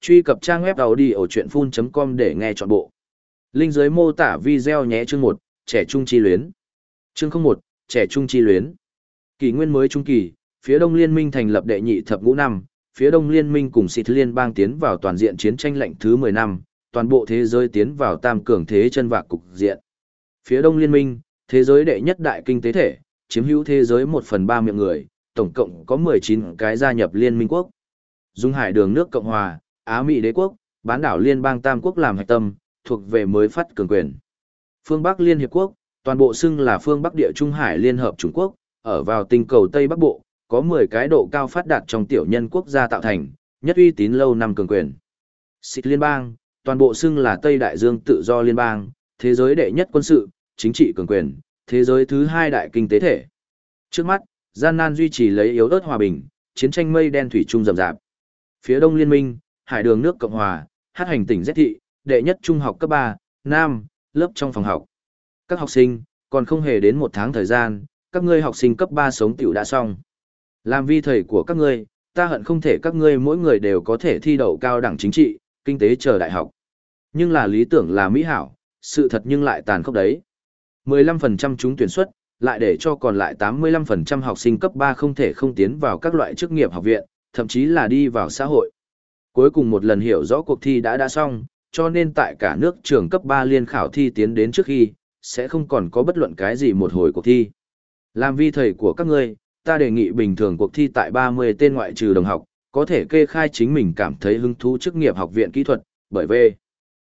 truy cập trang web đầu đi ở truyện com để nghe chọn bộ. Linh dưới mô tả video nhé chương 1, trẻ trung chi luyến. Chương 01, trẻ trung chi luyến. Kỷ nguyên mới trung kỳ, phía Đông Liên minh thành lập đệ nhị thập ngũ năm, phía Đông Liên minh cùng Xịt Liên bang tiến vào toàn diện chiến tranh lạnh thứ 10 năm, toàn bộ thế giới tiến vào tam cường thế chân vạc cục diện. Phía Đông Liên minh, thế giới đệ nhất đại kinh tế thể, chiếm hữu thế giới 1 phần 3 miệng người, tổng cộng có 19 cái gia nhập Liên minh quốc. Dung hải đường nước Cộng Hòa, Á Mỹ đế quốc, bán đảo Liên bang Tam quốc làm hạch tâm, thuộc về mới phát cường quyền. Phương Bắc Liên Hiệp Quốc, toàn bộ xưng là phương Bắc địa Trung Hải Liên Hợp Trung Quốc, ở vào tinh cầu Tây Bắc Bộ, có 10 cái độ cao phát đạt trong tiểu nhân quốc gia tạo thành, nhất uy tín lâu năm cường quyền. Xịt Liên bang, toàn bộ xưng là Tây Đại Dương Tự do Liên bang, thế giới đệ nhất quân sự, chính trị cường quyền, thế giới thứ hai đại kinh tế thể. Trước mắt, gian nan duy trì lấy yếu ớt hòa bình, chiến tranh mây đen thủy trung rầm rạp. Phía Đông Liên minh, Hải đường nước Cộng hòa, hát hành tỉnh Z thị, đệ nhất trung học cấp 3, Nam, lớp trong phòng học. Các học sinh, còn không hề đến một tháng thời gian, các ngươi học sinh cấp 3 sống tiểu đã xong. Làm vi thầy của các ngươi, ta hận không thể các ngươi mỗi người đều có thể thi đậu cao đẳng chính trị, kinh tế chờ đại học. Nhưng là lý tưởng là mỹ hảo, sự thật nhưng lại tàn khốc đấy. 15% chúng tuyển xuất, lại để cho còn lại 85% học sinh cấp 3 không thể không tiến vào các loại chức nghiệp học viện, thậm chí là đi vào xã hội. Cuối cùng một lần hiểu rõ cuộc thi đã đã xong, cho nên tại cả nước trường cấp 3 liên khảo thi tiến đến trước khi, sẽ không còn có bất luận cái gì một hồi cuộc thi. Làm vi thầy của các ngươi, ta đề nghị bình thường cuộc thi tại 30 tên ngoại trừ đồng học, có thể kê khai chính mình cảm thấy hứng thú chức nghiệp học viện kỹ thuật, bởi vì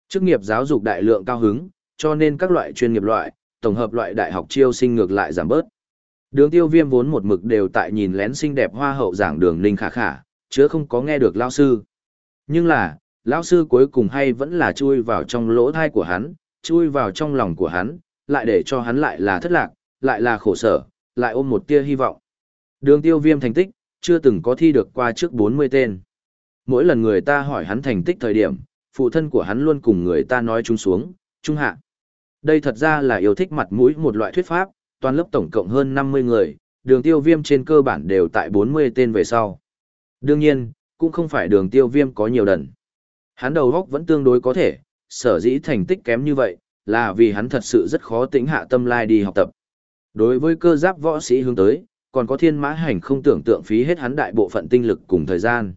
chức nghiệp giáo dục đại lượng cao hứng, cho nên các loại chuyên nghiệp loại, tổng hợp loại đại học chiêu sinh ngược lại giảm bớt. Đường tiêu viêm vốn một mực đều tại nhìn lén xinh đẹp hoa hậu giảng đường ninh khả khả, chứ không có nghe được lao sư. Nhưng là, lão sư cuối cùng hay vẫn là chui vào trong lỗ thai của hắn, chui vào trong lòng của hắn, lại để cho hắn lại là thất lạc, lại là khổ sở, lại ôm một tia hy vọng. Đường tiêu viêm thành tích, chưa từng có thi được qua trước 40 tên. Mỗi lần người ta hỏi hắn thành tích thời điểm, phụ thân của hắn luôn cùng người ta nói chung xuống, trung hạ. Đây thật ra là yêu thích mặt mũi một loại thuyết pháp, toàn lớp tổng cộng hơn 50 người, đường tiêu viêm trên cơ bản đều tại 40 tên về sau. Đương nhiên, cũng không phải đường tiêu viêm có nhiều đần. Hắn đầu góc vẫn tương đối có thể, sở dĩ thành tích kém như vậy, là vì hắn thật sự rất khó tĩnh hạ tâm lai đi học tập. Đối với cơ giáp võ sĩ hướng tới, còn có thiên mã hành không tưởng tượng phí hết hắn đại bộ phận tinh lực cùng thời gian.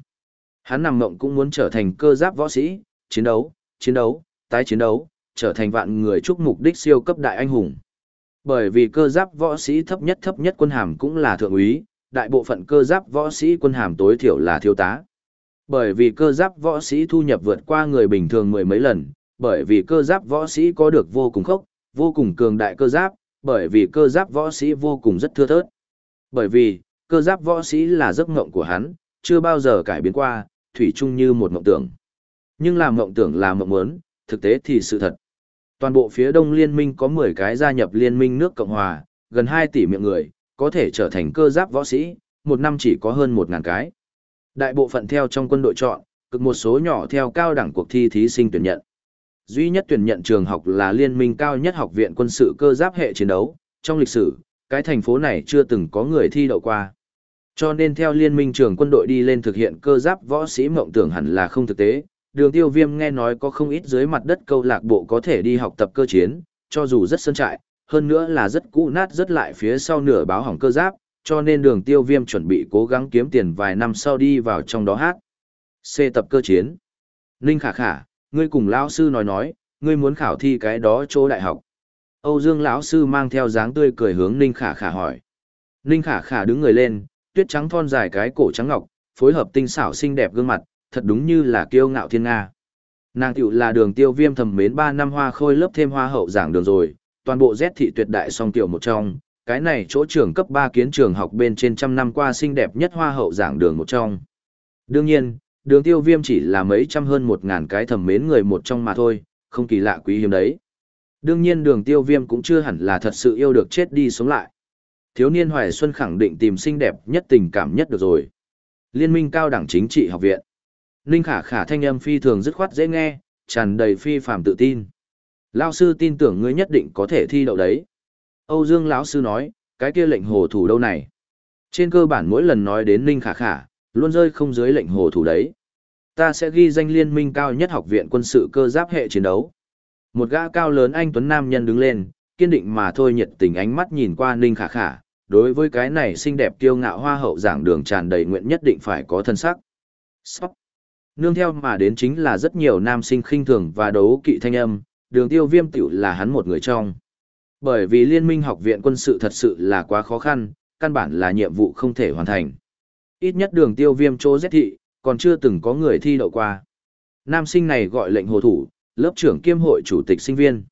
Hắn nằm mộng cũng muốn trở thành cơ giáp võ sĩ, chiến đấu, chiến đấu, tái chiến đấu, trở thành vạn người chúc mục đích siêu cấp đại anh hùng. Bởi vì cơ giáp võ sĩ thấp nhất thấp nhất quân hàm cũng là thượng úy, đại bộ phận cơ giáp võ sĩ quân hàm tối thiểu là thiếu tá. Bởi vì cơ giáp võ sĩ thu nhập vượt qua người bình thường mười mấy lần, bởi vì cơ giáp võ sĩ có được vô cùng khốc, vô cùng cường đại cơ giáp, bởi vì cơ giáp võ sĩ vô cùng rất thưa thớt. Bởi vì, cơ giáp võ sĩ là giấc mộng của hắn, chưa bao giờ cải biến qua, thủy chung như một mộng tưởng. Nhưng làm mộng tưởng là mộng muốn, thực tế thì sự thật. Toàn bộ phía đông liên minh có 10 cái gia nhập liên minh nước Cộng Hòa, gần 2 tỷ miệng người, có thể trở thành cơ giáp võ sĩ, một năm chỉ có hơn 1.000 cái. Đại bộ phận theo trong quân đội chọn, cực một số nhỏ theo cao đẳng cuộc thi thí sinh tuyển nhận. Duy nhất tuyển nhận trường học là liên minh cao nhất học viện quân sự cơ giáp hệ chiến đấu, trong lịch sử, cái thành phố này chưa từng có người thi đậu qua. Cho nên theo liên minh trường quân đội đi lên thực hiện cơ giáp võ sĩ mộng tưởng hẳn là không thực tế. Đường tiêu viêm nghe nói có không ít dưới mặt đất câu lạc bộ có thể đi học tập cơ chiến, cho dù rất sân trại, hơn nữa là rất cũ nát rất lại phía sau nửa báo hỏng cơ giáp, cho nên đường tiêu viêm chuẩn bị cố gắng kiếm tiền vài năm sau đi vào trong đó hát. C tập cơ chiến. Ninh khả khả, ngươi cùng lão sư nói nói, ngươi muốn khảo thi cái đó chỗ đại học. Âu Dương lão sư mang theo dáng tươi cười hướng Ninh khả khả hỏi. Ninh khả khả đứng người lên, tuyết trắng thon dài cái cổ trắng ngọc, phối hợp tinh xảo xinh đẹp gương mặt, thật đúng như là kiêu ngạo thiên nga. Nàng tiểu là đường tiêu viêm thầm mến 3 năm hoa khôi lớp thêm hoa hậu giảng đường rồi, toàn bộ Z thị tuyệt đại song tiểu một trong, cái này chỗ trường cấp 3 kiến trường học bên trên trăm năm qua xinh đẹp nhất hoa hậu giảng đường một trong. Đương nhiên, đường tiêu viêm chỉ là mấy trăm hơn một ngàn cái thầm mến người một trong mà thôi, không kỳ lạ quý hiếm đấy. Đương nhiên đường tiêu viêm cũng chưa hẳn là thật sự yêu được chết đi sống lại. Thiếu niên Hoài Xuân khẳng định tìm xinh đẹp nhất tình cảm nhất được rồi. Liên minh cao đẳng chính trị học viện. Ninh khả khả thanh âm phi thường dứt khoát dễ nghe, tràn đầy phi phàm tự tin. Lao sư tin tưởng ngươi nhất định có thể thi đậu đấy. Âu Dương lão sư nói, cái kia lệnh hồ thủ đâu này? Trên cơ bản mỗi lần nói đến Ninh Khả Khả, luôn rơi không dưới lệnh hồ thủ đấy. Ta sẽ ghi danh liên minh cao nhất học viện quân sự cơ giáp hệ chiến đấu. Một gã cao lớn anh Tuấn Nam nhân đứng lên, kiên định mà thôi nhiệt tình ánh mắt nhìn qua Ninh Khả Khả, đối với cái này xinh đẹp kiêu ngạo hoa hậu giảng đường tràn đầy nguyện nhất định phải có thân sắc. Sóc. Nương theo mà đến chính là rất nhiều nam sinh khinh thường và đấu kỵ thanh âm, đường tiêu viêm tiểu là hắn một người trong. Bởi vì liên minh học viện quân sự thật sự là quá khó khăn, căn bản là nhiệm vụ không thể hoàn thành. Ít nhất đường tiêu viêm chỗ giết thị, còn chưa từng có người thi đậu qua. Nam sinh này gọi lệnh hồ thủ, lớp trưởng kiêm hội chủ tịch sinh viên.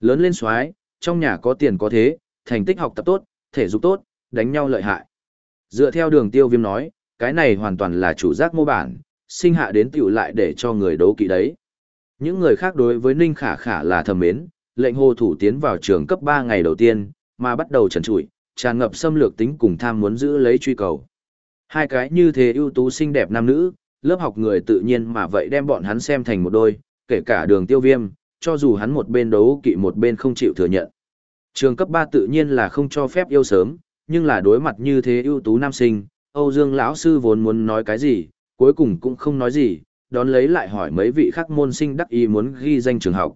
Lớn lên xoái, trong nhà có tiền có thế, thành tích học tập tốt, thể dục tốt, đánh nhau lợi hại. Dựa theo đường tiêu viêm nói, cái này hoàn toàn là chủ giác mô bản, sinh hạ đến tiểu lại để cho người đấu kỵ đấy. Những người khác đối với Ninh Khả Khả là thầm mến, lệnh hồ thủ tiến vào trường cấp 3 ngày đầu tiên, mà bắt đầu trần trụi, tràn ngập xâm lược tính cùng tham muốn giữ lấy truy cầu. Hai cái như thế ưu tú xinh đẹp nam nữ, lớp học người tự nhiên mà vậy đem bọn hắn xem thành một đôi, kể cả đường tiêu viêm, cho dù hắn một bên đấu kỵ một bên không chịu thừa nhận. Trường cấp 3 tự nhiên là không cho phép yêu sớm, nhưng là đối mặt như thế ưu tú nam sinh, Âu Dương lão sư vốn muốn nói cái gì, cuối cùng cũng không nói gì, đón lấy lại hỏi mấy vị khác môn sinh đắc ý muốn ghi danh trường học.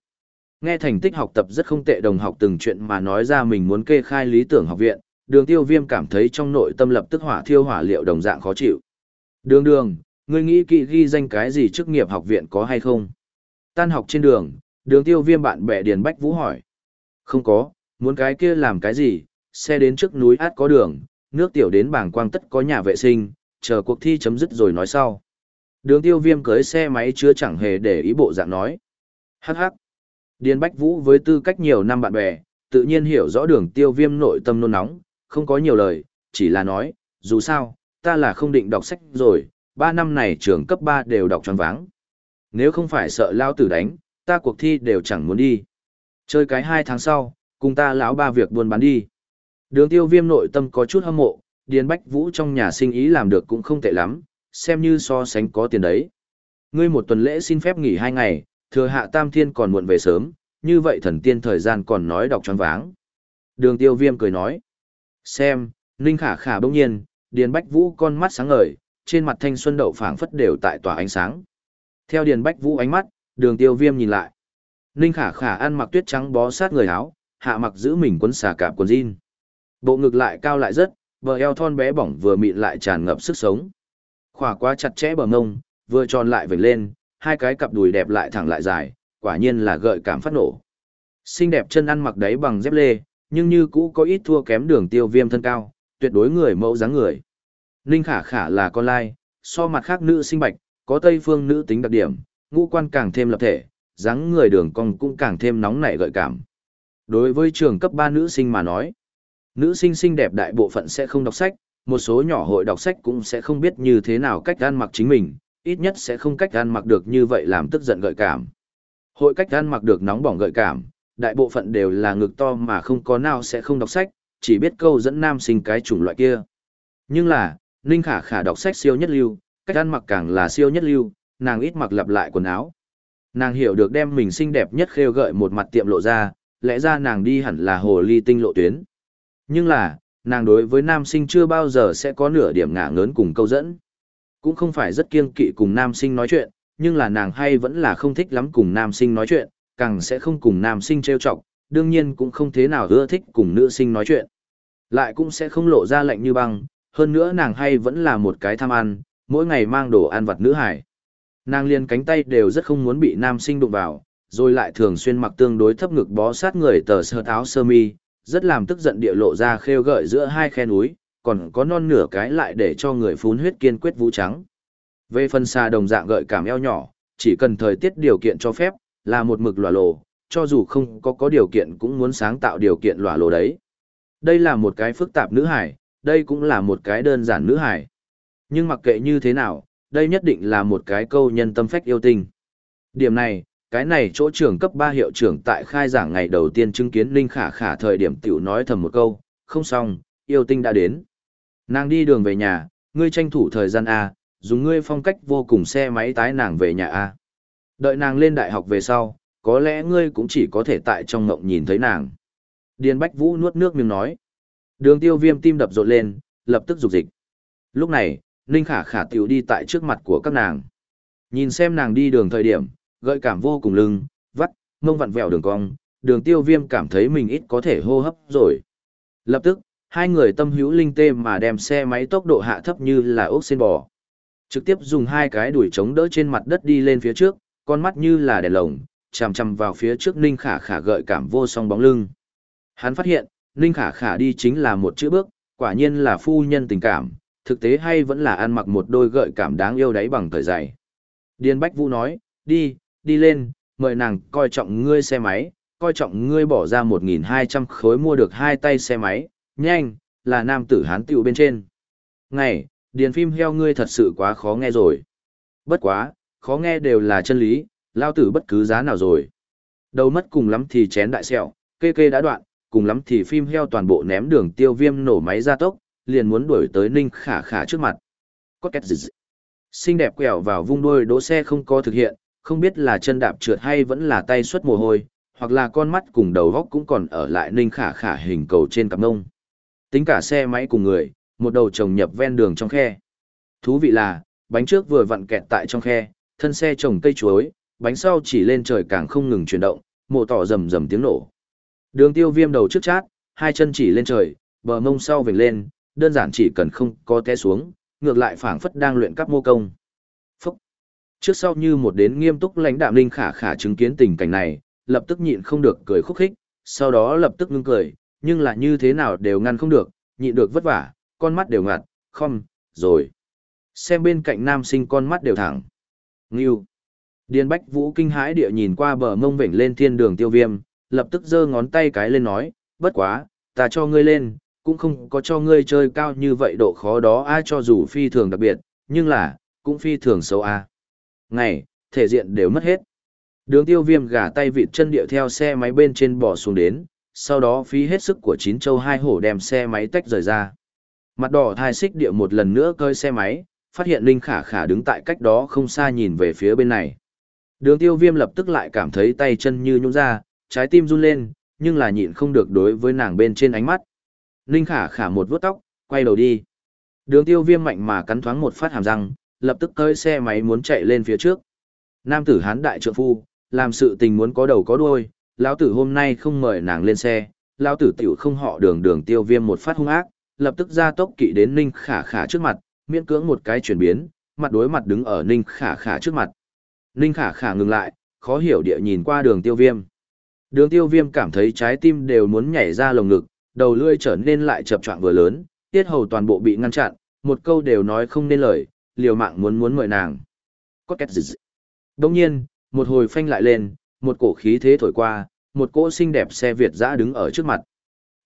Nghe thành tích học tập rất không tệ đồng học từng chuyện mà nói ra mình muốn kê khai lý tưởng học viện, đường tiêu viêm cảm thấy trong nội tâm lập tức hỏa thiêu hỏa liệu đồng dạng khó chịu. Đường đường, ngươi nghĩ kỹ ghi danh cái gì chức nghiệp học viện có hay không? Tan học trên đường, đường tiêu viêm bạn bè Điền Bách Vũ hỏi. Không có, muốn cái kia làm cái gì, xe đến trước núi át có đường, nước tiểu đến bảng quang tất có nhà vệ sinh, chờ cuộc thi chấm dứt rồi nói sau. Đường tiêu viêm cưới xe máy chưa chẳng hề để ý bộ dạng nói. Hắc hắc. Điền Bách Vũ với tư cách nhiều năm bạn bè, tự nhiên hiểu rõ đường tiêu viêm nội tâm nôn nóng, không có nhiều lời, chỉ là nói, dù sao, ta là không định đọc sách rồi, ba năm này trường cấp 3 đều đọc tròn váng. Nếu không phải sợ lao tử đánh, ta cuộc thi đều chẳng muốn đi. Chơi cái hai tháng sau, cùng ta lão ba việc buôn bán đi. Đường tiêu viêm nội tâm có chút hâm mộ, Điền Bách Vũ trong nhà sinh ý làm được cũng không tệ lắm, xem như so sánh có tiền đấy. Ngươi một tuần lễ xin phép nghỉ hai ngày, thừa hạ tam thiên còn muộn về sớm, như vậy thần tiên thời gian còn nói đọc tròn váng. Đường tiêu viêm cười nói. Xem, Ninh Khả Khả bỗng nhiên, Điền Bách Vũ con mắt sáng ngời, trên mặt thanh xuân đậu phảng phất đều tại tỏa ánh sáng. Theo Điền Bách Vũ ánh mắt, đường tiêu viêm nhìn lại. Ninh Khả Khả ăn mặc tuyết trắng bó sát người áo, hạ mặc giữ mình quấn xà cạp quần jean. Bộ ngực lại cao lại rất, bờ eo thon bé bỏng vừa mịn lại tràn ngập sức sống. Khỏa quá chặt chẽ bờ ngông, vừa tròn lại vểnh lên, hai cái cặp đùi đẹp lại thẳng lại dài, quả nhiên là gợi cảm phát nổ. Xinh đẹp chân ăn mặc đáy bằng dép lê, nhưng như cũ có ít thua kém đường tiêu viêm thân cao, tuyệt đối người mẫu dáng người. Ninh khả khả là con lai, so mặt khác nữ sinh bạch, có tây phương nữ tính đặc điểm, ngũ quan càng thêm lập thể, dáng người đường cong cũng càng thêm nóng nảy gợi cảm. Đối với trường cấp 3 nữ sinh mà nói, nữ sinh xinh đẹp đại bộ phận sẽ không đọc sách, một số nhỏ hội đọc sách cũng sẽ không biết như thế nào cách ăn mặc chính mình, ít nhất sẽ không cách ăn mặc được như vậy làm tức giận gợi cảm. Hội cách ăn mặc được nóng bỏng gợi cảm, đại bộ phận đều là ngực to mà không có nào sẽ không đọc sách, chỉ biết câu dẫn nam sinh cái chủng loại kia. Nhưng là, Ninh Khả Khả đọc sách siêu nhất lưu, cách ăn mặc càng là siêu nhất lưu, nàng ít mặc lặp lại quần áo. Nàng hiểu được đem mình xinh đẹp nhất khêu gợi một mặt tiệm lộ ra, lẽ ra nàng đi hẳn là hồ ly tinh lộ tuyến. Nhưng là, nàng đối với nam sinh chưa bao giờ sẽ có nửa điểm ngả ngớn cùng câu dẫn. Cũng không phải rất kiêng kỵ cùng nam sinh nói chuyện, nhưng là nàng hay vẫn là không thích lắm cùng nam sinh nói chuyện, càng sẽ không cùng nam sinh trêu chọc, đương nhiên cũng không thế nào ưa thích cùng nữ sinh nói chuyện. Lại cũng sẽ không lộ ra lạnh như băng, hơn nữa nàng hay vẫn là một cái tham ăn, mỗi ngày mang đồ ăn vặt nữ hải. Nàng liền cánh tay đều rất không muốn bị nam sinh đụng vào, rồi lại thường xuyên mặc tương đối thấp ngực bó sát người tờ sơ áo sơ mi, rất làm tức giận địa lộ ra khêu gợi giữa hai khe núi, còn có non nửa cái lại để cho người phun huyết kiên quyết vũ trắng. Về phần xa đồng dạng gợi cảm eo nhỏ, chỉ cần thời tiết điều kiện cho phép, là một mực lòa lồ, cho dù không có có điều kiện cũng muốn sáng tạo điều kiện lòa lồ đấy. Đây là một cái phức tạp nữ hải, đây cũng là một cái đơn giản nữ hải. Nhưng mặc kệ như thế nào, đây nhất định là một cái câu nhân tâm phách yêu tình. Điểm này, cái này chỗ trưởng cấp 3 hiệu trưởng tại khai giảng ngày đầu tiên chứng kiến Linh Khả Khả thời điểm tiểu nói thầm một câu, không xong, yêu tinh đã đến. Nàng đi đường về nhà, ngươi tranh thủ thời gian A, dùng ngươi phong cách vô cùng xe máy tái nàng về nhà A. Đợi nàng lên đại học về sau, có lẽ ngươi cũng chỉ có thể tại trong ngộng nhìn thấy nàng. Điền Bách Vũ nuốt nước miếng nói. Đường tiêu viêm tim đập rộn lên, lập tức rục dịch. Lúc này, Ninh Khả Khả tiểu đi tại trước mặt của các nàng. Nhìn xem nàng đi đường thời điểm, gợi cảm vô cùng lưng, vắt, mông vặn vẹo đường cong, đường tiêu viêm cảm thấy mình ít có thể hô hấp rồi. Lập tức, hai người tâm hữu linh tê mà đem xe máy tốc độ hạ thấp như là ốc sen bò. Trực tiếp dùng hai cái đuổi chống đỡ trên mặt đất đi lên phía trước, con mắt như là đèn lồng, chằm chằm vào phía trước Ninh Khả Khả gợi cảm vô song bóng lưng. Hắn phát hiện, Ninh Khả Khả đi chính là một chữ bước, quả nhiên là phu nhân tình cảm, thực tế hay vẫn là ăn mặc một đôi gợi cảm đáng yêu đáy bằng thời dày. điên Bách Vũ nói, đi, đi lên, mời nàng coi trọng ngươi xe máy, coi trọng ngươi bỏ ra 1.200 khối mua được hai tay xe máy, nhanh, là nam tử hán tiểu bên trên. Ngày, điền phim heo ngươi thật sự quá khó nghe rồi. Bất quá, khó nghe đều là chân lý, lao tử bất cứ giá nào rồi. Đầu mất cùng lắm thì chén đại sẹo, kê kê đã đoạn, cùng lắm thì phim heo toàn bộ ném đường tiêu viêm nổ máy ra tốc, liền muốn đuổi tới ninh khả khả trước mặt. Có két dị Xinh đẹp quẹo vào vung đuôi đỗ xe không có thực hiện, không biết là chân đạp trượt hay vẫn là tay xuất mồ hôi, hoặc là con mắt cùng đầu góc cũng còn ở lại ninh khả khả hình cầu trên cặp nông. Tính cả xe máy cùng người, một đầu chồng nhập ven đường trong khe. Thú vị là, bánh trước vừa vặn kẹt tại trong khe, thân xe trồng cây chuối, bánh sau chỉ lên trời càng không ngừng chuyển động, mộ tỏ rầm rầm tiếng nổ. Đường tiêu viêm đầu trước chát, hai chân chỉ lên trời, bờ mông sau vểnh lên, đơn giản chỉ cần không có té xuống, ngược lại phảng phất đang luyện cắp mô công. Phúc! Trước sau như một đến nghiêm túc lãnh đạm linh khả khả chứng kiến tình cảnh này, lập tức nhịn không được cười khúc khích, sau đó lập tức ngưng cười, nhưng là như thế nào đều ngăn không được, nhịn được vất vả, con mắt đều ngặt, không, rồi. Xem bên cạnh nam sinh con mắt đều thẳng. Ngưu. Điền Bách Vũ kinh hãi địa nhìn qua bờ mông vểnh lên thiên đường tiêu viêm, lập tức giơ ngón tay cái lên nói, bất quá, ta cho ngươi lên, cũng không có cho ngươi chơi cao như vậy độ khó đó ai cho dù phi thường đặc biệt, nhưng là, cũng phi thường xấu a. À. Ngày, thể diện đều mất hết. Đường tiêu viêm gả tay vịt chân điệu theo xe máy bên trên bỏ xuống đến, sau đó phí hết sức của chín châu hai hổ đem xe máy tách rời ra. Mặt đỏ thai xích địa một lần nữa cơi xe máy, phát hiện Linh Khả Khả đứng tại cách đó không xa nhìn về phía bên này. Đường tiêu viêm lập tức lại cảm thấy tay chân như nhũn ra, trái tim run lên, nhưng là nhịn không được đối với nàng bên trên ánh mắt. Linh Khả Khả một vuốt tóc, quay đầu đi. Đường tiêu viêm mạnh mà cắn thoáng một phát hàm răng, lập tức cơi xe máy muốn chạy lên phía trước. Nam tử hán đại trượng phu, làm sự tình muốn có đầu có đuôi, lão tử hôm nay không mời nàng lên xe, lão tử tiểu không họ đường đường tiêu viêm một phát hung ác, lập tức ra tốc kỵ đến Ninh Khả Khả trước mặt, miễn cưỡng một cái chuyển biến, mặt đối mặt đứng ở Ninh Khả Khả trước mặt. Ninh Khả Khả ngừng lại, khó hiểu địa nhìn qua đường tiêu viêm. Đường tiêu viêm cảm thấy trái tim đều muốn nhảy ra lồng ngực, đầu lưỡi trở nên lại chập choạng vừa lớn, tiết hầu toàn bộ bị ngăn chặn, một câu đều nói không nên lời, liều mạng muốn muốn mời nàng. Có két dịch. Đồng nhiên, một hồi phanh lại lên, một cổ khí thế thổi qua, một cỗ xinh đẹp xe Việt dã đứng ở trước mặt.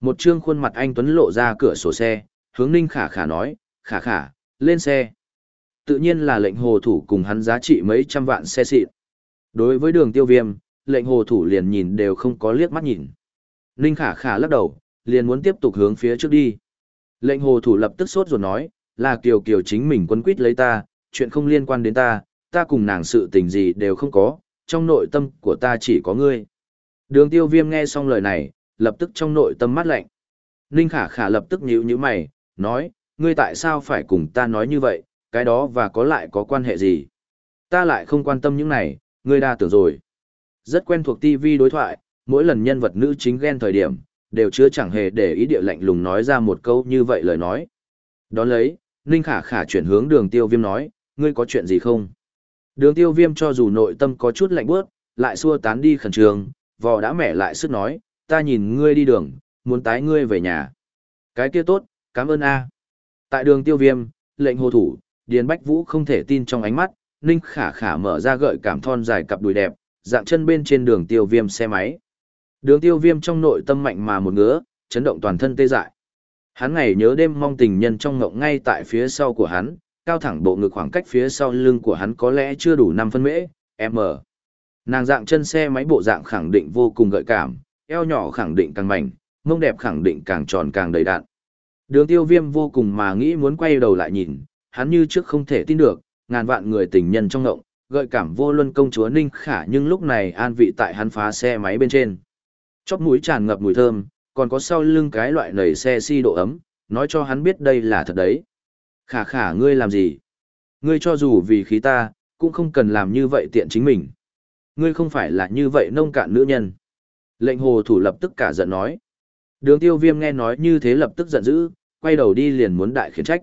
Một trương khuôn mặt anh Tuấn lộ ra cửa sổ xe, hướng Ninh Khả Khả nói, Khả Khả, lên xe. Tự nhiên là lệnh hồ thủ cùng hắn giá trị mấy trăm vạn xe xịn. Đối với đường tiêu viêm, lệnh hồ thủ liền nhìn đều không có liếc mắt nhìn. Ninh Khả Khả lắc đầu, liền muốn tiếp tục hướng phía trước đi. Lệnh hồ thủ lập tức sốt ruột nói, là Kiều Kiều chính mình quấn quýt lấy ta, chuyện không liên quan đến ta, ta cùng nàng sự tình gì đều không có, trong nội tâm của ta chỉ có ngươi. Đường tiêu viêm nghe xong lời này, lập tức trong nội tâm mắt lạnh. Ninh khả khả lập tức nhíu nhíu mày, nói, ngươi tại sao phải cùng ta nói như vậy, cái đó và có lại có quan hệ gì? Ta lại không quan tâm những này, ngươi đa tưởng rồi. Rất quen thuộc TV đối thoại, mỗi lần nhân vật nữ chính ghen thời điểm, đều chưa chẳng hề để ý địa lạnh lùng nói ra một câu như vậy lời nói. Đón lấy, Ninh khả khả chuyển hướng đường tiêu viêm nói, ngươi có chuyện gì không? Đường tiêu viêm cho dù nội tâm có chút lạnh bước, lại xua tán đi khẩn trường, vò đã mẻ lại sức nói, ta nhìn ngươi đi đường, muốn tái ngươi về nhà. Cái kia tốt, cảm ơn a. Tại đường tiêu viêm, lệnh hồ thủ, Điền Bách Vũ không thể tin trong ánh mắt, Ninh khả khả mở ra gợi cảm thon dài cặp đùi đẹp, dạng chân bên trên đường tiêu viêm xe máy. Đường tiêu viêm trong nội tâm mạnh mà một ngứa, chấn động toàn thân tê dại. Hắn ngày nhớ đêm mong tình nhân trong ngộng ngay tại phía sau của hắn, cao thẳng bộ ngực khoảng cách phía sau lưng của hắn có lẽ chưa đủ 5 phân mễ, m. Nàng dạng chân xe máy bộ dạng khẳng định vô cùng gợi cảm, eo nhỏ khẳng định càng mảnh, mông đẹp khẳng định càng tròn càng đầy đạn. Đường tiêu viêm vô cùng mà nghĩ muốn quay đầu lại nhìn, hắn như trước không thể tin được, ngàn vạn người tình nhân trong ngộng, gợi cảm vô luân công chúa Ninh Khả nhưng lúc này an vị tại hắn phá xe máy bên trên. Chóp mũi tràn ngập mùi thơm, còn có sau lưng cái loại nầy xe si độ ấm, nói cho hắn biết đây là thật đấy. Khả khả ngươi làm gì? Ngươi cho dù vì khí ta, cũng không cần làm như vậy tiện chính mình. Ngươi không phải là như vậy nông cạn nữ nhân. Lệnh hồ thủ lập tức cả giận nói. Đường tiêu viêm nghe nói như thế lập tức giận dữ, quay đầu đi liền muốn đại khiển trách.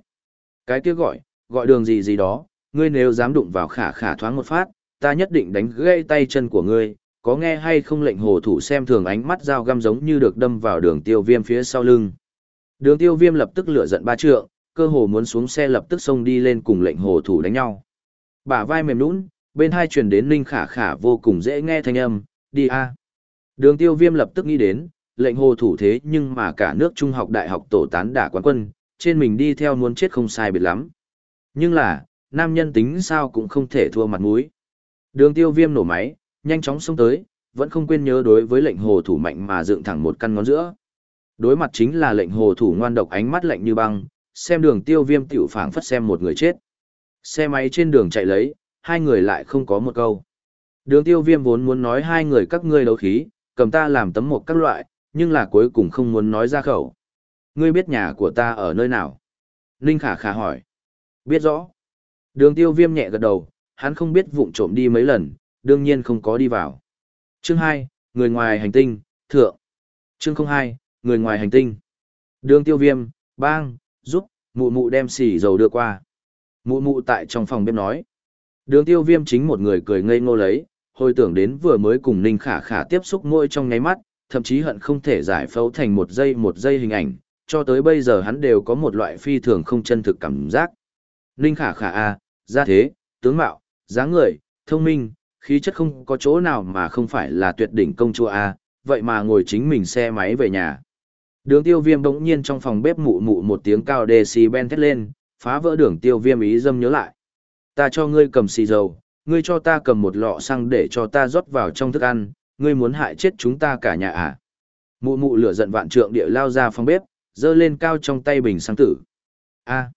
Cái kia gọi, gọi đường gì gì đó, ngươi nếu dám đụng vào khả khả thoáng một phát, ta nhất định đánh gãy tay chân của ngươi, có nghe hay không lệnh hồ thủ xem thường ánh mắt dao găm giống như được đâm vào đường tiêu viêm phía sau lưng. Đường tiêu viêm lập tức lửa giận ba trượng, cơ hồ muốn xuống xe lập tức xông đi lên cùng lệnh hồ thủ đánh nhau. Bả vai mềm nũng, bên hai truyền đến ninh khả khả vô cùng dễ nghe thanh âm, đi a Đường tiêu viêm lập tức nghĩ đến, lệnh hồ thủ thế nhưng mà cả nước trung học đại học tổ tán đả quán quân, trên mình đi theo muốn chết không sai biệt lắm. Nhưng là, nam nhân tính sao cũng không thể thua mặt mũi. Đường tiêu viêm nổ máy, nhanh chóng xông tới, vẫn không quên nhớ đối với lệnh hồ thủ mạnh mà dựng thẳng một căn ngón giữa. Đối mặt chính là lệnh hồ thủ ngoan độc ánh mắt lạnh như băng, xem đường tiêu viêm tiểu phảng phất xem một người chết. Xe máy trên đường chạy lấy, hai người lại không có một câu. Đường tiêu viêm vốn muốn nói hai người các ngươi đấu khí, cầm ta làm tấm một các loại, nhưng là cuối cùng không muốn nói ra khẩu. Ngươi biết nhà của ta ở nơi nào? Ninh khả khả hỏi. Biết rõ. Đường tiêu viêm nhẹ gật đầu, hắn không biết vụng trộm đi mấy lần, đương nhiên không có đi vào. Chương 2, người ngoài hành tinh, thượng. Chương 02, người ngoài hành tinh. Đường tiêu viêm, bang, giúp, mụ mụ đem xì dầu đưa qua. Mụ mụ tại trong phòng bếp nói. Đường tiêu viêm chính một người cười ngây ngô lấy, hồi tưởng đến vừa mới cùng Ninh Khả Khả tiếp xúc môi trong nháy mắt, thậm chí hận không thể giải phẫu thành một giây một giây hình ảnh, cho tới bây giờ hắn đều có một loại phi thường không chân thực cảm giác. Ninh Khả Khả A, ra thế, tướng mạo, dáng người, thông minh, khí chất không có chỗ nào mà không phải là tuyệt đỉnh công chúa A, vậy mà ngồi chính mình xe máy về nhà. Đường tiêu viêm đống nhiên trong phòng bếp mụ mụ một tiếng cao decibel thét lên, phá vỡ đường tiêu viêm ý dâm nhớ lại. Ta cho ngươi cầm xì dầu, ngươi cho ta cầm một lọ xăng để cho ta rót vào trong thức ăn, ngươi muốn hại chết chúng ta cả nhà à. Mụ mụ lửa giận vạn trượng địa lao ra phòng bếp, dơ lên cao trong tay bình xăng tử. a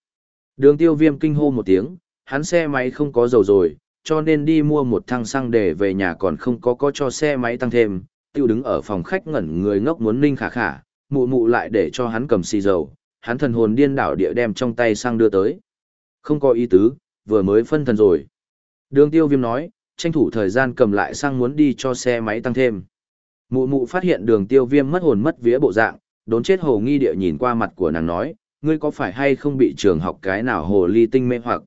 đường tiêu viêm kinh hô một tiếng, hắn xe máy không có dầu rồi, cho nên đi mua một thăng xăng để về nhà còn không có có cho xe máy tăng thêm, tiêu đứng ở phòng khách ngẩn người ngốc muốn ninh khả khả, mụ mụ lại để cho hắn cầm xì dầu, hắn thần hồn điên đảo địa đem trong tay sang đưa tới. Không có ý tứ, vừa mới phân thần rồi. Đường tiêu viêm nói, tranh thủ thời gian cầm lại sang muốn đi cho xe máy tăng thêm. Mụ mụ phát hiện đường tiêu viêm mất hồn mất vía bộ dạng, đốn chết hồ nghi địa nhìn qua mặt của nàng nói, ngươi có phải hay không bị trường học cái nào hồ ly tinh mê hoặc.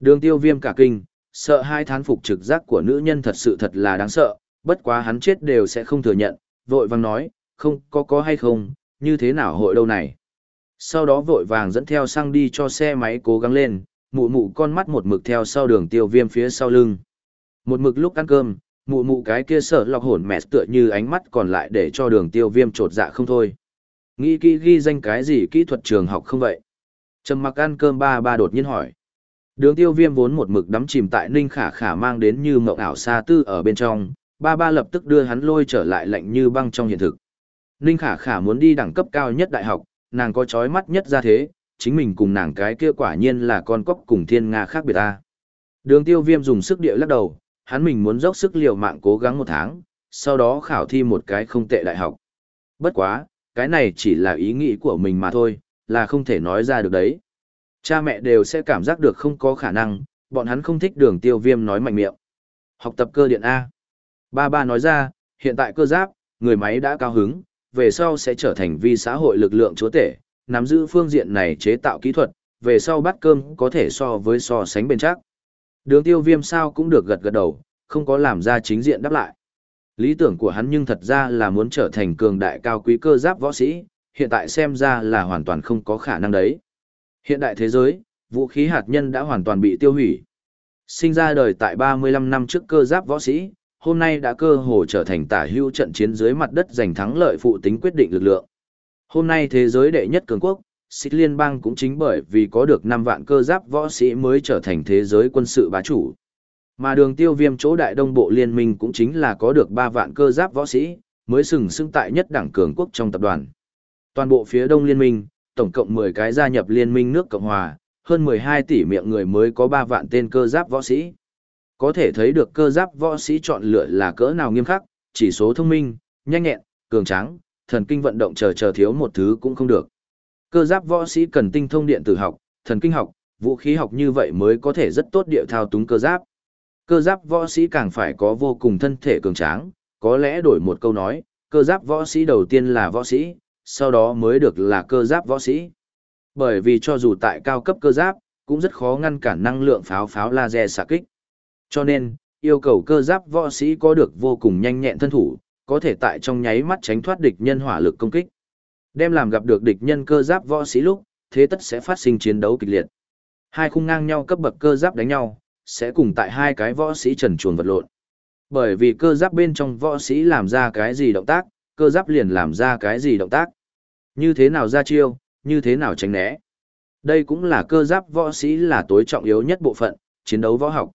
Đường tiêu viêm cả kinh, sợ hai thán phục trực giác của nữ nhân thật sự thật là đáng sợ, bất quá hắn chết đều sẽ không thừa nhận, vội vang nói, không có có hay không, như thế nào hội đâu này. Sau đó vội vàng dẫn theo xăng đi cho xe máy cố gắng lên, mụ mụ con mắt một mực theo sau đường tiêu viêm phía sau lưng. Một mực lúc ăn cơm, mụ mụ cái kia sợ lọc hồn mẹ tựa như ánh mắt còn lại để cho đường tiêu viêm trột dạ không thôi. Nghĩ kỹ ghi danh cái gì kỹ thuật trường học không vậy? Trầm mặc ăn cơm ba ba đột nhiên hỏi. Đường tiêu viêm vốn một mực đắm chìm tại ninh khả khả mang đến như mộng ảo xa tư ở bên trong, ba ba lập tức đưa hắn lôi trở lại lạnh như băng trong hiện thực. Ninh khả khả muốn đi đẳng cấp cao nhất đại học, nàng có chói mắt nhất ra thế, chính mình cùng nàng cái kia quả nhiên là con cóc cùng thiên nga khác biệt ta. Đường tiêu viêm dùng sức địa lắc đầu, hắn mình muốn dốc sức liều mạng cố gắng một tháng, sau đó khảo thi một cái không tệ đại học. Bất quá, cái này chỉ là ý nghĩ của mình mà thôi, là không thể nói ra được đấy. Cha mẹ đều sẽ cảm giác được không có khả năng, bọn hắn không thích đường tiêu viêm nói mạnh miệng. Học tập cơ điện A. Ba ba nói ra, hiện tại cơ giáp, người máy đã cao hứng, về sau sẽ trở thành vi xã hội lực lượng chúa tể, nắm giữ phương diện này chế tạo kỹ thuật, về sau bát cơm có thể so với so sánh bên chắc. Đường tiêu viêm sao cũng được gật gật đầu, không có làm ra chính diện đáp lại. Lý tưởng của hắn nhưng thật ra là muốn trở thành cường đại cao quý cơ giáp võ sĩ, hiện tại xem ra là hoàn toàn không có khả năng đấy. Hiện đại thế giới, vũ khí hạt nhân đã hoàn toàn bị tiêu hủy. Sinh ra đời tại 35 năm trước cơ giáp võ sĩ, hôm nay đã cơ hồ trở thành tả hưu trận chiến dưới mặt đất giành thắng lợi phụ tính quyết định lực lượng. Hôm nay thế giới đệ nhất cường quốc, Xích Liên bang cũng chính bởi vì có được 5 vạn cơ giáp võ sĩ mới trở thành thế giới quân sự bá chủ. Mà đường tiêu viêm chỗ đại đông bộ liên minh cũng chính là có được 3 vạn cơ giáp võ sĩ, mới sừng sững tại nhất đảng cường quốc trong tập đoàn. Toàn bộ phía đông liên minh, tổng cộng 10 cái gia nhập liên minh nước Cộng Hòa, hơn 12 tỷ miệng người mới có 3 vạn tên cơ giáp võ sĩ. Có thể thấy được cơ giáp võ sĩ chọn lựa là cỡ nào nghiêm khắc, chỉ số thông minh, nhanh nhẹn, cường tráng, thần kinh vận động chờ chờ thiếu một thứ cũng không được. Cơ giáp võ sĩ cần tinh thông điện tử học, thần kinh học, vũ khí học như vậy mới có thể rất tốt địa thao túng cơ giáp. cơ giáp võ sĩ càng phải có vô cùng thân thể cường tráng, có lẽ đổi một câu nói, cơ giáp võ sĩ đầu tiên là võ sĩ, sau đó mới được là cơ giáp võ sĩ. Bởi vì cho dù tại cao cấp cơ giáp, cũng rất khó ngăn cản năng lượng pháo pháo laser xạ kích. Cho nên, yêu cầu cơ giáp võ sĩ có được vô cùng nhanh nhẹn thân thủ, có thể tại trong nháy mắt tránh thoát địch nhân hỏa lực công kích. Đem làm gặp được địch nhân cơ giáp võ sĩ lúc, thế tất sẽ phát sinh chiến đấu kịch liệt. Hai khung ngang nhau cấp bậc cơ giáp đánh nhau, sẽ cùng tại hai cái võ sĩ trần chuồn vật lộn. Bởi vì cơ giáp bên trong võ sĩ làm ra cái gì động tác, cơ giáp liền làm ra cái gì động tác. Như thế nào ra chiêu, như thế nào tránh né. Đây cũng là cơ giáp võ sĩ là tối trọng yếu nhất bộ phận, chiến đấu võ học.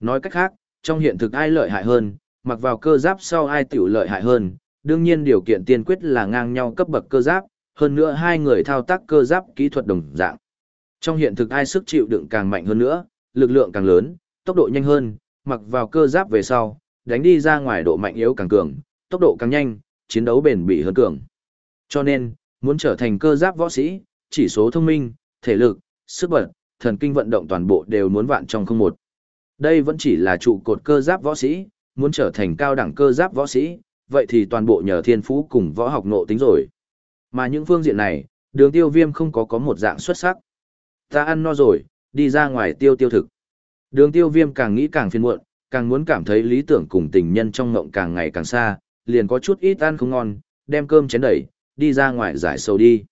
Nói cách khác, trong hiện thực ai lợi hại hơn, mặc vào cơ giáp sau ai tiểu lợi hại hơn, đương nhiên điều kiện tiên quyết là ngang nhau cấp bậc cơ giáp, hơn nữa hai người thao tác cơ giáp kỹ thuật đồng dạng. Trong hiện thực ai sức chịu đựng càng mạnh hơn nữa, lực lượng càng lớn, tốc độ nhanh hơn, mặc vào cơ giáp về sau, đánh đi ra ngoài độ mạnh yếu càng cường, tốc độ càng nhanh, chiến đấu bền bỉ hơn cường. Cho nên, muốn trở thành cơ giáp võ sĩ, chỉ số thông minh, thể lực, sức bật, thần kinh vận động toàn bộ đều muốn vạn trong không một. Đây vẫn chỉ là trụ cột cơ giáp võ sĩ, muốn trở thành cao đẳng cơ giáp võ sĩ, vậy thì toàn bộ nhờ thiên phú cùng võ học nộ tính rồi. Mà những phương diện này, đường tiêu viêm không có có một dạng xuất sắc. Ta ăn no rồi, đi ra ngoài tiêu tiêu thực. Đường tiêu viêm càng nghĩ càng phiền muộn, càng muốn cảm thấy lý tưởng cùng tình nhân trong ngộng càng ngày càng xa, liền có chút ít ăn không ngon, đem cơm chén đẩy, đi ra ngoài giải sầu đi.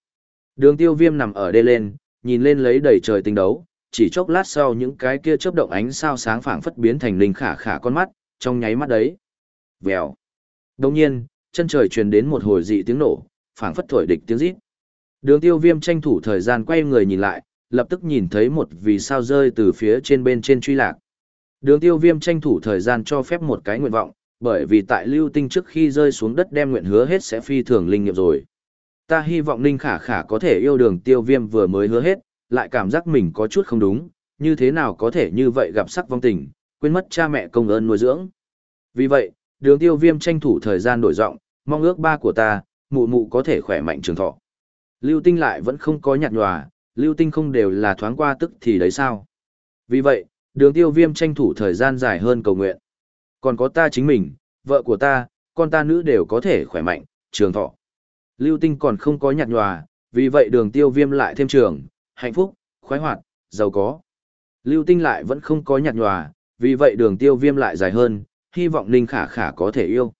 Đường tiêu viêm nằm ở đây lên, nhìn lên lấy đầy trời tình đấu, chỉ chốc lát sau những cái kia chớp động ánh sao sáng phảng phất biến thành linh khả khả con mắt, trong nháy mắt đấy. Vèo. Đồng nhiên, chân trời truyền đến một hồi dị tiếng nổ, phảng phất thổi địch tiếng rít. Đường tiêu viêm tranh thủ thời gian quay người nhìn lại, lập tức nhìn thấy một vì sao rơi từ phía trên bên trên truy lạc. Đường tiêu viêm tranh thủ thời gian cho phép một cái nguyện vọng, bởi vì tại lưu tinh trước khi rơi xuống đất đem nguyện hứa hết sẽ phi thường linh nghiệm rồi. Ta hy vọng Ninh Khả Khả có thể yêu đường tiêu viêm vừa mới hứa hết, lại cảm giác mình có chút không đúng, như thế nào có thể như vậy gặp sắc vong tình, quên mất cha mẹ công ơn nuôi dưỡng. Vì vậy, đường tiêu viêm tranh thủ thời gian đổi giọng mong ước ba của ta, mụ mụ có thể khỏe mạnh trường thọ. Lưu tinh lại vẫn không có nhạt nhòa, lưu tinh không đều là thoáng qua tức thì đấy sao. Vì vậy, đường tiêu viêm tranh thủ thời gian dài hơn cầu nguyện. Còn có ta chính mình, vợ của ta, con ta nữ đều có thể khỏe mạnh, trường thọ. Lưu tinh còn không có nhạt nhòa, vì vậy đường tiêu viêm lại thêm trường, hạnh phúc, khoái hoạt, giàu có. Lưu tinh lại vẫn không có nhạt nhòa, vì vậy đường tiêu viêm lại dài hơn, hy vọng Ninh Khả Khả có thể yêu.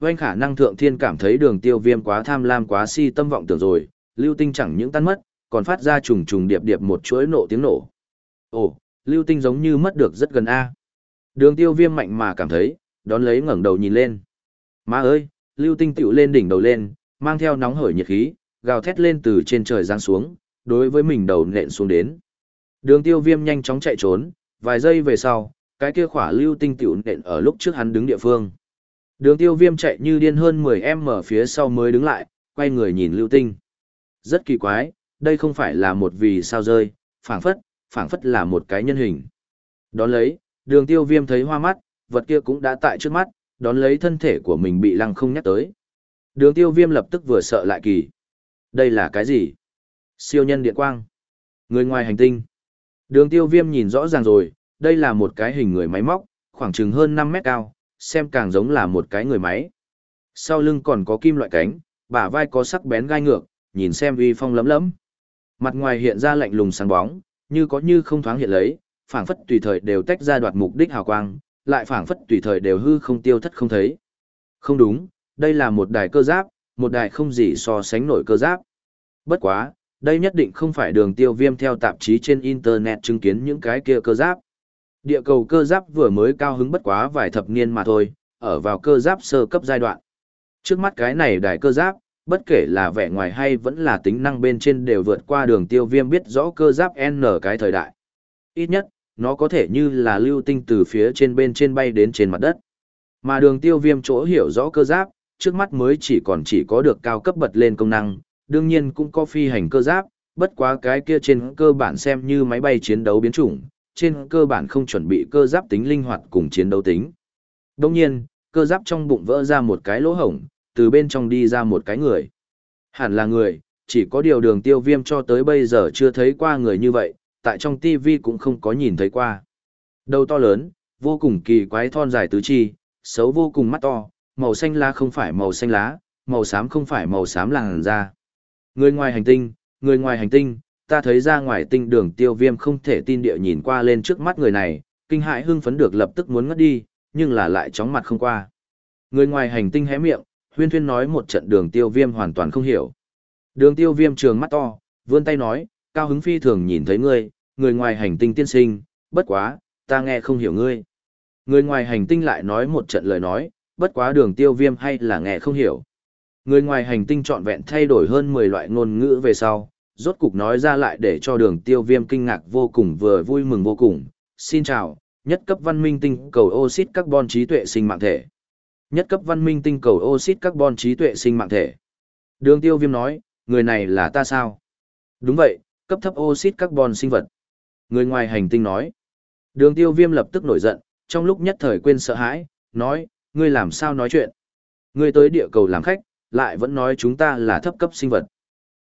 Doanh khả năng thượng thiên cảm thấy đường tiêu viêm quá tham lam quá si tâm vọng tưởng rồi, lưu tinh chẳng những tan mất, còn phát ra trùng trùng điệp điệp một chuỗi nổ tiếng nổ. Ồ, lưu tinh giống như mất được rất gần A. Đường tiêu viêm mạnh mà cảm thấy, đón lấy ngẩng đầu nhìn lên. Má ơi, lưu tinh tiểu lên đỉnh đầu lên, mang theo nóng hởi nhiệt khí, gào thét lên từ trên trời giáng xuống, đối với mình đầu nện xuống đến. Đường tiêu viêm nhanh chóng chạy trốn, vài giây về sau, cái kia khỏa lưu tinh tiểu nện ở lúc trước hắn đứng địa phương. Đường tiêu viêm chạy như điên hơn 10 em mở phía sau mới đứng lại, quay người nhìn lưu tinh. Rất kỳ quái, đây không phải là một vì sao rơi, phảng phất, phảng phất là một cái nhân hình. Đón lấy, đường tiêu viêm thấy hoa mắt, vật kia cũng đã tại trước mắt, đón lấy thân thể của mình bị lăng không nhắc tới. Đường tiêu viêm lập tức vừa sợ lại kỳ. Đây là cái gì? Siêu nhân điện quang. Người ngoài hành tinh. Đường tiêu viêm nhìn rõ ràng rồi, đây là một cái hình người máy móc, khoảng chừng hơn 5 mét cao, xem càng giống là một cái người máy. Sau lưng còn có kim loại cánh, bả vai có sắc bén gai ngược, nhìn xem uy phong lấm lấm. Mặt ngoài hiện ra lạnh lùng sáng bóng, như có như không thoáng hiện lấy, phảng phất tùy thời đều tách ra đoạt mục đích hào quang, lại phảng phất tùy thời đều hư không tiêu thất không thấy. Không đúng, đây là một đài cơ giáp, một đài không gì so sánh nổi cơ giáp. Bất quá, đây nhất định không phải đường tiêu viêm theo tạp chí trên Internet chứng kiến những cái kia cơ giáp. Địa cầu cơ giáp vừa mới cao hứng bất quá vài thập niên mà thôi, ở vào cơ giáp sơ cấp giai đoạn. Trước mắt cái này đài cơ giáp, bất kể là vẻ ngoài hay vẫn là tính năng bên trên đều vượt qua đường tiêu viêm biết rõ cơ giáp N cái thời đại. Ít nhất, nó có thể như là lưu tinh từ phía trên bên trên bay đến trên mặt đất. Mà đường tiêu viêm chỗ hiểu rõ cơ giáp, trước mắt mới chỉ còn chỉ có được cao cấp bật lên công năng, đương nhiên cũng có phi hành cơ giáp, bất quá cái kia trên cơ bản xem như máy bay chiến đấu biến chủng, trên cơ bản không chuẩn bị cơ giáp tính linh hoạt cùng chiến đấu tính. Đồng nhiên, cơ giáp trong bụng vỡ ra một cái lỗ hổng, từ bên trong đi ra một cái người. Hẳn là người, chỉ có điều đường tiêu viêm cho tới bây giờ chưa thấy qua người như vậy, tại trong TV cũng không có nhìn thấy qua. Đầu to lớn, vô cùng kỳ quái thon dài tứ chi, xấu vô cùng mắt to, màu xanh lá không phải màu xanh lá, màu xám không phải màu xám làng da. Người ngoài hành tinh, người ngoài hành tinh, ta thấy ra ngoài tinh đường tiêu viêm không thể tin địa nhìn qua lên trước mắt người này, kinh hãi hưng phấn được lập tức muốn ngất đi, nhưng là lại chóng mặt không qua. Người ngoài hành tinh hé miệng, huyên thuyên nói một trận đường tiêu viêm hoàn toàn không hiểu. Đường tiêu viêm trường mắt to, vươn tay nói, cao hứng phi thường nhìn thấy ngươi, người ngoài hành tinh tiên sinh, bất quá, ta nghe không hiểu ngươi. Người ngoài hành tinh lại nói một trận lời nói, bất quá đường tiêu viêm hay là nghe không hiểu. Người ngoài hành tinh trọn vẹn thay đổi hơn 10 loại ngôn ngữ về sau, rốt cục nói ra lại để cho đường tiêu viêm kinh ngạc vô cùng vừa vui mừng vô cùng. Xin chào, nhất cấp văn minh tinh cầu oxit carbon trí tuệ sinh mạng thể. Nhất cấp văn minh tinh cầu oxit carbon trí tuệ sinh mạng thể. Đường tiêu viêm nói, người này là ta sao? Đúng vậy, cấp thấp oxit carbon sinh vật. Người ngoài hành tinh nói. Đường tiêu viêm lập tức nổi giận, trong lúc nhất thời quên sợ hãi, nói, ngươi làm sao nói chuyện? Ngươi tới địa cầu làm khách, lại vẫn nói chúng ta là thấp cấp sinh vật.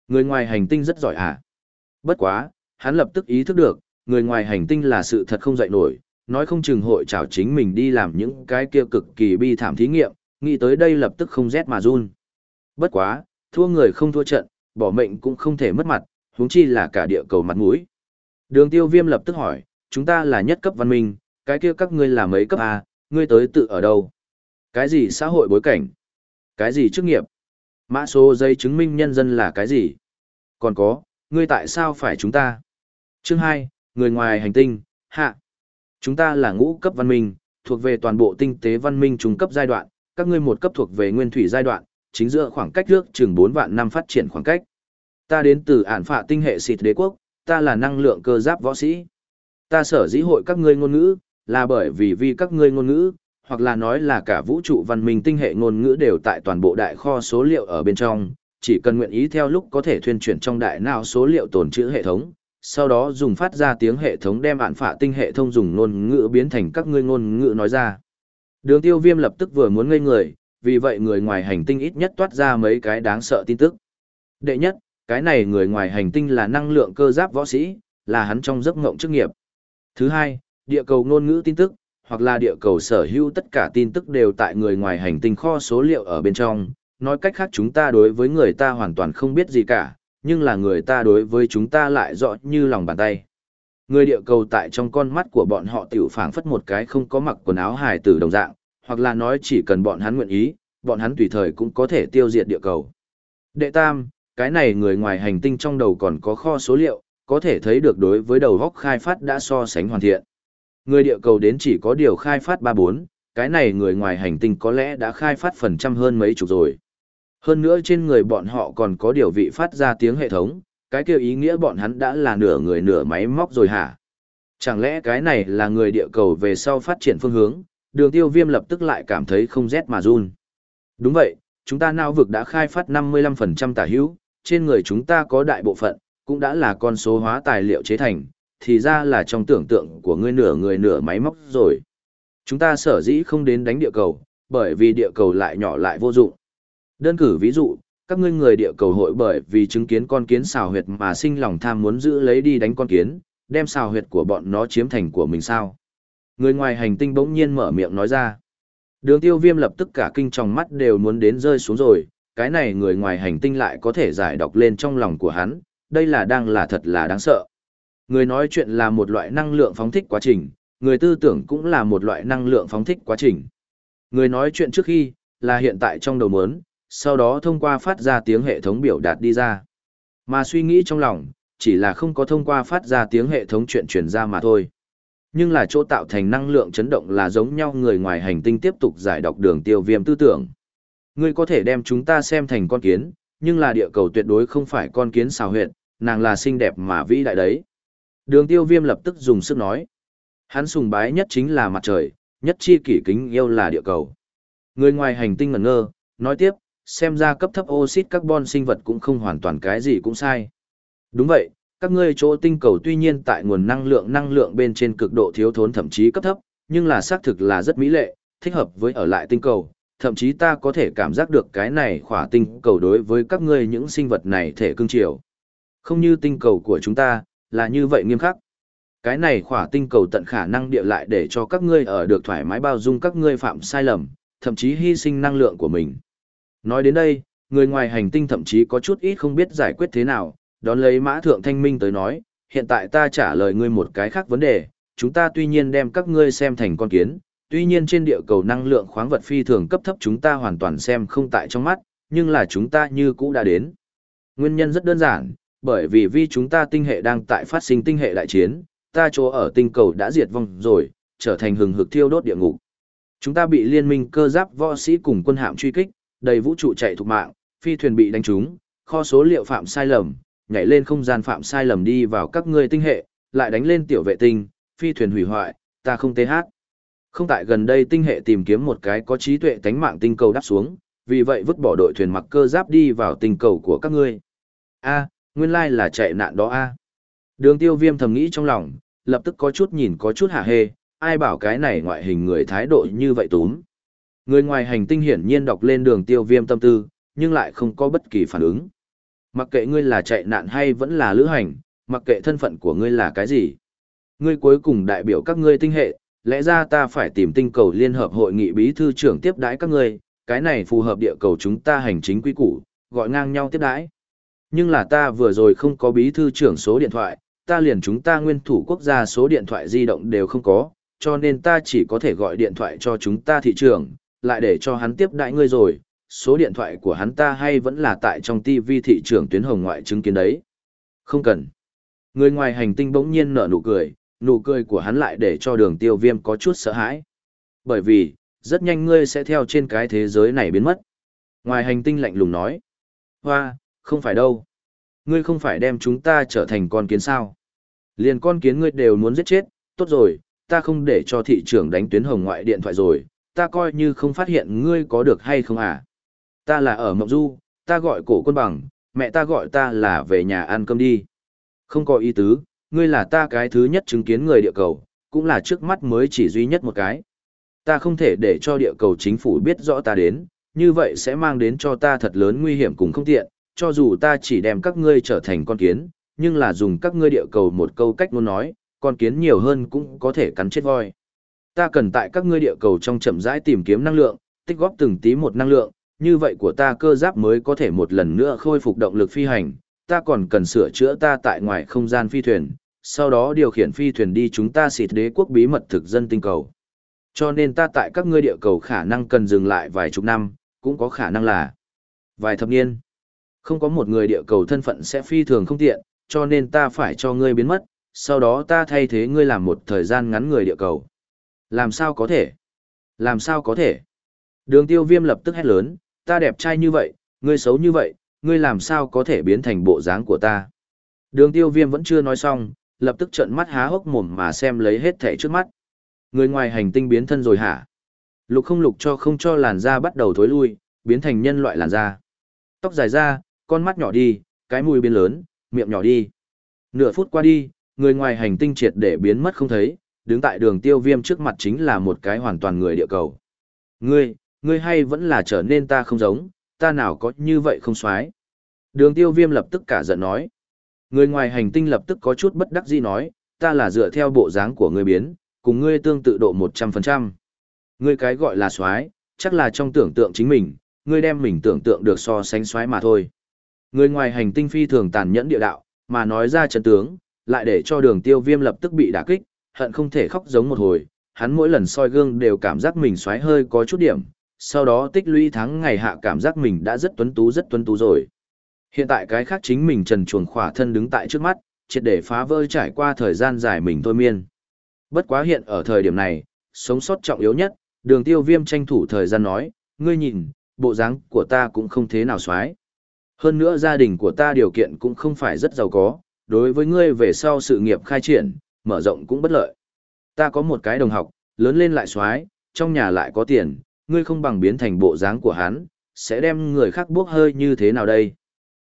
Người ngoài hành tinh rất giỏi à? Bất quá, hắn lập tức ý thức được, người ngoài hành tinh là sự thật không dạy nổi, nói không chừng hội chào chính mình đi làm những cái kia cực kỳ bi thảm thí nghiệm, nghĩ tới đây lập tức không rét mà run. Bất quá, thua người không thua trận, bỏ mệnh cũng không thể mất mặt, huống chi là cả địa cầu mặt mũi. Đường tiêu viêm lập tức hỏi, chúng ta là nhất cấp văn minh, cái kia các ngươi là mấy cấp A, ngươi tới tự ở đâu? Cái gì xã hội bối cảnh? Cái gì chức nghiệp? Mã số giấy chứng minh nhân dân là cái gì? Còn có, ngươi tại sao phải chúng ta? Chương 2, người ngoài hành tinh, hạ. Chúng ta là ngũ cấp văn minh, thuộc về toàn bộ tinh tế văn minh trung cấp giai đoạn, các ngươi một cấp thuộc về nguyên thủy giai đoạn, chính giữa khoảng cách trước chừng 4 vạn năm phát triển khoảng cách. Ta đến từ ản phạ tinh hệ xịt đế quốc, ta là năng lượng cơ giáp võ sĩ. Ta sở dĩ hội các ngươi ngôn ngữ, là bởi vì vì các ngươi ngôn ngữ, hoặc là nói là cả vũ trụ văn minh tinh hệ ngôn ngữ đều tại toàn bộ đại kho số liệu ở bên trong, chỉ cần nguyện ý theo lúc có thể thuyên chuyển trong đại não số liệu tồn trữ hệ thống, sau đó dùng phát ra tiếng hệ thống đem ản phạ tinh hệ thông dùng ngôn ngữ biến thành các ngươi ngôn ngữ nói ra. Đường tiêu viêm lập tức vừa muốn ngây người, vì vậy người ngoài hành tinh ít nhất toát ra mấy cái đáng sợ tin tức. Đệ nhất, cái này người ngoài hành tinh là năng lượng cơ giáp võ sĩ, là hắn trong giấc ngộng chức nghiệp. Thứ hai, địa cầu ngôn ngữ tin tức, hoặc là địa cầu sở hữu tất cả tin tức đều tại người ngoài hành tinh kho số liệu ở bên trong. Nói cách khác chúng ta đối với người ta hoàn toàn không biết gì cả, nhưng là người ta đối với chúng ta lại rõ như lòng bàn tay. Người địa cầu tại trong con mắt của bọn họ tiểu phảng phất một cái không có mặc quần áo hài tử đồng dạng, hoặc là nói chỉ cần bọn hắn nguyện ý, bọn hắn tùy thời cũng có thể tiêu diệt địa cầu. Đệ tam, cái này người ngoài hành tinh trong đầu còn có kho số liệu, có thể thấy được đối với đầu góc khai phát đã so sánh hoàn thiện. Người địa cầu đến chỉ có điều khai phát 3-4, cái này người ngoài hành tinh có lẽ đã khai phát phần trăm hơn mấy chục rồi. Hơn nữa trên người bọn họ còn có điều vị phát ra tiếng hệ thống, cái kêu ý nghĩa bọn hắn đã là nửa người nửa máy móc rồi hả? Chẳng lẽ cái này là người địa cầu về sau phát triển phương hướng, đường tiêu viêm lập tức lại cảm thấy không rét mà run. Đúng vậy, chúng ta nào vực đã khai phát 55% tả hữu, trên người chúng ta có đại bộ phận, cũng đã là con số hóa tài liệu chế thành, thì ra là trong tưởng tượng của ngươi nửa người nửa máy móc rồi. Chúng ta sở dĩ không đến đánh địa cầu, bởi vì địa cầu lại nhỏ lại vô dụng. Đơn cử ví dụ, các ngươi người địa cầu hội bởi vì chứng kiến con kiến xào huyệt mà sinh lòng tham muốn giữ lấy đi đánh con kiến, đem xào huyệt của bọn nó chiếm thành của mình sao. Người ngoài hành tinh bỗng nhiên mở miệng nói ra. Đường tiêu viêm lập tức cả kinh trong mắt đều muốn đến rơi xuống rồi, cái này người ngoài hành tinh lại có thể giải đọc lên trong lòng của hắn, đây là đang là thật là đáng sợ. Người nói chuyện là một loại năng lượng phóng thích quá trình, người tư tưởng cũng là một loại năng lượng phóng thích quá trình. Người nói chuyện trước khi, là hiện tại trong đầu mớn, sau đó thông qua phát ra tiếng hệ thống biểu đạt đi ra. Mà suy nghĩ trong lòng, chỉ là không có thông qua phát ra tiếng hệ thống chuyện truyền ra mà thôi. Nhưng là chỗ tạo thành năng lượng chấn động là giống nhau người ngoài hành tinh tiếp tục giải đọc đường tiêu viêm tư tưởng. Ngươi có thể đem chúng ta xem thành con kiến, nhưng là địa cầu tuyệt đối không phải con kiến xào huyệt, nàng là xinh đẹp mà vĩ đại đấy. Đường tiêu viêm lập tức dùng sức nói. Hắn sùng bái nhất chính là mặt trời, nhất chi kỷ kính yêu là địa cầu. Người ngoài hành tinh ngẩn ngơ, nói tiếp, xem ra cấp thấp oxit carbon sinh vật cũng không hoàn toàn cái gì cũng sai. Đúng vậy, các ngươi chỗ tinh cầu tuy nhiên tại nguồn năng lượng năng lượng bên trên cực độ thiếu thốn thậm chí cấp thấp, nhưng là xác thực là rất mỹ lệ, thích hợp với ở lại tinh cầu, thậm chí ta có thể cảm giác được cái này khỏa tinh cầu đối với các ngươi những sinh vật này thể cương triều. Không như tinh cầu của chúng ta, là như vậy nghiêm khắc. Cái này khỏa tinh cầu tận khả năng địa lại để cho các ngươi ở được thoải mái bao dung các ngươi phạm sai lầm, thậm chí hy sinh năng lượng của mình. Nói đến đây, người ngoài hành tinh thậm chí có chút ít không biết giải quyết thế nào, đón lấy mã thượng thanh minh tới nói, hiện tại ta trả lời ngươi một cái khác vấn đề, chúng ta tuy nhiên đem các ngươi xem thành con kiến, tuy nhiên trên địa cầu năng lượng khoáng vật phi thường cấp thấp chúng ta hoàn toàn xem không tại trong mắt, nhưng là chúng ta như cũ đã đến. Nguyên nhân rất đơn giản, bởi vì vì chúng ta tinh hệ đang tại phát sinh tinh hệ đại chiến, ta chỗ ở tinh cầu đã diệt vong rồi, trở thành hừng hực thiêu đốt địa ngục. Chúng ta bị liên minh cơ giáp võ sĩ cùng quân hạm truy kích, đầy vũ trụ chạy thục mạng, phi thuyền bị đánh trúng, kho số liệu phạm sai lầm, nhảy lên không gian phạm sai lầm đi vào các ngươi tinh hệ, lại đánh lên tiểu vệ tinh, phi thuyền hủy hoại, ta không tê hát. Không tại gần đây tinh hệ tìm kiếm một cái có trí tuệ tánh mạng tinh cầu đáp xuống, vì vậy vứt bỏ đội thuyền mặc cơ giáp đi vào tinh cầu của các ngươi. A, nguyên lai là chạy nạn đó a. Đường tiêu viêm thầm nghĩ trong lòng, lập tức có chút nhìn có chút hạ hê, ai bảo cái này ngoại hình người thái độ như vậy túm. Người ngoài hành tinh hiển nhiên đọc lên đường tiêu viêm tâm tư, nhưng lại không có bất kỳ phản ứng. Mặc kệ ngươi là chạy nạn hay vẫn là lữ hành, mặc kệ thân phận của ngươi là cái gì. Ngươi cuối cùng đại biểu các ngươi tinh hệ, lẽ ra ta phải tìm tinh cầu liên hợp hội nghị bí thư trưởng tiếp đãi các ngươi, cái này phù hợp địa cầu chúng ta hành chính quy củ, gọi ngang nhau tiếp đãi. Nhưng là ta vừa rồi không có bí thư trưởng số điện thoại, ta liền chúng ta nguyên thủ quốc gia số điện thoại di động đều không có, cho nên ta chỉ có thể gọi điện thoại cho chúng ta thị trường, lại để cho hắn tiếp đại ngươi rồi, số điện thoại của hắn ta hay vẫn là tại trong TV thị trường tuyến hồng ngoại chứng kiến đấy. Không cần. Người ngoài hành tinh bỗng nhiên nở nụ cười, nụ cười của hắn lại để cho đường tiêu viêm có chút sợ hãi. Bởi vì, rất nhanh ngươi sẽ theo trên cái thế giới này biến mất. Ngoài hành tinh lạnh lùng nói. Hoa, không phải đâu. Ngươi không phải đem chúng ta trở thành con kiến sao. Liền con kiến ngươi đều muốn giết chết, tốt rồi, ta không để cho thị trưởng đánh tuyến hồng ngoại điện thoại rồi, ta coi như không phát hiện ngươi có được hay không à. Ta là ở Mộng Du, ta gọi cổ quân bằng, mẹ ta gọi ta là về nhà ăn cơm đi. Không có ý tứ, ngươi là ta cái thứ nhất chứng kiến người địa cầu, cũng là trước mắt mới chỉ duy nhất một cái. Ta không thể để cho địa cầu chính phủ biết rõ ta đến, như vậy sẽ mang đến cho ta thật lớn nguy hiểm cùng không tiện, cho dù ta chỉ đem các ngươi trở thành con kiến, nhưng là dùng các ngươi địa cầu một câu cách ngôn nói, con kiến nhiều hơn cũng có thể cắn chết voi. Ta cần tại các ngươi địa cầu trong chậm rãi tìm kiếm năng lượng, tích góp từng tí một năng lượng, như vậy của ta cơ giáp mới có thể một lần nữa khôi phục động lực phi hành, ta còn cần sửa chữa ta tại ngoài không gian phi thuyền, sau đó điều khiển phi thuyền đi chúng ta xịt đế quốc bí mật thực dân tinh cầu. Cho nên ta tại các ngươi địa cầu khả năng cần dừng lại vài chục năm, cũng có khả năng là vài thập niên. Không có một người địa cầu thân phận sẽ phi thường không tiện, cho nên ta phải cho ngươi biến mất, sau đó ta thay thế ngươi làm một thời gian ngắn người địa cầu. Làm sao có thể? Làm sao có thể? Đường tiêu viêm lập tức hét lớn, ta đẹp trai như vậy, ngươi xấu như vậy, ngươi làm sao có thể biến thành bộ dáng của ta? Đường tiêu viêm vẫn chưa nói xong, lập tức trợn mắt há hốc mồm mà xem lấy hết thẻ trước mắt. Người ngoài hành tinh biến thân rồi hả? Lục không lục cho không cho làn da bắt đầu thối lui, biến thành nhân loại làn da. Tóc dài ra, con mắt nhỏ đi, cái mùi biến lớn, miệng nhỏ đi. Nửa phút qua đi, người ngoài hành tinh triệt để biến mất không thấy, đứng tại đường tiêu viêm trước mặt chính là một cái hoàn toàn người địa cầu. Ngươi, ngươi hay vẫn là trở nên ta không giống, ta nào có như vậy không xoái. Đường tiêu viêm lập tức cả giận nói. Người ngoài hành tinh lập tức có chút bất đắc dĩ nói, ta là dựa theo bộ dáng của ngươi biến, cùng ngươi tương tự độ 100%. Ngươi cái gọi là xoái, chắc là trong tưởng tượng chính mình, ngươi đem mình tưởng tượng được so sánh xoái mà thôi. Người ngoài hành tinh phi thường tàn nhẫn địa đạo, mà nói ra trận tướng, lại để cho đường tiêu viêm lập tức bị đả kích, hận không thể khóc giống một hồi, hắn mỗi lần soi gương đều cảm giác mình xoáy hơi có chút điểm, sau đó tích lũy tháng ngày hạ cảm giác mình đã rất tuấn tú rất tuấn tú rồi. Hiện tại cái khác chính mình trần chuồng khỏa thân đứng tại trước mắt, triệt để phá vỡ trải qua thời gian dài mình thôi miên. Bất quá hiện ở thời điểm này, sống sót trọng yếu nhất, đường tiêu viêm tranh thủ thời gian nói, ngươi nhìn, bộ dáng của ta cũng không thế nào xoáy. Hơn nữa gia đình của ta điều kiện cũng không phải rất giàu có, đối với ngươi về sau sự nghiệp khai triển, mở rộng cũng bất lợi. Ta có một cái đồng học, lớn lên lại xoái, trong nhà lại có tiền, ngươi không bằng biến thành bộ dáng của hắn, sẽ đem người khác bước hơi như thế nào đây?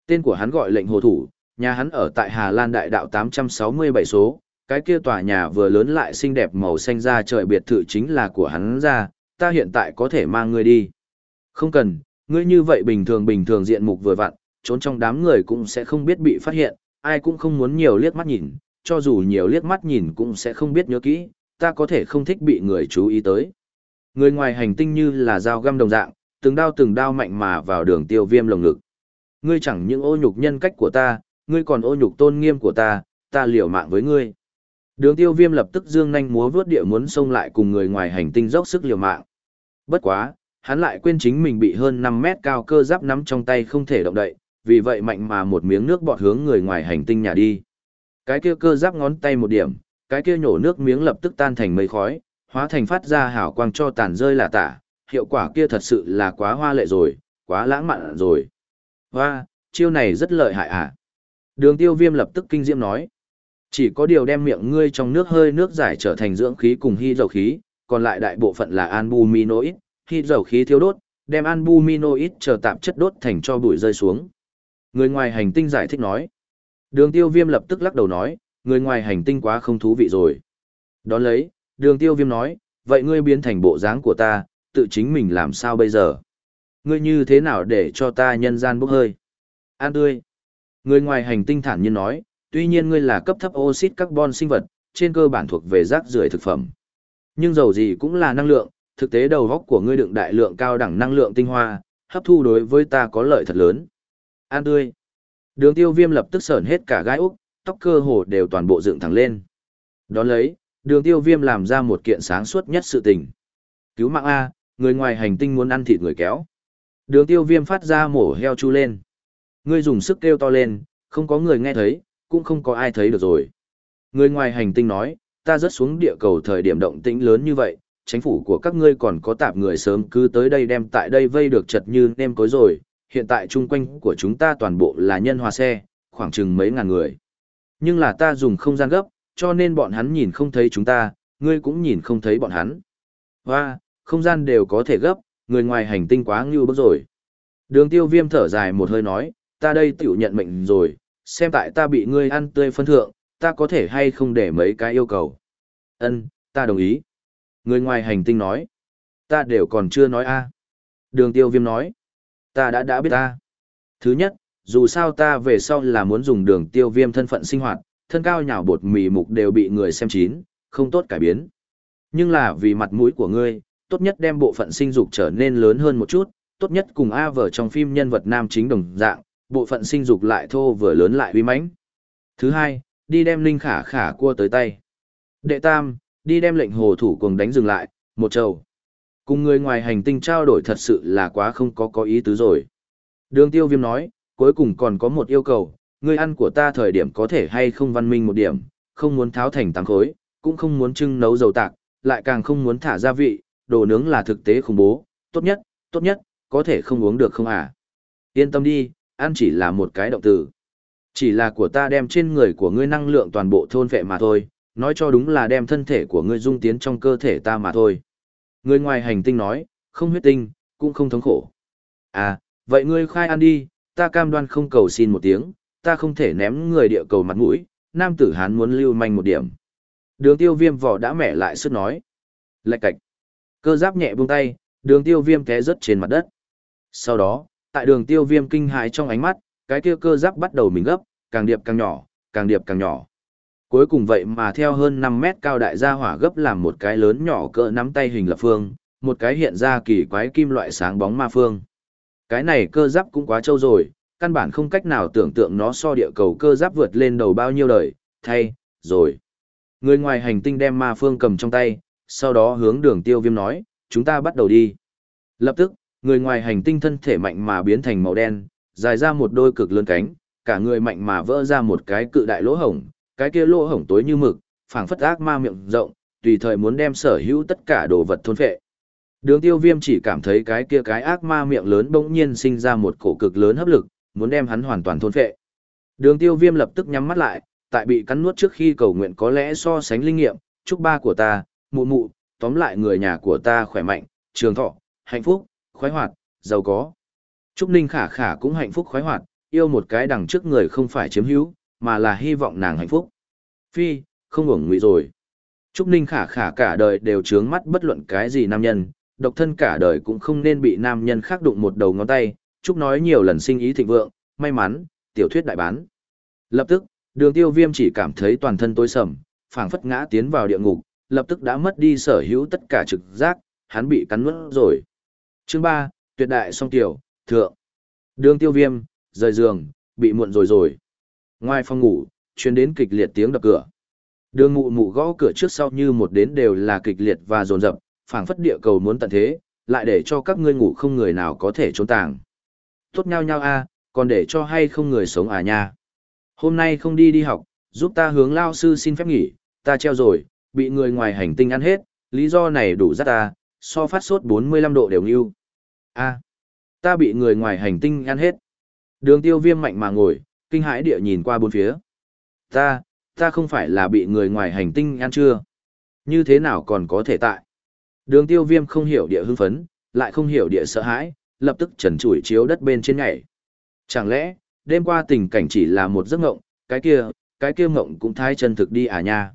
Tên của hắn gọi lệnh hồ thủ, nhà hắn ở tại Hà Lan đại đạo 867 số, cái kia tòa nhà vừa lớn lại xinh đẹp màu xanh da trời biệt thự chính là của hắn ra, ta hiện tại có thể mang ngươi đi. Không cần, ngươi như vậy bình thường bình thường diện mục vừa vặn, trốn trong đám người cũng sẽ không biết bị phát hiện, ai cũng không muốn nhiều liếc mắt nhìn, cho dù nhiều liếc mắt nhìn cũng sẽ không biết nhớ kỹ, ta có thể không thích bị người chú ý tới. Người ngoài hành tinh như là dao găm đồng dạng, từng đao từng đao mạnh mà vào đường tiêu viêm lồng ngực. Ngươi chẳng những ô nhục nhân cách của ta, ngươi còn ô nhục tôn nghiêm của ta, ta liều mạng với ngươi. Đường tiêu viêm lập tức dương nanh múa vướt địa muốn xông lại cùng người ngoài hành tinh dốc sức liều mạng. Bất quá, hắn lại quên chính mình bị hơn 5 mét cao cơ giáp nắm trong tay không thể động đậy, vì vậy mạnh mà một miếng nước bọt hướng người ngoài hành tinh nhà đi. Cái kia cơ giáp ngón tay một điểm, cái kia nhổ nước miếng lập tức tan thành mây khói, hóa thành phát ra hào quang cho tàn rơi là tả, hiệu quả kia thật sự là quá hoa lệ rồi, quá lãng mạn rồi. Hoa, chiêu này rất lợi hại à? Đường tiêu viêm lập tức kinh diễm nói. Chỉ có điều đem miệng ngươi trong nước hơi nước giải trở thành dưỡng khí cùng hy dầu khí, còn lại đại bộ phận là albuminoid, hít dầu khí thiếu đốt, đem albuminoid chờ tạp chất đốt thành cho bụi rơi xuống. Người ngoài hành tinh giải thích nói. Đường tiêu viêm lập tức lắc đầu nói, người ngoài hành tinh quá không thú vị rồi. Đón lấy, đường tiêu viêm nói, vậy ngươi biến thành bộ dáng của ta, tự chính mình làm sao bây giờ? Ngươi như thế nào để cho ta nhân gian bốc hơi? An tươi. Người ngoài hành tinh thản nhiên nói, tuy nhiên ngươi là cấp thấp oxit carbon sinh vật, trên cơ bản thuộc về rác rưởi thực phẩm. Nhưng dầu gì cũng là năng lượng, thực tế đầu góc của ngươi đựng đại lượng cao đẳng năng lượng tinh hoa, hấp thu đối với ta có lợi thật lớn. An tươi. Đường tiêu viêm lập tức sởn hết cả gai úc, tóc cơ hồ đều toàn bộ dựng thẳng lên. Đón lấy, đường tiêu viêm làm ra một kiện sáng suốt nhất sự tình. Cứu mạng A, người ngoài hành tinh muốn ăn thịt người kéo. Đường tiêu viêm phát ra mổ heo chu lên. Ngươi dùng sức kêu to lên, không có người nghe thấy, cũng không có ai thấy được rồi. Người ngoài hành tinh nói, ta rớt xuống địa cầu thời điểm động tĩnh lớn như vậy, chính phủ của các ngươi còn có tạp người sớm cứ tới đây đem tại đây vây được chật như nêm cối rồi, hiện tại chung quanh của chúng ta toàn bộ là nhân hòa xe, khoảng chừng mấy ngàn người. Nhưng là ta dùng không gian gấp, cho nên bọn hắn nhìn không thấy chúng ta, ngươi cũng nhìn không thấy bọn hắn. Và, không gian đều có thể gấp, người ngoài hành tinh quá ngưu bức rồi. Đường tiêu viêm thở dài một hơi nói, ta đây tiểu nhận mệnh rồi, xem tại ta bị ngươi ăn tươi phân thượng, ta có thể hay không để mấy cái yêu cầu. Ân, ta đồng ý. Người ngoài hành tinh nói, ta đều còn chưa nói a. Đường tiêu viêm nói, ta đã đã biết ta. Thứ nhất, dù sao ta về sau là muốn dùng đường tiêu viêm thân phận sinh hoạt, thân cao nhào bột mì mục đều bị người xem chín, không tốt cải biến. Nhưng là vì mặt mũi của ngươi, tốt nhất đem bộ phận sinh dục trở nên lớn hơn một chút, tốt nhất cùng A vở trong phim nhân vật nam chính đồng dạng, bộ phận sinh dục lại thô vừa lớn lại uy mãnh. Thứ hai, đi đem linh khả khả cua tới tay. Đệ tam, đi đem lệnh hồ thủ cùng đánh dừng lại, một trầu. Cùng người ngoài hành tinh trao đổi thật sự là quá không có có ý tứ rồi. Đường tiêu viêm nói, cuối cùng còn có một yêu cầu, người ăn của ta thời điểm có thể hay không văn minh một điểm, không muốn tháo thành tăng khối, cũng không muốn trưng nấu dầu tạc, lại càng không muốn thả gia vị, đồ nướng là thực tế khủng bố, tốt nhất, tốt nhất, có thể không uống được không à. Yên tâm đi, ăn chỉ là một cái động từ. Chỉ là của ta đem trên người của ngươi năng lượng toàn bộ thôn vệ mà thôi, nói cho đúng là đem thân thể của ngươi dung tiến trong cơ thể ta mà thôi. Người ngoài hành tinh nói, không huyết tinh, cũng không thống khổ. À, vậy ngươi khai ăn đi, ta cam đoan không cầu xin một tiếng, ta không thể ném người địa cầu mặt mũi, nam tử hán muốn lưu manh một điểm. Đường tiêu viêm vỏ đã mẻ lại sức nói. Lạch cạch. Cơ giáp nhẹ buông tay, đường tiêu viêm té rớt trên mặt đất. Sau đó, tại đường tiêu viêm kinh hãi trong ánh mắt, cái kia cơ giáp bắt đầu mình gấp, càng điệp càng nhỏ, càng điệp càng nhỏ. Cuối cùng vậy mà theo hơn 5 mét cao đại gia hỏa gấp làm một cái lớn nhỏ cỡ nắm tay hình lập phương, một cái hiện ra kỳ quái kim loại sáng bóng ma phương. Cái này cơ giáp cũng quá trâu rồi, căn bản không cách nào tưởng tượng nó so địa cầu cơ giáp vượt lên đầu bao nhiêu đời, thay, rồi. Người ngoài hành tinh đem ma phương cầm trong tay, sau đó hướng đường tiêu viêm nói, chúng ta bắt đầu đi. Lập tức, người ngoài hành tinh thân thể mạnh mà biến thành màu đen, dài ra một đôi cực lớn cánh, cả người mạnh mà vỡ ra một cái cự đại lỗ hổng, cái kia lỗ hổng tối như mực, phảng phất ác ma miệng rộng, tùy thời muốn đem sở hữu tất cả đồ vật thôn phệ. Đường tiêu viêm chỉ cảm thấy cái kia cái ác ma miệng lớn bỗng nhiên sinh ra một cổ cực lớn hấp lực, muốn đem hắn hoàn toàn thôn phệ. Đường tiêu viêm lập tức nhắm mắt lại, tại bị cắn nuốt trước khi cầu nguyện có lẽ so sánh linh nghiệm, chúc ba của ta, mụ mụ, tóm lại người nhà của ta khỏe mạnh, trường thọ, hạnh phúc, khoái hoạt, giàu có. Trúc Ninh khả khả cũng hạnh phúc khoái hoạt, yêu một cái đằng trước người không phải chiếm hữu, mà là hy vọng nàng hạnh phúc. Phi, không ủng ngụy rồi. Trúc Ninh khả khả cả đời đều trướng mắt bất luận cái gì nam nhân, độc thân cả đời cũng không nên bị nam nhân khác đụng một đầu ngón tay. Trúc nói nhiều lần sinh ý thịnh vượng, may mắn, tiểu thuyết đại bán. Lập tức, Đường tiêu viêm chỉ cảm thấy toàn thân tối sầm, phảng phất ngã tiến vào địa ngục, lập tức đã mất đi sở hữu tất cả trực giác, hắn bị cắn nuốt rồi. Chương 3, tuyệt đại song tiểu, thượng. Đường tiêu viêm, rời giường, bị muộn rồi rồi. Ngoài phòng ngủ, truyền đến kịch liệt tiếng đập cửa. Đường mụ mụ gõ cửa trước sau như một đến đều là kịch liệt và dồn dập, phảng phất địa cầu muốn tận thế, lại để cho các ngươi ngủ không người nào có thể trốn tàng. Tốt nhau nhau a, còn để cho hay không người sống à nha. Hôm nay không đi đi học, giúp ta hướng lao sư xin phép nghỉ, ta treo rồi, bị người ngoài hành tinh ăn hết, lý do này đủ rất ta, so phát sốt 45 độ đều nghiêu. A, ta bị người ngoài hành tinh ăn hết. Đường tiêu viêm mạnh mà ngồi, kinh hãi địa nhìn qua bốn phía. Ta, ta không phải là bị người ngoài hành tinh ăn chưa? Như thế nào còn có thể tại? Đường tiêu viêm không hiểu địa hưng phấn, lại không hiểu địa sợ hãi, lập tức trần chủi chiếu đất bên trên nhảy. Chẳng lẽ, đêm qua tình cảnh chỉ là một giấc ngộng, cái kia, cái kia ngộng cũng thái chân thực đi à nha.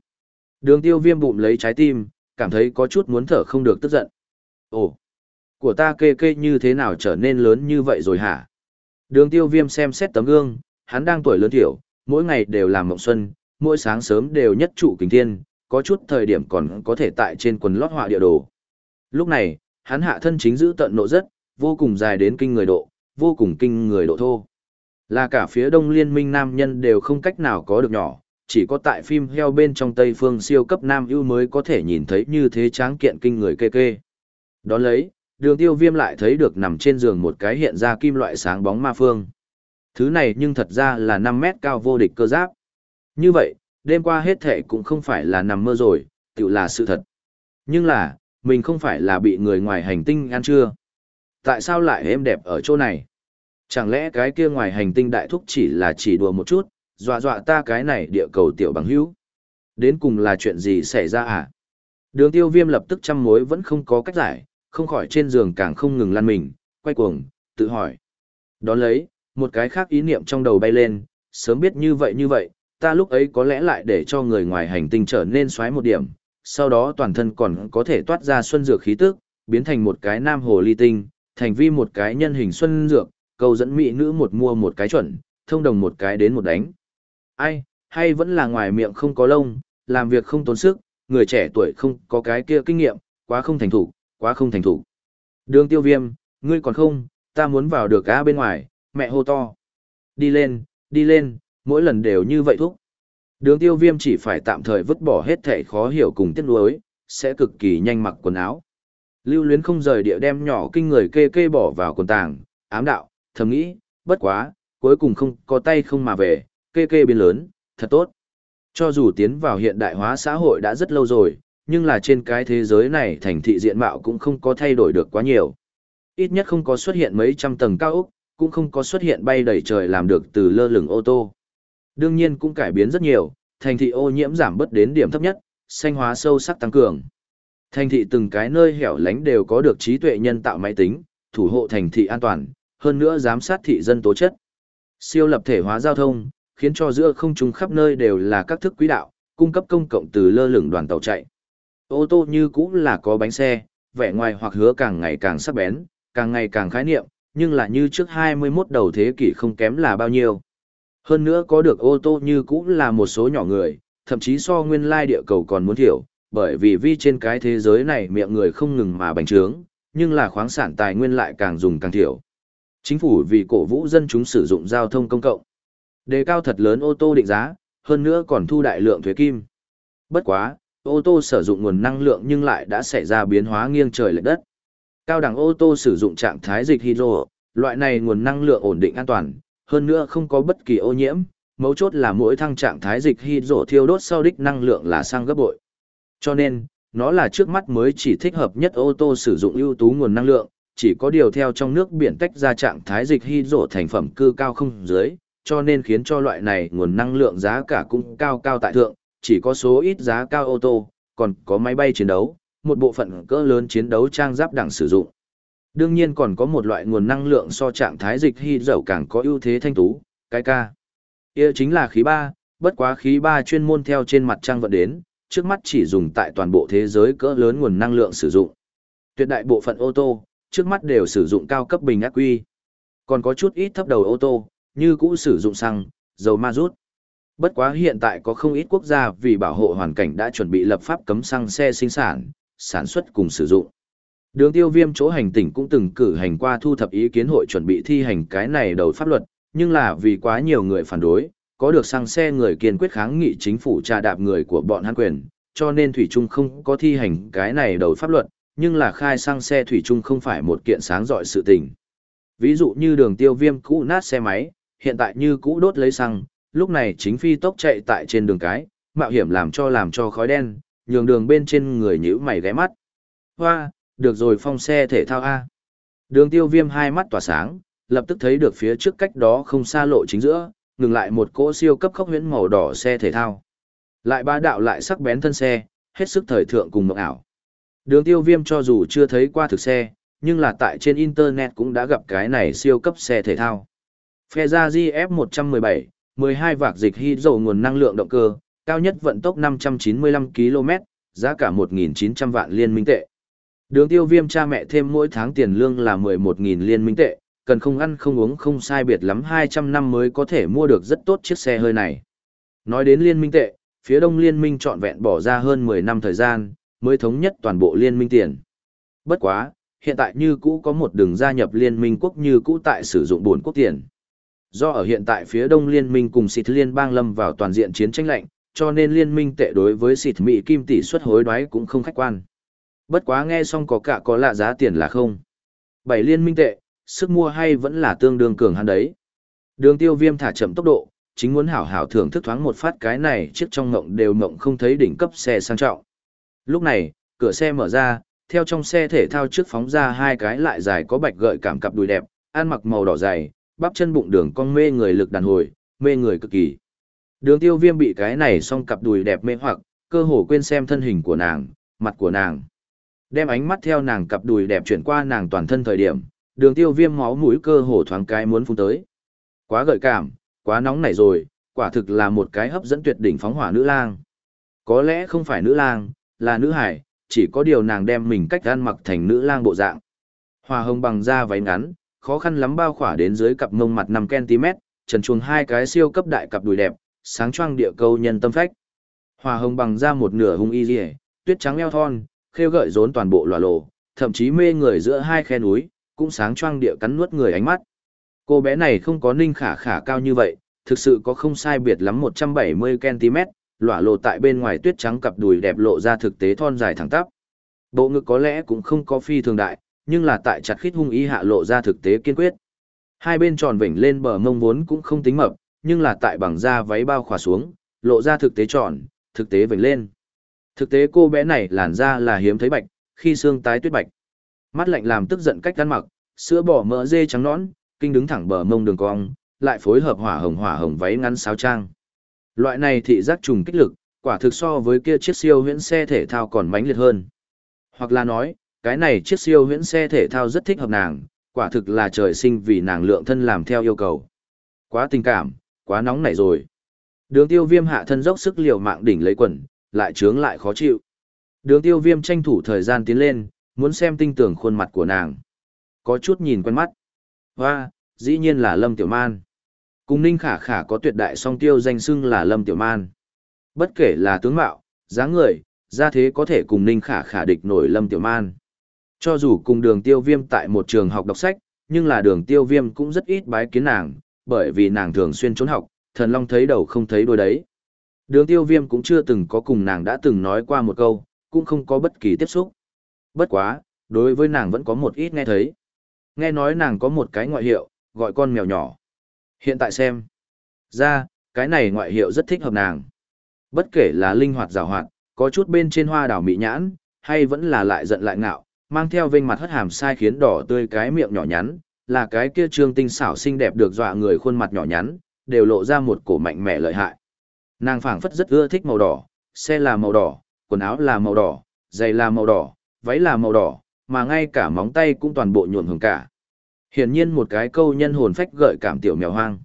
Đường tiêu viêm bụng lấy trái tim, cảm thấy có chút muốn thở không được tức giận. Ồ, của ta kê kê như thế nào trở nên lớn như vậy rồi hả? Đường tiêu viêm xem xét tấm gương, hắn đang tuổi lớn thiểu, mỗi ngày đều làm mộng xuân, mỗi sáng sớm đều nhất trụ kính thiên, có chút thời điểm còn có thể tại trên quần lót họa địa đồ. Lúc này, hắn hạ thân chính giữ tận nộ rất, vô cùng dài đến kinh người độ, vô cùng kinh người độ thô. Là cả phía đông liên minh nam nhân đều không cách nào có được nhỏ, chỉ có tại phim heo bên trong Tây phương siêu cấp nam ưu mới có thể nhìn thấy như thế tráng kiện kinh người kê kê. Đón lấy, đường tiêu viêm lại thấy được nằm trên giường một cái hiện ra kim loại sáng bóng ma phương. Thứ này nhưng thật ra là 5 mét cao vô địch cơ giáp. Như vậy, đêm qua hết thể cũng không phải là nằm mơ rồi, tự là sự thật. Nhưng là, mình không phải là bị người ngoài hành tinh ăn chưa? Tại sao lại êm đẹp ở chỗ này? Chẳng lẽ cái kia ngoài hành tinh đại thúc chỉ là chỉ đùa một chút, dọa dọa ta cái này địa cầu tiểu bằng hữu? Đến cùng là chuyện gì xảy ra à? Đường tiêu viêm lập tức chăm mối vẫn không có cách giải, không khỏi trên giường càng không ngừng lăn mình, quay cuồng, tự hỏi. Đón lấy, một cái khác ý niệm trong đầu bay lên, sớm biết như vậy như vậy, ta lúc ấy có lẽ lại để cho người ngoài hành tinh trở nên xoáy một điểm, sau đó toàn thân còn có thể toát ra xuân dược khí tức, biến thành một cái nam hồ ly tinh, thành vi một cái nhân hình xuân dược, câu dẫn mỹ nữ một mua một cái chuẩn, thông đồng một cái đến một đánh. Ai, hay vẫn là ngoài miệng không có lông, làm việc không tốn sức, người trẻ tuổi không có cái kia kinh nghiệm, quá không thành thủ, quá không thành thủ. Đường tiêu viêm, ngươi còn không, ta muốn vào được cá bên ngoài, mẹ hô to. Đi lên, đi lên, mỗi lần đều như vậy thúc. Đường tiêu viêm chỉ phải tạm thời vứt bỏ hết thể khó hiểu cùng tiếc nuối, sẽ cực kỳ nhanh mặc quần áo. Lưu luyến không rời địa đem nhỏ kinh người kê kê bỏ vào quần tàng, ám đạo, thầm nghĩ, bất quá, cuối cùng không có tay không mà về, kê kê biến lớn, thật tốt. Cho dù tiến vào hiện đại hóa xã hội đã rất lâu rồi, nhưng là trên cái thế giới này thành thị diện mạo cũng không có thay đổi được quá nhiều. Ít nhất không có xuất hiện mấy trăm tầng cao ốc, cũng không có xuất hiện bay đầy trời làm được từ lơ lửng ô tô. Đương nhiên cũng cải biến rất nhiều, thành thị ô nhiễm giảm bớt đến điểm thấp nhất, xanh hóa sâu sắc tăng cường. Thành thị từng cái nơi hẻo lánh đều có được trí tuệ nhân tạo máy tính, thủ hộ thành thị an toàn, hơn nữa giám sát thị dân tố chất. Siêu lập thể hóa giao thông, khiến cho giữa không trung khắp nơi đều là các thức quỹ đạo, cung cấp công cộng từ lơ lửng đoàn tàu chạy. Ô tô như cũng là có bánh xe, vẻ ngoài hoặc hứa càng ngày càng sắc bén, càng ngày càng khái niệm, nhưng là như trước 21 đầu thế kỷ không kém là bao nhiêu. Hơn nữa có được ô tô như cũng là một số nhỏ người, thậm chí so nguyên lai địa cầu còn muốn thiểu, bởi vì vi trên cái thế giới này miệng người không ngừng mà bành trướng, nhưng là khoáng sản tài nguyên lại càng dùng càng thiểu. Chính phủ vì cổ vũ dân chúng sử dụng giao thông công cộng. Đề cao thật lớn ô tô định giá, hơn nữa còn thu đại lượng thuế kim. Bất quá, ô tô sử dụng nguồn năng lượng nhưng lại đã xảy ra biến hóa nghiêng trời lệch đất. Cao đẳng ô tô sử dụng trạng thái dịch hydro, loại này nguồn năng lượng ổn định an toàn, hơn nữa không có bất kỳ ô nhiễm, mấu chốt là mỗi thăng trạng thái dịch hydro thiêu đốt sau đích năng lượng là sang gấp bội. Cho nên, nó là trước mắt mới chỉ thích hợp nhất ô tô sử dụng ưu tú nguồn năng lượng, chỉ có điều theo trong nước biển tách ra trạng thái dịch hydro thành phẩm cư cao không dưới, cho nên khiến cho loại này nguồn năng lượng giá cả cũng cao cao tại thượng, chỉ có số ít giá cao ô tô, còn có máy bay chiến đấu, một bộ phận cỡ lớn chiến đấu trang giáp đẳng sử dụng. Đương nhiên còn có một loại nguồn năng lượng so trạng thái dịch hy dầu càng có ưu thế thanh tú, cái ca. Ia chính là khí ba, bất quá khí ba chuyên môn theo trên mặt trăng vận đến, trước mắt chỉ dùng tại toàn bộ thế giới cỡ lớn nguồn năng lượng sử dụng. Tuyệt đại bộ phận ô tô, trước mắt đều sử dụng cao cấp bình ác quy. Còn có chút ít thấp đầu ô tô, như cũ sử dụng xăng, dầu ma rút. Bất quá hiện tại có không ít quốc gia vì bảo hộ hoàn cảnh đã chuẩn bị lập pháp cấm xăng xe sinh sản, sản xuất cùng sử dụng. Đường tiêu viêm chỗ hành tỉnh cũng từng cử hành qua thu thập ý kiến hội chuẩn bị thi hành cái này đầu pháp luật, nhưng là vì quá nhiều người phản đối, có được sang xe người kiên quyết kháng nghị chính phủ trà đạp người của bọn hắn quyền, cho nên Thủy Trung không có thi hành cái này đầu pháp luật, nhưng là khai sang xe Thủy Trung không phải một kiện sáng dọi sự tình. Ví dụ như đường tiêu viêm cũ nát xe máy, hiện tại như cũ đốt lấy xăng, lúc này chính phi tốc chạy tại trên đường cái, mạo hiểm làm cho làm cho khói đen, nhường đường bên trên người nhữ mày ghé mắt. Hoa, được rồi phong xe thể thao A. Đường tiêu viêm hai mắt tỏa sáng, lập tức thấy được phía trước cách đó không xa lộ chính giữa, ngừng lại một cỗ siêu cấp khốc huyễn màu đỏ xe thể thao. Lại ba đạo lại sắc bén thân xe, hết sức thời thượng cùng mộng ảo. Đường tiêu viêm cho dù chưa thấy qua thực xe, nhưng là tại trên Internet cũng đã gặp cái này siêu cấp xe thể thao. Ferrari F117, 12 vạc dịch hy dầu nguồn năng lượng động cơ, cao nhất vận tốc 595 km, giá cả 1.900 vạn liên minh tệ. Đường tiêu viêm cha mẹ thêm mỗi tháng tiền lương là 11.000 liên minh tệ, cần không ăn không uống không sai biệt lắm 200 năm mới có thể mua được rất tốt chiếc xe hơi này. Nói đến liên minh tệ, phía đông liên minh trọn vẹn bỏ ra hơn 10 năm thời gian, mới thống nhất toàn bộ liên minh tiền. Bất quá, hiện tại như cũ có một đường gia nhập liên minh quốc như cũ tại sử dụng buồn quốc tiền. Do ở hiện tại phía đông liên minh cùng xịt liên bang lâm vào toàn diện chiến tranh lạnh, cho nên liên minh tệ đối với xịt Mỹ kim tỷ suất hối đoái cũng không khách quan. Bất quá nghe xong có cả có lạ giá tiền là không. Bảy liên minh tệ, sức mua hay vẫn là tương đương cường hắn đấy. Đường tiêu viêm thả chậm tốc độ, chính muốn hảo hảo thưởng thức thoáng một phát cái này chiếc trong ngộng đều ngộng không thấy đỉnh cấp xe sang trọng. Lúc này, cửa xe mở ra, theo trong xe thể thao trước phóng ra hai cái lại dài có bạch gợi cảm cặp đùi đẹp, ăn mặc màu đỏ dày, bắp chân bụng đường cong mê người lực đàn hồi, mê người cực kỳ. Đường tiêu viêm bị cái này xong cặp đùi đẹp mê hoặc, cơ hồ quên xem thân hình của nàng, mặt của nàng. Đem ánh mắt theo nàng cặp đùi đẹp chuyển qua nàng toàn thân thời điểm, đường tiêu viêm máu mũi cơ hồ thoáng cái muốn phun tới. Quá gợi cảm, quá nóng nảy rồi, quả thực là một cái hấp dẫn tuyệt đỉnh phóng hỏa nữ lang. Có lẽ không phải nữ lang, là nữ hải, chỉ có điều nàng đem mình cách ăn mặc thành nữ lang bộ dạng. Hòa hồng bằng da váy ngắn, khó khăn lắm bao khỏa đến dưới cặp mông mặt 5cm, trần chuồng hai cái siêu cấp đại cặp đùi đẹp, sáng choang địa câu nhân tâm phách. Hòa hồng bằng ra một nửa hung y rìa, tuyết trắng eo thon, khêu gợi rốn toàn bộ lòa lộ, thậm chí mê người giữa hai khe núi, cũng sáng choang địa cắn nuốt người ánh mắt. Cô bé này không có ninh khả khả cao như vậy, thực sự có không sai biệt lắm 170cm, lỏa lộ tại bên ngoài tuyết trắng cặp đùi đẹp lộ ra thực tế thon dài thẳng tắp. Bộ ngực có lẽ cũng không có phi thường đại, nhưng là tại chặt khít hung ý hạ lộ ra thực tế kiên quyết. Hai bên tròn vỉnh lên bờ mông vốn cũng không tính mập, nhưng là tại bằng da váy bao khỏa xuống, lộ ra thực tế tròn, thực tế vành lên. Thực tế cô bé này làn da là hiếm thấy bạch, khi xương tái tuyết bạch. Mắt lạnh làm tức giận cách ăn mặc, sữa bỏ mỡ dê trắng nõn, kinh đứng thẳng bờ mông đường cong, lại phối hợp hỏa hồng hỏa hồng váy ngắn sáo trang. Loại này thị giác trùng kích lực, quả thực so với kia chiếc siêu huyễn xe thể thao còn mãnh liệt hơn. Hoặc là nói, cái này chiếc siêu huyễn xe thể thao rất thích hợp nàng, quả thực là trời sinh vì nàng lượng thân làm theo yêu cầu. Quá tình cảm, quá nóng nảy rồi. Đường tiêu viêm hạ thân dốc sức liều mạng đỉnh lấy quần, lại trướng lại khó chịu. Đường tiêu viêm tranh thủ thời gian tiến lên, muốn xem tinh tưởng khuôn mặt của nàng. Có chút nhìn quen mắt. Hoa, dĩ nhiên là Lâm Tiểu Man. Cùng Ninh Khả Khả có tuyệt đại song tiêu danh xưng là Lâm Tiểu Man. Bất kể là tướng mạo, dáng người, ra thế có thể cùng Ninh Khả Khả địch nổi Lâm Tiểu Man. Cho dù cùng đường tiêu viêm tại một trường học đọc sách, nhưng là đường tiêu viêm cũng rất ít bái kiến nàng, bởi vì nàng thường xuyên trốn học, thần long thấy đầu không thấy đuôi đấy. Đường tiêu viêm cũng chưa từng có cùng nàng đã từng nói qua một câu, cũng không có bất kỳ tiếp xúc. Bất quá, đối với nàng vẫn có một ít nghe thấy. Nghe nói nàng có một cái ngoại hiệu, gọi con mèo nhỏ. Hiện tại xem. Ra, cái này ngoại hiệu rất thích hợp nàng. Bất kể là linh hoạt rào hoạt, có chút bên trên hoa đảo mị nhãn, hay vẫn là lại giận lại ngạo, mang theo vinh mặt hất hàm sai khiến đỏ tươi cái miệng nhỏ nhắn, là cái kia trương tinh xảo xinh đẹp được dọa người khuôn mặt nhỏ nhắn, đều lộ ra một cổ mạnh mẽ lợi hại. Nàng phảng phất rất ưa thích màu đỏ, xe là màu đỏ, quần áo là màu đỏ, giày là màu đỏ, váy là màu đỏ, mà ngay cả móng tay cũng toàn bộ nhuộm hồng cả. Hiển nhiên một cái câu nhân hồn phách gợi cảm tiểu mèo hoang.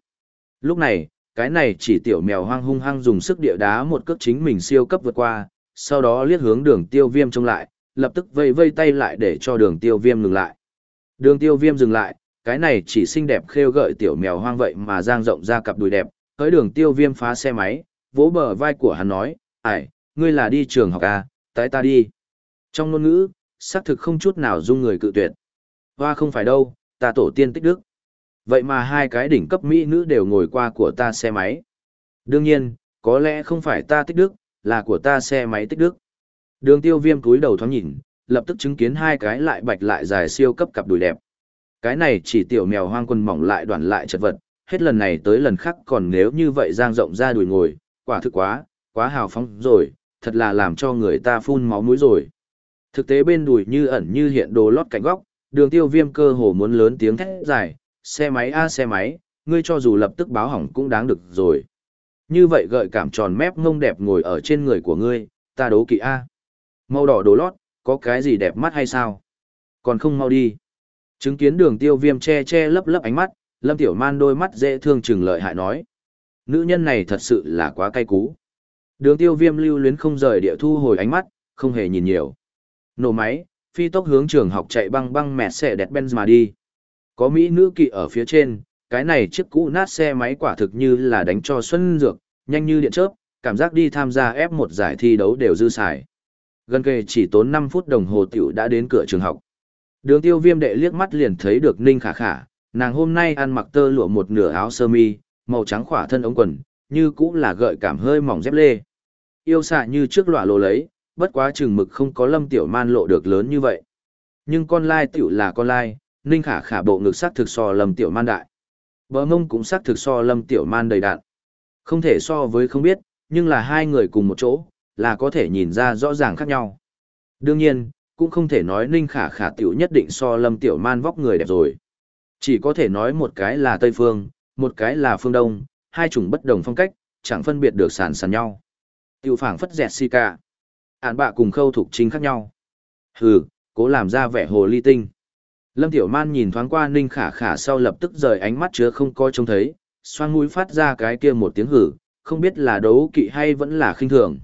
Lúc này, cái này chỉ tiểu mèo hoang hung hăng dùng sức địa đá một cước chính mình siêu cấp vượt qua, sau đó liếc hướng đường tiêu viêm trông lại, lập tức vây vây tay lại để cho đường tiêu viêm ngừng lại. Đường tiêu viêm dừng lại, cái này chỉ xinh đẹp khêu gợi tiểu mèo hoang vậy mà giang rộng ra cặp đùi đẹp, tới đường tiêu viêm phá xe máy, vỗ bờ vai của hắn nói, ải, ngươi là đi trường học à, tái ta đi. Trong ngôn ngữ, xác thực không chút nào dung người cự tuyệt. Hoa không phải đâu, ta tổ tiên tích đức. Vậy mà hai cái đỉnh cấp mỹ nữ đều ngồi qua của ta xe máy. Đương nhiên, có lẽ không phải ta tích đức, là của ta xe máy tích đức. Đường tiêu viêm cúi đầu thoáng nhìn, lập tức chứng kiến hai cái lại bạch lại dài siêu cấp cặp đùi đẹp. Cái này chỉ tiểu mèo hoang quần mỏng lại đoàn lại chật vật, hết lần này tới lần khác còn nếu như vậy giang rộng ra đùi ngồi, quả thực quá, quá hào phóng rồi, thật là làm cho người ta phun máu mũi rồi. Thực tế bên đùi như ẩn như hiện đồ lót cạnh góc, đường tiêu viêm cơ hồ muốn lớn tiếng thét dài, xe máy a xe máy, ngươi cho dù lập tức báo hỏng cũng đáng được rồi. Như vậy gợi cảm tròn mép ngông đẹp ngồi ở trên người của ngươi, ta đố kỵ a. Màu đỏ đồ lót, có cái gì đẹp mắt hay sao? Còn không mau đi. Chứng kiến đường tiêu viêm che che lấp lấp ánh mắt, lâm tiểu man đôi mắt dễ thương chừng lợi hại nói. Nữ nhân này thật sự là quá cay cú. Đường tiêu viêm lưu luyến không rời địa thu hồi ánh mắt, không hề nhìn nhiều. Nổ máy, phi tốc hướng trường học chạy băng băng mẹ xe đẹp Benz mà đi. Có Mỹ nữ kỵ ở phía trên, cái này chiếc cũ nát xe máy quả thực như là đánh cho xuân dược, nhanh như điện chớp, cảm giác đi tham gia f một giải thi đấu đều dư xài. Gần kề chỉ tốn 5 phút đồng hồ tiểu đã đến cửa trường học. Đường tiêu viêm đệ liếc mắt liền thấy được Ninh Khả Khả, nàng hôm nay ăn mặc tơ lụa một nửa áo sơ mi, màu trắng khỏa thân ống quần, như cũng là gợi cảm hơi mỏng dép lê. Yêu xạ như trước lọa lộ lấy, bất quá chừng mực không có lâm tiểu man lộ được lớn như vậy. Nhưng con lai tiểu là con lai, Ninh Khả Khả bộ ngực sắc thực so lâm tiểu man đại. Bờ mông cũng sắc thực so lâm tiểu man đầy đạn. Không thể so với không biết, nhưng là hai người cùng một chỗ, là có thể nhìn ra rõ ràng khác nhau. Đương nhiên, cũng không thể nói Ninh Khả Khả tiểu nhất định so Lâm Tiểu Man vóc người đẹp rồi. Chỉ có thể nói một cái là Tây Phương, một cái là Phương Đông, hai chủng bất đồng phong cách, chẳng phân biệt được sàn sàn nhau. Tiểu phảng phất dẹt si cả. ạn bạ cùng khâu thục chính khác nhau. Hừ, cố làm ra vẻ hồ ly tinh. Lâm Tiểu Man nhìn thoáng qua Ninh Khả Khả sau lập tức rời ánh mắt chứa không coi trông thấy, xoang mũi phát ra cái kia một tiếng hử, không biết là đấu kỵ hay vẫn là khinh thường.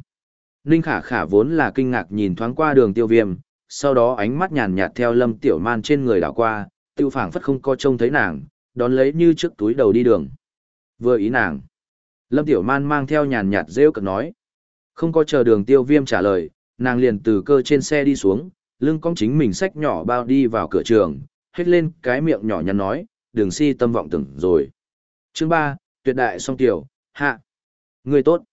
Ninh khả khả vốn là kinh ngạc nhìn thoáng qua đường tiêu viêm, sau đó ánh mắt nhàn nhạt theo lâm tiểu man trên người đảo qua, tiêu phảng phất không có trông thấy nàng, đón lấy như trước túi đầu đi đường. Vừa ý nàng. Lâm tiểu man mang theo nhàn nhạt rêu cực nói. Không có chờ đường tiêu viêm trả lời, nàng liền từ cơ trên xe đi xuống, lưng cong chính mình sách nhỏ bao đi vào cửa trường, hết lên cái miệng nhỏ nhắn nói, đường si tâm vọng tưởng rồi. Chương 3, tuyệt đại song tiểu, hạ. Người tốt.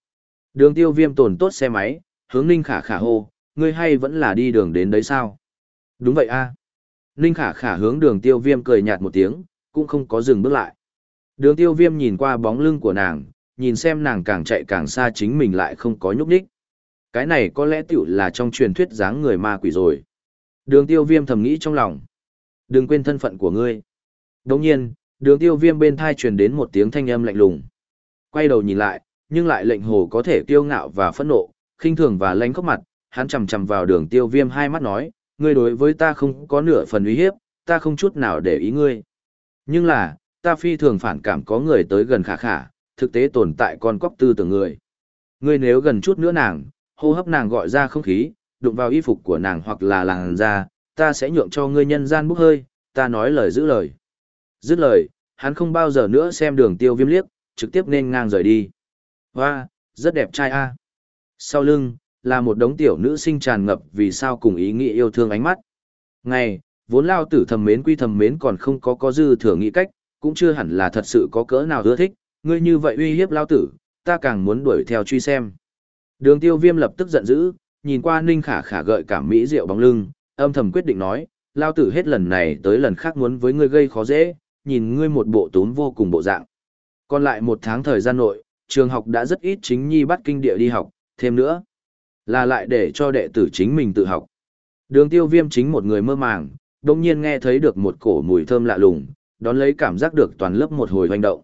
Đường tiêu viêm tổn tốt xe máy, hướng Ninh Khả Khả hô, ngươi hay vẫn là đi đường đến đấy sao? Đúng vậy a Ninh Khả Khả hướng đường tiêu viêm cười nhạt một tiếng, cũng không có dừng bước lại. Đường tiêu viêm nhìn qua bóng lưng của nàng, nhìn xem nàng càng chạy càng xa chính mình lại không có nhúc đích. Cái này có lẽ tiểu là trong truyền thuyết dáng người ma quỷ rồi. Đường tiêu viêm thầm nghĩ trong lòng. Đừng quên thân phận của ngươi. Đồng nhiên, đường tiêu viêm bên thai truyền đến một tiếng thanh âm lạnh lùng. Quay đầu nhìn lại, nhưng lại lệnh hồ có thể kiêu ngạo và phẫn nộ, khinh thường và lánh khóc mặt, hắn chầm chầm vào đường tiêu viêm hai mắt nói, ngươi đối với ta không có nửa phần uy hiếp, ta không chút nào để ý ngươi. Nhưng là, ta phi thường phản cảm có người tới gần khả khả, thực tế tồn tại con cóc tư tưởng người. Ngươi nếu gần chút nữa nàng, hô hấp nàng gọi ra không khí, đụng vào y phục của nàng hoặc là làng ra, ta sẽ nhượng cho ngươi nhân gian bốc hơi, ta nói lời giữ lời. Dứt lời, hắn không bao giờ nữa xem đường tiêu viêm liếc, trực tiếp nên ngang rời đi. Hoa, rất đẹp trai a. Sau lưng, là một đống tiểu nữ sinh tràn ngập vì sao cùng ý nghĩa yêu thương ánh mắt. Ngày, vốn lao tử thầm mến quy thầm mến còn không có có dư thừa nghĩ cách, cũng chưa hẳn là thật sự có cỡ nào ưa thích, ngươi như vậy uy hiếp lao tử, ta càng muốn đuổi theo truy xem. Đường tiêu viêm lập tức giận dữ, nhìn qua ninh khả khả gợi cảm mỹ rượu bóng lưng, âm thầm quyết định nói, lao tử hết lần này tới lần khác muốn với ngươi gây khó dễ, nhìn ngươi một bộ tốn vô cùng bộ dạng. Còn lại một tháng thời gian nội, trường học đã rất ít chính nhi bắt kinh địa đi học, thêm nữa là lại để cho đệ tử chính mình tự học. Đường tiêu viêm chính một người mơ màng, đồng nhiên nghe thấy được một cổ mùi thơm lạ lùng, đón lấy cảm giác được toàn lớp một hồi hoành động.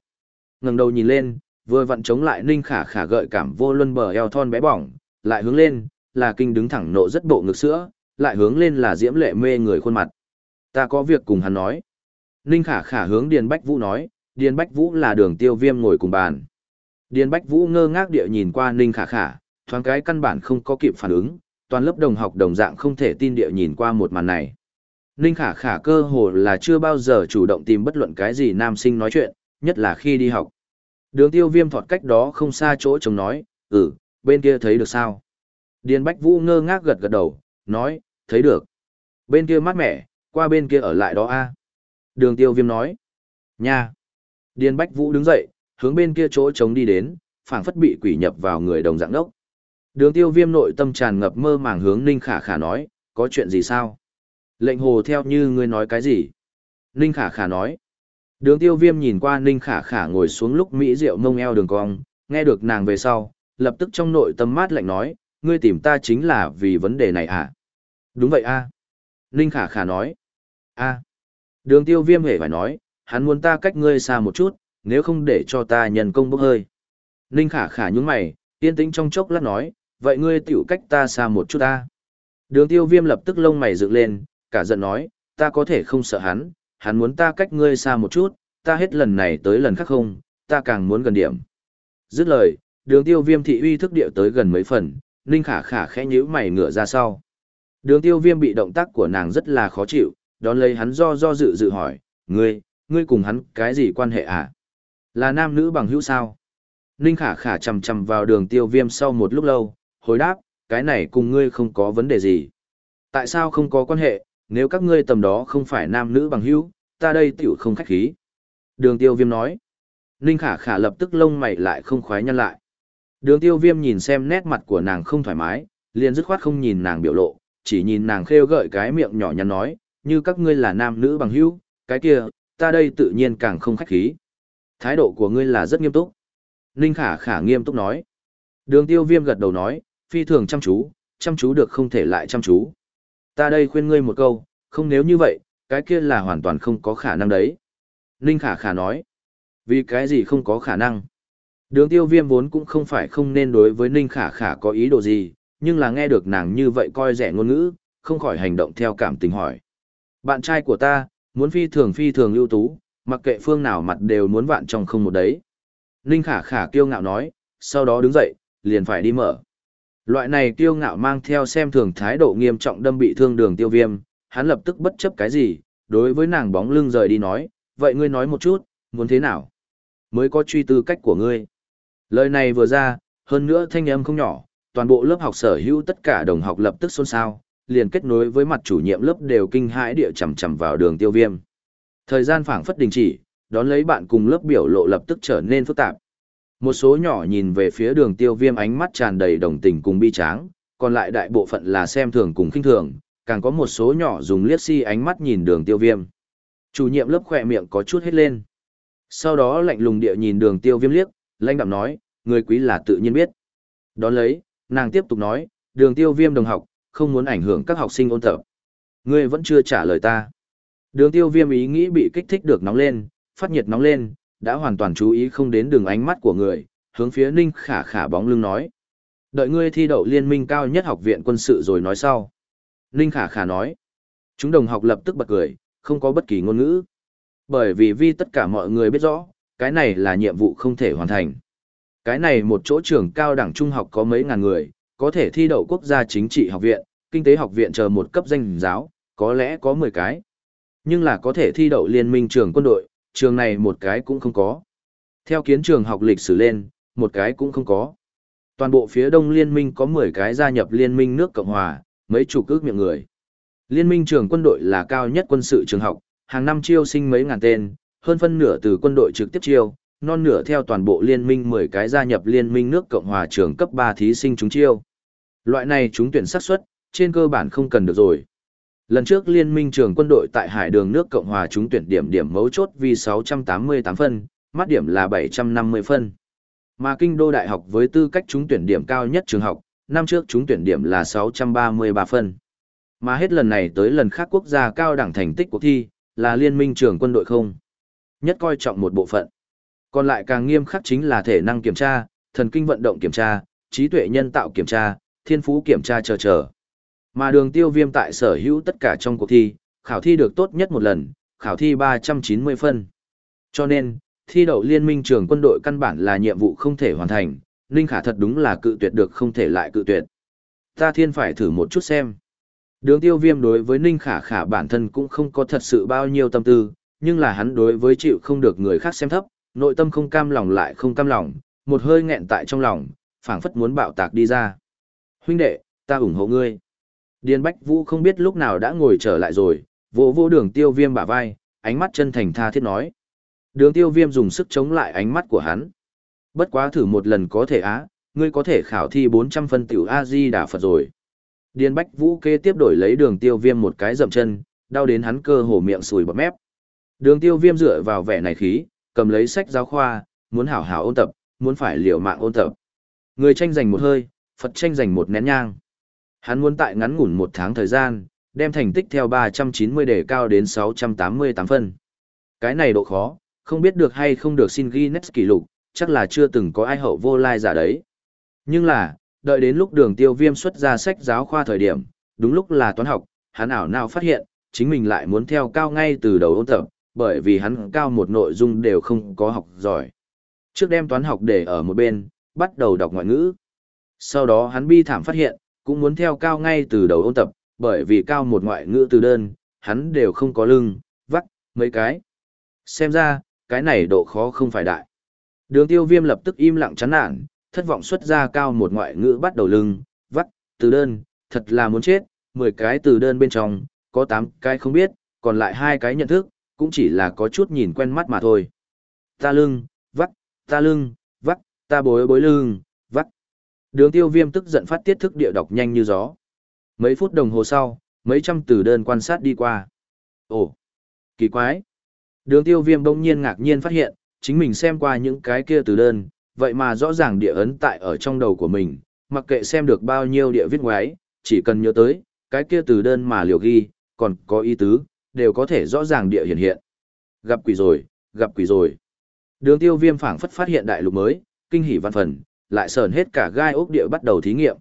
ngẩng đầu nhìn lên, vừa vặn chống lại ninh khả khả gợi cảm vô luân bờ eo thon bé bỏng, lại hướng lên, là kinh đứng thẳng nộ rất bộ ngực sữa, lại hướng lên là diễm lệ mê người khuôn mặt. Ta có việc cùng hắn nói. Ninh khả khả hướng Điền Bách Vũ nói, Điền Bách Vũ là đường tiêu viêm ngồi cùng bàn. Điền Bách Vũ ngơ ngác địa nhìn qua Ninh Khả Khả, thoáng cái căn bản không có kịp phản ứng, toàn lớp đồng học đồng dạng không thể tin địa nhìn qua một màn này. Ninh Khả Khả cơ hồ là chưa bao giờ chủ động tìm bất luận cái gì nam sinh nói chuyện, nhất là khi đi học. Đường tiêu viêm thọt cách đó không xa chỗ chồng nói, ừ, bên kia thấy được sao? Điền Bách Vũ ngơ ngác gật gật đầu, nói, thấy được. Bên kia mát mẻ, qua bên kia ở lại đó a Đường tiêu viêm nói, nha. Điền Bách Vũ đứng dậy, hướng bên kia chỗ trống đi đến, phảng phất bị quỷ nhập vào người đồng dạng đốc. Đường tiêu viêm nội tâm tràn ngập mơ màng hướng Ninh Khả Khả nói, có chuyện gì sao? Lệnh hồ theo như ngươi nói cái gì? Ninh Khả Khả nói. Đường tiêu viêm nhìn qua Ninh Khả Khả ngồi xuống lúc Mỹ rượu mông eo đường cong, nghe được nàng về sau, lập tức trong nội tâm mát lạnh nói, ngươi tìm ta chính là vì vấn đề này à? Đúng vậy a à? Ninh Khả Khả nói. a Đường tiêu viêm hề phải nói, hắn muốn ta cách ngươi xa một chút, nếu không để cho ta nhân công bốc hơi. Ninh Khả Khả nhúng mày, yên tĩnh trong chốc lát nói, vậy ngươi tiểu cách ta xa một chút ta. Đường tiêu viêm lập tức lông mày dựng lên, cả giận nói, ta có thể không sợ hắn, hắn muốn ta cách ngươi xa một chút, ta hết lần này tới lần khác không, ta càng muốn gần điểm. Dứt lời, đường tiêu viêm thị uy thức điệu tới gần mấy phần, Ninh Khả Khả khẽ nhíu mày ngửa ra sau. Đường tiêu viêm bị động tác của nàng rất là khó chịu, đón lấy hắn do do dự dự hỏi, ngươi, ngươi cùng hắn cái gì quan hệ à? Là nam nữ bằng hữu sao? Ninh Khả Khả chầm chầm vào đường tiêu viêm sau một lúc lâu, hồi đáp, cái này cùng ngươi không có vấn đề gì. Tại sao không có quan hệ, nếu các ngươi tầm đó không phải nam nữ bằng hữu, ta đây tiểu không khách khí. Đường tiêu viêm nói. Ninh Khả Khả lập tức lông mày lại không khoái nhăn lại. Đường tiêu viêm nhìn xem nét mặt của nàng không thoải mái, liền dứt khoát không nhìn nàng biểu lộ, chỉ nhìn nàng khêu gợi cái miệng nhỏ nhắn nói, như các ngươi là nam nữ bằng hữu, cái kia, ta đây tự nhiên càng không khách khí. Thái độ của ngươi là rất nghiêm túc. Ninh Khả Khả nghiêm túc nói. Đường tiêu viêm gật đầu nói, phi thường chăm chú, chăm chú được không thể lại chăm chú. Ta đây khuyên ngươi một câu, không nếu như vậy, cái kia là hoàn toàn không có khả năng đấy. Ninh Khả Khả nói, vì cái gì không có khả năng. Đường tiêu viêm vốn cũng không phải không nên đối với Ninh Khả Khả có ý đồ gì, nhưng là nghe được nàng như vậy coi rẻ ngôn ngữ, không khỏi hành động theo cảm tình hỏi. Bạn trai của ta, muốn phi thường phi thường ưu tú, mặc kệ phương nào mặt đều muốn vạn trong không một đấy. Ninh Khả Khả kiêu ngạo nói, sau đó đứng dậy, liền phải đi mở. Loại này kiêu ngạo mang theo xem thường thái độ nghiêm trọng đâm bị thương đường tiêu viêm, hắn lập tức bất chấp cái gì, đối với nàng bóng lưng rời đi nói, vậy ngươi nói một chút, muốn thế nào? Mới có truy tư cách của ngươi. Lời này vừa ra, hơn nữa thanh âm không nhỏ, toàn bộ lớp học sở hữu tất cả đồng học lập tức xôn xao, liền kết nối với mặt chủ nhiệm lớp đều kinh hãi địa chầm chầm vào đường tiêu viêm. Thời gian phảng phất đình chỉ, đón lấy bạn cùng lớp biểu lộ lập tức trở nên phức tạp. Một số nhỏ nhìn về phía đường tiêu viêm ánh mắt tràn đầy đồng tình cùng bi tráng, còn lại đại bộ phận là xem thường cùng khinh thường, càng có một số nhỏ dùng liếc si ánh mắt nhìn đường tiêu viêm. Chủ nhiệm lớp khỏe miệng có chút hết lên. Sau đó lạnh lùng địa nhìn đường tiêu viêm liếc, lãnh đạm nói, người quý là tự nhiên biết. Đón lấy, nàng tiếp tục nói, đường tiêu viêm đồng học, không muốn ảnh hưởng các học sinh ôn tập. Ngươi vẫn chưa trả lời ta. Đường tiêu viêm ý nghĩ bị kích thích được nóng lên, phát nhiệt nóng lên, đã hoàn toàn chú ý không đến đường ánh mắt của người, hướng phía Ninh Khả Khả bóng lưng nói. Đợi ngươi thi đậu liên minh cao nhất học viện quân sự rồi nói sau. Ninh Khả Khả nói. Chúng đồng học lập tức bật cười, không có bất kỳ ngôn ngữ. Bởi vì vì tất cả mọi người biết rõ, cái này là nhiệm vụ không thể hoàn thành. Cái này một chỗ trường cao đẳng trung học có mấy ngàn người, có thể thi đậu quốc gia chính trị học viện, kinh tế học viện chờ một cấp danh giáo, có lẽ có 10 cái. Nhưng là có thể thi đậu liên minh trường quân đội, trường này một cái cũng không có. Theo kiến trường học lịch sử lên, một cái cũng không có. Toàn bộ phía đông liên minh có 10 cái gia nhập liên minh nước Cộng Hòa, mấy chục ước miệng người. Liên minh trường quân đội là cao nhất quân sự trường học, hàng năm chiêu sinh mấy ngàn tên, hơn phân nửa từ quân đội trực tiếp chiêu, non nửa theo toàn bộ liên minh 10 cái gia nhập liên minh nước Cộng hòa trường cấp 3 thí sinh chúng chiêu. Loại này chúng tuyển xác suất, trên cơ bản không cần được rồi. Lần trước liên minh trường quân đội tại hải đường nước Cộng hòa chúng tuyển điểm điểm mấu chốt vì 688 phân, mắt điểm là 750 phân. Mà kinh đô đại học với tư cách chúng tuyển điểm cao nhất trường học, năm trước chúng tuyển điểm là 633 phân. Mà hết lần này tới lần khác quốc gia cao đẳng thành tích cuộc thi, là liên minh trường quân đội không. Nhất coi trọng một bộ phận. Còn lại càng nghiêm khắc chính là thể năng kiểm tra, thần kinh vận động kiểm tra, trí tuệ nhân tạo kiểm tra, thiên phú kiểm tra chờ chờ. Mà đường tiêu viêm tại sở hữu tất cả trong cuộc thi, khảo thi được tốt nhất một lần, khảo thi 390 phân. Cho nên, thi đậu liên minh trường quân đội căn bản là nhiệm vụ không thể hoàn thành, Ninh Khả thật đúng là cự tuyệt được không thể lại cự tuyệt. Ta thiên phải thử một chút xem. Đường tiêu viêm đối với Ninh Khả Khả bản thân cũng không có thật sự bao nhiêu tâm tư, nhưng là hắn đối với chịu không được người khác xem thấp, Nội tâm không cam lòng lại không cam lòng, một hơi nghẹn tại trong lòng, phảng phất muốn bạo tạc đi ra. Huynh đệ, ta ủng hộ ngươi. Điền Bách Vũ không biết lúc nào đã ngồi trở lại rồi, vỗ vỗ đường tiêu viêm bả vai, ánh mắt chân thành tha thiết nói. Đường tiêu viêm dùng sức chống lại ánh mắt của hắn. Bất quá thử một lần có thể á, ngươi có thể khảo thi 400 phân tiểu A-di đà Phật rồi. Điền Bách Vũ kế tiếp đổi lấy đường tiêu viêm một cái dậm chân, đau đến hắn cơ hồ miệng sùi bọt mép. Đường tiêu viêm dựa vào vẻ này khí, cầm lấy sách giáo khoa, muốn hảo hảo ôn tập, muốn phải liều mạng ôn tập. Người tranh giành một hơi, Phật tranh giành một nén nhang. Hắn muốn tại ngắn ngủn một tháng thời gian, đem thành tích theo 390 đề cao đến 688 phân. Cái này độ khó, không biết được hay không được xin Guinness kỷ lục, chắc là chưa từng có ai hậu vô lai giả đấy. Nhưng là, đợi đến lúc đường tiêu viêm xuất ra sách giáo khoa thời điểm, đúng lúc là toán học, hắn ảo nào phát hiện, chính mình lại muốn theo cao ngay từ đầu ôn tập, bởi vì hắn cao một nội dung đều không có học giỏi. Trước đem toán học để ở một bên, bắt đầu đọc ngoại ngữ. Sau đó hắn bi thảm phát hiện, cũng muốn theo cao ngay từ đầu ôn tập, bởi vì cao một ngoại ngữ từ đơn, hắn đều không có lưng, vắt, mấy cái. Xem ra, cái này độ khó không phải đại. Đường tiêu viêm lập tức im lặng chán nản, thất vọng xuất ra cao một ngoại ngữ bắt đầu lưng, vắt, từ đơn, thật là muốn chết, 10 cái từ đơn bên trong, có 8 cái không biết, còn lại hai cái nhận thức, cũng chỉ là có chút nhìn quen mắt mà thôi. Ta lưng, vắt, ta lưng, vắt, ta bối bối lưng. Đường tiêu viêm tức giận phát tiết thức địa đọc nhanh như gió. Mấy phút đồng hồ sau, mấy trăm từ đơn quan sát đi qua. Ồ, kỳ quái. Đường tiêu viêm bỗng nhiên ngạc nhiên phát hiện, chính mình xem qua những cái kia từ đơn, vậy mà rõ ràng địa ấn tại ở trong đầu của mình, mặc kệ xem được bao nhiêu địa viết ngoái, chỉ cần nhớ tới, cái kia từ đơn mà liều ghi, còn có ý tứ, đều có thể rõ ràng địa hiện hiện. Gặp quỷ rồi, gặp quỷ rồi. Đường tiêu viêm phảng phất phát hiện đại lục mới, kinh hỉ văn phần, lại sờn hết cả gai ốc địa bắt đầu thí nghiệm.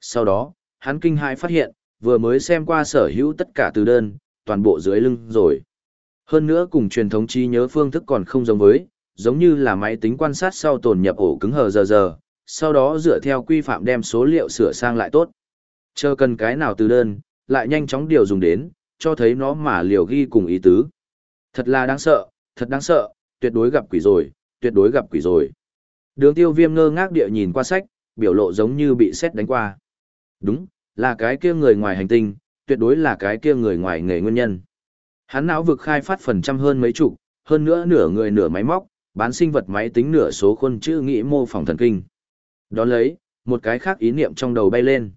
Sau đó, hắn kinh hãi phát hiện, vừa mới xem qua sở hữu tất cả từ đơn, toàn bộ dưới lưng rồi. Hơn nữa cùng truyền thống trí nhớ phương thức còn không giống với, giống như là máy tính quan sát sau tồn nhập ổ cứng hờ giờ giờ, sau đó dựa theo quy phạm đem số liệu sửa sang lại tốt. Chờ cần cái nào từ đơn, lại nhanh chóng điều dùng đến, cho thấy nó mà liều ghi cùng ý tứ. Thật là đáng sợ, thật đáng sợ, tuyệt đối gặp quỷ rồi, tuyệt đối gặp quỷ rồi. Đường tiêu viêm ngơ ngác địa nhìn qua sách, biểu lộ giống như bị xét đánh qua. Đúng, là cái kia người ngoài hành tinh, tuyệt đối là cái kia người ngoài nghề nguyên nhân. Hắn não vực khai phát phần trăm hơn mấy chục, hơn nữa nửa người nửa máy móc, bán sinh vật máy tính nửa số khuôn chữ nghĩ mô phỏng thần kinh. Đón lấy, một cái khác ý niệm trong đầu bay lên.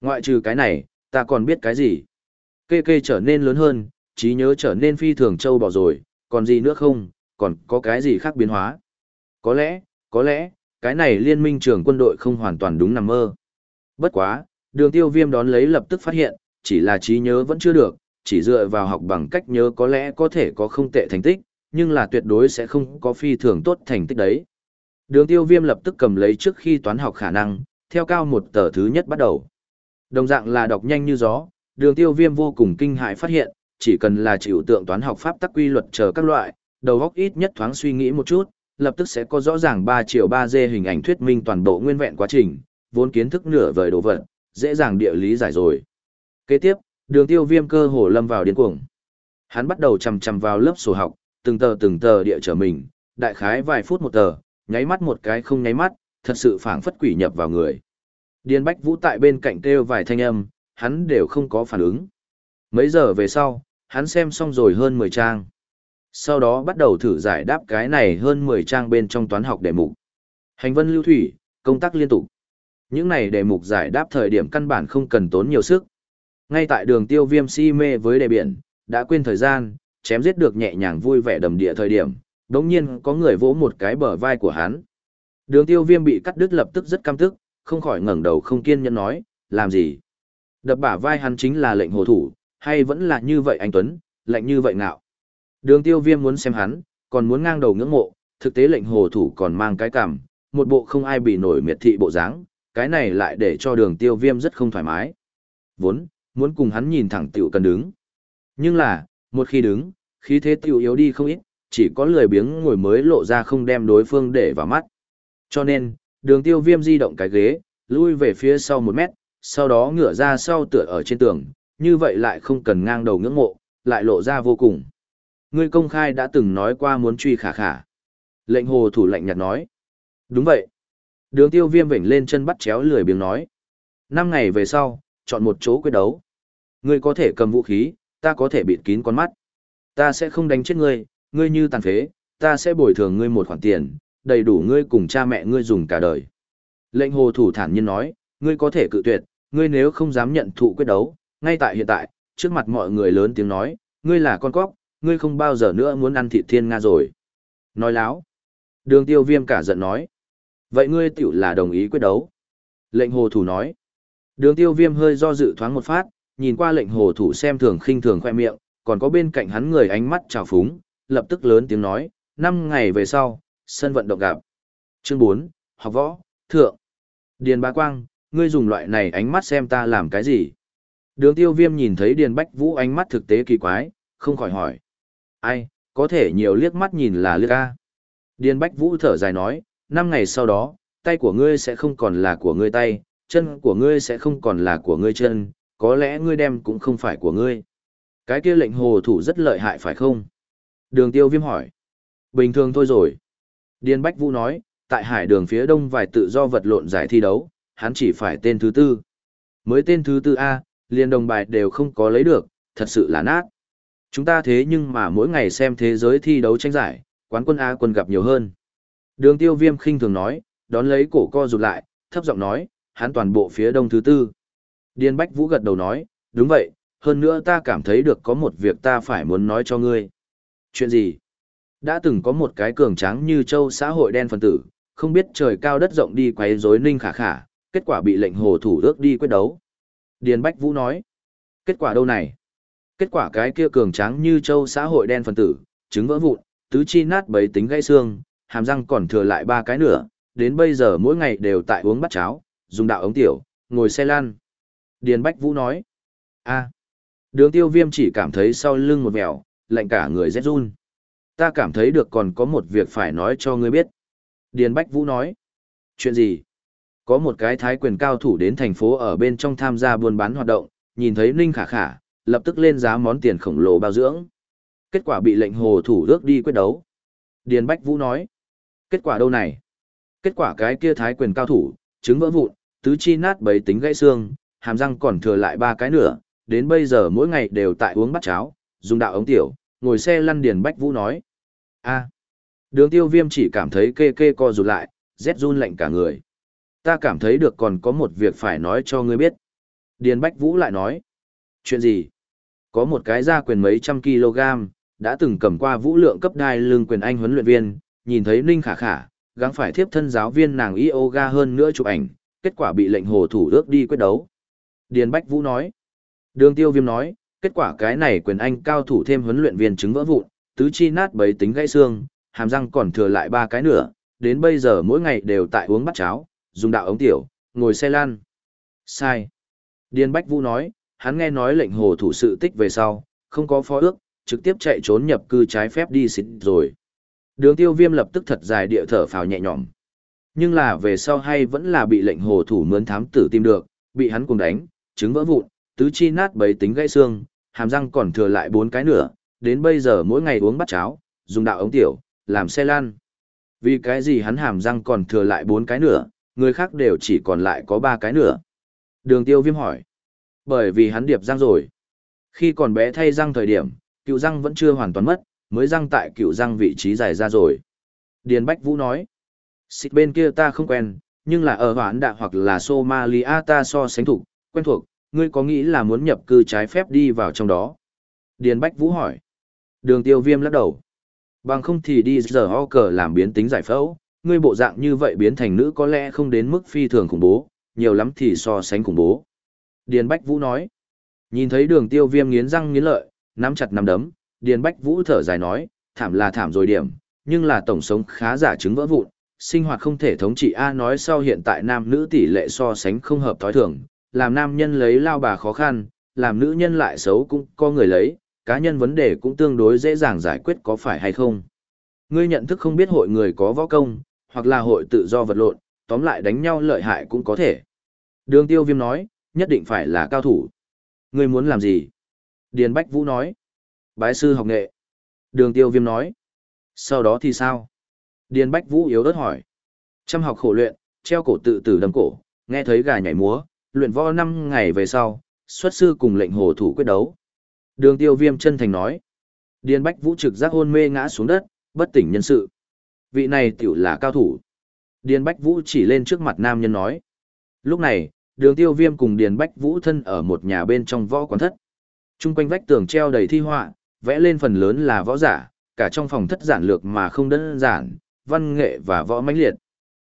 Ngoại trừ cái này, ta còn biết cái gì? Kê kê trở nên lớn hơn, trí nhớ trở nên phi thường châu bỏ rồi, còn gì nữa không, còn có cái gì khác biến hóa? Có lẽ, có lẽ, cái này liên minh trưởng quân đội không hoàn toàn đúng nằm mơ. Bất quá, đường tiêu viêm đón lấy lập tức phát hiện, chỉ là trí nhớ vẫn chưa được, chỉ dựa vào học bằng cách nhớ có lẽ có thể có không tệ thành tích, nhưng là tuyệt đối sẽ không có phi thường tốt thành tích đấy. Đường tiêu viêm lập tức cầm lấy trước khi toán học khả năng, theo cao một tờ thứ nhất bắt đầu. Đồng dạng là đọc nhanh như gió, đường tiêu viêm vô cùng kinh hại phát hiện, chỉ cần là chịu tượng toán học pháp tắc quy luật chờ các loại, đầu góc ít nhất thoáng suy nghĩ một chút, lập tức sẽ có rõ ràng 3 chiều 3D hình ảnh thuyết minh toàn bộ nguyên vẹn quá trình, vốn kiến thức nửa vời đồ vật, dễ dàng địa lý giải rồi. Kế tiếp, đường tiêu viêm cơ hồ lâm vào điên cuồng. Hắn bắt đầu chầm chầm vào lớp sổ học, từng tờ từng tờ địa trở mình, đại khái vài phút một tờ, nháy mắt một cái không nháy mắt, thật sự phảng phất quỷ nhập vào người. điên Bách Vũ tại bên cạnh kêu vài thanh âm, hắn đều không có phản ứng. Mấy giờ về sau, hắn xem xong rồi hơn 10 trang. Sau đó bắt đầu thử giải đáp cái này hơn 10 trang bên trong toán học đề mục. Hành vân lưu thủy, công tác liên tục. Những này đề mục giải đáp thời điểm căn bản không cần tốn nhiều sức. Ngay tại đường tiêu viêm si mê với đề biển, đã quên thời gian, chém giết được nhẹ nhàng vui vẻ đầm địa thời điểm, đống nhiên có người vỗ một cái bờ vai của hắn. Đường tiêu viêm bị cắt đứt lập tức rất căm tức, không khỏi ngẩng đầu không kiên nhẫn nói, làm gì? Đập bả vai hắn chính là lệnh hồ thủ, hay vẫn là như vậy anh Tuấn, lệnh như vậy ngạo. Đường tiêu viêm muốn xem hắn, còn muốn ngang đầu ngưỡng mộ, thực tế lệnh hồ thủ còn mang cái cảm, một bộ không ai bị nổi miệt thị bộ dáng, cái này lại để cho đường tiêu viêm rất không thoải mái. Vốn, muốn cùng hắn nhìn thẳng tiểu cần đứng. Nhưng là, một khi đứng, khí thế tiểu yếu đi không ít, chỉ có lười biếng ngồi mới lộ ra không đem đối phương để vào mắt. Cho nên, đường tiêu viêm di động cái ghế, lui về phía sau một mét, sau đó ngửa ra sau tựa ở trên tường, như vậy lại không cần ngang đầu ngưỡng mộ, lại lộ ra vô cùng. Ngươi công khai đã từng nói qua muốn truy khả khả. Lệnh hồ thủ lệnh nhạt nói. Đúng vậy. Đường tiêu viêm vểnh lên chân bắt chéo lười biếng nói. Năm ngày về sau, chọn một chỗ quyết đấu. Ngươi có thể cầm vũ khí, ta có thể bịt kín con mắt. Ta sẽ không đánh chết ngươi, ngươi như tàn phế, ta sẽ bồi thường ngươi một khoản tiền, đầy đủ ngươi cùng cha mẹ ngươi dùng cả đời. Lệnh hồ thủ thản nhiên nói, ngươi có thể cự tuyệt, ngươi nếu không dám nhận thụ quyết đấu, ngay tại hiện tại, trước mặt mọi người lớn tiếng nói, ngươi là con cóc, ngươi không bao giờ nữa muốn ăn thịt thiên Nga rồi. Nói láo. Đường tiêu viêm cả giận nói. Vậy ngươi tiểu là đồng ý quyết đấu. Lệnh hồ thủ nói. Đường tiêu viêm hơi do dự thoáng một phát, nhìn qua lệnh hồ thủ xem thường khinh thường khoe miệng, còn có bên cạnh hắn người ánh mắt trào phúng, lập tức lớn tiếng nói, năm ngày về sau, sân vận động gặp. Chương 4, học võ, thượng. Điền bá quang, ngươi dùng loại này ánh mắt xem ta làm cái gì? Đường tiêu viêm nhìn thấy Điền Bách Vũ ánh mắt thực tế kỳ quái, không khỏi hỏi. Ai, có thể nhiều liếc mắt nhìn là liếc a Điền Bách Vũ thở dài nói, năm ngày sau đó, tay của ngươi sẽ không còn là của ngươi tay, chân của ngươi sẽ không còn là của ngươi chân, có lẽ ngươi đem cũng không phải của ngươi. Cái kia lệnh hồ thủ rất lợi hại phải không? Đường tiêu viêm hỏi. Bình thường thôi rồi. Điền Bách Vũ nói, tại hải đường phía đông vài tự do vật lộn giải thi đấu, hắn chỉ phải tên thứ tư. Mới tên thứ tư A, liền đồng bài đều không có lấy được, thật sự là nát. Chúng ta thế nhưng mà mỗi ngày xem thế giới thi đấu tranh giải, quán quân A quân gặp nhiều hơn. Đường tiêu viêm khinh thường nói, đón lấy cổ co rụt lại, thấp giọng nói, hắn toàn bộ phía đông thứ tư. Điền Bách Vũ gật đầu nói, đúng vậy, hơn nữa ta cảm thấy được có một việc ta phải muốn nói cho ngươi. Chuyện gì? Đã từng có một cái cường tráng như châu xã hội đen phần tử, không biết trời cao đất rộng đi quấy rối ninh khả khả, kết quả bị lệnh hồ thủ ước đi quyết đấu. Điền Bách Vũ nói, kết quả đâu này? Kết quả cái kia cường tráng như châu xã hội đen phần tử, trứng vỡ vụn, tứ chi nát bấy tính gãy xương, hàm răng còn thừa lại ba cái nữa, đến bây giờ mỗi ngày đều tại uống bát cháo, dùng đạo ống tiểu, ngồi xe lan. Điền Bách Vũ nói, a đường tiêu viêm chỉ cảm thấy sau lưng một mèo, lạnh cả người rét run. Ta cảm thấy được còn có một việc phải nói cho ngươi biết. Điền Bách Vũ nói, chuyện gì? Có một cái thái quyền cao thủ đến thành phố ở bên trong tham gia buôn bán hoạt động, nhìn thấy Ninh Khả Khả, lập tức lên giá món tiền khổng lồ bao dưỡng. Kết quả bị lệnh hồ thủ ước đi quyết đấu. Điền Bách Vũ nói, kết quả đâu này? Kết quả cái kia thái quyền cao thủ, trứng vỡ vụn, tứ chi nát bấy tính gãy xương, hàm răng còn thừa lại ba cái nữa, đến bây giờ mỗi ngày đều tại uống bát cháo, dùng đạo ống tiểu, ngồi xe lăn Điền Bách Vũ nói. a đường tiêu viêm chỉ cảm thấy kê kê co rụt lại, rét run lạnh cả người. Ta cảm thấy được còn có một việc phải nói cho ngươi biết. Điền Bách Vũ lại nói. Chuyện gì? Có một cái gia quyền mấy trăm kg, đã từng cầm qua vũ lượng cấp đai lương quyền anh huấn luyện viên, nhìn thấy Ninh Khả Khả, gắng phải tiếp thân giáo viên nàng yoga hơn nữa chụp ảnh, kết quả bị lệnh hồ thủ ước đi quyết đấu. Điền Bách Vũ nói. Đường Tiêu Viêm nói, kết quả cái này quyền anh cao thủ thêm huấn luyện viên chứng vỡ vụn, tứ chi nát bấy tính gãy xương, hàm răng còn thừa lại ba cái nữa, đến bây giờ mỗi ngày đều tại uống bát cháo, dùng đạo ống tiểu, ngồi xe lan. Sai. Điền Bách Vũ nói, hắn nghe nói lệnh hồ thủ sự tích về sau, không có phó ước, trực tiếp chạy trốn nhập cư trái phép đi xịt rồi. Đường tiêu viêm lập tức thật dài địa thở phào nhẹ nhõm. Nhưng là về sau hay vẫn là bị lệnh hồ thủ mướn thám tử tìm được, bị hắn cùng đánh, trứng vỡ vụn, tứ chi nát bấy tính gãy xương, hàm răng còn thừa lại bốn cái nữa, đến bây giờ mỗi ngày uống bát cháo, dùng đạo ống tiểu, làm xe lan. Vì cái gì hắn hàm răng còn thừa lại bốn cái nữa, người khác đều chỉ còn lại có ba cái nữa. Đường tiêu viêm hỏi. Bởi vì hắn điệp răng rồi. Khi còn bé thay răng thời điểm, cựu răng vẫn chưa hoàn toàn mất, mới răng tại cựu răng vị trí dài ra rồi. Điền Bách Vũ nói. Xịt bên kia ta không quen, nhưng là ở hoãn đạ hoặc là Somalia ta so sánh thủ, quen thuộc, ngươi có nghĩ là muốn nhập cư trái phép đi vào trong đó? Điền Bách Vũ hỏi. Đường tiêu viêm lắc đầu. Bằng không thì đi giờ ho cờ làm biến tính giải phẫu, ngươi bộ dạng như vậy biến thành nữ có lẽ không đến mức phi thường khủng bố, nhiều lắm thì so sánh khủng bố. Điền Bách Vũ nói. Nhìn thấy đường tiêu viêm nghiến răng nghiến lợi, nắm chặt nắm đấm, Điền Bách Vũ thở dài nói, thảm là thảm rồi điểm, nhưng là tổng sống khá giả chứng vỡ vụn, sinh hoạt không thể thống trị A nói sau hiện tại nam nữ tỷ lệ so sánh không hợp thói thường, làm nam nhân lấy lao bà khó khăn, làm nữ nhân lại xấu cũng có người lấy, cá nhân vấn đề cũng tương đối dễ dàng giải quyết có phải hay không. Ngươi nhận thức không biết hội người có võ công, hoặc là hội tự do vật lộn, tóm lại đánh nhau lợi hại cũng có thể. Đường tiêu viêm nói, nhất định phải là cao thủ. Ngươi muốn làm gì? Điền Bách Vũ nói. Bái sư học nghệ. Đường tiêu viêm nói. Sau đó thì sao? Điền Bách Vũ yếu ớt hỏi. chăm học khổ luyện, treo cổ tự tử đâm cổ, nghe thấy gà nhảy múa, luyện võ năm ngày về sau, xuất sư cùng lệnh hồ thủ quyết đấu. Đường tiêu viêm chân thành nói. Điền Bách Vũ trực giác hôn mê ngã xuống đất, bất tỉnh nhân sự. Vị này tiểu là cao thủ. Điền Bách Vũ chỉ lên trước mặt nam nhân nói. Lúc này, đường tiêu viêm cùng Điền Bách Vũ thân ở một nhà bên trong võ quán thất. Trung quanh vách tường treo đầy thi họa, vẽ lên phần lớn là võ giả, cả trong phòng thất giản lược mà không đơn giản, văn nghệ và võ mãnh liệt.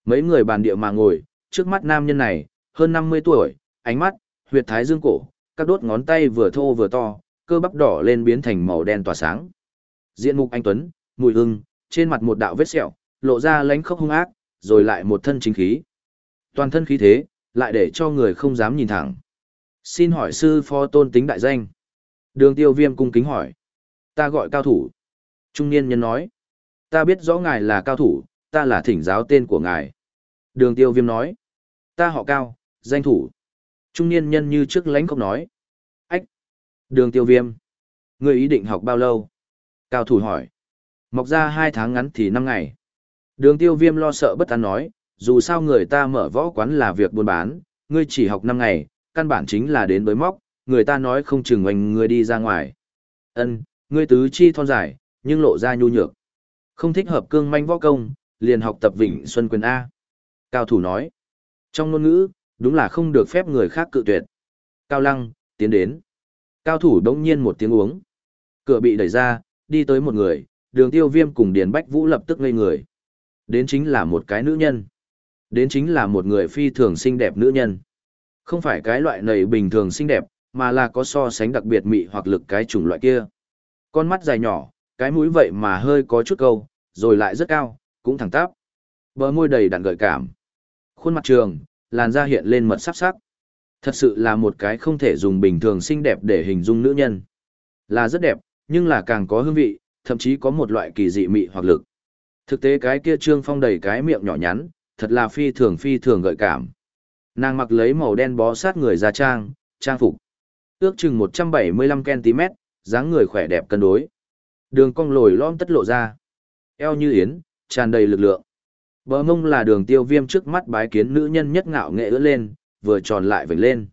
Mấy người bàn địa mà ngồi, trước mắt nam nhân này, hơn 50 tuổi, ánh mắt, huyệt thái dương cổ, các đốt ngón tay vừa thô vừa to, cơ bắp đỏ lên biến thành màu đen tỏa sáng. Diện mục anh Tuấn, mùi hưng, trên mặt một đạo vết sẹo, lộ ra lánh khốc hung ác, rồi lại một thân chính khí. Toàn thân khí thế, lại để cho người không dám nhìn thẳng. Xin hỏi sư phó tôn tính đại danh. Đường tiêu viêm cung kính hỏi. Ta gọi cao thủ. Trung niên nhân nói. Ta biết rõ ngài là cao thủ, ta là thỉnh giáo tên của ngài. Đường tiêu viêm nói. Ta họ cao, danh thủ. Trung niên nhân như trước lánh không nói. Ách. Đường tiêu viêm. Người ý định học bao lâu? Cao thủ hỏi. Mọc ra hai tháng ngắn thì năm ngày. Đường tiêu viêm lo sợ bất an nói, dù sao người ta mở võ quán là việc buôn bán, ngươi chỉ học năm ngày, căn bản chính là đến bới móc, người ta nói không chừng oanh ngươi đi ra ngoài. Ân, ngươi tứ chi thon dài, nhưng lộ ra nhu nhược. Không thích hợp cương manh võ công, liền học tập Vịnh Xuân Quyền A. Cao thủ nói. Trong ngôn ngữ, đúng là không được phép người khác cự tuyệt. Cao Lăng, tiến đến. Cao thủ đống nhiên một tiếng uống. Cửa bị đẩy ra, đi tới một người, đường tiêu viêm cùng Điền Bách Vũ lập tức ngây người. Đến chính là một cái nữ nhân. Đến chính là một người phi thường xinh đẹp nữ nhân. Không phải cái loại này bình thường xinh đẹp, mà là có so sánh đặc biệt mị hoặc lực cái chủng loại kia. Con mắt dài nhỏ, cái mũi vậy mà hơi có chút câu, rồi lại rất cao, cũng thẳng tắp. Bờ môi đầy đặn gợi cảm. Khuôn mặt trường, làn da hiện lên mật sắc sắc. Thật sự là một cái không thể dùng bình thường xinh đẹp để hình dung nữ nhân. Là rất đẹp, nhưng là càng có hương vị, thậm chí có một loại kỳ dị mị hoặc lực. Thực tế cái kia Trương Phong đầy cái miệng nhỏ nhắn, thật là phi thường phi thường gợi cảm. Nàng mặc lấy màu đen bó sát người ra trang, trang phục. Ước chừng 175cm, dáng người khỏe đẹp cân đối. Đường cong lồi lõm tất lộ ra. Eo như yến, tràn đầy lực lượng. Bờ mông là đường tiêu viêm trước mắt bái kiến nữ nhân nhất ngạo nghệ ưỡn lên, vừa tròn lại vệnh lên.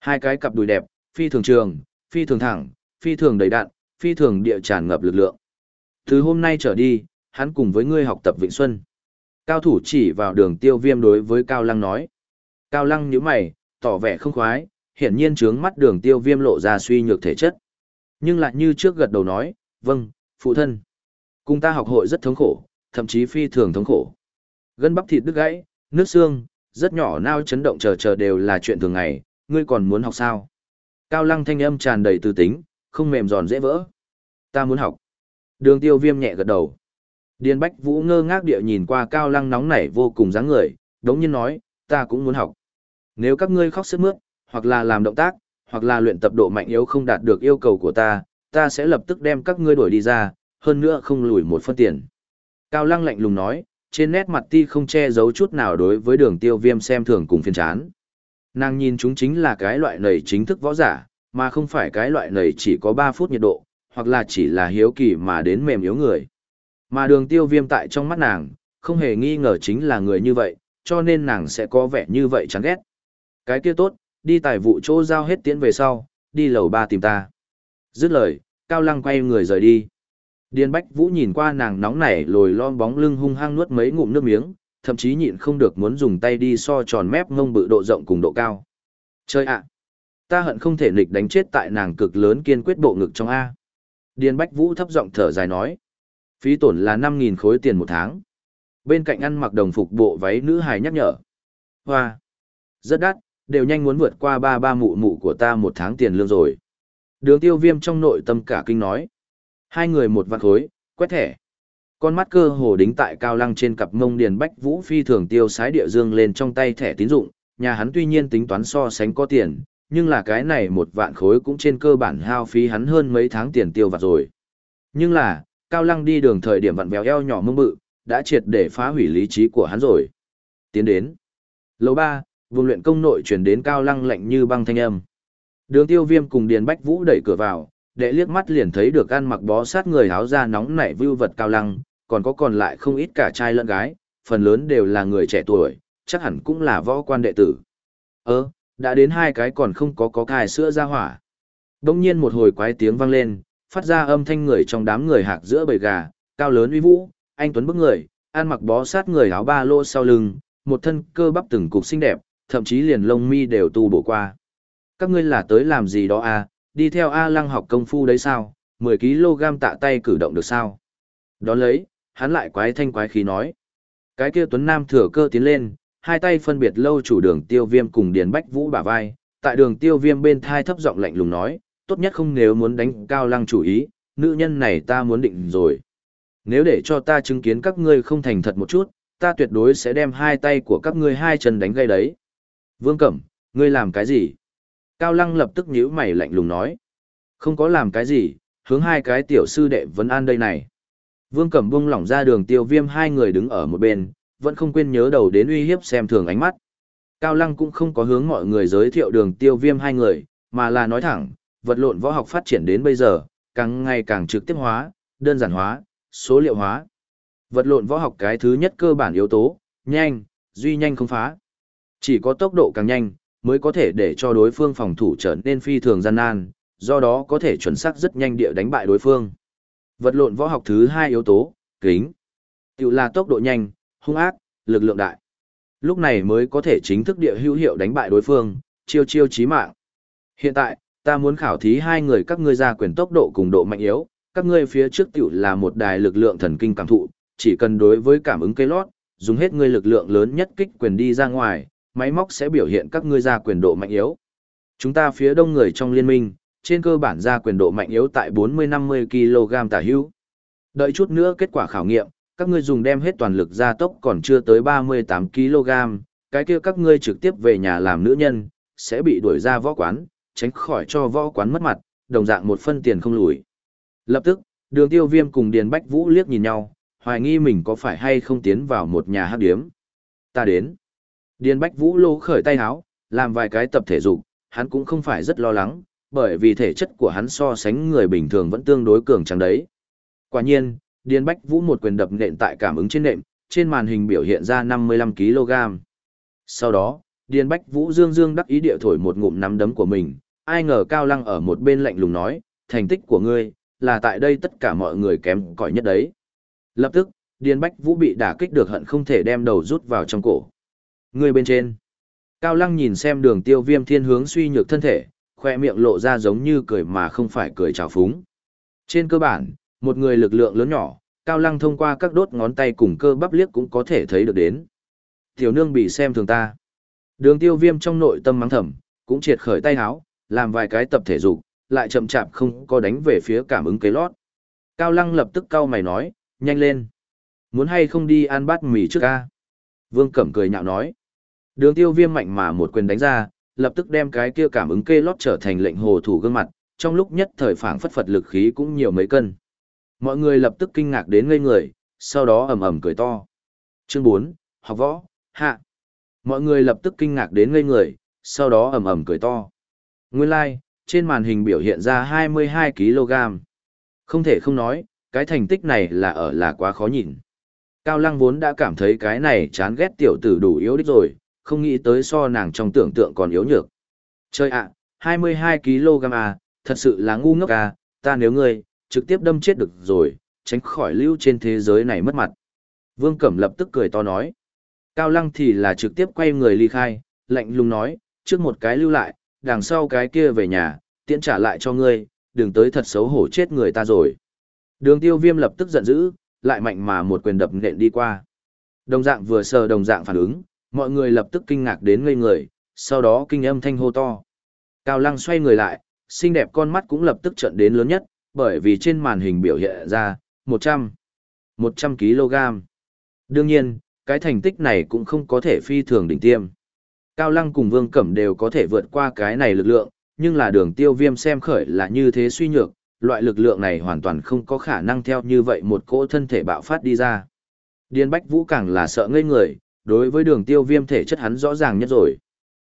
Hai cái cặp đùi đẹp, phi thường trường, phi thường thẳng, phi thường đầy đạn, phi thường địa tràn ngập lực lượng. Từ hôm nay trở đi, hắn cùng với ngươi học tập Vịnh Xuân. Cao thủ chỉ vào đường tiêu viêm đối với Cao Lăng nói. Cao Lăng nhíu mày, tỏ vẻ không khoái, hiển nhiên trướng mắt đường tiêu viêm lộ ra suy nhược thể chất. Nhưng lại như trước gật đầu nói, vâng, phụ thân. Cùng ta học hội rất thống khổ, thậm chí phi thường thống khổ. Gân bắp thịt đứt gãy, nước xương, rất nhỏ nao chấn động chờ chờ đều là chuyện thường ngày, ngươi còn muốn học sao? Cao lăng thanh âm tràn đầy tư tính, không mềm giòn dễ vỡ. Ta muốn học. Đường tiêu viêm nhẹ gật đầu. Điền Bách Vũ ngơ ngác địa nhìn qua cao lăng nóng nảy vô cùng dáng người, đống nhiên nói, ta cũng muốn học. Nếu các ngươi khóc sức mướt, hoặc là làm động tác, hoặc là luyện tập độ mạnh yếu không đạt được yêu cầu của ta, ta sẽ lập tức đem các ngươi đuổi đi ra, hơn nữa không lùi một phân tiền. Cao lăng lạnh lùng nói, trên nét mặt ti không che giấu chút nào đối với đường tiêu viêm xem thường cùng phiền chán. Nàng nhìn chúng chính là cái loại nầy chính thức võ giả, mà không phải cái loại nầy chỉ có 3 phút nhiệt độ, hoặc là chỉ là hiếu kỳ mà đến mềm yếu người. Mà đường tiêu viêm tại trong mắt nàng, không hề nghi ngờ chính là người như vậy, cho nên nàng sẽ có vẻ như vậy chán ghét. Cái kia tốt, đi tài vụ chỗ giao hết tiễn về sau, đi lầu ba tìm ta. Dứt lời, Cao Lăng quay người rời đi. Điền Bách Vũ nhìn qua nàng nóng nảy lồi lon bóng lưng hung hăng nuốt mấy ngụm nước miếng, thậm chí nhịn không được muốn dùng tay đi so tròn mép ngông bự độ rộng cùng độ cao. Chơi ạ! ta hận không thể nịch đánh chết tại nàng cực lớn kiên quyết bộ ngực trong A. Điền Bách Vũ thấp giọng thở dài nói. Phí tổn là 5.000 khối tiền một tháng. Bên cạnh ăn mặc đồng phục bộ váy nữ hài nhắc nhở. Hoa! Rất đắt, đều nhanh muốn vượt qua ba ba mụ mụ của ta một tháng tiền lương rồi. Đường tiêu viêm trong nội tâm cả kinh nói. Hai người một vạn khối, quét thẻ. Con mắt cơ hồ đính tại cao lăng trên cặp mông điền bách vũ phi thường tiêu sái địa dương lên trong tay thẻ tín dụng, nhà hắn tuy nhiên tính toán so sánh có tiền, nhưng là cái này một vạn khối cũng trên cơ bản hao phí hắn hơn mấy tháng tiền tiêu vặt rồi. Nhưng là, cao lăng đi đường thời điểm vặn béo eo nhỏ mông bự, đã triệt để phá hủy lý trí của hắn rồi. Tiến đến. Lầu ba vùng luyện công nội truyền đến cao lăng lạnh như băng thanh âm. Đường tiêu viêm cùng Điền Bách Vũ đẩy cửa vào, đệ liếc mắt liền thấy được ăn mặc bó sát người áo da nóng nảy vưu vật cao lăng, còn có còn lại không ít cả trai lẫn gái, phần lớn đều là người trẻ tuổi, chắc hẳn cũng là võ quan đệ tử. Ơ, đã đến hai cái còn không có có cài sữa ra hỏa. Đông nhiên một hồi quái tiếng vang lên, phát ra âm thanh người trong đám người hạc giữa bầy gà, cao lớn uy vũ, anh tuấn bức người, ăn mặc bó sát người áo ba lô sau lưng, một thân cơ bắp từng cục xinh đẹp, thậm chí liền lông mi đều tu bổ qua. Các ngươi là tới làm gì đó à, đi theo A lăng học công phu đấy sao, 10kg tạ tay cử động được sao? Đón lấy, hắn lại quái thanh quái khí nói. Cái kia Tuấn Nam thừa cơ tiến lên, hai tay phân biệt lâu chủ đường tiêu viêm cùng Điền Bách Vũ bả vai, tại đường tiêu viêm bên thai thấp giọng lạnh lùng nói, tốt nhất không nếu muốn đánh cao lăng chủ ý, nữ nhân này ta muốn định rồi. Nếu để cho ta chứng kiến các ngươi không thành thật một chút, ta tuyệt đối sẽ đem hai tay của các ngươi hai chân đánh gây đấy. Vương Cẩm, ngươi làm cái gì? Cao Lăng lập tức nhíu mày lạnh lùng nói. Không có làm cái gì, hướng hai cái tiểu sư đệ vấn an đây này. Vương Cẩm buông lỏng ra đường tiêu viêm hai người đứng ở một bên, vẫn không quên nhớ đầu đến uy hiếp xem thường ánh mắt. Cao Lăng cũng không có hướng mọi người giới thiệu đường tiêu viêm hai người, mà là nói thẳng, vật lộn võ học phát triển đến bây giờ, càng ngày càng trực tiếp hóa, đơn giản hóa, số liệu hóa. Vật lộn võ học cái thứ nhất cơ bản yếu tố, nhanh, duy nhanh không phá. Chỉ có tốc độ càng nhanh, mới có thể để cho đối phương phòng thủ trở nên phi thường gian nan, do đó có thể chuẩn xác rất nhanh địa đánh bại đối phương. Vật lộn võ học thứ hai yếu tố, kính. Tiểu là tốc độ nhanh, hung ác, lực lượng đại. Lúc này mới có thể chính thức địa hữu hiệu đánh bại đối phương, chiêu chiêu chí mạng. Hiện tại, ta muốn khảo thí hai người các ngươi ra quyền tốc độ cùng độ mạnh yếu, các ngươi phía trước tiểu là một đài lực lượng thần kinh cảm thụ, chỉ cần đối với cảm ứng cây lót, dùng hết ngươi lực lượng lớn nhất kích quyền đi ra ngoài, máy móc sẽ biểu hiện các ngươi ra quyền độ mạnh yếu. Chúng ta phía đông người trong liên minh, trên cơ bản ra quyền độ mạnh yếu tại 40-50 kg tả hữu. Đợi chút nữa kết quả khảo nghiệm, các ngươi dùng đem hết toàn lực ra tốc còn chưa tới 38 kg, cái kia các ngươi trực tiếp về nhà làm nữ nhân, sẽ bị đuổi ra võ quán, tránh khỏi cho võ quán mất mặt, đồng dạng một phân tiền không lùi. Lập tức, đường tiêu viêm cùng Điền Bách Vũ liếc nhìn nhau, hoài nghi mình có phải hay không tiến vào một nhà hát điếm. Ta đến. Điền Bách Vũ lô khởi tay háo, làm vài cái tập thể dục, hắn cũng không phải rất lo lắng, bởi vì thể chất của hắn so sánh người bình thường vẫn tương đối cường trắng đấy. Quả nhiên, Điền Bách Vũ một quyền đập nện tại cảm ứng trên nệm, trên màn hình biểu hiện ra 55 kg. Sau đó, Điền Bách Vũ dương dương đắc ý địa thổi một ngụm nắm đấm của mình, ai ngờ Cao Lăng ở một bên lạnh lùng nói, thành tích của ngươi, là tại đây tất cả mọi người kém cỏi nhất đấy. Lập tức, Điền Bách Vũ bị đả kích được hận không thể đem đầu rút vào trong cổ. ngươi bên trên. Cao Lăng nhìn xem đường tiêu viêm thiên hướng suy nhược thân thể, khoe miệng lộ ra giống như cười mà không phải cười trào phúng. Trên cơ bản, một người lực lượng lớn nhỏ, Cao Lăng thông qua các đốt ngón tay cùng cơ bắp liếc cũng có thể thấy được đến. Tiểu nương bị xem thường ta. Đường tiêu viêm trong nội tâm mắng thầm, cũng triệt khởi tay háo, làm vài cái tập thể dục, lại chậm chạp không có đánh về phía cảm ứng kế lót. Cao Lăng lập tức cau mày nói, nhanh lên. Muốn hay không đi ăn bát mì trước ca? Vương Cẩm cười nhạo nói. Đường tiêu viêm mạnh mà một quyền đánh ra, lập tức đem cái kia cảm ứng kê lót trở thành lệnh hồ thủ gương mặt, trong lúc nhất thời phảng phất phật lực khí cũng nhiều mấy cân. Mọi người lập tức kinh ngạc đến ngây người, sau đó ầm ầm cười to. Chương 4, học võ, hạ. Mọi người lập tức kinh ngạc đến ngây người, sau đó ầm ầm cười to. Nguyên lai, like, trên màn hình biểu hiện ra 22 kg. Không thể không nói, cái thành tích này là ở là quá khó nhìn. Cao Lăng vốn đã cảm thấy cái này chán ghét tiểu tử đủ yếu đích rồi, không nghĩ tới so nàng trong tưởng tượng còn yếu nhược. Chơi ạ, 22kg à, thật sự là ngu ngốc à, ta nếu ngươi, trực tiếp đâm chết được rồi, tránh khỏi lưu trên thế giới này mất mặt. Vương Cẩm lập tức cười to nói. Cao Lăng thì là trực tiếp quay người ly khai, lạnh lùng nói, trước một cái lưu lại, đằng sau cái kia về nhà, tiễn trả lại cho ngươi, đừng tới thật xấu hổ chết người ta rồi. Đường tiêu viêm lập tức giận dữ, lại mạnh mà một quyền đập nện đi qua. Đồng dạng vừa sờ đồng dạng phản ứng, mọi người lập tức kinh ngạc đến ngây người, sau đó kinh âm thanh hô to. Cao Lăng xoay người lại, xinh đẹp con mắt cũng lập tức trợn đến lớn nhất, bởi vì trên màn hình biểu hiện ra, 100, 100 kg. Đương nhiên, cái thành tích này cũng không có thể phi thường đỉnh tiêm. Cao Lăng cùng Vương Cẩm đều có thể vượt qua cái này lực lượng, nhưng là đường tiêu viêm xem khởi là như thế suy nhược, loại lực lượng này hoàn toàn không có khả năng theo như vậy một cỗ thân thể bạo phát đi ra. Điên Bách Vũ càng là sợ ngây người, đối với đường tiêu viêm thể chất hắn rõ ràng nhất rồi.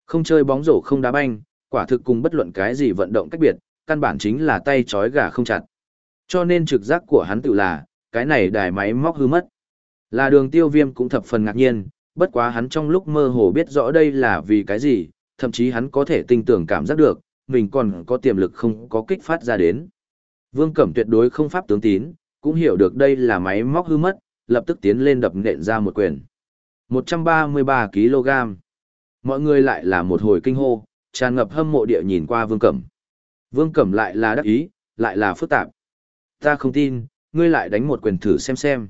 Không chơi bóng rổ không đá banh, quả thực cùng bất luận cái gì vận động cách biệt, căn bản chính là tay trói gà không chặt. Cho nên trực giác của hắn tự là, cái này đài máy móc hư mất. Là đường tiêu viêm cũng thập phần ngạc nhiên, bất quá hắn trong lúc mơ hồ biết rõ đây là vì cái gì, thậm chí hắn có thể tinh tưởng cảm giác được, mình còn có tiềm lực không có kích phát ra đến. Vương Cẩm tuyệt đối không pháp tướng tín, cũng hiểu được đây là máy móc hư mất, lập tức tiến lên đập nện ra một quyền. 133 kg. Mọi người lại là một hồi kinh hô, tràn ngập hâm mộ địa nhìn qua Vương Cẩm. Vương Cẩm lại là đắc ý, lại là phức tạp. Ta không tin, ngươi lại đánh một quyền thử xem xem.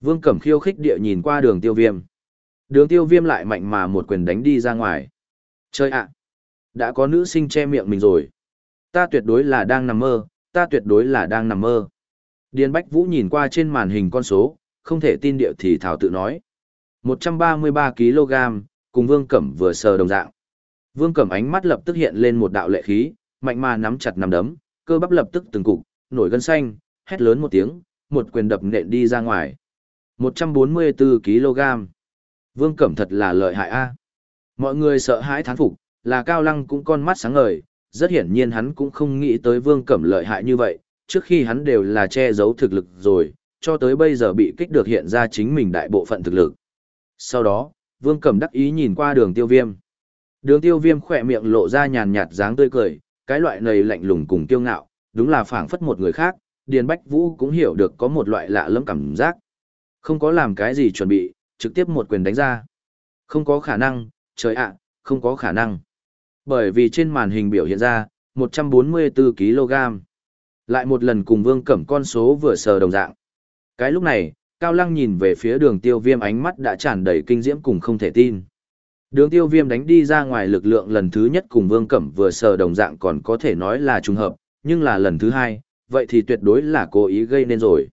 Vương Cẩm khiêu khích địa nhìn qua đường tiêu viêm. Đường tiêu viêm lại mạnh mà một quyền đánh đi ra ngoài. Chơi ạ! đã có nữ sinh che miệng mình rồi. Ta tuyệt đối là đang nằm mơ, ta tuyệt đối là đang nằm mơ. Điền Bách Vũ nhìn qua trên màn hình con số, không thể tin địa thì thảo tự nói. 133 kg, cùng Vương Cẩm vừa sờ đồng dạng. Vương Cẩm ánh mắt lập tức hiện lên một đạo lệ khí, mạnh mà nắm chặt nắm đấm, cơ bắp lập tức từng cục, nổi gân xanh, hét lớn một tiếng, một quyền đập nện đi ra ngoài. 144 kg. Vương Cẩm thật là lợi hại a. À. Mọi người sợ hãi thán phục, là Cao Lăng cũng con mắt sáng ngời, rất hiển nhiên hắn cũng không nghĩ tới Vương Cẩm lợi hại như vậy, trước khi hắn đều là che giấu thực lực rồi, cho tới bây giờ bị kích được hiện ra chính mình đại bộ phận thực lực. Sau đó, Vương Cẩm đắc ý nhìn qua đường tiêu viêm. Đường tiêu viêm khỏe miệng lộ ra nhàn nhạt dáng tươi cười, cái loại này lạnh lùng cùng tiêu ngạo, đúng là phảng phất một người khác, Điền Bách Vũ cũng hiểu được có một loại lạ lẫm cảm giác. Không có làm cái gì chuẩn bị, trực tiếp một quyền đánh ra. Không có khả năng, trời ạ, không có khả năng. Bởi vì trên màn hình biểu hiện ra, 144 kg. Lại một lần cùng Vương Cẩm con số vừa sờ đồng dạng. Cái lúc này, Cao Lăng nhìn về phía đường tiêu viêm ánh mắt đã tràn đầy kinh diễm cùng không thể tin. Đường tiêu viêm đánh đi ra ngoài lực lượng lần thứ nhất cùng Vương Cẩm vừa sờ đồng dạng còn có thể nói là trùng hợp, nhưng là lần thứ hai, vậy thì tuyệt đối là cố ý gây nên rồi.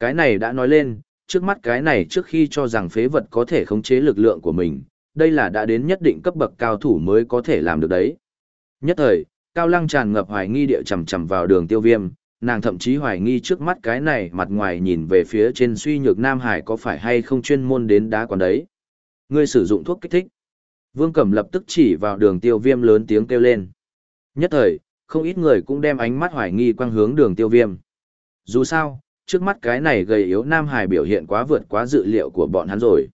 Cái này đã nói lên, trước mắt cái này trước khi cho rằng phế vật có thể khống chế lực lượng của mình, đây là đã đến nhất định cấp bậc cao thủ mới có thể làm được đấy. Nhất thời, Cao Lăng tràn ngập hoài nghi địa chầm chầm vào đường tiêu viêm, nàng thậm chí hoài nghi trước mắt cái này mặt ngoài nhìn về phía trên suy nhược Nam Hải có phải hay không chuyên môn đến đá quán đấy. Ngươi sử dụng thuốc kích thích. Vương Cẩm lập tức chỉ vào đường tiêu viêm lớn tiếng kêu lên. Nhất thời, không ít người cũng đem ánh mắt hoài nghi quang hướng đường tiêu viêm. Dù sao, trước mắt cái này gầy yếu Nam Hải biểu hiện quá vượt quá dự liệu của bọn hắn rồi.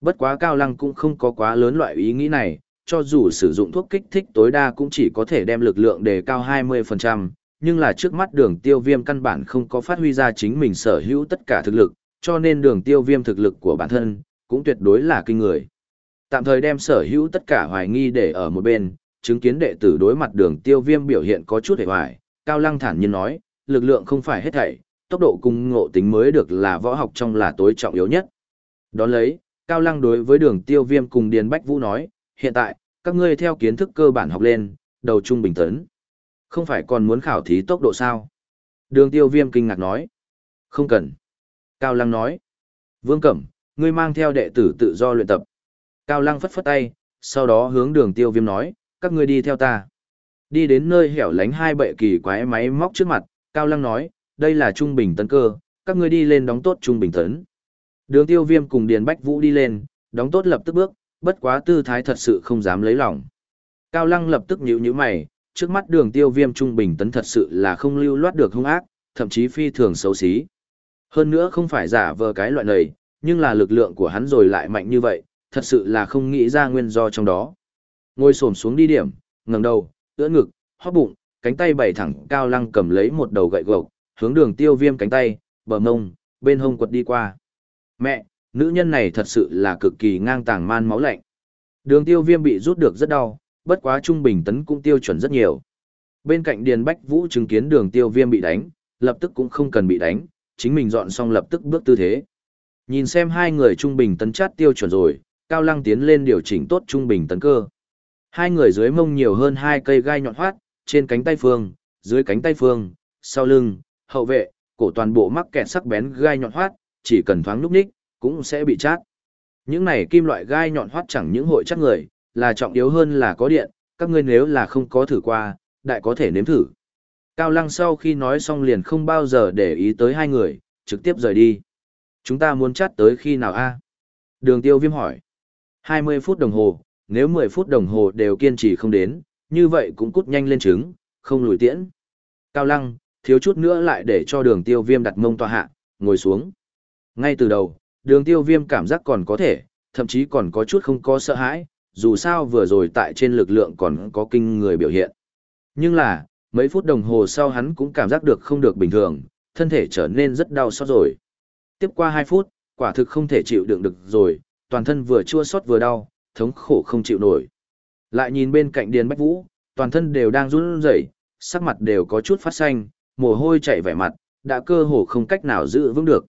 Bất quá Cao Lăng cũng không có quá lớn loại ý nghĩ này, cho dù sử dụng thuốc kích thích tối đa cũng chỉ có thể đem lực lượng đề cao 20%, nhưng là trước mắt đường tiêu viêm căn bản không có phát huy ra chính mình sở hữu tất cả thực lực, cho nên đường tiêu viêm thực lực của bản thân, cũng tuyệt đối là kinh người. Tạm thời đem sở hữu tất cả hoài nghi để ở một bên, chứng kiến đệ tử đối mặt đường tiêu viêm biểu hiện có chút hề hoài, Cao Lăng thản nhiên nói, lực lượng không phải hết thảy, tốc độ cùng ngộ tính mới được là võ học trong là tối trọng yếu nhất. Đón lấy, Cao Lăng đối với đường tiêu viêm cùng Điền Bách Vũ nói, hiện tại, các ngươi theo kiến thức cơ bản học lên, đầu trung bình tấn. Không phải còn muốn khảo thí tốc độ sao? Đường tiêu viêm kinh ngạc nói. Không cần. Cao Lăng nói. Vương Cẩm, ngươi mang theo đệ tử tự do luyện tập. Cao Lăng phất phất tay, sau đó hướng đường tiêu viêm nói, các ngươi đi theo ta. Đi đến nơi hẻo lánh hai bệ kỳ quái máy móc trước mặt, Cao Lăng nói, đây là trung bình tấn cơ, các ngươi đi lên đóng tốt trung bình tấn. Đường tiêu viêm cùng Điền Bách Vũ đi lên, đóng tốt lập tức bước, bất quá tư thái thật sự không dám lấy lòng. Cao Lăng lập tức nhíu nhíu mày, trước mắt đường tiêu viêm trung bình tấn thật sự là không lưu loát được hung ác, thậm chí phi thường xấu xí. Hơn nữa không phải giả vờ cái loại này, nhưng là lực lượng của hắn rồi lại mạnh như vậy, thật sự là không nghĩ ra nguyên do trong đó. Ngồi xổm xuống đi điểm, ngẩng đầu, ưỡn ngực, hóp bụng, cánh tay bảy thẳng cao lăng cầm lấy một đầu gậy gộc, hướng đường tiêu viêm cánh tay, bờ mông, bên hông quật đi qua. Mẹ, nữ nhân này thật sự là cực kỳ ngang tàng man máu lạnh. Đường tiêu viêm bị rút được rất đau, bất quá trung bình tấn cũng tiêu chuẩn rất nhiều. Bên cạnh Điền Bách Vũ chứng kiến đường tiêu viêm bị đánh, lập tức cũng không cần bị đánh, chính mình dọn xong lập tức bước tư thế. Nhìn xem hai người trung bình tấn chát tiêu chuẩn rồi, Cao Lăng tiến lên điều chỉnh tốt trung bình tấn cơ. Hai người dưới mông nhiều hơn hai cây gai nhọn hoắt, trên cánh tay phương, dưới cánh tay phương, sau lưng, hậu vệ, cổ toàn bộ mắc kẹt sắc bén gai nhọn hoắt, chỉ cần thoáng lúc ních, cũng sẽ bị chát. Những này kim loại gai nhọn hoắt chẳng những hội chắc người, là trọng yếu hơn là có điện, các ngươi nếu là không có thử qua, đại có thể nếm thử. Cao Lăng sau khi nói xong liền không bao giờ để ý tới hai người, trực tiếp rời đi. Chúng ta muốn chát tới khi nào a? À? Đường tiêu viêm hỏi. 20 phút đồng hồ, nếu 10 phút đồng hồ đều kiên trì không đến, như vậy cũng cút nhanh lên trứng, không lùi tiễn. Cao Lăng, thiếu chút nữa lại để cho đường tiêu viêm đặt mông tòa hạ, ngồi xuống. Ngay từ đầu, đường tiêu viêm cảm giác còn có thể, thậm chí còn có chút không có sợ hãi, dù sao vừa rồi tại trên lực lượng còn có kinh người biểu hiện. Nhưng là, mấy phút đồng hồ sau hắn cũng cảm giác được không được bình thường, thân thể trở nên rất đau xót rồi. Tiếp qua 2 phút, quả thực không thể chịu đựng được rồi, toàn thân vừa chua xót vừa đau, thống khổ không chịu nổi. Lại nhìn bên cạnh Điền Bách Vũ, toàn thân đều đang run rẩy, sắc mặt đều có chút phát xanh, mồ hôi chảy vẻ mặt, đã cơ hồ không cách nào giữ vững được.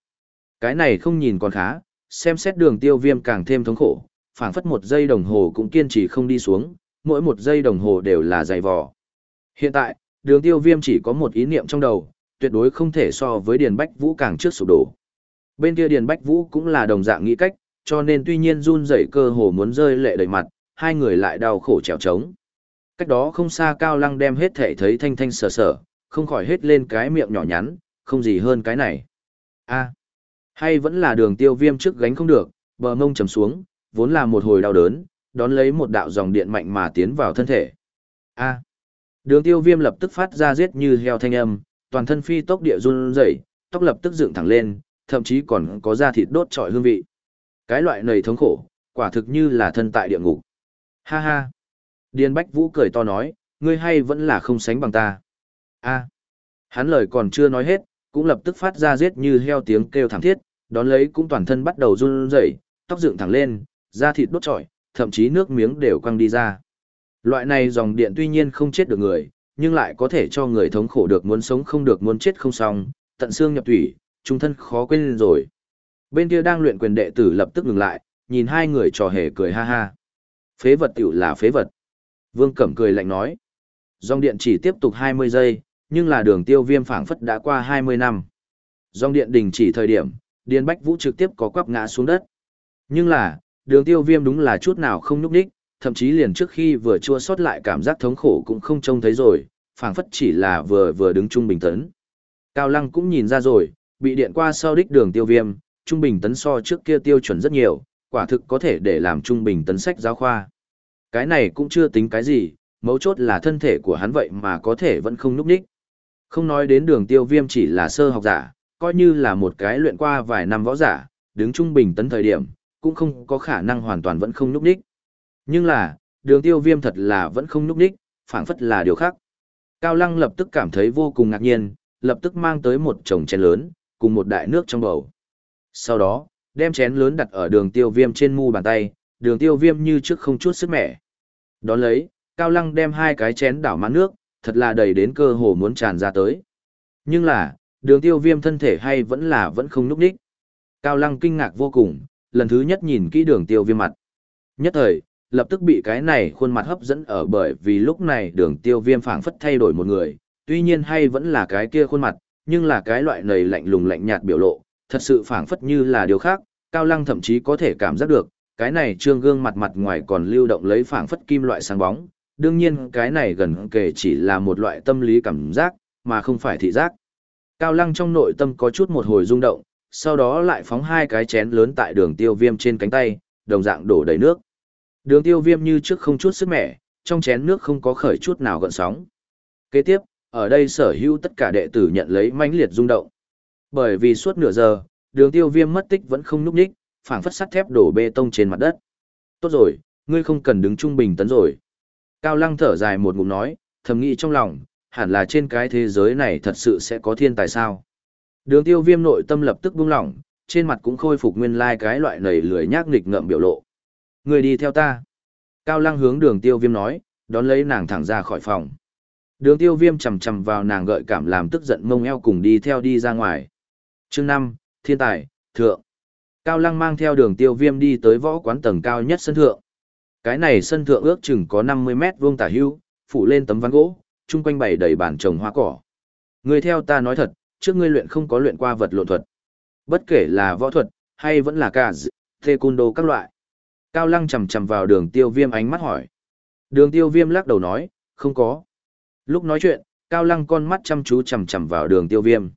Cái này không nhìn còn khá, xem xét đường tiêu viêm càng thêm thống khổ, phảng phất một giây đồng hồ cũng kiên trì không đi xuống, mỗi một giây đồng hồ đều là dày vò. Hiện tại, đường tiêu viêm chỉ có một ý niệm trong đầu, tuyệt đối không thể so với Điền Bách Vũ càng trước sụp đổ. Bên kia Điền Bách Vũ cũng là đồng dạng nghĩ cách, cho nên tuy nhiên run rẩy cơ hồ muốn rơi lệ đầy mặt, hai người lại đau khổ trèo trống. Cách đó không xa Cao Lăng đem hết thể thấy thanh thanh sờ sờ, không khỏi hết lên cái miệng nhỏ nhắn, không gì hơn cái này. a hay vẫn là đường tiêu viêm trước gánh không được, bờ mông chầm xuống, vốn là một hồi đau đớn, đón lấy một đạo dòng điện mạnh mà tiến vào thân thể. a đường tiêu viêm lập tức phát ra giết như heo thanh âm, toàn thân phi tốc địa run rẩy, tóc lập tức dựng thẳng lên, thậm chí còn có da thịt đốt trọi hương vị. Cái loại này thống khổ, quả thực như là thân tại địa ngục. Ha ha. Điền Bách Vũ cười to nói, ngươi hay vẫn là không sánh bằng ta. A. Hắn lời còn chưa nói hết, cũng lập tức phát ra giết như heo tiếng kêu thảm thiết, đón lấy cũng toàn thân bắt đầu run rẩy, tóc dựng thẳng lên, da thịt đốt trọi, thậm chí nước miếng đều quăng đi ra. Loại này dòng điện tuy nhiên không chết được người, nhưng lại có thể cho người thống khổ được muốn sống không được muốn chết không xong, tận xương nhập thủy, trung thân khó quên rồi. Bên kia đang luyện quyền đệ tử lập tức ngừng lại, nhìn hai người trò hề cười ha ha. Phế vật tiểu là phế vật. Vương Cẩm cười lạnh nói. Dòng điện chỉ tiếp tục 20 giây, nhưng là đường tiêu viêm phảng phất đã qua 20 năm. Dòng điện đình chỉ thời điểm, Điền Bách Vũ trực tiếp có quắp ngã xuống đất. Nhưng là, đường tiêu viêm đúng là chút nào không nhúc đích, thậm chí liền trước khi vừa chua sót lại cảm giác thống khổ cũng không trông thấy rồi, phảng phất chỉ là vừa vừa đứng trung bình tấn. Cao Lăng cũng nhìn ra rồi, bị điện qua sau đích đường tiêu viêm, trung bình tấn so trước kia tiêu chuẩn rất nhiều, quả thực có thể để làm trung bình tấn sách giáo khoa. Cái này cũng chưa tính cái gì, mấu chốt là thân thể của hắn vậy mà có thể vẫn không núp đích. Không nói đến đường tiêu viêm chỉ là sơ học giả, coi như là một cái luyện qua vài năm võ giả, đứng trung bình tấn thời điểm, cũng không có khả năng hoàn toàn vẫn không núp đích. Nhưng là, đường tiêu viêm thật là vẫn không núp đích, phản phất là điều khác. Cao Lăng lập tức cảm thấy vô cùng ngạc nhiên, lập tức mang tới một chồng chén lớn, cùng một đại nước trong bầu. Sau đó, đem chén lớn đặt ở đường tiêu viêm trên mu bàn tay, đường tiêu viêm như trước không chút sức mẻ. Đón lấy, Cao Lăng đem hai cái chén đảo mãn nước, thật là đầy đến cơ hồ muốn tràn ra tới. Nhưng là, đường tiêu viêm thân thể hay vẫn là vẫn không núp đích. Cao Lăng kinh ngạc vô cùng, lần thứ nhất nhìn kỹ đường tiêu viêm mặt. Nhất thời, lập tức bị cái này khuôn mặt hấp dẫn ở bởi vì lúc này đường tiêu viêm phảng phất thay đổi một người, tuy nhiên hay vẫn là cái kia khuôn mặt, nhưng là cái loại này lạnh lùng lạnh nhạt biểu lộ, thật sự phảng phất như là điều khác, Cao Lăng thậm chí có thể cảm giác được, cái này trương gương mặt mặt ngoài còn lưu động lấy phảng phất kim loại sáng bóng, đương nhiên cái này gần kể chỉ là một loại tâm lý cảm giác, mà không phải thị giác. Cao Lăng trong nội tâm có chút một hồi rung động, sau đó lại phóng hai cái chén lớn tại đường tiêu viêm trên cánh tay, đồng dạng đổ đầy nước. Đường tiêu viêm như trước không chút sức mẻ, trong chén nước không có khởi chút nào gợn sóng. Kế tiếp, ở đây sở hữu tất cả đệ tử nhận lấy mãnh liệt rung động. Bởi vì suốt nửa giờ, đường tiêu viêm mất tích vẫn không núp ních, phảng phất sắt thép đổ bê tông trên mặt đất. Tốt rồi, ngươi không cần đứng trung bình tấn rồi. Cao lăng thở dài một ngụm nói, thầm nghĩ trong lòng, hẳn là trên cái thế giới này thật sự sẽ có thiên tài sao. Đường tiêu viêm nội tâm lập tức buông lỏng, trên mặt cũng khôi phục nguyên lai like cái loại nầy lười nhác nghịch ngợm biểu lộ. Người đi theo ta. Cao lăng hướng đường tiêu viêm nói, đón lấy nàng thẳng ra khỏi phòng. Đường tiêu viêm chầm chầm vào nàng gợi cảm làm tức giận mông eo cùng đi theo đi ra ngoài. chương 5, Thiên Tài, Thượng. Cao lăng mang theo đường tiêu viêm đi tới võ quán tầng cao nhất sân thượng. Cái này sân thượng ước chừng có 50 mét vuông tả hưu, phủ lên tấm ván gỗ, chung quanh bày đầy bàn trồng hoa cỏ. Người theo ta nói thật, trước ngươi luyện không có luyện qua vật lộn thuật. Bất kể là võ thuật, hay vẫn là cả thê cun đô các loại. Cao lăng chầm chầm vào đường tiêu viêm ánh mắt hỏi. Đường tiêu viêm lắc đầu nói, không có. Lúc nói chuyện, Cao lăng con mắt chăm chú chầm chầm vào đường tiêu viêm.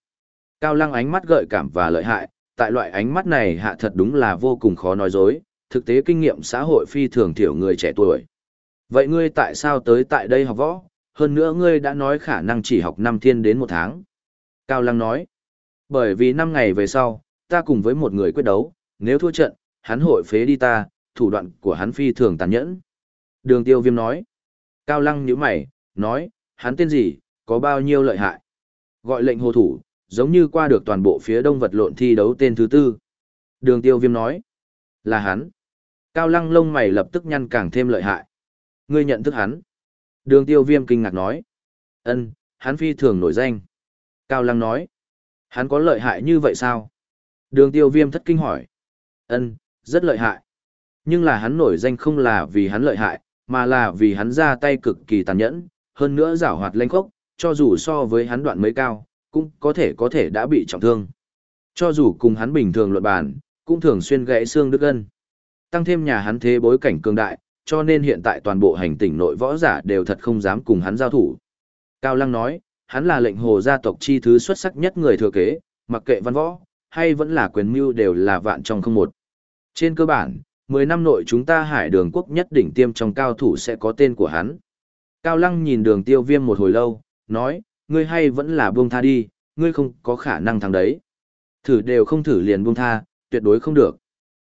Cao lăng ánh mắt gợi cảm và lợi hại, tại loại ánh mắt này hạ thật đúng là vô cùng khó nói dối, thực tế kinh nghiệm xã hội phi thường thiểu người trẻ tuổi. Vậy ngươi tại sao tới tại đây học võ, hơn nữa ngươi đã nói khả năng chỉ học năm thiên đến một tháng. Cao Lăng nói, Bởi vì 5 ngày về sau, ta cùng với một người quyết đấu, nếu thua trận, hắn hội phế đi ta, thủ đoạn của hắn phi thường tàn nhẫn. Đường tiêu viêm nói. Cao lăng nhíu mày, nói, hắn tên gì, có bao nhiêu lợi hại. Gọi lệnh hồ thủ, giống như qua được toàn bộ phía đông vật lộn thi đấu tên thứ tư. Đường tiêu viêm nói, là hắn. Cao lăng lông mày lập tức nhăn càng thêm lợi hại. Ngươi nhận thức hắn. Đường tiêu viêm kinh ngạc nói. ân hắn phi thường nổi danh. Cao lăng nói. Hắn có lợi hại như vậy sao? Đường tiêu viêm thất kinh hỏi. ân rất lợi hại. Nhưng là hắn nổi danh không là vì hắn lợi hại, mà là vì hắn ra tay cực kỳ tàn nhẫn, hơn nữa giảo hoạt lanh khốc, cho dù so với hắn đoạn mới cao, cũng có thể có thể đã bị trọng thương. Cho dù cùng hắn bình thường luận bàn, cũng thường xuyên gãy xương đứt gân. Tăng thêm nhà hắn thế bối cảnh cường đại, cho nên hiện tại toàn bộ hành tỉnh nội võ giả đều thật không dám cùng hắn giao thủ. Cao Lăng nói, hắn là lệnh hồ gia tộc chi thứ xuất sắc nhất người thừa kế, mặc kệ văn võ, hay vẫn là quyền mưu đều là vạn trong không một. Trên cơ bản, 10 năm nội chúng ta hải đường quốc nhất đỉnh tiêm trong cao thủ sẽ có tên của hắn. Cao Lăng nhìn đường tiêu viêm một hồi lâu, nói, ngươi hay vẫn là buông tha đi, ngươi không có khả năng thằng đấy. Thử đều không thử liền buông tha, tuyệt đối không được.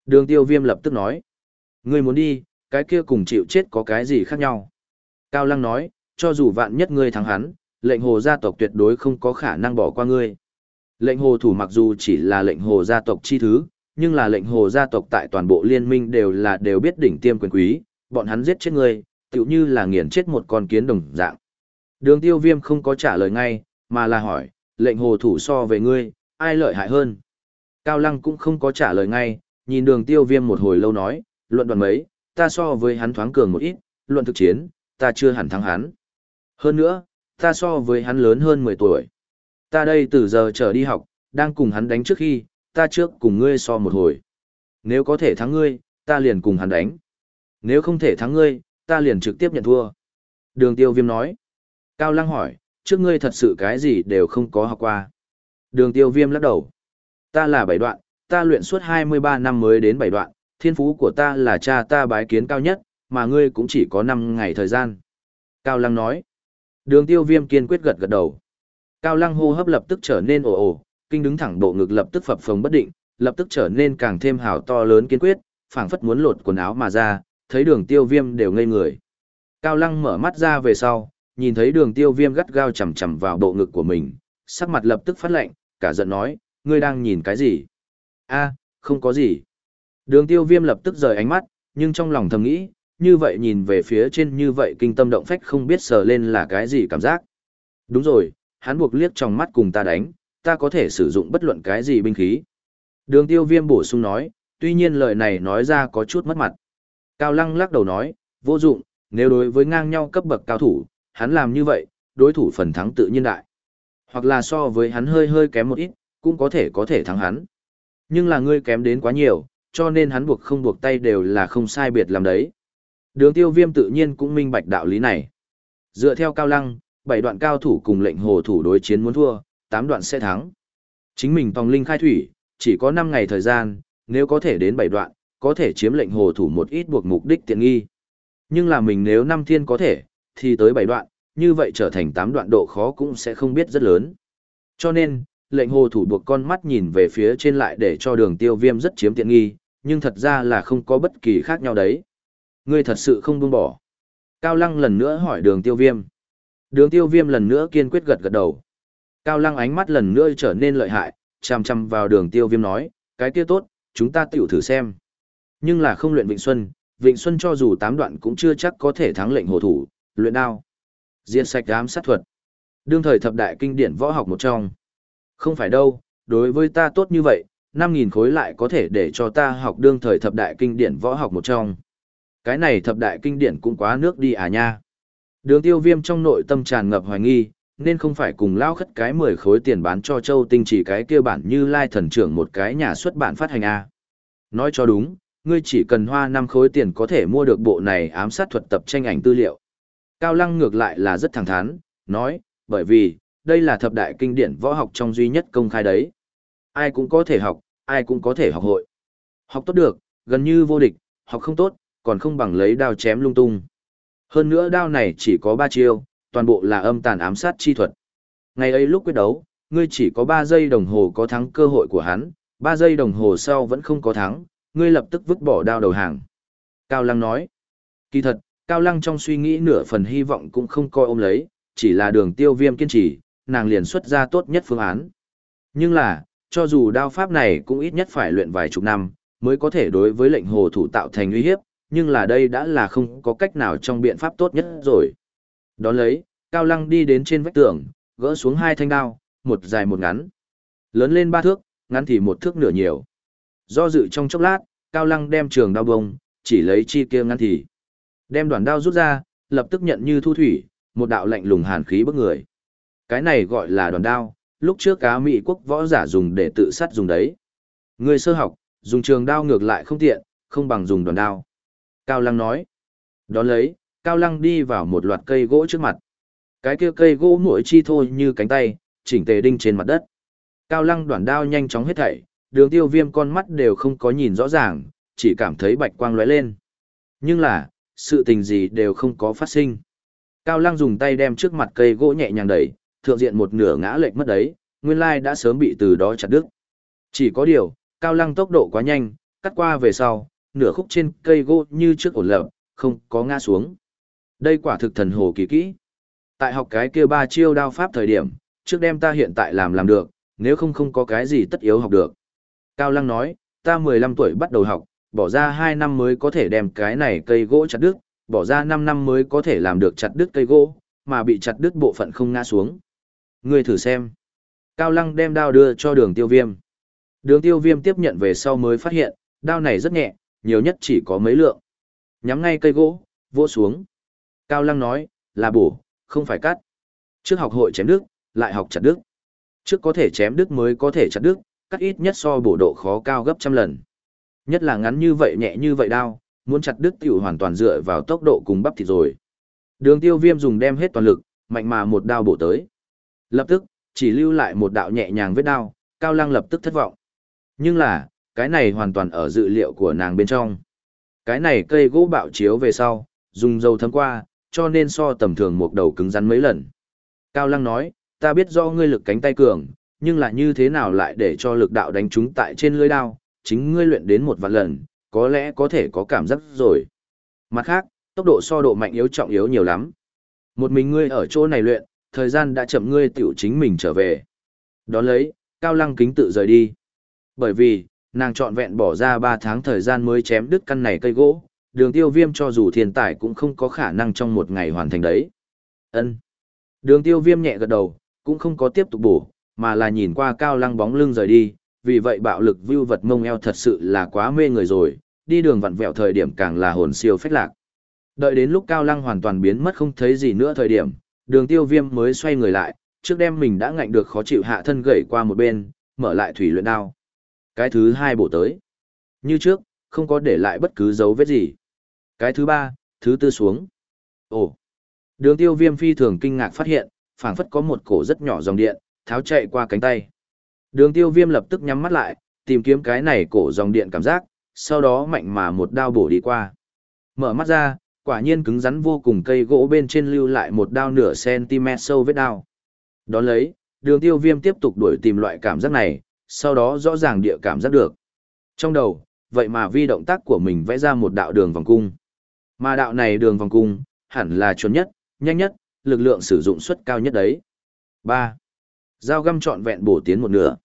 Đường tiêu viêm lập tức nói, ngươi muốn đi, cái kia cùng chịu chết có cái gì khác nhau. Cao Lăng nói, cho dù vạn nhất ngươi thắng hắn, lệnh hồ gia tộc tuyệt đối không có khả năng bỏ qua ngươi. Lệnh hồ thủ mặc dù chỉ là lệnh hồ gia tộc chi thứ, nhưng là lệnh hồ gia tộc tại toàn bộ liên minh đều là đều biết đỉnh tiêm quyền quý, bọn hắn giết chết ngươi, tựu như là nghiền chết một con kiến đồng dạng. Đường tiêu viêm không có trả lời ngay, mà là hỏi, lệnh hồ thủ so về ngươi, ai lợi hại hơn? Cao Lăng cũng không có trả lời ngay, nhìn đường tiêu viêm một hồi lâu nói, luận đoàn mấy, ta so với hắn thoáng cường một ít, luận thực chiến, ta chưa hẳn thắng hắn. Hơn nữa, ta so với hắn lớn hơn 10 tuổi. Ta đây từ giờ trở đi học, đang cùng hắn đánh trước khi, ta trước cùng ngươi so một hồi. Nếu có thể thắng ngươi, ta liền cùng hắn đánh. Nếu không thể thắng ngươi, ta liền trực tiếp nhận thua. Đường tiêu viêm nói. Cao Lăng hỏi, trước ngươi thật sự cái gì đều không có học qua. Đường tiêu viêm lắc đầu. Ta là bảy đoạn, ta luyện suốt 23 năm mới đến bảy đoạn, thiên phú của ta là cha ta bái kiến cao nhất, mà ngươi cũng chỉ có 5 ngày thời gian. Cao Lăng nói. Đường tiêu viêm kiên quyết gật gật đầu. Cao Lăng hô hấp lập tức trở nên ồ ồ, kinh đứng thẳng bộ ngực lập tức phập phồng bất định, lập tức trở nên càng thêm hào to lớn kiên quyết, phảng phất muốn lột quần áo mà ra, thấy đường tiêu viêm đều ngây người. Cao Lăng mở mắt ra về sau, nhìn thấy đường tiêu viêm gắt gao chầm chầm vào bộ ngực của mình, sắc mặt lập tức phát lệnh, cả giận nói, ngươi đang nhìn cái gì? A không có gì. Đường tiêu viêm lập tức rời ánh mắt, nhưng trong lòng thầm nghĩ, như vậy nhìn về phía trên như vậy kinh tâm động phách không biết sờ lên là cái gì cảm giác. Đúng rồi, hắn buộc liếc trong mắt cùng ta đánh, ta có thể sử dụng bất luận cái gì binh khí. Đường tiêu viêm bổ sung nói, tuy nhiên lời này nói ra có chút mất mặt. Cao Lăng lắc đầu nói, vô dụng, nếu đối với ngang nhau cấp bậc cao thủ, hắn làm như vậy, đối thủ phần thắng tự nhiên đại. Hoặc là so với hắn hơi hơi kém một ít, cũng có thể có thể thắng hắn. Nhưng là ngươi kém đến quá nhiều, cho nên hắn buộc không buộc tay đều là không sai biệt làm đấy. Đường tiêu viêm tự nhiên cũng minh bạch đạo lý này. Dựa theo cao lăng, bảy đoạn cao thủ cùng lệnh hồ thủ đối chiến muốn thua, tám đoạn sẽ thắng. Chính mình tòng linh khai thủy, chỉ có 5 ngày thời gian, nếu có thể đến bảy đoạn, có thể chiếm lệnh hồ thủ một ít buộc mục đích tiện nghi. Nhưng là mình nếu năm thiên có thể, thì tới bảy đoạn, như vậy trở thành tám đoạn độ khó cũng sẽ không biết rất lớn. Cho nên, lệnh hồ thủ buộc con mắt nhìn về phía trên lại để cho đường tiêu viêm rất chiếm tiện nghi, nhưng thật ra là không có bất kỳ khác nhau đấy. Ngươi thật sự không buông bỏ. Cao Lăng lần nữa hỏi đường tiêu viêm. Đường tiêu viêm lần nữa kiên quyết gật gật đầu. Cao Lăng ánh mắt lần nữa trở nên lợi hại, chằm chằm vào đường tiêu viêm nói, cái kia tốt, chúng ta tiểu thử xem. Nhưng là không luyện Vịnh Xuân, Vịnh Xuân cho dù tám đoạn cũng chưa chắc có thể thắng lệnh hồ thủ, luyện đao. Diệt sạch ám sát thuật. Đương thời thập đại kinh điển võ học một trong. Không phải đâu, đối với ta tốt như vậy, 5.000 khối lại có thể để cho ta học đương thời thập đại kinh điển võ học một trong. Cái này thập đại kinh điển cũng quá nước đi à nha. Đường tiêu viêm trong nội tâm tràn ngập hoài nghi, nên không phải cùng lao khất cái 10 khối tiền bán cho châu tinh chỉ cái kia bản như lai thần trưởng một cái nhà xuất bản phát hành A. Nói cho đúng, ngươi chỉ cần hoa 5 khối tiền có thể mua được bộ này ám sát thuật tập tranh ảnh tư liệu. Cao Lăng ngược lại là rất thẳng thắn, nói, bởi vì, đây là thập đại kinh điển võ học trong duy nhất công khai đấy. Ai cũng có thể học, ai cũng có thể học hội. Học tốt được, gần như vô địch, học không tốt, còn không bằng lấy đao chém lung tung. Hơn nữa đao này chỉ có 3 chiêu, toàn bộ là âm tàn ám sát chi thuật. Ngày ấy lúc quyết đấu, ngươi chỉ có 3 giây đồng hồ có thắng cơ hội của hắn, 3 giây đồng hồ sau vẫn không có thắng, ngươi lập tức vứt bỏ đao đầu hàng. Cao Lăng nói, kỳ thật, Cao Lăng trong suy nghĩ nửa phần hy vọng cũng không coi ôm lấy, chỉ là đường tiêu viêm kiên trì, nàng liền xuất ra tốt nhất phương án. Nhưng là, cho dù đao pháp này cũng ít nhất phải luyện vài chục năm, mới có thể đối với lệnh hồ thủ tạo thành uy hiếp, nhưng là đây đã là không có cách nào trong biện pháp tốt nhất rồi. Đón lấy, Cao Lăng đi đến trên vách tường, gỡ xuống hai thanh đao, một dài một ngắn. Lớn lên ba thước, ngắn thì một thước nửa nhiều. Do dự trong chốc lát, Cao Lăng đem trường đao bông, chỉ lấy chi kia ngắn thì. Đem đoàn đao rút ra, lập tức nhận như thu thủy, một đạo lạnh lùng hàn khí bức người. Cái này gọi là đòn đao, lúc trước cá Mỹ quốc võ giả dùng để tự sát dùng đấy. Người sơ học, dùng trường đao ngược lại không tiện, không bằng dùng đòn đao. Cao Lăng nói. Đón lấy, Cao Lăng đi vào một loạt cây gỗ trước mặt. Cái kia cây gỗ mũi chi thôi như cánh tay, chỉnh tề đinh trên mặt đất. Cao Lăng đoàn đao nhanh chóng hết thảy, đường tiêu viêm con mắt đều không có nhìn rõ ràng, chỉ cảm thấy bạch quang lóe lên. Nhưng là, sự tình gì đều không có phát sinh. Cao Lăng dùng tay đem trước mặt cây gỗ nhẹ nhàng đẩy, thượng diện một nửa ngã lệch mất đấy, nguyên lai đã sớm bị từ đó chặt đứt. Chỉ có điều, Cao Lăng tốc độ quá nhanh, cắt qua về sau, nửa khúc trên cây gỗ như trước ổn lập, không có ngã xuống. Đây quả thực thần hồ kỳ kỹ. Tại học cái kia ba chiêu đao pháp thời điểm, trước đem ta hiện tại làm làm được, nếu không không có cái gì tất yếu học được. Cao Lăng nói, ta 15 tuổi bắt đầu học, bỏ ra 2 năm mới có thể đem cái này cây gỗ chặt đứt, bỏ ra 5 năm mới có thể làm được chặt đứt cây gỗ, mà bị chặt đứt bộ phận không ngã xuống. Ngươi thử xem. Cao Lăng đem đao đưa cho đường tiêu viêm. Đường tiêu viêm tiếp nhận về sau mới phát hiện, đao này rất nhẹ, nhiều nhất chỉ có mấy lượng. Nhắm ngay cây gỗ, vỗ xuống. Cao Lăng nói, là bổ, không phải cắt. Trước học hội chém đứt, lại học chặt đứt. Trước có thể chém đứt mới có thể chặt đứt, cắt ít nhất so bổ độ khó cao gấp trăm lần. Nhất là ngắn như vậy nhẹ như vậy đao, muốn chặt đứt tiểu hoàn toàn dựa vào tốc độ cùng bắp thịt rồi. Đường tiêu viêm dùng đem hết toàn lực, mạnh mà một đao bổ tới. Lập tức, chỉ lưu lại một đạo nhẹ nhàng vết đao, Cao Lăng lập tức thất vọng. Nhưng là, cái này hoàn toàn ở dự liệu của nàng bên trong. Cái này cây gỗ bạo chiếu về sau, dùng dầu thấm qua, cho nên so tầm thường một đầu cứng rắn mấy lần. Cao Lăng nói, ta biết do ngươi lực cánh tay cường, nhưng là như thế nào lại để cho lực đạo đánh chúng tại trên lưới đao, chính ngươi luyện đến một vạn lần, có lẽ có thể có cảm giác rồi. Mặt khác, tốc độ so độ mạnh yếu trọng yếu nhiều lắm. Một mình ngươi ở chỗ này luyện, thời gian đã chậm ngươi tiểu chính mình trở về. Đón lấy, Cao Lăng kính tự rời đi. Bởi vì, nàng chọn vẹn bỏ ra 3 tháng thời gian mới chém đứt căn này cây gỗ, đường tiêu viêm cho dù thiên tài cũng không có khả năng trong một ngày hoàn thành đấy. ân Đường tiêu viêm nhẹ gật đầu, cũng không có tiếp tục bổ, mà là nhìn qua cao lăng bóng lưng rời đi, vì vậy bạo lực view vật mông eo thật sự là quá mê người rồi, đi đường vặn vẹo thời điểm càng là hồn siêu phách lạc. Đợi đến lúc cao lăng hoàn toàn biến mất không thấy gì nữa thời điểm, đường tiêu viêm mới xoay người lại, trước đêm mình đã ngạnh được khó chịu hạ thân gãy qua một bên, mở lại thủy luyện đao. Cái thứ hai bổ tới. Như trước, không có để lại bất cứ dấu vết gì. Cái thứ ba, thứ tư xuống. Ồ! Đường tiêu viêm phi thường kinh ngạc phát hiện, phảng phất có một cổ rất nhỏ dòng điện, tháo chạy qua cánh tay. Đường tiêu viêm lập tức nhắm mắt lại, tìm kiếm cái này cổ dòng điện cảm giác, sau đó mạnh mà một đao bổ đi qua. Mở mắt ra, quả nhiên cứng rắn vô cùng cây gỗ bên trên lưu lại một đao nửa cm sâu vết đao. Đón lấy, đường tiêu viêm tiếp tục đuổi tìm loại cảm giác này, sau đó rõ ràng địa cảm giác được. Trong đầu, vậy mà vi động tác của mình vẽ ra một đạo đường vòng cung. Mà đạo này đường vòng cung, hẳn là chuẩn nhất, nhanh nhất, lực lượng sử dụng suất cao nhất đấy. 3. Dao găm trọn vẹn bổ tiến một nửa.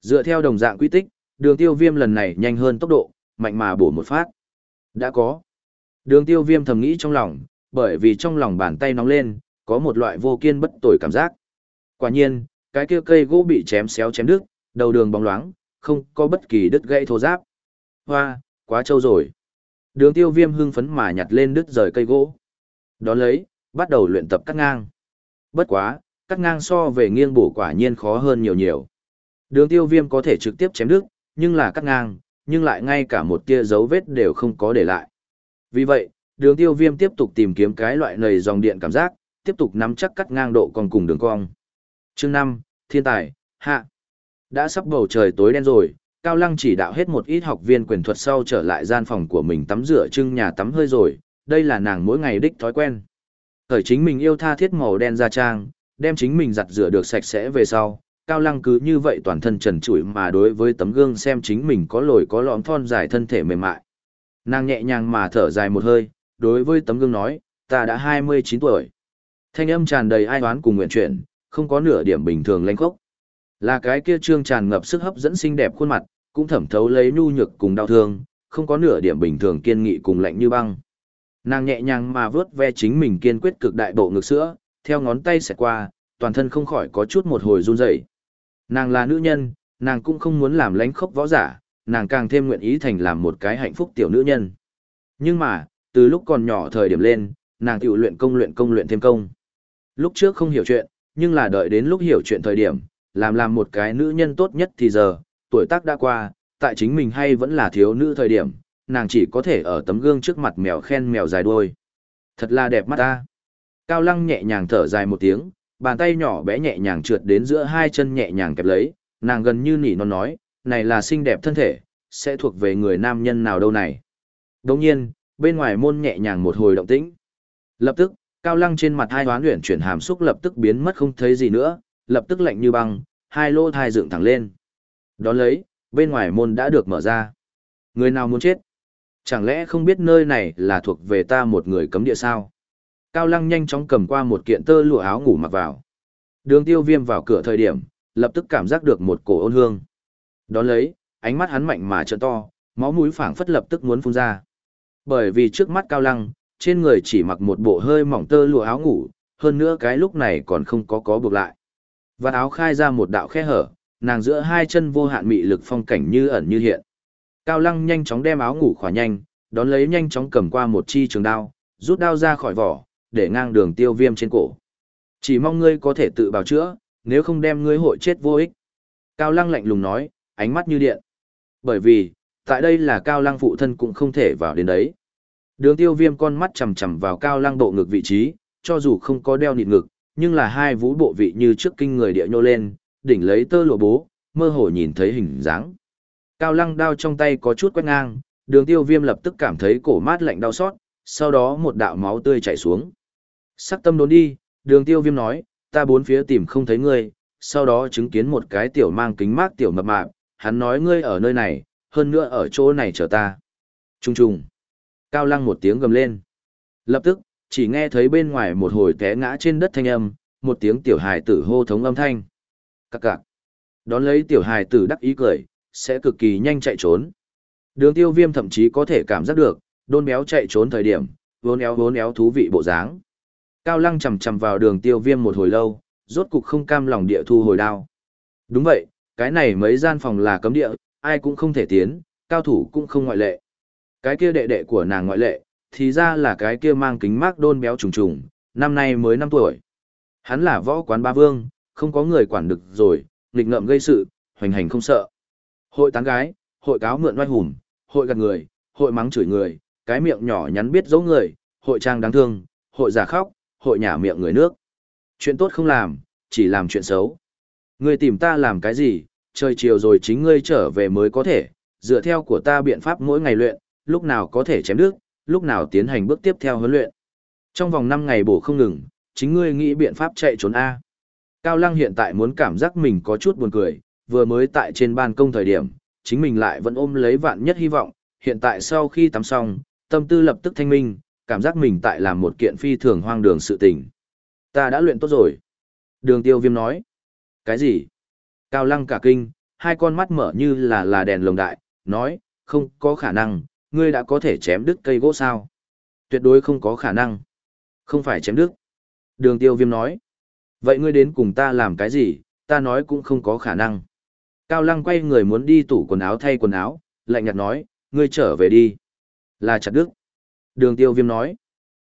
Dựa theo đồng dạng quy tích, đường tiêu viêm lần này nhanh hơn tốc độ, mạnh mà bổ một phát. Đã có. Đường tiêu viêm thầm nghĩ trong lòng, bởi vì trong lòng bàn tay nóng lên, có một loại vô kiên bất tồi cảm giác. Quả nhiên, cái kia cây gỗ bị chém xéo chém đứt, đầu đường bóng loáng, không có bất kỳ đứt gãy thô giáp. Hoa, quá trâu rồi. Đường tiêu viêm hưng phấn mà nhặt lên đứt rời cây gỗ. Đón lấy, bắt đầu luyện tập cắt ngang. Bất quá, cắt ngang so về nghiêng bổ quả nhiên khó hơn nhiều nhiều. Đường tiêu viêm có thể trực tiếp chém đứt, nhưng là cắt ngang, nhưng lại ngay cả một tia dấu vết đều không có để lại. Vì vậy, đường tiêu viêm tiếp tục tìm kiếm cái loại nầy dòng điện cảm giác, tiếp tục nắm chắc cắt ngang độ cong cùng đường cong. Chương 5, Thiên tài, hạ. Đã sắp bầu trời tối đen rồi, Cao Lăng chỉ đạo hết một ít học viên quyền thuật sau trở lại gian phòng của mình tắm rửa trưng nhà tắm hơi rồi, đây là nàng mỗi ngày đích thói quen. Thời chính mình yêu tha thiết màu đen da trang, đem chính mình giặt rửa được sạch sẽ về sau, Cao Lăng cứ như vậy toàn thân trần trụi mà đối với tấm gương xem chính mình có lồi có lõm thon dài thân thể mềm mại. Nàng nhẹ nhàng mà thở dài một hơi, đối với tấm gương nói, ta đã 29 tuổi. Thanh âm tràn đầy ai oán cùng nguyện chuyển, không có nửa điểm bình thường lanh khốc. Là cái kia trương tràn ngập sức hấp dẫn xinh đẹp khuôn mặt, cũng thẩm thấu lấy nhu nhược cùng đau thương, không có nửa điểm bình thường kiên nghị cùng lạnh như băng. Nàng nhẹ nhàng mà vướt ve chính mình kiên quyết cực đại bộ ngực sữa, theo ngón tay xẹt qua, toàn thân không khỏi có chút một hồi run rẩy. Nàng là nữ nhân, nàng cũng không muốn làm lánh khốc võ giả, nàng càng thêm nguyện ý thành làm một cái hạnh phúc tiểu nữ nhân. Nhưng mà, từ lúc còn nhỏ thời điểm lên, nàng tự luyện công luyện công luyện thêm công. Lúc trước không hiểu chuyện, nhưng là đợi đến lúc hiểu chuyện thời điểm, làm làm một cái nữ nhân tốt nhất thì giờ, tuổi tác đã qua, tại chính mình hay vẫn là thiếu nữ thời điểm, nàng chỉ có thể ở tấm gương trước mặt mèo khen mèo dài đuôi. Thật là đẹp mắt ta. Cao lăng nhẹ nhàng thở dài một tiếng, bàn tay nhỏ bé nhẹ nhàng trượt đến giữa hai chân nhẹ nhàng kẹp lấy, nàng gần như nỉ non nói, này là xinh đẹp thân thể, sẽ thuộc về người nam nhân nào đâu này. Đồng nhiên, bên ngoài môn nhẹ nhàng một hồi động tĩnh. Lập tức, cao lăng trên mặt hai hoán luyện chuyển hàm xúc lập tức biến mất không thấy gì nữa, lập tức lạnh như băng, hai lô thai dựng thẳng lên. Đón lấy, bên ngoài môn đã được mở ra. Người nào muốn chết? Chẳng lẽ không biết nơi này là thuộc về ta một người cấm địa sao? Cao Lăng nhanh chóng cầm qua một kiện tơ lụa áo ngủ mặc vào. Đường tiêu viêm vào cửa thời điểm, lập tức cảm giác được một cổ ôn hương. Đón lấy, ánh mắt hắn mạnh mà trợn to, máu mũi phảng phất lập tức muốn phun ra. Bởi vì trước mắt Cao Lăng, trên người chỉ mặc một bộ hơi mỏng tơ lụa áo ngủ, hơn nữa cái lúc này còn không có có buộc lại. Và áo khai ra một đạo khe hở, nàng giữa hai chân vô hạn mị lực phong cảnh như ẩn như hiện. Cao Lăng nhanh chóng đem áo ngủ khỏa nhanh, đón lấy nhanh chóng cầm qua một chi trường đao, rút đao ra khỏi vỏ, để ngang đường tiêu viêm trên cổ. Chỉ mong ngươi có thể tự bào chữa, nếu không đem ngươi hội chết vô ích. Cao Lăng lạnh lùng nói, ánh mắt như điện. Bởi vì, tại đây là Cao Lăng phụ thân cũng không thể vào đến đấy. Đường tiêu viêm con mắt chầm chầm vào Cao Lăng bộ ngực vị trí, cho dù không có đeo nịt ngực, nhưng là hai vũ bộ vị như trước kinh người địa nhô lên, đỉnh lấy tơ lụa bố, mơ hồ nhìn thấy hình dáng. Cao lăng đao trong tay có chút quét ngang, đường tiêu viêm lập tức cảm thấy cổ mát lạnh đau xót, sau đó một đạo máu tươi chảy xuống. Sắc tâm đốn đi, đường tiêu viêm nói, ta bốn phía tìm không thấy ngươi, sau đó chứng kiến một cái tiểu mang kính mát tiểu mập mạp, hắn nói ngươi ở nơi này, hơn nữa ở chỗ này chờ ta. Trung trùng. Cao lăng một tiếng gầm lên. Lập tức, chỉ nghe thấy bên ngoài một hồi té ngã trên đất thanh âm, một tiếng tiểu hài tử hô thống âm thanh. Cạc cạc. Đón lấy tiểu hài tử đắc ý cười, sẽ cực kỳ nhanh chạy trốn. Đường tiêu viêm thậm chí có thể cảm giác được, đôn béo chạy trốn thời điểm, vốn éo vốn éo thú vị bộ dáng. Cao lăng chầm chầm vào đường tiêu viêm một hồi lâu, rốt cục không cam lòng địa thu hồi đao. Đúng vậy, cái này mấy gian phòng là cấm địa, ai cũng không thể tiến, cao thủ cũng không ngoại lệ. Cái kia đệ đệ của nàng ngoại lệ, thì ra là cái kia mang kính mác đôn béo trùng trùng, năm nay mới 5 tuổi. Hắn là võ quán ba vương, không có người quản được rồi, nghịch ngợm gây sự, hoành hành không sợ. Hội tán gái, hội cáo mượn oai hùm, hội gạt người, hội mắng chửi người, cái miệng nhỏ nhắn biết dấu người, hội trang đáng thương, hội giả khóc, hội nhả miệng người nước. Chuyện tốt không làm, chỉ làm chuyện xấu. Ngươi tìm ta làm cái gì, trời chiều rồi chính ngươi trở về mới có thể, dựa theo của ta biện pháp mỗi ngày luyện, lúc nào có thể chém đứt, lúc nào tiến hành bước tiếp theo huấn luyện. Trong vòng 5 ngày bổ không ngừng, chính ngươi nghĩ biện pháp chạy trốn A. Cao Lăng hiện tại muốn cảm giác mình có chút buồn cười, vừa mới tại trên ban công thời điểm, chính mình lại vẫn ôm lấy vạn nhất hy vọng, hiện tại sau khi tắm xong, tâm tư lập tức thanh minh, cảm giác mình tại làm một kiện phi thường hoang đường sự tình. Ta đã luyện tốt rồi. Đường tiêu viêm nói. Cái gì? Cao lăng cả kinh, hai con mắt mở như là là đèn lồng đại, nói, không có khả năng, ngươi đã có thể chém đứt cây gỗ sao? Tuyệt đối không có khả năng. Không phải chém đứt. Đường tiêu viêm nói. Vậy ngươi đến cùng ta làm cái gì, ta nói cũng không có khả năng. Cao Lăng quay người muốn đi tủ quần áo thay quần áo, lạnh nhạt nói, ngươi trở về đi. Là chặt đức. Đường tiêu viêm nói.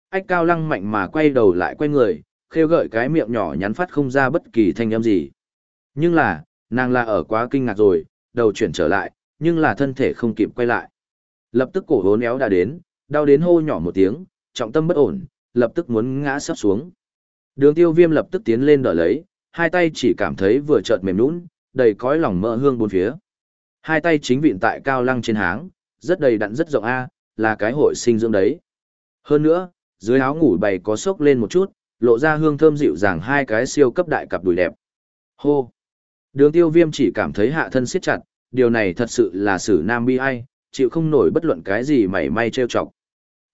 Ách Cao Lăng mạnh mà quay đầu lại quay người, khêu gợi cái miệng nhỏ nhắn phát không ra bất kỳ thanh âm gì. Nhưng là, nàng là ở quá kinh ngạc rồi, đầu chuyển trở lại, nhưng là thân thể không kịp quay lại. Lập tức cổ hốn éo đã đến, đau đến hô nhỏ một tiếng, trọng tâm bất ổn, lập tức muốn ngã sắp xuống. Đường tiêu viêm lập tức tiến lên đỡ lấy, hai tay chỉ cảm thấy vừa chợt mềm nũng, đầy cõi lòng mỡ hương bốn phía. Hai tay chính vịn tại cao lăng trên háng, rất đầy đặn rất rộng A, là cái hội sinh dưỡng đấy. Hơn nữa, dưới áo ngủ bày có sốc lên một chút, lộ ra hương thơm dịu dàng hai cái siêu cấp đại cặp đùi đẹp. Hô! Đường tiêu viêm chỉ cảm thấy hạ thân siết chặt, điều này thật sự là sử nam bi ai, chịu không nổi bất luận cái gì mảy may trêu chọc.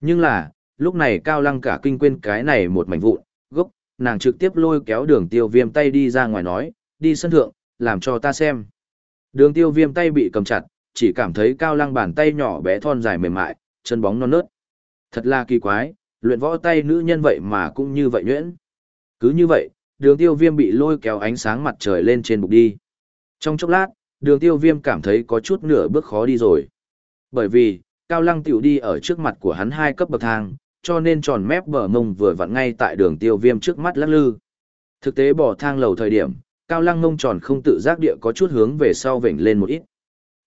Nhưng là, lúc này cao lăng cả kinh quên cái này một mảnh vụn, gốc, nàng trực tiếp lôi kéo đường tiêu viêm tay đi ra ngoài nói, đi sân thượng, làm cho ta xem. Đường tiêu viêm tay bị cầm chặt, chỉ cảm thấy cao lăng bàn tay nhỏ bé thon dài mềm mại, chân bóng non nớt. Thật là kỳ quái, luyện võ tay nữ nhân vậy mà cũng như vậy nhuyễn. Cứ như vậy, đường tiêu viêm bị lôi kéo ánh sáng mặt trời lên trên bục đi. Trong chốc lát, đường tiêu viêm cảm thấy có chút nửa bước khó đi rồi. Bởi vì, cao lăng tiểu đi ở trước mặt của hắn hai cấp bậc thang, cho nên tròn mép bờ mông vừa vặn ngay tại đường tiêu viêm trước mắt lắc lư. Thực tế bỏ thang lầu thời điểm, cao lăng mông tròn không tự giác địa có chút hướng về sau vểnh lên một ít.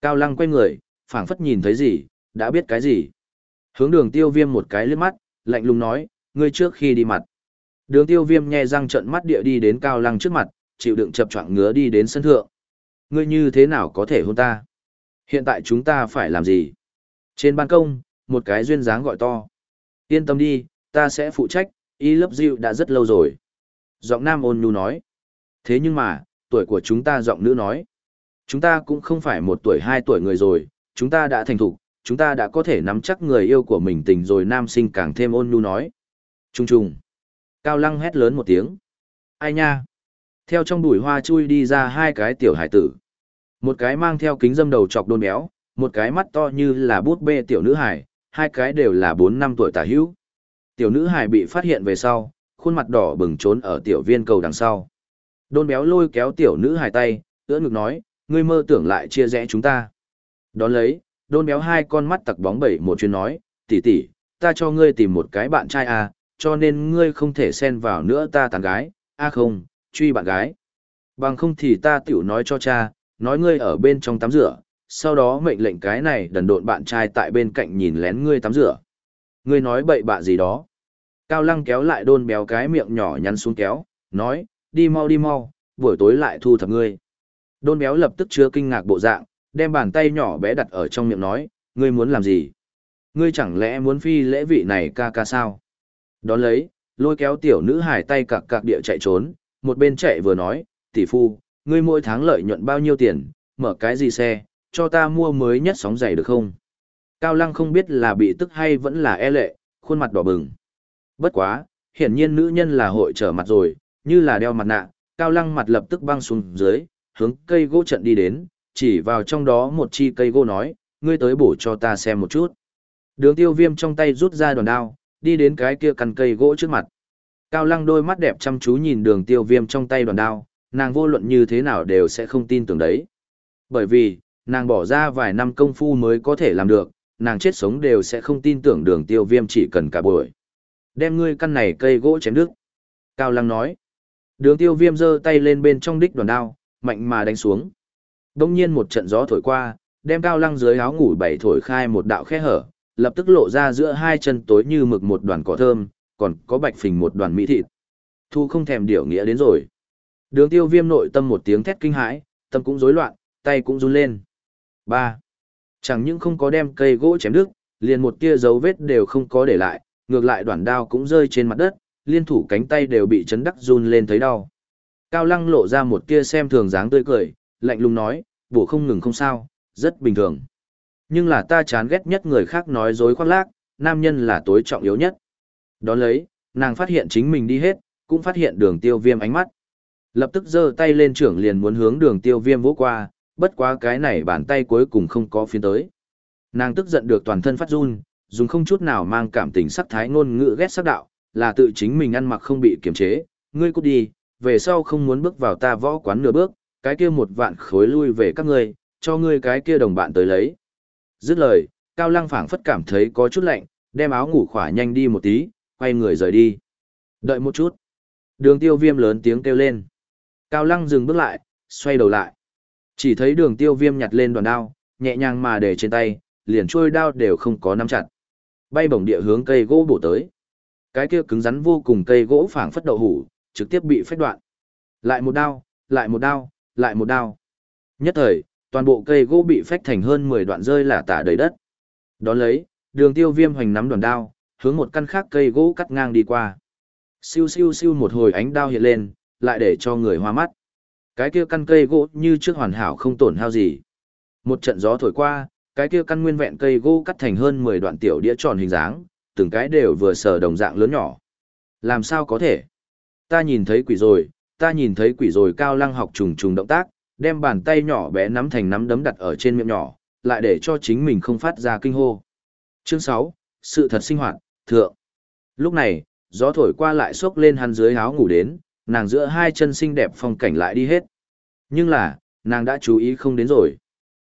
Cao lăng quay người, phảng phất nhìn thấy gì, đã biết cái gì. Hướng đường tiêu viêm một cái lướt mắt, lạnh lùng nói, ngươi trước khi đi mặt. Đường tiêu viêm nhe răng trận mắt địa đi đến cao lăng trước mặt, chịu đựng chập choạng ngứa đi đến sân thượng. Ngươi như thế nào có thể hôn ta? Hiện tại chúng ta phải làm gì? Trên ban công, một cái duyên dáng gọi to. Yên tâm đi, ta sẽ phụ trách, y lớp dịu đã rất lâu rồi. Giọng nam ôn nhu nói. Thế nhưng mà, tuổi của chúng ta giọng nữ nói. Chúng ta cũng không phải một tuổi hai tuổi người rồi, chúng ta đã thành thục, chúng ta đã có thể nắm chắc người yêu của mình tình rồi nam sinh càng thêm ôn nhu nói. Trung trùng. Cao lăng hét lớn một tiếng. Ai nha? Theo trong bụi hoa chui đi ra hai cái tiểu hải tử. Một cái mang theo kính dâm đầu chọc đôn béo, một cái mắt to như là bút bê tiểu nữ hải, hai cái đều là bốn năm tuổi tả hữu. Tiểu nữ hải bị phát hiện về sau, khuôn mặt đỏ bừng trốn ở tiểu viên cầu đằng sau. Đôn béo lôi kéo tiểu nữ hải tay, ưỡn ngực nói, ngươi mơ tưởng lại chia rẽ chúng ta. Đón lấy, đôn béo hai con mắt tặc bóng bẩy một chuyến nói, tỷ tỷ, ta cho ngươi tìm một cái bạn trai à, cho nên ngươi không thể xen vào nữa ta tàn gái, a à không, truy bạn gái. Bằng không thì ta tiểu nói cho cha, nói ngươi ở bên trong tắm rửa, sau đó mệnh lệnh cái này đần độn bạn trai tại bên cạnh nhìn lén ngươi tắm rửa. Ngươi nói bậy bạ gì đó. Cao lăng kéo lại đôn béo cái miệng nhỏ nhắn xuống kéo, nói, đi mau đi mau, buổi tối lại thu thập ngươi. Đôn béo lập tức chứa kinh ngạc bộ dạng, đem bàn tay nhỏ bé đặt ở trong miệng nói, ngươi muốn làm gì? Ngươi chẳng lẽ muốn phi lễ vị này ca ca sao? Đón lấy, lôi kéo tiểu nữ hải tay cặc cặc địa chạy trốn, một bên chạy vừa nói, tỷ phu, ngươi mỗi tháng lợi nhuận bao nhiêu tiền, mở cái gì xe, cho ta mua mới nhất sóng giày được không? Cao Lăng không biết là bị tức hay vẫn là e lệ, khuôn mặt đỏ bừng. Bất quá, hiển nhiên nữ nhân là hội trở mặt rồi, như là đeo mặt nạ, Cao Lăng mặt lập tức băng xuống dưới, hướng cây gỗ trận đi đến, chỉ vào trong đó một chi cây gỗ nói, ngươi tới bổ cho ta xem một chút. Đường tiêu viêm trong tay rút ra đòn đao, đi đến cái kia căn cây gỗ trước mặt. Cao lăng đôi mắt đẹp chăm chú nhìn đường tiêu viêm trong tay đoàn đao, nàng vô luận như thế nào đều sẽ không tin tưởng đấy. Bởi vì, nàng bỏ ra vài năm công phu mới có thể làm được, nàng chết sống đều sẽ không tin tưởng đường tiêu viêm chỉ cần cả buổi. Đem ngươi căn này cây gỗ chém đứt. Cao lăng nói. Đường tiêu viêm giơ tay lên bên trong đích đoàn đao, mạnh mà đánh xuống. Đông nhiên một trận gió thổi qua, đem cao lăng dưới áo ngủ bảy thổi khai một đạo khe hở, lập tức lộ ra giữa hai chân tối như mực một đoàn cỏ thơm, còn có bạch phình một đoàn mỹ thịt. Thu không thèm điểu nghĩa đến rồi. Đường tiêu viêm nội tâm một tiếng thét kinh hãi, tâm cũng rối loạn, tay cũng run lên. ba Chẳng những không có đem cây gỗ chém đứt, liền một tia dấu vết đều không có để lại, ngược lại đoạn đao cũng rơi trên mặt đất, liên thủ cánh tay đều bị chấn đắc run lên thấy đau. Cao lăng lộ ra một tia xem thường dáng tươi cười, lạnh lùng nói, bổ không ngừng không sao, rất bình thường. Nhưng là ta chán ghét nhất người khác nói dối khoác lác, nam nhân là tối trọng yếu nhất. Đón lấy, nàng phát hiện chính mình đi hết, cũng phát hiện đường tiêu viêm ánh mắt. Lập tức giơ tay lên trưởng liền muốn hướng đường tiêu viêm vỗ qua, bất quá cái này bàn tay cuối cùng không có phiến tới. Nàng tức giận được toàn thân phát run, dùng không chút nào mang cảm tình sắc thái ngôn ngữ ghét sắc đạo, là tự chính mình ăn mặc không bị kiềm chế, ngươi cút đi, về sau không muốn bước vào ta võ quán nửa bước, cái kia một vạn khối lui về các ngươi, cho ngươi cái kia đồng bạn tới lấy. Dứt lời, Cao Lăng phảng phất cảm thấy có chút lạnh, đem áo ngủ khỏa nhanh đi một tí, quay người rời đi. Đợi một chút. Đường tiêu viêm lớn tiếng kêu lên. Cao Lăng dừng bước lại, xoay đầu lại. Chỉ thấy đường tiêu viêm nhặt lên đoàn đao, nhẹ nhàng mà để trên tay, liền trôi đao đều không có nắm chặt. Bay bổng địa hướng cây gỗ bổ tới. Cái kia cứng rắn vô cùng cây gỗ phảng phất đậu hủ, trực tiếp bị phách đoạn. Lại một đao, lại một đao, lại một đao. Nhất thời, toàn bộ cây gỗ bị phách thành hơn 10 đoạn rơi là tả đầy đất. Đón lấy, đường tiêu viêm hoành nắm đoàn đao, hướng một căn khác cây gỗ cắt ngang đi qua. Siêu siêu siêu một hồi ánh đao hiện lên, lại để cho người hoa mắt. Cái kia căn cây gỗ như trước hoàn hảo không tổn hao gì. Một trận gió thổi qua, cái kia căn nguyên vẹn cây gỗ cắt thành hơn 10 đoạn tiểu đĩa tròn hình dáng, từng cái đều vừa sở đồng dạng lớn nhỏ. Làm sao có thể? Ta nhìn thấy quỷ rồi, ta nhìn thấy quỷ rồi cao lăng học trùng trùng động tác, đem bàn tay nhỏ bé nắm thành nắm đấm đặt ở trên miệng nhỏ, lại để cho chính mình không phát ra kinh hô. Chương 6, sự thật sinh hoạt, thượng. Lúc này, gió thổi qua lại xốc lên hắn dưới áo ngủ đến, nàng giữa hai chân xinh đẹp phong cảnh lại đi hết. Nhưng là, nàng đã chú ý không đến rồi.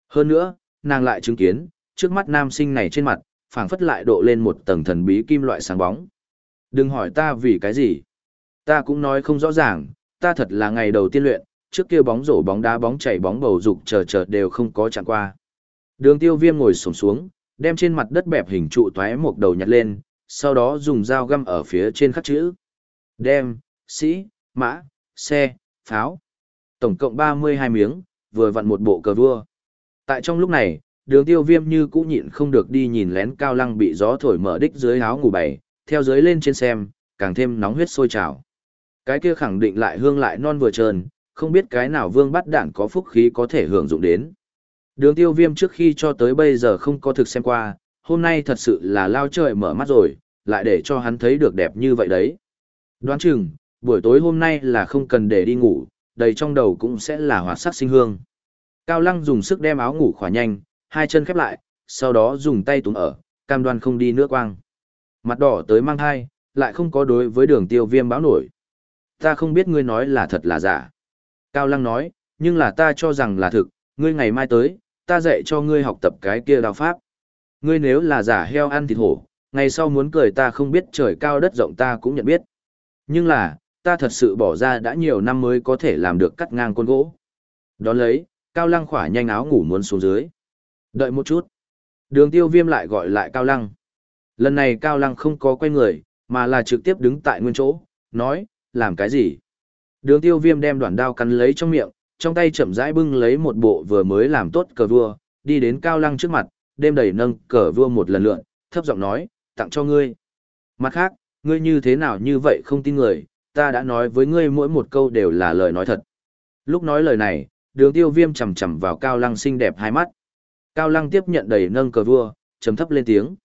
Hơn nữa, nàng lại chứng kiến, trước mắt nam sinh này trên mặt, phảng phất lại độ lên một tầng thần bí kim loại sáng bóng. Đừng hỏi ta vì cái gì. Ta cũng nói không rõ ràng, ta thật là ngày đầu tiên luyện, trước kia bóng rổ bóng đá bóng chảy bóng bầu dục chờ chờ đều không có chạm qua. Đường tiêu viêm ngồi sổng xuống, đem trên mặt đất bẹp hình trụ toé một đầu nhặt lên, sau đó dùng dao găm ở phía trên khắc chữ. Đem, sĩ, mã, xe, pháo. Tổng cộng 32 miếng, vừa vặn một bộ cờ vua. Tại trong lúc này, đường tiêu viêm như cũ nhịn không được đi nhìn lén cao lăng bị gió thổi mở đích dưới áo ngủ bày, theo dưới lên trên xem, càng thêm nóng huyết sôi trào. Cái kia khẳng định lại hương lại non vừa trơn, không biết cái nào vương bắt đạn có phúc khí có thể hưởng dụng đến. Đường tiêu viêm trước khi cho tới bây giờ không có thực xem qua, hôm nay thật sự là lao trời mở mắt rồi, lại để cho hắn thấy được đẹp như vậy đấy. Đoán chừng, buổi tối hôm nay là không cần để đi ngủ, đầy trong đầu cũng sẽ là hoạt sắc sinh hương. Cao Lăng dùng sức đem áo ngủ khỏa nhanh, hai chân khép lại, sau đó dùng tay túm ở, cam đoan không đi nữa quang. Mặt đỏ tới mang hai, lại không có đối với đường tiêu viêm báo nổi. Ta không biết ngươi nói là thật là giả. Cao Lăng nói, nhưng là ta cho rằng là thực, ngươi ngày mai tới, ta dạy cho ngươi học tập cái kia đao pháp. Ngươi nếu là giả heo ăn thịt hổ, ngày sau muốn cười ta không biết trời cao đất rộng ta cũng nhận biết. Nhưng là, ta thật sự bỏ ra đã nhiều năm mới có thể làm được cắt ngang con gỗ. Đón lấy, Cao Lăng khỏa nhanh áo ngủ muốn xuống dưới. Đợi một chút. Đường tiêu viêm lại gọi lại Cao Lăng. Lần này Cao Lăng không có quay người, mà là trực tiếp đứng tại nguyên chỗ, nói, làm cái gì? Đường tiêu viêm đem đoạn đao cắn lấy trong miệng, trong tay chậm rãi bưng lấy một bộ vừa mới làm tốt cờ vua, đi đến Cao Lăng trước mặt, đêm đầy nâng cờ vua một lần lượn, thấp giọng nói, tặng cho ngươi. Mặt khác, ngươi như thế nào như vậy không tin người, ta đã nói với ngươi mỗi một câu đều là lời nói thật. Lúc nói lời này, đường tiêu viêm chầm chầm vào cao lăng xinh đẹp hai mắt. Cao lăng tiếp nhận đầy nâng cờ vua, chấm thấp lên tiếng.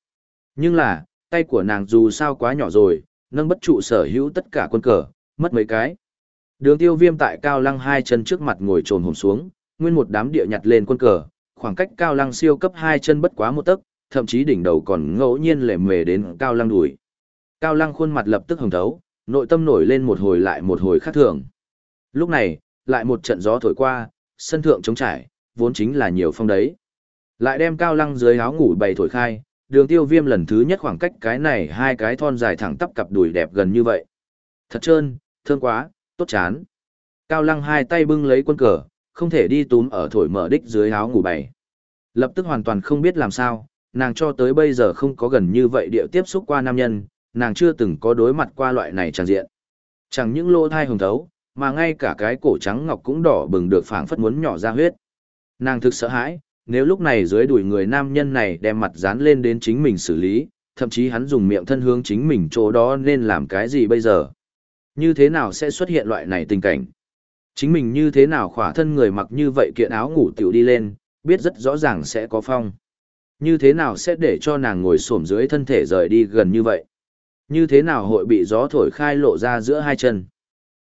Nhưng là, tay của nàng dù sao quá nhỏ rồi, nâng bất trụ sở hữu tất cả quân cờ, mất mấy cái. Đường tiêu viêm tại cao lăng hai chân trước mặt ngồi trồn hồn xuống, nguyên một đám địa nhặt lên quân cờ, khoảng cách cao lăng siêu cấp hai chân bất quá một tấc, thậm chí đỉnh đầu còn ngẫu nhiên lệ mề đến cao lăng đùi. Cao lăng khuôn mặt lập tức hồng thấu, nội tâm nổi lên một hồi lại một hồi khác thường. Lúc này, lại một trận gió thổi qua, sân thượng trống trải, vốn chính là nhiều phong đấy. Lại đem cao lăng dưới áo ngủ bày thổi khai, đường tiêu viêm lần thứ nhất khoảng cách cái này hai cái thon dài thẳng tắp cặp đùi đẹp gần như vậy. Thật trơn, thương quá, tốt chán. Cao lăng hai tay bưng lấy quân cờ, không thể đi túm ở thổi mở đích dưới áo ngủ bày. Lập tức hoàn toàn không biết làm sao, nàng cho tới bây giờ không có gần như vậy địa tiếp xúc qua nam nhân, nàng chưa từng có đối mặt qua loại này tràn diện. Chẳng những lỗ thai hồng thấu, mà ngay cả cái cổ trắng ngọc cũng đỏ bừng được phảng phất muốn nhỏ ra huyết. Nàng thực sợ hãi, nếu lúc này dưới đuổi người nam nhân này đem mặt dán lên đến chính mình xử lý, thậm chí hắn dùng miệng thân hướng chính mình chỗ đó nên làm cái gì bây giờ? Như thế nào sẽ xuất hiện loại này tình cảnh? Chính mình như thế nào khỏa thân người mặc như vậy kiện áo ngủ tiểu đi lên, biết rất rõ ràng sẽ có phong. Như thế nào sẽ để cho nàng ngồi xổm dưới thân thể rời đi gần như vậy? Như thế nào hội bị gió thổi khai lộ ra giữa hai chân?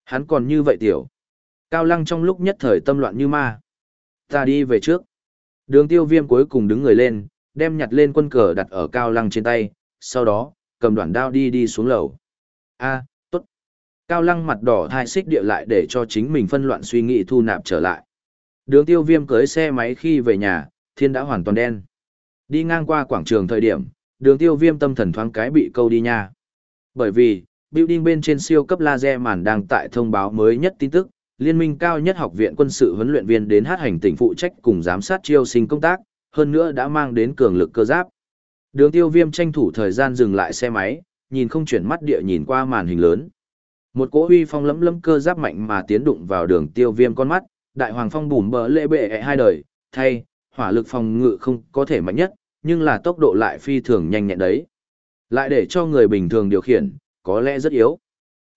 Hắn còn như vậy tiểu. Cao lăng trong lúc nhất thời tâm loạn như ma. Ta đi về trước. Đường tiêu viêm cuối cùng đứng người lên, đem nhặt lên quân cờ đặt ở cao lăng trên tay, sau đó, cầm đoạn đao đi đi xuống lầu. a. Cao lăng mặt đỏ thai xích địa lại để cho chính mình phân loạn suy nghĩ thu nạp trở lại. Đường tiêu viêm cưới xe máy khi về nhà, thiên đã hoàn toàn đen. Đi ngang qua quảng trường thời điểm, đường tiêu viêm tâm thần thoáng cái bị câu đi nha. Bởi vì, building bên trên siêu cấp laser màn đang tại thông báo mới nhất tin tức, liên minh cao nhất học viện quân sự huấn luyện viên đến hát hành tỉnh phụ trách cùng giám sát chiêu sinh công tác, hơn nữa đã mang đến cường lực cơ giáp. Đường tiêu viêm tranh thủ thời gian dừng lại xe máy, nhìn không chuyển mắt địa nhìn qua màn hình lớn. Một cỗ huy phong lấm lấm cơ giáp mạnh mà tiến đụng vào đường tiêu viêm con mắt, đại hoàng phong bùm bờ lệ bệ hai đời, thay, hỏa lực phòng ngự không có thể mạnh nhất, nhưng là tốc độ lại phi thường nhanh nhẹn đấy. Lại để cho người bình thường điều khiển, có lẽ rất yếu.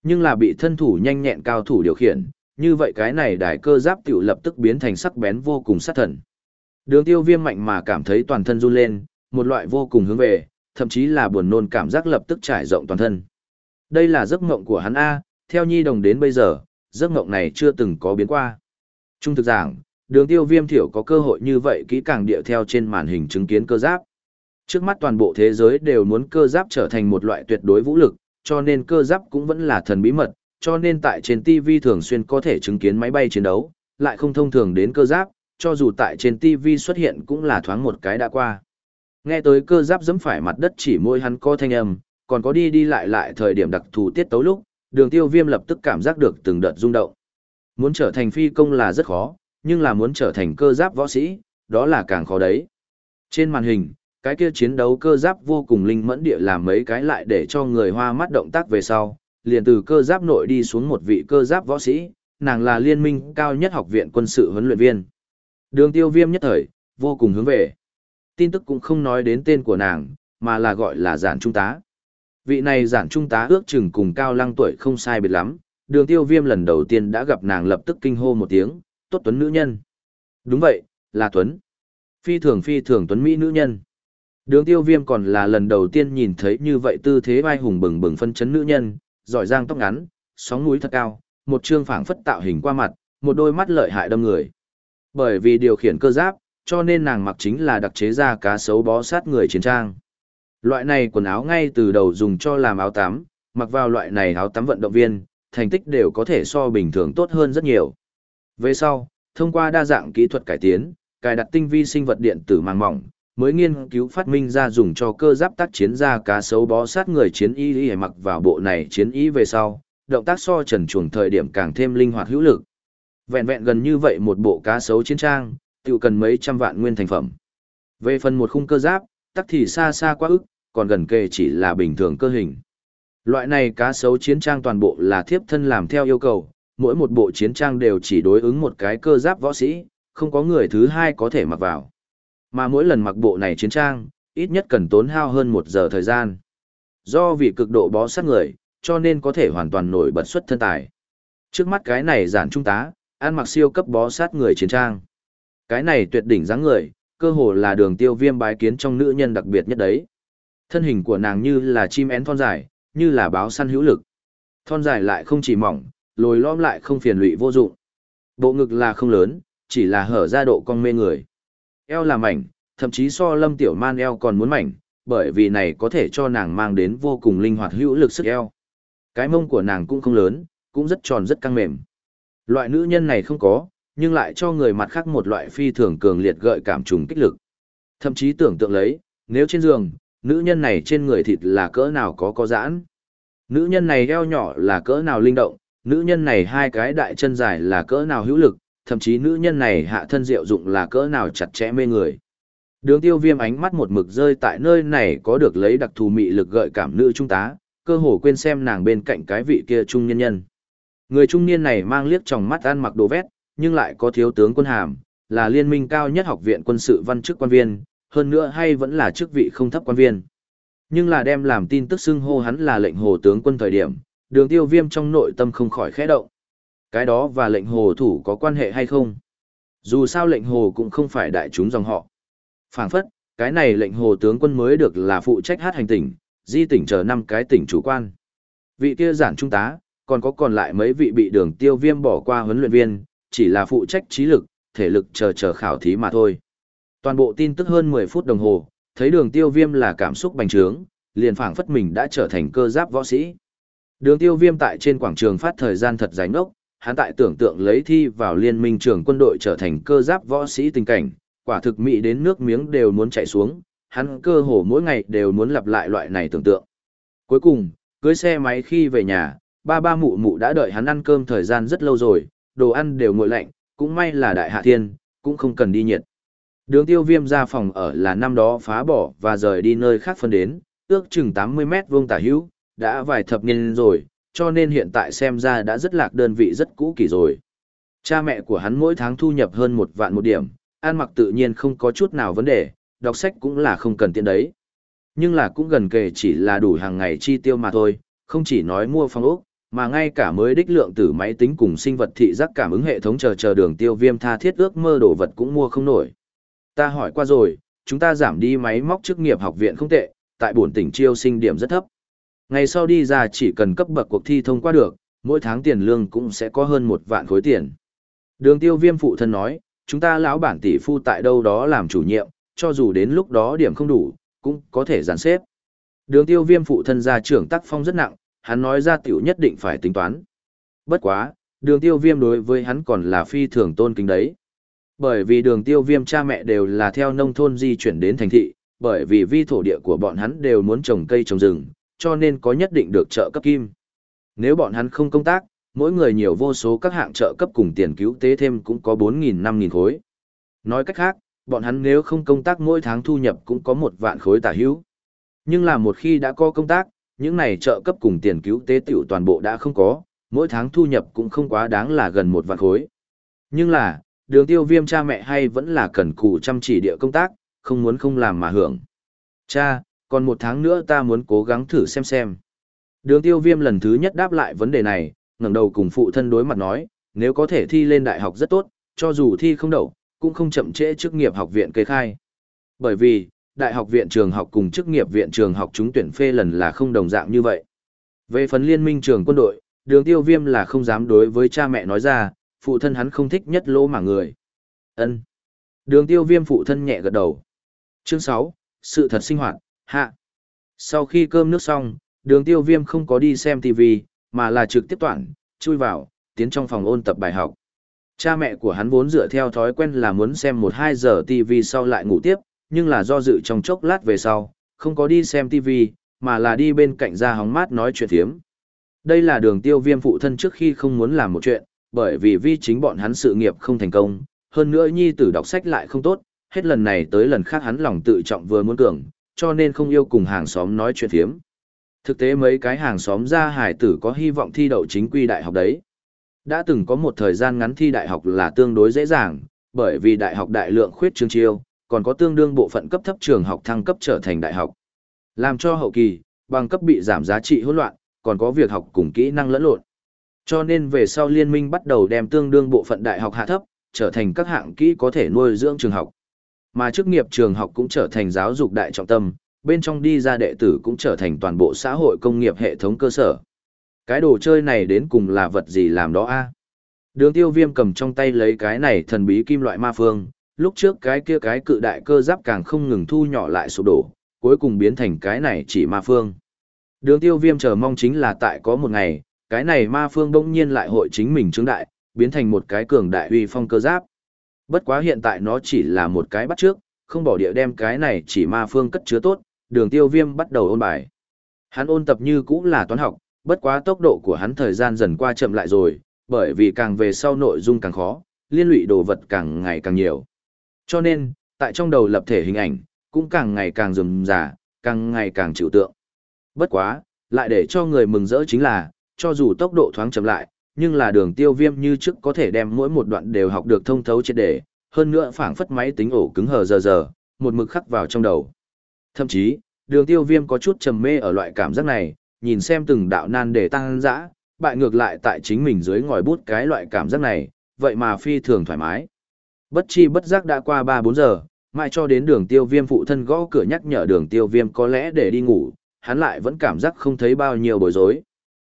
Nhưng là bị thân thủ nhanh nhẹn cao thủ điều khiển, như vậy cái này đài cơ giáp tiểu lập tức biến thành sắc bén vô cùng sát thần. Đường tiêu viêm mạnh mà cảm thấy toàn thân run lên, một loại vô cùng hướng về, thậm chí là buồn nôn cảm giác lập tức trải rộng toàn thân. Đây là giấc mộng của hắn A, theo nhi đồng đến bây giờ, giấc mộng này chưa từng có biến qua. Trung thực giảng, đường tiêu viêm thiểu có cơ hội như vậy kỹ càng địa theo trên màn hình chứng kiến cơ giáp. Trước mắt toàn bộ thế giới đều muốn cơ giáp trở thành một loại tuyệt đối vũ lực, cho nên cơ giáp cũng vẫn là thần bí mật, cho nên tại trên TV thường xuyên có thể chứng kiến máy bay chiến đấu, lại không thông thường đến cơ giáp, cho dù tại trên TV xuất hiện cũng là thoáng một cái đã qua. Nghe tới cơ giáp giẫm phải mặt đất chỉ môi hắn có thanh âm, còn có đi đi lại lại thời điểm đặc thù tiết tấu lúc, đường tiêu viêm lập tức cảm giác được từng đợt rung động. Muốn trở thành phi công là rất khó, nhưng là muốn trở thành cơ giáp võ sĩ, đó là càng khó đấy. Trên màn hình, cái kia chiến đấu cơ giáp vô cùng linh mẫn địa làm mấy cái lại để cho người hoa mắt động tác về sau, liền từ cơ giáp nội đi xuống một vị cơ giáp võ sĩ, nàng là liên minh cao nhất học viện quân sự huấn luyện viên. Đường tiêu viêm nhất thời, vô cùng hướng về. Tin tức cũng không nói đến tên của nàng, mà là gọi là giản trung tá. Vị này giản trung tá ước chừng cùng cao lăng tuổi không sai biệt lắm, đường tiêu viêm lần đầu tiên đã gặp nàng lập tức kinh hô một tiếng, tốt tuấn nữ nhân. Đúng vậy, là tuấn. Phi thường phi thường tuấn Mỹ nữ nhân. Đường tiêu viêm còn là lần đầu tiên nhìn thấy như vậy tư thế vai hùng bừng bừng phân chấn nữ nhân, giỏi giang tóc ngắn, sóng núi thật cao, một trương phảng phất tạo hình qua mặt, một đôi mắt lợi hại đâm người. Bởi vì điều khiển cơ giáp, cho nên nàng mặc chính là đặc chế ra cá sấu bó sát người chiến trang. Loại này quần áo ngay từ đầu dùng cho làm áo tắm, mặc vào loại này áo tắm vận động viên, thành tích đều có thể so bình thường tốt hơn rất nhiều. Về sau, thông qua đa dạng kỹ thuật cải tiến, cài đặt tinh vi sinh vật điện tử màng mỏng, mới nghiên cứu phát minh ra dùng cho cơ giáp tác chiến ra cá sấu bó sát người chiến y y mặc vào bộ này chiến y về sau, động tác so trần chuồng thời điểm càng thêm linh hoạt hữu lực. Vẹn vẹn gần như vậy một bộ cá sấu chiến trang, tự cần mấy trăm vạn nguyên thành phẩm. Về phần một khung cơ giáp, tắc thì xa xa quá ức, còn gần kề chỉ là bình thường cơ hình. Loại này cá sấu chiến trang toàn bộ là thiếp thân làm theo yêu cầu, mỗi một bộ chiến trang đều chỉ đối ứng một cái cơ giáp võ sĩ, không có người thứ hai có thể mặc vào. Mà mỗi lần mặc bộ này chiến trang, ít nhất cần tốn hao hơn một giờ thời gian. Do vì cực độ bó sát người, cho nên có thể hoàn toàn nổi bật xuất thân tài. Trước mắt cái này giản trung tá, ăn mặc siêu cấp bó sát người chiến trang. Cái này tuyệt đỉnh dáng người, cơ hồ là đường tiêu viêm bái kiến trong nữ nhân đặc biệt nhất đấy. Thân hình của nàng như là chim én thon dài, như là báo săn hữu lực. Thon dài lại không chỉ mỏng, lồi lõm lại không phiền lụy vô dụng. Bộ ngực là không lớn, chỉ là hở ra độ cong mê người. Eo là mảnh, thậm chí so lâm tiểu man eo còn muốn mảnh, bởi vì này có thể cho nàng mang đến vô cùng linh hoạt hữu lực sức eo. Cái mông của nàng cũng không lớn, cũng rất tròn rất căng mềm. Loại nữ nhân này không có, nhưng lại cho người mặt khác một loại phi thường cường liệt gợi cảm trùng kích lực. Thậm chí tưởng tượng lấy, nếu trên giường, nữ nhân này trên người thịt là cỡ nào có có giãn. Nữ nhân này eo nhỏ là cỡ nào linh động, nữ nhân này hai cái đại chân dài là cỡ nào hữu lực, thậm chí nữ nhân này hạ thân diệu dụng là cỡ nào chặt chẽ mê người. Đường tiêu viêm ánh mắt một mực rơi tại nơi này có được lấy đặc thù mị lực gợi cảm nữ trung tá, cơ hồ quên xem nàng bên cạnh cái vị kia trung nhân nhân. Người trung niên này mang liếc trong mắt ăn mặc đồ vét, nhưng lại có thiếu tướng quân hàm, là liên minh cao nhất học viện quân sự văn chức quan viên, hơn nữa hay vẫn là chức vị không thấp quan viên. Nhưng là đem làm tin tức xưng hô hắn là lệnh hồ tướng quân thời điểm, đường tiêu viêm trong nội tâm không khỏi khẽ động. Cái đó và lệnh hồ thủ có quan hệ hay không? Dù sao lệnh hồ cũng không phải đại chúng dòng họ. phảng phất, cái này lệnh hồ tướng quân mới được là phụ trách hát hành tỉnh, di tỉnh chờ năm cái tỉnh chủ quan. Vị kia giản trung tá, còn có còn lại mấy vị bị đường tiêu viêm bỏ qua huấn luyện viên, chỉ là phụ trách trí lực, thể lực chờ chờ khảo thí mà thôi. Toàn bộ tin tức hơn 10 phút đồng hồ, thấy đường tiêu viêm là cảm xúc bành trướng, liền phảng phất mình đã trở thành cơ giáp võ sĩ. Đường tiêu viêm tại trên quảng trường phát thời gian thật dài ốc, hắn tại tưởng tượng lấy thi vào liên minh trường quân đội trở thành cơ giáp võ sĩ tình cảnh, quả thực mỹ đến nước miếng đều muốn chạy xuống, hắn cơ hồ mỗi ngày đều muốn lặp lại loại này tưởng tượng. Cuối cùng, cưới xe máy khi về nhà, ba ba mụ mụ đã đợi hắn ăn cơm thời gian rất lâu rồi, đồ ăn đều nguội lạnh, cũng may là đại hạ thiên, cũng không cần đi nhiệt. Đường tiêu viêm ra phòng ở là năm đó phá bỏ và rời đi nơi khác phân đến, ước chừng 80 mét vuông tả hữu, đã vài thập niên rồi, cho nên hiện tại xem ra đã rất lạc đơn vị rất cũ kỳ rồi. Cha mẹ của hắn mỗi tháng thu nhập hơn một vạn một điểm, ăn mặc tự nhiên không có chút nào vấn đề, đọc sách cũng là không cần tiền đấy. Nhưng là cũng gần kề chỉ là đủ hàng ngày chi tiêu mà thôi, không chỉ nói mua phòng ốc, Mà ngay cả mới đích lượng tử máy tính cùng sinh vật thị giác cảm ứng hệ thống chờ chờ đường tiêu viêm tha thiết ước mơ đồ vật cũng mua không nổi. Ta hỏi qua rồi, chúng ta giảm đi máy móc chức nghiệp học viện không tệ, tại bổn tỉnh chiêu sinh điểm rất thấp. Ngày sau đi ra chỉ cần cấp bậc cuộc thi thông qua được, mỗi tháng tiền lương cũng sẽ có hơn một vạn khối tiền. Đường tiêu viêm phụ thân nói, chúng ta lão bản tỷ phu tại đâu đó làm chủ nhiệm, cho dù đến lúc đó điểm không đủ, cũng có thể giàn xếp. Đường tiêu viêm phụ thân ra trưởng tác phong rất nặng, hắn nói ra tiểu nhất định phải tính toán. Bất quá, đường tiêu viêm đối với hắn còn là phi thường tôn kính đấy. Bởi vì đường tiêu viêm cha mẹ đều là theo nông thôn di chuyển đến thành thị, bởi vì vi thổ địa của bọn hắn đều muốn trồng cây trồng rừng, cho nên có nhất định được trợ cấp kim. Nếu bọn hắn không công tác, mỗi người nhiều vô số các hạng trợ cấp cùng tiền cứu tế thêm cũng có 4.000-5.000 khối. Nói cách khác, bọn hắn nếu không công tác mỗi tháng thu nhập cũng có một vạn khối tả hữu. Nhưng là một khi đã có công tác, những này trợ cấp cùng tiền cứu tế tiểu toàn bộ đã không có, mỗi tháng thu nhập cũng không quá đáng là gần một vạn khối. Nhưng là, đường tiêu viêm cha mẹ hay vẫn là cần cù chăm chỉ địa công tác, không muốn không làm mà hưởng. Cha, còn một tháng nữa ta muốn cố gắng thử xem xem. Đường tiêu viêm lần thứ nhất đáp lại vấn đề này, ngẩng đầu cùng phụ thân đối mặt nói, nếu có thể thi lên đại học rất tốt, cho dù thi không đậu, cũng không chậm trễ chức nghiệp học viện kê khai. Bởi vì, đại học viện trường học cùng chức nghiệp viện trường học chúng tuyển phê lần là không đồng dạng như vậy. Về phần liên minh trường quân đội, đường tiêu viêm là không dám đối với cha mẹ nói ra, phụ thân hắn không thích nhất lỗ mà người. ân Đường tiêu viêm phụ thân nhẹ gật đầu. Chương 6, Sự thật sinh hoạt, hạ. Sau khi cơm nước xong, đường tiêu viêm không có đi xem TV, mà là trực tiếp toản, chui vào, tiến trong phòng ôn tập bài học. Cha mẹ của hắn vốn dựa theo thói quen là muốn xem 1-2 giờ TV sau lại ngủ tiếp, nhưng là do dự trong chốc lát về sau, không có đi xem TV, mà là đi bên cạnh ra hóng mát nói chuyện thiếm. Đây là đường tiêu viêm phụ thân trước khi không muốn làm một chuyện, bởi vì vi chính bọn hắn sự nghiệp không thành công, hơn nữa nhi tử đọc sách lại không tốt, hết lần này tới lần khác hắn lòng tự trọng vừa muốn cường, cho nên không yêu cùng hàng xóm nói chuyện thiếm. Thực tế mấy cái hàng xóm ra hải tử có hy vọng thi đậu chính quy đại học đấy. Đã từng có một thời gian ngắn thi đại học là tương đối dễ dàng, bởi vì đại học đại lượng khuyết chương chiêu, còn có tương đương bộ phận cấp thấp trường học thăng cấp trở thành đại học. Làm cho hậu kỳ, bằng cấp bị giảm giá trị hỗn loạn, còn có việc học cùng kỹ năng lẫn lộn. Cho nên về sau liên minh bắt đầu đem tương đương bộ phận đại học hạ thấp, trở thành các hạng kỹ có thể nuôi dưỡng trường học. Mà chức nghiệp trường học cũng trở thành giáo dục đại trọng tâm, bên trong đi ra đệ tử cũng trở thành toàn bộ xã hội công nghiệp hệ thống cơ sở. Cái đồ chơi này đến cùng là vật gì làm đó a? Đường tiêu viêm cầm trong tay lấy cái này thần bí kim loại ma phương, lúc trước cái kia cái cự đại cơ giáp càng không ngừng thu nhỏ lại sụp đổ, cuối cùng biến thành cái này chỉ ma phương. Đường tiêu viêm chờ mong chính là tại có một ngày, cái này ma phương bỗng nhiên lại hội chính mình trướng đại, biến thành một cái cường đại uy phong cơ giáp. Bất quá hiện tại nó chỉ là một cái bắt trước, không bỏ địa đem cái này chỉ ma phương cất chứa tốt, đường tiêu viêm bắt đầu ôn bài. Hắn ôn tập như cũng là toán học, bất quá tốc độ của hắn thời gian dần qua chậm lại rồi, bởi vì càng về sau nội dung càng khó, liên lụy đồ vật càng ngày càng nhiều. Cho nên, tại trong đầu lập thể hình ảnh, cũng càng ngày càng rườm rà, càng ngày càng chịu tượng. Bất quá, lại để cho người mừng rỡ chính là, cho dù tốc độ thoáng chậm lại, nhưng là đường tiêu viêm như trước có thể đem mỗi một đoạn đều học được thông thấu triệt đề, hơn nữa phảng phất máy tính ổ cứng hờ giờ giờ, một mực khắc vào trong đầu. Thậm chí, đường tiêu viêm có chút trầm mê ở loại cảm giác này, nhìn xem từng đạo nan để tăng dã, bại ngược lại tại chính mình dưới ngòi bút cái loại cảm giác này, vậy mà phi thường thoải mái. Bất chi bất giác đã qua 3-4 giờ, mãi cho đến đường tiêu viêm phụ thân gõ cửa nhắc nhở đường tiêu viêm có lẽ để đi ngủ, hắn lại vẫn cảm giác không thấy bao nhiêu bối rối.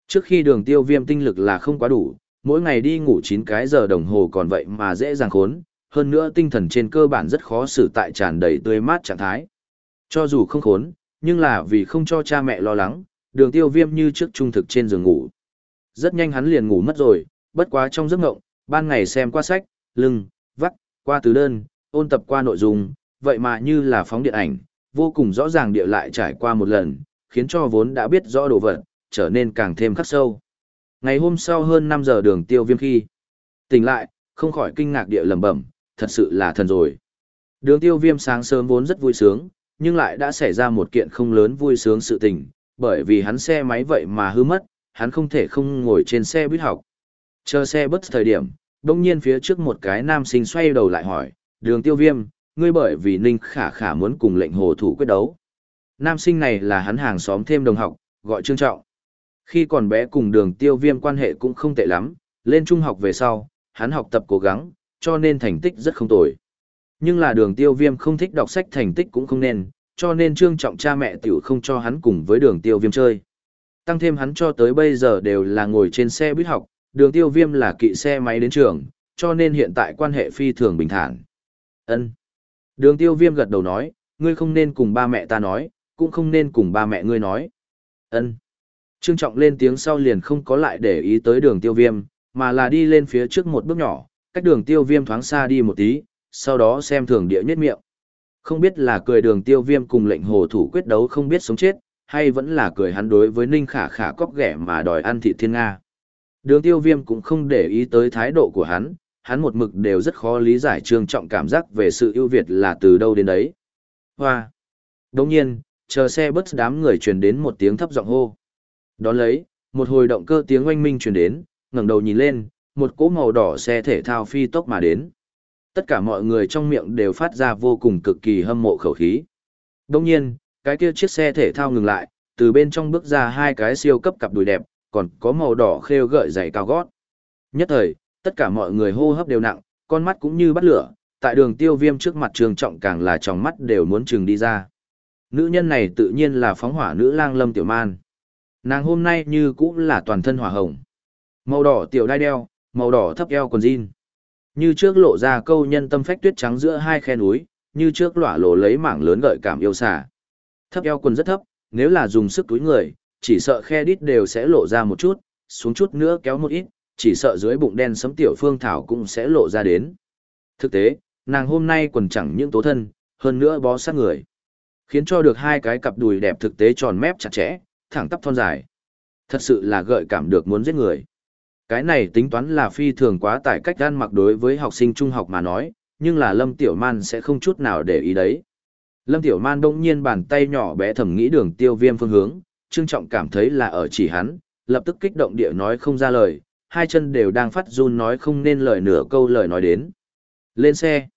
Trước khi đường tiêu viêm tinh lực là không quá đủ, mỗi ngày đi ngủ 9 cái giờ đồng hồ còn vậy mà dễ dàng khốn, hơn nữa tinh thần trên cơ bản rất khó xử tại tràn đầy tươi mát trạng thái. Cho dù không khốn, nhưng là vì không cho cha mẹ lo lắng, đường tiêu viêm như trước trung thực trên giường ngủ. Rất nhanh hắn liền ngủ mất rồi, bất quá trong giấc ngộng, ban ngày xem qua sách, lưng, vắt, qua từ đơn, ôn tập qua nội dung, vậy mà như là phóng điện ảnh, vô cùng rõ ràng địa lại trải qua một lần, khiến cho vốn đã biết rõ đồ vật, trở nên càng thêm khắc sâu. Ngày hôm sau hơn 5 giờ đường tiêu viêm khi, tỉnh lại, không khỏi kinh ngạc địa lầm bẩm, thật sự là thần rồi. Đường tiêu viêm sáng sớm vốn rất vui sướng, nhưng lại đã xảy ra một kiện không lớn vui sướng sự tình, bởi vì hắn xe máy vậy mà hư mất, hắn không thể không ngồi trên xe buýt học. Chờ xe bất thời điểm, đông nhiên phía trước một cái nam sinh xoay đầu lại hỏi, đường tiêu viêm, ngươi bởi vì Ninh Khả Khả muốn cùng lệnh hồ thủ quyết đấu. Nam sinh này là hắn hàng xóm thêm đồng học, gọi Trương Trọng. Khi còn bé cùng đường tiêu viêm quan hệ cũng không tệ lắm, lên trung học về sau, hắn học tập cố gắng, cho nên thành tích rất không tồi. Nhưng là đường tiêu viêm không thích đọc sách thành tích cũng không nên, cho nên trương trọng cha mẹ tiểu không cho hắn cùng với đường tiêu viêm chơi. Tăng thêm hắn cho tới bây giờ đều là ngồi trên xe buýt học, đường tiêu viêm là kỵ xe máy đến trường, cho nên hiện tại quan hệ phi thường bình thản. ân Đường tiêu viêm gật đầu nói, ngươi không nên cùng ba mẹ ta nói, cũng không nên cùng ba mẹ ngươi nói. ân Trương Trọng lên tiếng sau liền không có lại để ý tới đường tiêu viêm, mà là đi lên phía trước một bước nhỏ, cách đường tiêu viêm thoáng xa đi một tí, sau đó xem thường địa nhất miệng. Không biết là cười đường tiêu viêm cùng lệnh hồ thủ quyết đấu không biết sống chết, hay vẫn là cười hắn đối với Ninh Khả Khả cóc ghẻ mà đòi ăn thị thiên Nga. Đường tiêu viêm cũng không để ý tới thái độ của hắn, hắn một mực đều rất khó lý giải trương trọng cảm giác về sự ưu việt là từ đâu đến đấy. Hoa! Đồng nhiên, chờ xe bớt đám người truyền đến một tiếng thấp giọng hô. Đón lấy, một hồi động cơ tiếng oanh minh truyền đến, ngẩng đầu nhìn lên, một cỗ màu đỏ xe thể thao phi tốc mà đến. Tất cả mọi người trong miệng đều phát ra vô cùng cực kỳ hâm mộ khẩu khí. Đồng nhiên, cái kia chiếc xe thể thao ngừng lại, từ bên trong bước ra hai cái siêu cấp cặp đùi đẹp, còn có màu đỏ khêu gợi giày cao gót. Nhất thời, tất cả mọi người hô hấp đều nặng, con mắt cũng như bắt lửa, tại đường tiêu viêm trước mặt trường trọng càng là tròng mắt đều muốn trừng đi ra. Nữ nhân này tự nhiên là phóng hỏa nữ lang lâm tiểu man. Nàng hôm nay như cũng là toàn thân hỏa hồng. Màu đỏ tiểu đai đeo, màu đỏ thấp eo quần jean. Như trước lộ ra câu nhân tâm phách tuyết trắng giữa hai khe núi, như trước lỏa lộ lấy mảng lớn gợi cảm yêu xả. Thấp eo quần rất thấp, nếu là dùng sức túi người, chỉ sợ khe đít đều sẽ lộ ra một chút, xuống chút nữa kéo một ít, chỉ sợ dưới bụng đen sấm tiểu phương thảo cũng sẽ lộ ra đến. Thực tế, nàng hôm nay quần chẳng những tố thân, hơn nữa bó sát người. Khiến cho được hai cái cặp đùi đẹp thực tế tròn mép chặt chẽ, thẳng tắp thon dài. Thật sự là gợi cảm được muốn giết người. Cái này tính toán là phi thường quá tải cách ăn mặc đối với học sinh trung học mà nói, nhưng là Lâm Tiểu Man sẽ không chút nào để ý đấy. Lâm Tiểu Man đông nhiên bàn tay nhỏ bé thầm nghĩ đường tiêu viêm phương hướng, Trương Trọng cảm thấy là ở chỉ hắn, lập tức kích động địa nói không ra lời, hai chân đều đang phát run nói không nên lời nửa câu lời nói đến. Lên xe.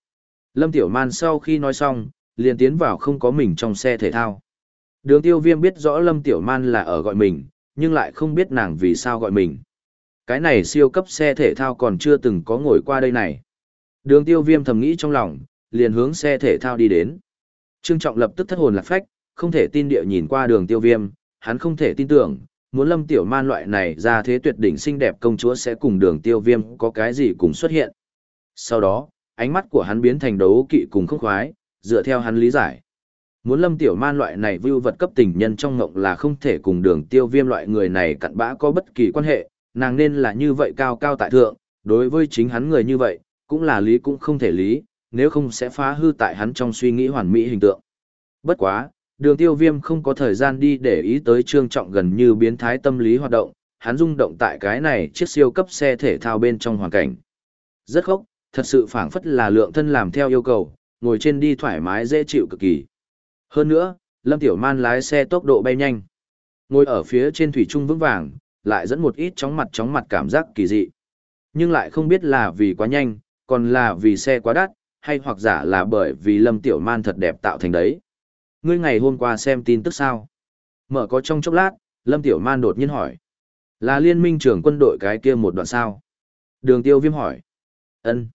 Lâm Tiểu Man sau khi nói xong, liền tiến vào không có mình trong xe thể thao. Đường tiêu viêm biết rõ Lâm Tiểu Man là ở gọi mình, nhưng lại không biết nàng vì sao gọi mình. Cái này siêu cấp xe thể thao còn chưa từng có ngồi qua đây này. Đường tiêu viêm thầm nghĩ trong lòng, liền hướng xe thể thao đi đến. Trương Trọng lập tức thất hồn lạc phách, không thể tin địa nhìn qua đường tiêu viêm, hắn không thể tin tưởng, muốn lâm tiểu man loại này ra thế tuyệt đỉnh xinh đẹp công chúa sẽ cùng đường tiêu viêm có cái gì cùng xuất hiện. Sau đó, ánh mắt của hắn biến thành đấu kỵ cùng không khoái, dựa theo hắn lý giải. Muốn lâm tiểu man loại này vưu vật cấp tình nhân trong ngộng là không thể cùng đường tiêu viêm loại người này cặn bã có bất kỳ quan hệ, nàng nên là như vậy cao cao tại thượng, đối với chính hắn người như vậy, cũng là lý cũng không thể lý, nếu không sẽ phá hư tại hắn trong suy nghĩ hoàn mỹ hình tượng. Bất quá, đường tiêu viêm không có thời gian đi để ý tới trương trọng gần như biến thái tâm lý hoạt động, hắn rung động tại cái này chiếc siêu cấp xe thể thao bên trong hoàn cảnh. Rất khốc, thật sự phảng phất là lượng thân làm theo yêu cầu, ngồi trên đi thoải mái dễ chịu cực kỳ. Hơn nữa, Lâm Tiểu Man lái xe tốc độ bay nhanh. Ngồi ở phía trên thủy trung vững vàng, lại dẫn một ít chóng mặt chóng mặt cảm giác kỳ dị. Nhưng lại không biết là vì quá nhanh, còn là vì xe quá đắt, hay hoặc giả là bởi vì Lâm Tiểu Man thật đẹp tạo thành đấy. Ngươi ngày hôm qua xem tin tức sao? Mở có trong chốc lát, Lâm Tiểu Man đột nhiên hỏi. Là liên minh trưởng quân đội cái kia một đoạn sao? Đường tiêu viêm hỏi. ân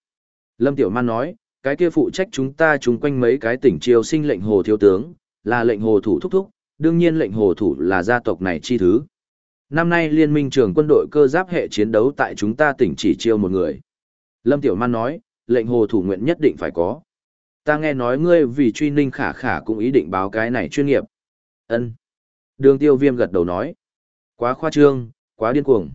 Lâm Tiểu Man nói, cái kia phụ trách chúng ta chung quanh mấy cái tỉnh triều sinh lệnh hồ thiếu tướng, là lệnh hồ thủ thúc thúc, đương nhiên lệnh hồ thủ là gia tộc này chi thứ. Năm nay liên minh trưởng quân đội cơ giáp hệ chiến đấu tại chúng ta tỉnh chỉ chiêu một người. Lâm Tiểu Man nói, lệnh hồ thủ nguyện nhất định phải có. Ta nghe nói ngươi vì truy ninh khả khả cũng ý định báo cái này chuyên nghiệp. ân Đường tiêu viêm gật đầu nói. Quá khoa trương, quá điên cuồng.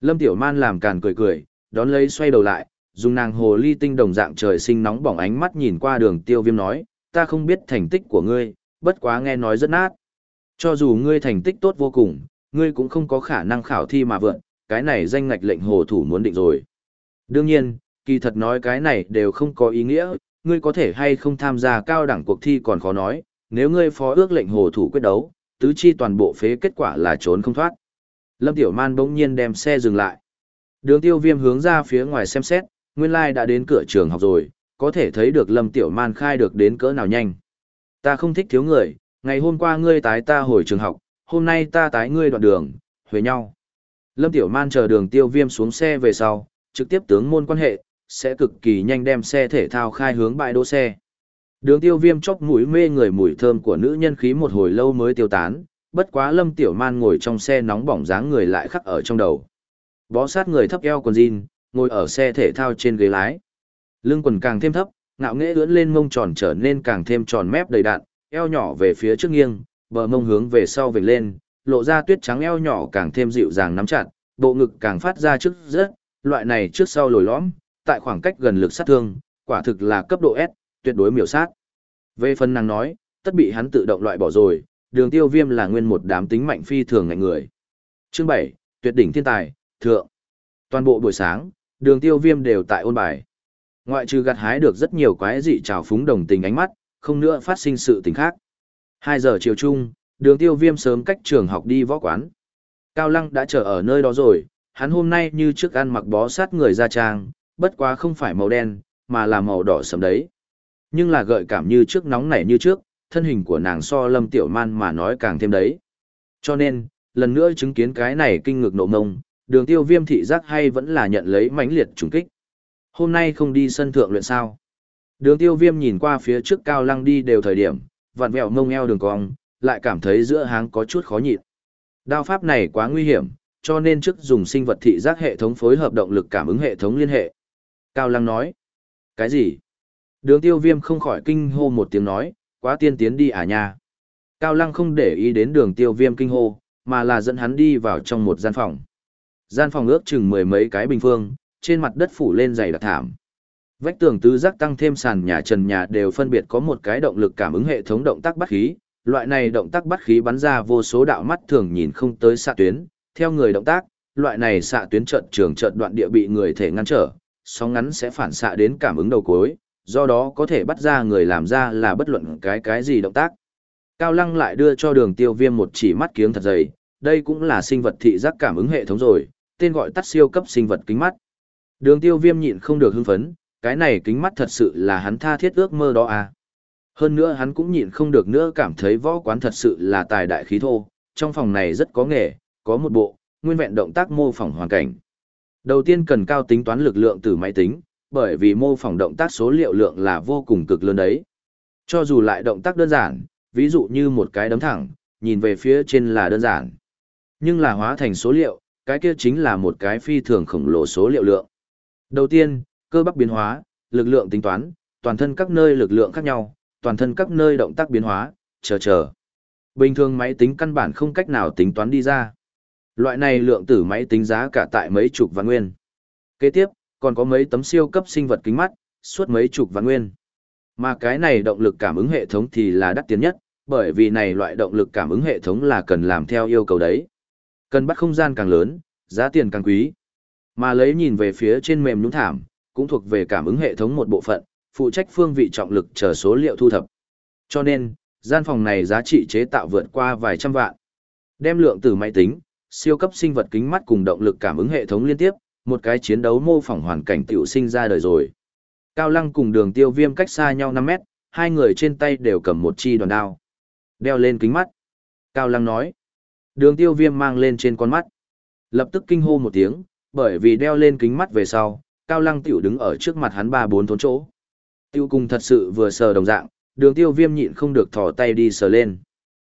Lâm Tiểu Man làm càn cười cười, đón lấy xoay đầu lại, dùng nàng hồ ly tinh đồng dạng trời sinh nóng bỏng ánh mắt nhìn qua đường tiêu viêm nói, ta không biết thành tích của ngươi, bất quá nghe nói rất nát. Cho dù ngươi thành tích tốt vô cùng, ngươi cũng không có khả năng khảo thi mà vượn, cái này danh ngạch lệnh hồ thủ muốn định rồi. Đương nhiên, kỳ thật nói cái này đều không có ý nghĩa, ngươi có thể hay không tham gia cao đẳng cuộc thi còn khó nói, nếu ngươi phó ước lệnh hồ thủ quyết đấu, tứ chi toàn bộ phế kết quả là trốn không thoát. Lâm Tiểu Man bỗng nhiên đem xe dừng lại. Đường tiêu viêm hướng ra phía ngoài xem xét, nguyên lai đã đến cửa trường học rồi, có thể thấy được Lâm Tiểu Man khai được đến cỡ nào nhanh. Ta không thích thiếu người, ngày hôm qua ngươi tái ta hồi trường học, hôm nay ta tái ngươi đoạn đường, huề nhau. Lâm Tiểu Man chờ đường tiêu viêm xuống xe về sau, trực tiếp tướng môn quan hệ, sẽ cực kỳ nhanh đem xe thể thao khai hướng bãi đỗ xe. Đường tiêu viêm chóc mũi mê người mùi thơm của nữ nhân khí một hồi lâu mới tiêu tán, bất quá Lâm Tiểu Man ngồi trong xe nóng bỏng dáng người lại khắc ở trong đầu. Bó sát người thấp eo quần jean, ngồi ở xe thể thao trên ghế lái. Lưng quần càng thêm thấp, ngạo nghễ ưỡn lên mông tròn trở nên càng thêm tròn mép đầy đạn, eo nhỏ về phía trước nghiêng, bờ mông hướng về sau vểnh lên, lộ ra tuyết trắng eo nhỏ càng thêm dịu dàng nắm chặt, bộ ngực càng phát ra trước rất, loại này trước sau lồi lõm, tại khoảng cách gần lực sát thương, quả thực là cấp độ S, tuyệt đối miểu sát. Về phần nàng nói, tất bị hắn tự động loại bỏ rồi, đường tiêu viêm là nguyên một đám tính mạnh phi thường ngạnh người. Chương 7, tuyệt đỉnh thiên tài, thượng. Toàn bộ buổi sáng, đường tiêu viêm đều tại ôn bài. Ngoại trừ gặt hái được rất nhiều quái dị trào phúng đồng tình ánh mắt, không nữa phát sinh sự tình khác. 2 giờ chiều chung, đường tiêu viêm sớm cách trường học đi võ quán. Cao Lăng đã chờ ở nơi đó rồi, hắn hôm nay như trước ăn mặc bó sát người ra trang, bất quá không phải màu đen, mà là màu đỏ sẫm đấy. Nhưng là gợi cảm như trước nóng nảy như trước, thân hình của nàng so lâm tiểu man mà nói càng thêm đấy. Cho nên, lần nữa chứng kiến cái này kinh ngực nộ ngông, đường tiêu viêm thị giác hay vẫn là nhận lấy mãnh liệt trùng kích. Hôm nay không đi sân thượng luyện sao. Đường tiêu viêm nhìn qua phía trước cao lăng đi đều thời điểm, vặn vẹo ngông eo đường cong, lại cảm thấy giữa háng có chút khó nhịn. Đao pháp này quá nguy hiểm, cho nên trước dùng sinh vật thị giác hệ thống phối hợp động lực cảm ứng hệ thống liên hệ. Cao Lăng nói. Cái gì? Đường tiêu viêm không khỏi kinh hô một tiếng nói, quá tiên tiến đi à nha. Cao Lăng không để ý đến đường tiêu viêm kinh hô, mà là dẫn hắn đi vào trong một gian phòng. Gian phòng ước chừng mười mấy cái bình phương, trên mặt đất phủ lên dày đặc thảm. Vách tường tứ giác tăng thêm sàn nhà trần nhà đều phân biệt có một cái động lực cảm ứng hệ thống động tác bắt khí, loại này động tác bắt khí bắn ra vô số đạo mắt thường nhìn không tới xạ tuyến, theo người động tác, loại này xạ tuyến trận trường trận đoạn địa bị người thể ngăn trở, sóng ngắn sẽ phản xạ đến cảm ứng đầu cuối, do đó có thể bắt ra người làm ra là bất luận cái cái gì động tác. Cao Lăng lại đưa cho đường tiêu viêm một chỉ mắt kiếng thật dày, đây cũng là sinh vật thị giác cảm ứng hệ thống rồi, tên gọi tắt siêu cấp sinh vật kính mắt. Đường tiêu viêm nhịn không được hưng phấn, cái này kính mắt thật sự là hắn tha thiết ước mơ đó à. Hơn nữa hắn cũng nhịn không được nữa cảm thấy võ quán thật sự là tài đại khí thô, trong phòng này rất có nghề, có một bộ, nguyên vẹn động tác mô phỏng hoàn cảnh. Đầu tiên cần cao tính toán lực lượng từ máy tính, bởi vì mô phỏng động tác số liệu lượng là vô cùng cực lớn đấy. Cho dù lại động tác đơn giản, ví dụ như một cái đấm thẳng, nhìn về phía trên là đơn giản. Nhưng là hóa thành số liệu, cái kia chính là một cái phi thường khổng lồ số liệu lượng. Đầu tiên, cơ bắp biến hóa, lực lượng tính toán, toàn thân các nơi lực lượng khác nhau, toàn thân các nơi động tác biến hóa, chờ chờ. Bình thường máy tính căn bản không cách nào tính toán đi ra. Loại này lượng tử máy tính giá cả tại mấy chục vạn nguyên. Kế tiếp, còn có mấy tấm siêu cấp sinh vật kính mắt, suốt mấy chục vạn nguyên. Mà cái này động lực cảm ứng hệ thống thì là đắt tiền nhất, bởi vì này loại động lực cảm ứng hệ thống là cần làm theo yêu cầu đấy. Cần bắt không gian càng lớn, giá tiền càng quý. Mà lấy nhìn về phía trên mềm nhũng thảm, cũng thuộc về cảm ứng hệ thống một bộ phận, phụ trách phương vị trọng lực chờ số liệu thu thập. Cho nên, gian phòng này giá trị chế tạo vượt qua vài trăm vạn. Đem lượng từ máy tính, siêu cấp sinh vật kính mắt cùng động lực cảm ứng hệ thống liên tiếp, một cái chiến đấu mô phỏng hoàn cảnh tiểu sinh ra đời rồi. Cao Lăng cùng đường tiêu viêm cách xa nhau 5 mét, hai người trên tay đều cầm một chi đoàn đao. Đeo lên kính mắt. Cao Lăng nói. Đường tiêu viêm mang lên trên con mắt. Lập tức kinh hô một tiếng, bởi vì đeo lên kính mắt về sau, Cao Lăng tiểu đứng ở trước mặt hắn ba bốn thốn chỗ. Tiêu cùng thật sự vừa sờ đồng dạng, đường tiêu viêm nhịn không được thò tay đi sờ lên.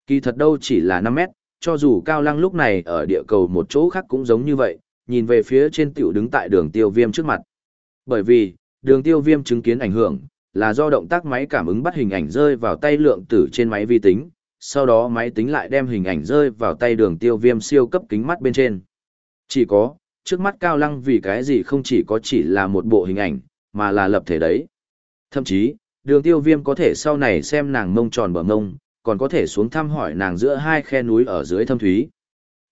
Kỳ thật đâu chỉ là 5 mét, cho dù Cao Lăng lúc này ở địa cầu một chỗ khác cũng giống như vậy, nhìn về phía trên tiểu đứng tại đường tiêu viêm trước mặt. Bởi vì, đường tiêu viêm chứng kiến ảnh hưởng, là do động tác máy cảm ứng bắt hình ảnh rơi vào tay lượng tử trên máy vi tính, sau đó máy tính lại đem hình ảnh rơi vào tay đường tiêu viêm siêu cấp kính mắt bên trên. Chỉ có, trước mắt Cao Lăng vì cái gì không chỉ có chỉ là một bộ hình ảnh, mà là lập thể đấy. Thậm chí, đường tiêu viêm có thể sau này xem nàng mông tròn bờ mông, còn có thể xuống thăm hỏi nàng giữa hai khe núi ở dưới thâm thúy.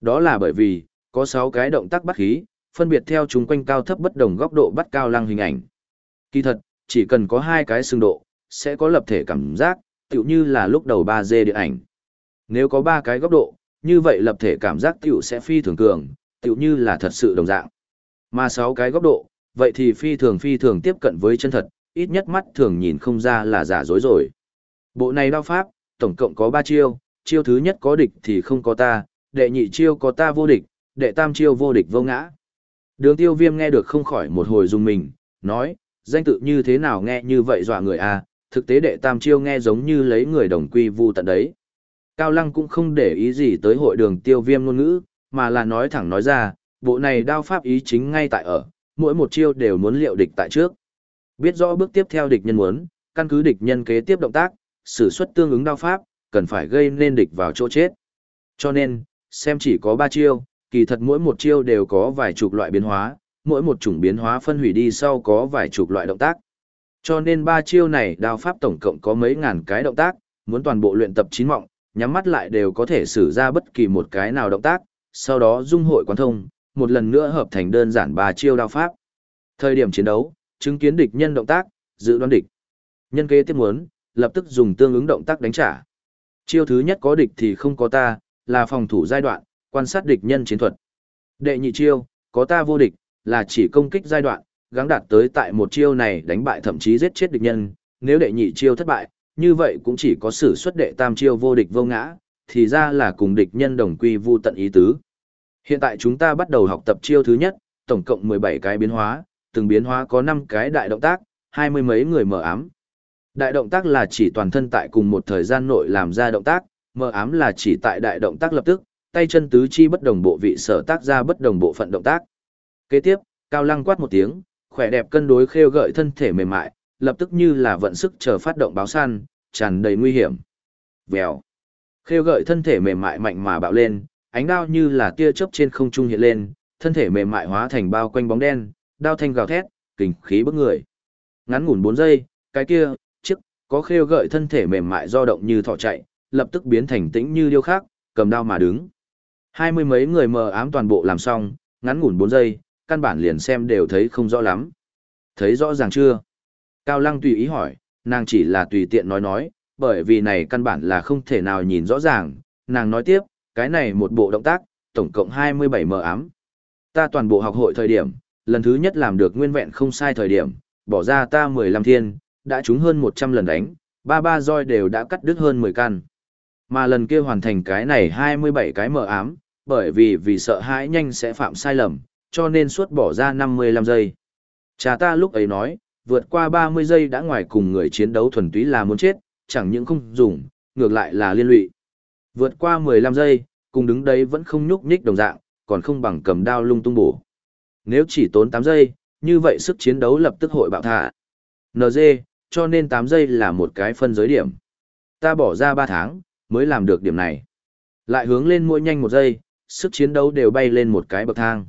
Đó là bởi vì, có 6 cái động tác bắt khí, phân biệt theo chúng quanh cao thấp bất đồng góc độ bắt cao lăng hình ảnh. Kỳ thật, chỉ cần có hai cái xương độ, sẽ có lập thể cảm giác, tựu như là lúc đầu 3D điện ảnh. Nếu có ba cái góc độ, như vậy lập thể cảm giác tựu sẽ phi thường cường, tựu như là thật sự đồng dạng. Mà 6 cái góc độ, vậy thì phi thường phi thường tiếp cận với chân thật, ít nhất mắt thường nhìn không ra là giả dối rồi. Bộ này đao pháp, tổng cộng có 3 chiêu, chiêu thứ nhất có địch thì không có ta, đệ nhị chiêu có ta vô địch, đệ tam chiêu vô địch vô ngã. Đường tiêu viêm nghe được không khỏi một hồi dùng mình, nói, danh tự như thế nào nghe như vậy dọa người à, thực tế đệ tam chiêu nghe giống như lấy người đồng quy vu tận đấy. Cao Lăng cũng không để ý gì tới hội đường tiêu viêm ngôn ngữ, mà là nói thẳng nói ra, bộ này đao pháp ý chính ngay tại ở, mỗi một chiêu đều muốn liệu địch tại trước. Biết rõ bước tiếp theo địch nhân muốn, căn cứ địch nhân kế tiếp động tác, sử xuất tương ứng đao pháp, cần phải gây nên địch vào chỗ chết. Cho nên, xem chỉ có 3 chiêu, kỳ thật mỗi một chiêu đều có vài chục loại biến hóa, mỗi một chủng biến hóa phân hủy đi sau có vài chục loại động tác. Cho nên ba chiêu này đao pháp tổng cộng có mấy ngàn cái động tác, muốn toàn bộ luyện tập chín mọng, nhắm mắt lại đều có thể sử ra bất kỳ một cái nào động tác, sau đó dung hội quán thông, một lần nữa hợp thành đơn giản ba chiêu đao pháp. Thời điểm chiến đấu, chứng kiến địch nhân động tác, dự đoán địch. Nhân kế tiếp muốn, lập tức dùng tương ứng động tác đánh trả. Chiêu thứ nhất có địch thì không có ta, là phòng thủ giai đoạn, quan sát địch nhân chiến thuật. Đệ nhị chiêu, có ta vô địch, là chỉ công kích giai đoạn, gắng đạt tới tại một chiêu này đánh bại thậm chí giết chết địch nhân, nếu đệ nhị chiêu thất bại, như vậy cũng chỉ có sử xuất đệ tam chiêu vô địch vô ngã, thì ra là cùng địch nhân đồng quy vu tận ý tứ. Hiện tại chúng ta bắt đầu học tập chiêu thứ nhất, tổng cộng 17 cái biến hóa, từng biến hóa có 5 cái đại động tác, hai mươi mấy người mở ám. Đại động tác là chỉ toàn thân tại cùng một thời gian nội làm ra động tác, mở ám là chỉ tại đại động tác lập tức, tay chân tứ chi bất đồng bộ vị sở tác ra bất đồng bộ phận động tác. Kế tiếp, Cao Lăng quát một tiếng, khỏe đẹp cân đối khêu gợi thân thể mềm mại, lập tức như là vận sức chờ phát động báo săn, tràn đầy nguy hiểm. Vèo. Khêu gợi thân thể mềm mại mạnh mà bạo lên, ánh đao như là tia chớp trên không trung hiện lên, thân thể mềm mại hóa thành bao quanh bóng đen, đao thanh gào thét, kình khí bức người. Ngắn ngủn 4 giây, cái kia, chiếc, có khêu gợi thân thể mềm mại do động như thỏ chạy, lập tức biến thành tĩnh như điêu khắc, cầm đao mà đứng. Hai mươi mấy người mờ ám toàn bộ làm xong, ngắn ngủn 4 giây, căn bản liền xem đều thấy không rõ lắm. Thấy rõ ràng chưa? Cao Lăng tùy ý hỏi, nàng chỉ là tùy tiện nói nói, bởi vì này căn bản là không thể nào nhìn rõ ràng. Nàng nói tiếp, cái này một bộ động tác, tổng cộng 27 mờ ám. Ta toàn bộ học hội thời điểm, lần thứ nhất làm được nguyên vẹn không sai thời điểm, bỏ ra ta 15 thiên, đã trúng hơn 100 lần đánh, ba ba roi đều đã cắt đứt hơn 10 căn. Mà lần kia hoàn thành cái này 27 cái mờ ám, bởi vì vì sợ hãi nhanh sẽ phạm sai lầm, cho nên suốt bỏ ra 55 giây. Cha ta lúc ấy nói, vượt qua 30 giây đã ngoài cùng người chiến đấu thuần túy là muốn chết, chẳng những không dùng, ngược lại là liên lụy. Vượt qua 15 giây, cùng đứng đấy vẫn không nhúc nhích đồng dạng, còn không bằng cầm đao lung tung bổ. Nếu chỉ tốn 8 giây, như vậy sức chiến đấu lập tức hội bạo thả. NG, cho nên 8 giây là một cái phân giới điểm. Ta bỏ ra 3 tháng, mới làm được điểm này. Lại hướng lên mỗi nhanh một giây, sức chiến đấu đều bay lên một cái bậc thang.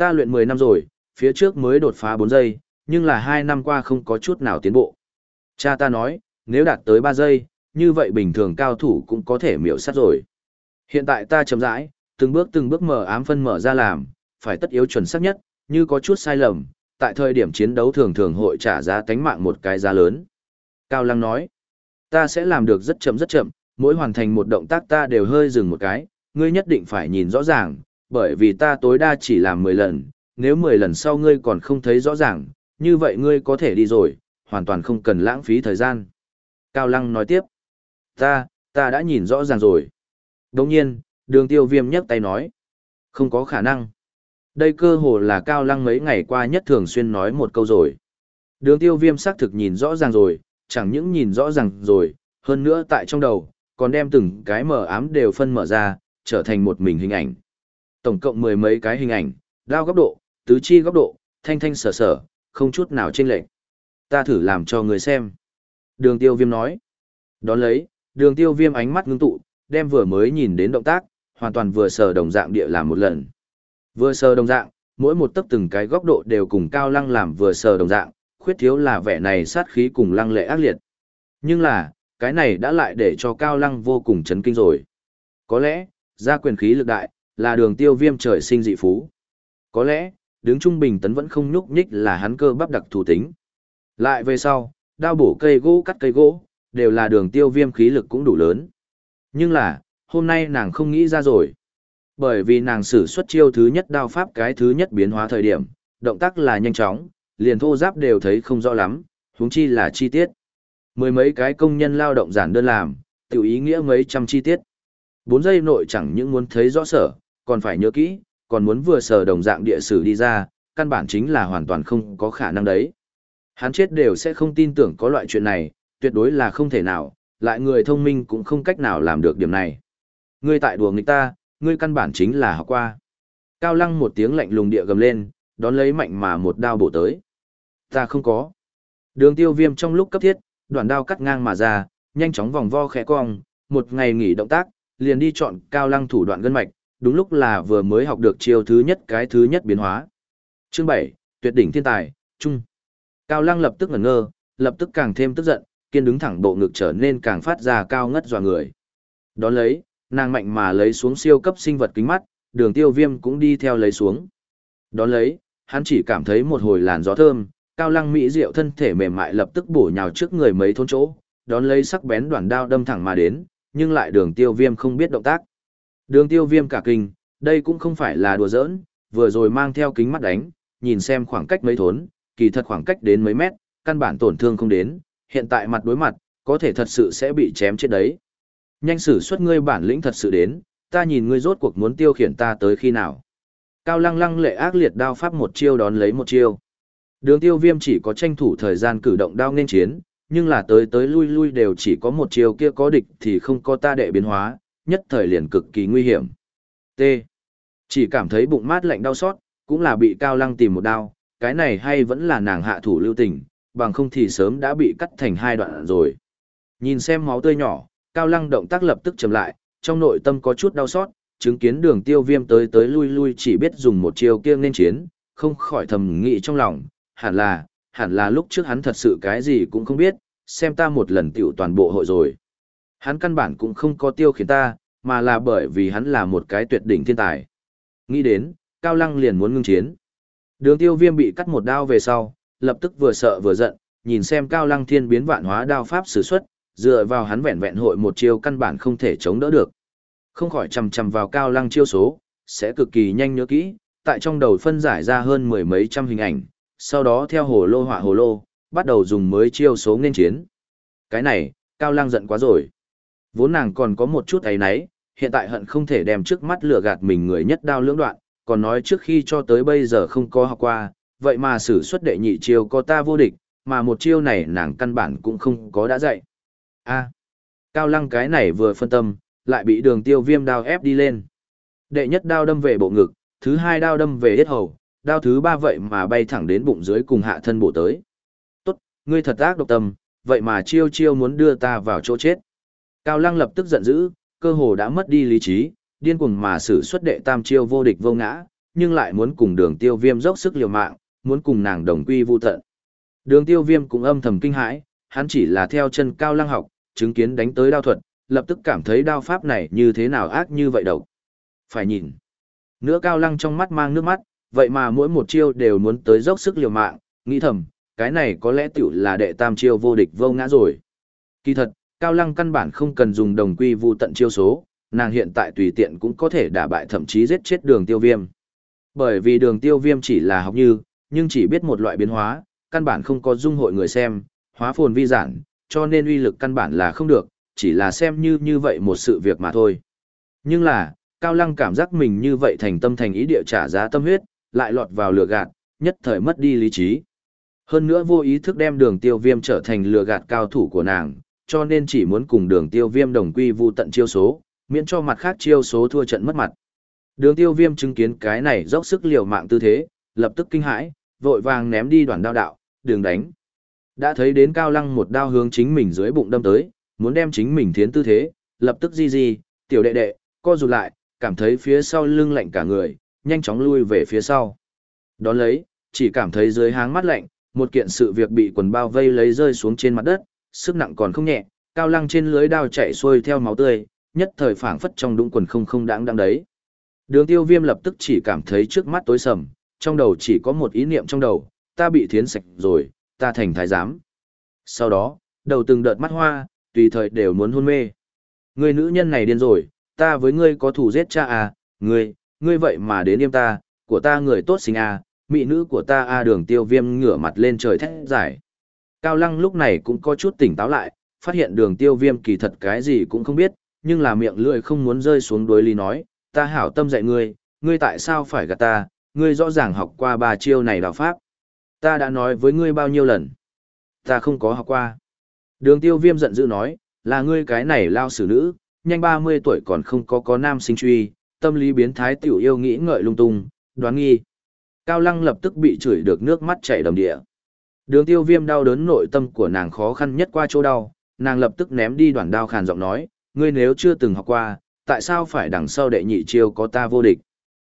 Ta luyện 10 năm rồi, phía trước mới đột phá 4 giây, nhưng là 2 năm qua không có chút nào tiến bộ. Cha ta nói, nếu đạt tới 3 giây, như vậy bình thường cao thủ cũng có thể miểu sát rồi. Hiện tại ta chậm rãi, từng bước từng bước mở ám phân mở ra làm, phải tất yếu chuẩn xác nhất, như có chút sai lầm, tại thời điểm chiến đấu thường thường hội trả giá tánh mạng một cái giá lớn. Cao Lăng nói, ta sẽ làm được rất chậm rất chậm, mỗi hoàn thành một động tác ta đều hơi dừng một cái, ngươi nhất định phải nhìn rõ ràng, bởi vì ta tối đa chỉ làm 10 lần, nếu 10 lần sau ngươi còn không thấy rõ ràng, như vậy ngươi có thể đi rồi, hoàn toàn không cần lãng phí thời gian. Cao Lăng nói tiếp, ta, ta đã nhìn rõ ràng rồi. Đồng nhiên, đường tiêu viêm nhấc tay nói, không có khả năng. Đây cơ hồ là Cao Lăng mấy ngày qua nhất thường xuyên nói một câu rồi. Đường tiêu viêm xác thực nhìn rõ ràng rồi, chẳng những nhìn rõ ràng rồi, hơn nữa tại trong đầu, còn đem từng cái mở ám đều phân mở ra, trở thành một mình hình ảnh. Tổng cộng mười mấy cái hình ảnh, đao góc độ, tứ chi góc độ, thanh thanh sở sở, không chút nào chênh lệch. Ta thử làm cho người xem. Đường tiêu viêm nói. Đón lấy, đường tiêu viêm ánh mắt ngưng tụ, đem vừa mới nhìn đến động tác, hoàn toàn vừa sờ đồng dạng địa làm một lần. Vừa sờ đồng dạng, mỗi một tấc từng cái góc độ đều cùng cao lăng làm vừa sờ đồng dạng, khuyết thiếu là vẻ này sát khí cùng lăng lệ ác liệt. Nhưng là, cái này đã lại để cho cao lăng vô cùng chấn kinh rồi. Có lẽ, ra quyền khí lực đại, là đường tiêu viêm trời sinh dị phú. Có lẽ, đứng trung bình tấn vẫn không nhúc nhích là hắn cơ bắp đặc thù tính. Lại về sau, đao bổ cây gỗ cắt cây gỗ, đều là đường tiêu viêm khí lực cũng đủ lớn. Nhưng là, hôm nay nàng không nghĩ ra rồi. Bởi vì nàng sử xuất chiêu thứ nhất đao pháp cái thứ nhất biến hóa thời điểm, động tác là nhanh chóng, liền thô giáp đều thấy không rõ lắm, huống chi là chi tiết. Mười mấy cái công nhân lao động giản đơn làm, tiểu ý nghĩa mấy trăm chi tiết. 4 giây nội chẳng những muốn thấy rõ sở, còn phải nhớ kỹ, còn muốn vừa sở đồng dạng địa sử đi ra, căn bản chính là hoàn toàn không có khả năng đấy. Hắn chết đều sẽ không tin tưởng có loại chuyện này, tuyệt đối là không thể nào, lại người thông minh cũng không cách nào làm được điểm này. Ngươi tại đùa nghịch ta, ngươi căn bản chính là học qua. Cao lăng một tiếng lạnh lùng địa gầm lên, đón lấy mạnh mà một đao bổ tới. Ta không có. Đường tiêu viêm trong lúc cấp thiết, đoạn đao cắt ngang mà ra, nhanh chóng vòng vo khẽ cong, một ngày nghỉ động tác, liền đi chọn cao lăng thủ đoạn gân mạch, đúng lúc là vừa mới học được chiêu thứ nhất cái thứ nhất biến hóa. Chương 7, tuyệt đỉnh thiên tài, trung. Cao lăng lập tức ngẩn ngơ, lập tức càng thêm tức giận, kiên đứng thẳng bộ ngực trở nên càng phát ra cao ngất dọa người. Đón lấy, nàng mạnh mà lấy xuống siêu cấp sinh vật kính mắt, đường tiêu viêm cũng đi theo lấy xuống. Đón lấy, hắn chỉ cảm thấy một hồi làn gió thơm, cao lăng mỹ diệu thân thể mềm mại lập tức bổ nhào trước người mấy thôn chỗ, đón lấy sắc bén đoạn đao đâm thẳng mà đến, nhưng lại đường tiêu viêm không biết động tác. Đường tiêu viêm cả kinh, đây cũng không phải là đùa giỡn, vừa rồi mang theo kính mắt đánh, nhìn xem khoảng cách mấy thốn, kỳ thật khoảng cách đến mấy mét, căn bản tổn thương không đến, hiện tại mặt đối mặt, có thể thật sự sẽ bị chém chết đấy. Nhanh sử xuất ngươi bản lĩnh thật sự đến, ta nhìn ngươi rốt cuộc muốn tiêu khiển ta tới khi nào. Cao lăng lăng lệ ác liệt đao pháp một chiêu đón lấy một chiêu. Đường tiêu viêm chỉ có tranh thủ thời gian cử động đao nên chiến, nhưng là tới tới lui lui đều chỉ có một chiêu kia có địch thì không có ta đệ biến hóa, nhất thời liền cực kỳ nguy hiểm. T. Chỉ cảm thấy bụng mát lạnh đau xót, cũng là bị cao lăng tìm một đao, cái này hay vẫn là nàng hạ thủ lưu tình, bằng không thì sớm đã bị cắt thành hai đoạn rồi. Nhìn xem máu tươi nhỏ, cao lăng động tác lập tức chậm lại, trong nội tâm có chút đau xót, chứng kiến đường tiêu viêm tới tới lui lui chỉ biết dùng một chiêu kia nên chiến, không khỏi thầm nghĩ trong lòng, hẳn là, hẳn là lúc trước hắn thật sự cái gì cũng không biết, xem ta một lần tiểu toàn bộ hội rồi. Hắn căn bản cũng không có tiêu khiến ta, mà là bởi vì hắn là một cái tuyệt đỉnh thiên tài. Nghĩ đến, Cao Lăng liền muốn ngưng chiến. Đường tiêu viêm bị cắt một đao về sau, lập tức vừa sợ vừa giận, nhìn xem Cao Lăng thiên biến vạn hóa đao pháp sử xuất, dựa vào hắn vẹn vẹn hội một chiêu căn bản không thể chống đỡ được. Không khỏi chầm chầm vào Cao Lăng chiêu số, sẽ cực kỳ nhanh nhớ kỹ, tại trong đầu phân giải ra hơn mười mấy trăm hình ảnh, sau đó theo hồ lô họa hồ lô, bắt đầu dùng mới chiêu số nên chiến. Cái này, Cao Lăng giận quá rồi. Vốn nàng còn có một chút ấy nấy, hiện tại hận không thể đem trước mắt lửa gạt mình người nhất đao lưỡng đoạn, còn nói trước khi cho tới bây giờ không có học qua, vậy mà sử xuất đệ nhị chiêu có ta vô địch, mà một chiêu này nàng căn bản cũng không có đã dạy. a Cao Lăng cái này vừa phân tâm, lại bị đường tiêu viêm đao ép đi lên. Đệ nhất đao đâm về bộ ngực, thứ hai đao đâm về hết hầu, đao thứ ba vậy mà bay thẳng đến bụng dưới cùng hạ thân bộ tới. Tốt, ngươi thật ác độc tâm, vậy mà chiêu chiêu muốn đưa ta vào chỗ chết. Cao Lăng lập tức giận dữ, cơ hồ đã mất đi lý trí, điên cuồng mà sử xuất đệ tam chiêu vô địch vô ngã, nhưng lại muốn cùng đường tiêu viêm dốc sức liều mạng, muốn cùng nàng đồng quy vu tận. Đường tiêu viêm cũng âm thầm kinh hãi, hắn chỉ là theo chân Cao Lăng học, chứng kiến đánh tới đao thuật, lập tức cảm thấy đao pháp này như thế nào ác như vậy đâu. Phải nhìn. Nữa Cao Lăng trong mắt mang nước mắt, vậy mà mỗi một chiêu đều muốn tới dốc sức liều mạng, nghĩ thầm, cái này có lẽ tiểu là đệ tam chiêu vô địch vô ngã rồi. Kỳ thật, Cao Lăng căn bản không cần dùng đồng quy vu tận chiêu số, nàng hiện tại tùy tiện cũng có thể đả bại thậm chí giết chết đường tiêu viêm. Bởi vì đường tiêu viêm chỉ là học như, nhưng chỉ biết một loại biến hóa, căn bản không có dung hội người xem, hóa phồn vi giản, cho nên uy lực căn bản là không được, chỉ là xem như như vậy một sự việc mà thôi. Nhưng là, Cao Lăng cảm giác mình như vậy thành tâm thành ý địa trả giá tâm huyết, lại lọt vào lừa gạt, nhất thời mất đi lý trí. Hơn nữa vô ý thức đem đường tiêu viêm trở thành lừa gạt cao thủ của nàng, cho nên chỉ muốn cùng đường tiêu viêm đồng quy vu tận chiêu số, miễn cho mặt khác chiêu số thua trận mất mặt. Đường tiêu viêm chứng kiến cái này dốc sức liều mạng tư thế, lập tức kinh hãi, vội vàng ném đi đoàn đao đạo, đường đánh. Đã thấy đến cao lăng một đao hướng chính mình dưới bụng đâm tới, muốn đem chính mình thiến tư thế, lập tức di di, tiểu đệ đệ, co rụt lại, cảm thấy phía sau lưng lạnh cả người, nhanh chóng lui về phía sau. Đón lấy, chỉ cảm thấy dưới háng mắt lạnh, một kiện sự việc bị quần bao vây lấy rơi xuống trên mặt đất, sức nặng còn không nhẹ, cao lăng trên lưới đao chạy xuôi theo máu tươi, nhất thời phảng phất trong đũng quần không không đáng đang đấy. Đường tiêu viêm lập tức chỉ cảm thấy trước mắt tối sầm, trong đầu chỉ có một ý niệm trong đầu, ta bị thiến sạch rồi, ta thành thái giám. Sau đó, đầu từng đợt mắt hoa, tùy thời đều muốn hôn mê. Người nữ nhân này điên rồi, ta với ngươi có thủ giết cha à, ngươi, ngươi vậy mà đến im ta, của ta người tốt sinh à, mỹ nữ của ta a đường tiêu viêm ngửa mặt lên trời thét giải. Cao Lăng lúc này cũng có chút tỉnh táo lại, phát hiện đường tiêu viêm kỳ thật cái gì cũng không biết, nhưng là miệng lưỡi không muốn rơi xuống đối lý nói, ta hảo tâm dạy ngươi, ngươi tại sao phải gạt ta, ngươi rõ ràng học qua ba chiêu này đào pháp. Ta đã nói với ngươi bao nhiêu lần. Ta không có học qua. Đường tiêu viêm giận dữ nói, là ngươi cái này lao xử nữ, nhanh 30 tuổi còn không có có nam sinh truy, tâm lý biến thái tiểu yêu nghĩ ngợi lung tung, đoán nghi. Cao lăng lập tức bị chửi được nước mắt chảy đầm địa. Đường tiêu viêm đau đớn nội tâm của nàng khó khăn nhất qua chỗ đau, nàng lập tức ném đi đoạn đao khàn giọng nói, ngươi nếu chưa từng học qua, tại sao phải đằng sau đệ nhị chiêu có ta vô địch?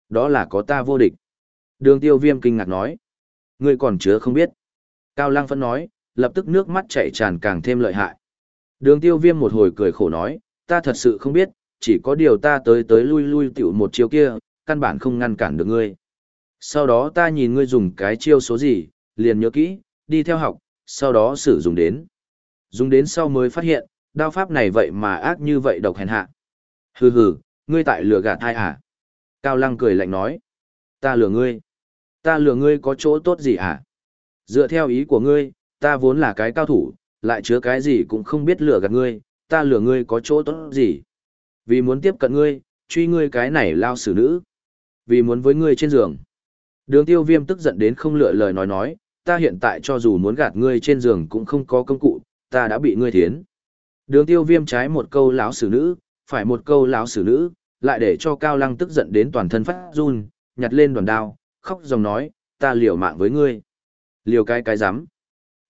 Đó là có ta vô địch. Đường tiêu viêm kinh ngạc nói, ngươi còn chứa không biết. Cao lăng phân nói, lập tức nước mắt chảy tràn càng thêm lợi hại. Đường tiêu viêm một hồi cười khổ nói, ta thật sự không biết, chỉ có điều ta tới tới lui lui tiểu một chiêu kia, căn bản không ngăn cản được ngươi. Sau đó ta nhìn ngươi dùng cái chiêu số gì, liền nhớ kỹ, đi theo học, sau đó sử dụng đến. Dùng đến sau mới phát hiện, đao pháp này vậy mà ác như vậy độc hèn hạ. Hừ hừ, ngươi tại lừa gạt ai à? Cao Lăng cười lạnh nói. Ta lừa ngươi. Ta lừa ngươi có chỗ tốt gì à? Dựa theo ý của ngươi, ta vốn là cái cao thủ, lại chứa cái gì cũng không biết lừa gạt ngươi, ta lừa ngươi có chỗ tốt gì. Vì muốn tiếp cận ngươi, truy ngươi cái này lao xử nữ. Vì muốn với ngươi trên giường. Đường tiêu viêm tức giận đến không lựa lời nói nói, ta hiện tại cho dù muốn gạt ngươi trên giường cũng không có công cụ, ta đã bị ngươi thiến. Đường tiêu viêm trái một câu lão xử nữ, phải một câu lão xử nữ, lại để cho Cao Lăng tức giận đến toàn thân phát run, nhặt lên đoàn đao, khóc dòng nói, ta liều mạng với ngươi. Liều cái cái rắm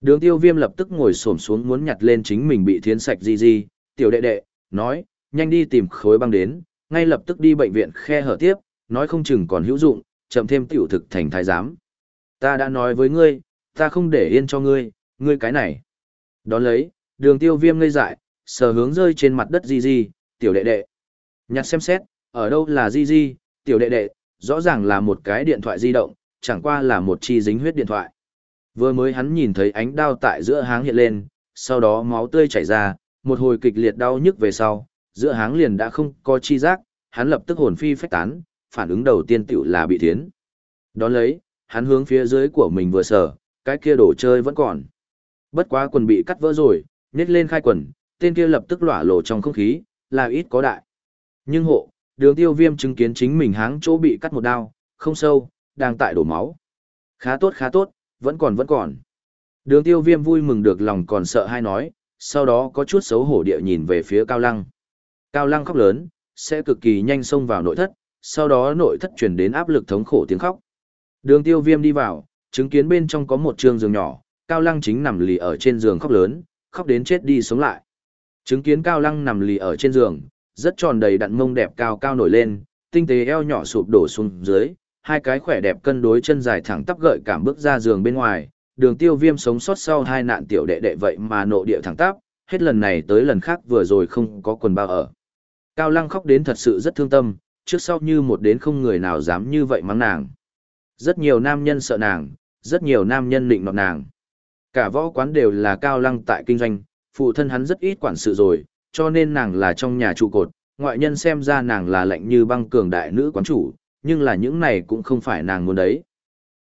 Đường tiêu viêm lập tức ngồi xổm xuống muốn nhặt lên chính mình bị thiến sạch gì gì, tiểu đệ đệ, nói, nhanh đi tìm khối băng đến, ngay lập tức đi bệnh viện khe hở tiếp, nói không chừng còn hữu dụng, chậm thêm tiểu thực thành thái giám. Ta đã nói với ngươi, ta không để yên cho ngươi, ngươi cái này. Đón lấy, đường tiêu viêm ngây dại, sờ hướng rơi trên mặt đất di di, tiểu đệ đệ. Nhặt xem xét, ở đâu là di di, tiểu đệ đệ, rõ ràng là một cái điện thoại di động, chẳng qua là một chi dính huyết điện thoại. Vừa mới hắn nhìn thấy ánh đao tại giữa háng hiện lên, sau đó máu tươi chảy ra, một hồi kịch liệt đau nhức về sau, giữa háng liền đã không có chi giác, hắn lập tức hồn phi phách tán, phản ứng đầu tiên tiểu là bị thiến. Đón lấy, hắn hướng phía dưới của mình vừa sở, cái kia đồ chơi vẫn còn. Bất quá quần bị cắt vỡ rồi, nết lên khai quần, tên kia lập tức lỏa lộ trong không khí, là ít có đại. Nhưng hộ, đường tiêu viêm chứng kiến chính mình háng chỗ bị cắt một đao, không sâu, đang tại đổ máu. Khá tốt khá tốt, vẫn còn vẫn còn. Đường tiêu viêm vui mừng được lòng còn sợ hay nói, sau đó có chút xấu hổ địa nhìn về phía Cao Lăng. Cao Lăng khóc lớn, sẽ cực kỳ nhanh xông vào nội thất, sau đó nội thất chuyển đến áp lực thống khổ tiếng khóc. Đường tiêu viêm đi vào, chứng kiến bên trong có một trường giường nhỏ, Cao Lăng chính nằm lì ở trên giường khóc lớn, khóc đến chết đi sống lại. Chứng kiến Cao Lăng nằm lì ở trên giường, rất tròn đầy đặn mông đẹp cao cao nổi lên, tinh tế eo nhỏ sụp đổ xuống dưới, hai cái khỏe đẹp cân đối chân dài thẳng tắp gợi cảm bước ra giường bên ngoài, đường tiêu viêm sống sót sau hai nạn tiểu đệ đệ vậy mà nộ địa thẳng tắp, hết lần này tới lần khác vừa rồi không có quần bao ở. Cao Lăng khóc đến thật sự rất thương tâm, trước sau như một đến không người nào dám như vậy mắng nàng. Rất nhiều nam nhân sợ nàng, rất nhiều nam nhân định nọt nàng. Cả võ quán đều là Cao Lăng tại kinh doanh, phụ thân hắn rất ít quản sự rồi, cho nên nàng là trong nhà trụ cột, ngoại nhân xem ra nàng là lạnh như băng cường đại nữ quán chủ, nhưng là những này cũng không phải nàng muốn đấy.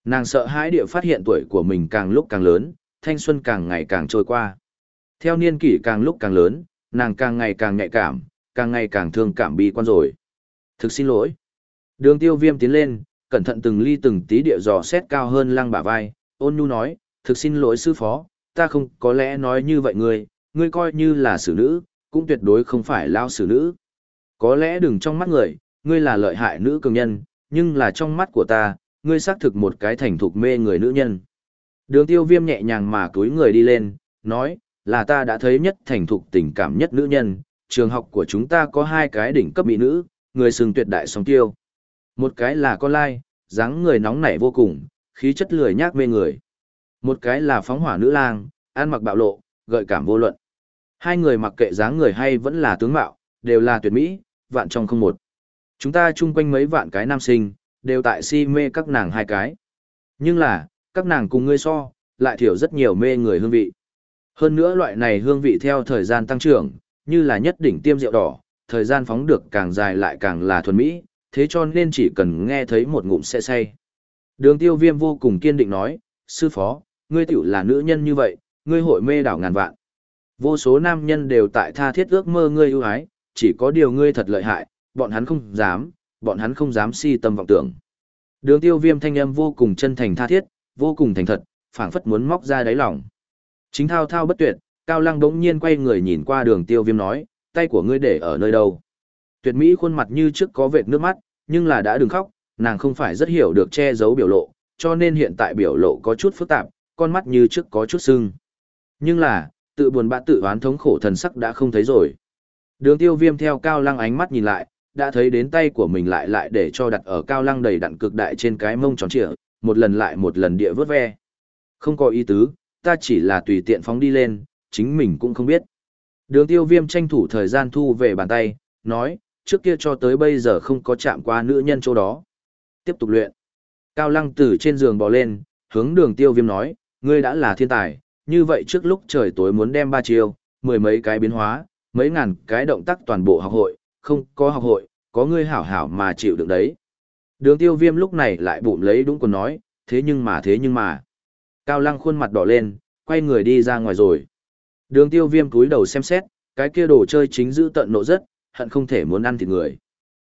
Nàng sợ hãi địa phát hiện tuổi của mình càng lúc càng lớn, thanh xuân càng ngày càng trôi qua. Theo niên kỷ càng lúc càng lớn, nàng càng ngày càng nhạy cảm, càng ngày càng thương cảm bi quan rồi. Thực xin lỗi. Đường tiêu viêm tiến lên, cẩn thận từng ly từng tí địa dò xét cao hơn lăng bả vai, ôn nhu nói, thực xin lỗi sư phó, ta không có lẽ nói như vậy ngươi, ngươi coi như là xử nữ, cũng tuyệt đối không phải lao xử nữ. Có lẽ đừng trong mắt người, ngươi là lợi hại nữ cường nhân, nhưng là trong mắt của ta, ngươi xác thực một cái thành thục mê người nữ nhân. Đường tiêu viêm nhẹ nhàng mà túi người đi lên, nói, là ta đã thấy nhất thành thục tình cảm nhất nữ nhân, trường học của chúng ta có hai cái đỉnh cấp mỹ nữ, người sừng tuyệt đại song tiêu. Một cái là con lai, dáng người nóng nảy vô cùng, khí chất lười nhác mê người. Một cái là phóng hỏa nữ lang, ăn mặc bạo lộ, gợi cảm vô luận. Hai người mặc kệ dáng người hay vẫn là tướng mạo, đều là tuyệt mỹ, vạn trong không một. Chúng ta chung quanh mấy vạn cái nam sinh, đều tại si mê các nàng hai cái. Nhưng là, các nàng cùng ngươi so, lại thiểu rất nhiều mê người hương vị. Hơn nữa loại này hương vị theo thời gian tăng trưởng, như là nhất đỉnh tiêm rượu đỏ, thời gian phóng được càng dài lại càng là thuần mỹ, thế cho nên chỉ cần nghe thấy một ngụm sẽ say. Đường tiêu viêm vô cùng kiên định nói, sư phó, ngươi tiểu là nữ nhân như vậy, ngươi hội mê đảo ngàn vạn. Vô số nam nhân đều tại tha thiết ước mơ ngươi ưu ái, chỉ có điều ngươi thật lợi hại, bọn hắn không dám, bọn hắn không dám si tâm vọng tưởng. Đường tiêu viêm thanh âm vô cùng chân thành tha thiết, vô cùng thành thật, phảng phất muốn móc ra đáy lòng. Chính thao thao bất tuyệt, Cao Lăng đống nhiên quay người nhìn qua đường tiêu viêm nói, tay của ngươi để ở nơi đâu. Tuyệt mỹ khuôn mặt như trước có vệt nước mắt, nhưng là đã đừng khóc, nàng không phải rất hiểu được che giấu biểu lộ, cho nên hiện tại biểu lộ có chút phức tạp, con mắt như trước có chút sưng. Nhưng là, tự buồn bã tự oán thống khổ thần sắc đã không thấy rồi. Đường tiêu viêm theo cao lăng ánh mắt nhìn lại, đã thấy đến tay của mình lại lại để cho đặt ở cao lăng đầy đặn cực đại trên cái mông tròn trịa, một lần lại một lần địa vớt ve. Không có ý tứ, ta chỉ là tùy tiện phóng đi lên, chính mình cũng không biết. Đường tiêu viêm tranh thủ thời gian thu về bàn tay, nói, trước kia cho tới bây giờ không có chạm qua nữ nhân chỗ đó. Tiếp tục luyện. Cao lăng từ trên giường bò lên, hướng đường tiêu viêm nói, ngươi đã là thiên tài, như vậy trước lúc trời tối muốn đem ba chiêu, mười mấy cái biến hóa, mấy ngàn cái động tác toàn bộ học hội, không có học hội, có ngươi hảo hảo mà chịu được đấy. Đường tiêu viêm lúc này lại bụng lấy đúng quần nói, thế nhưng mà thế nhưng mà. Cao lăng khuôn mặt đỏ lên, quay người đi ra ngoài rồi. Đường tiêu viêm cúi đầu xem xét, cái kia đồ chơi chính giữ tận nộ rất, hận không thể muốn ăn thịt người.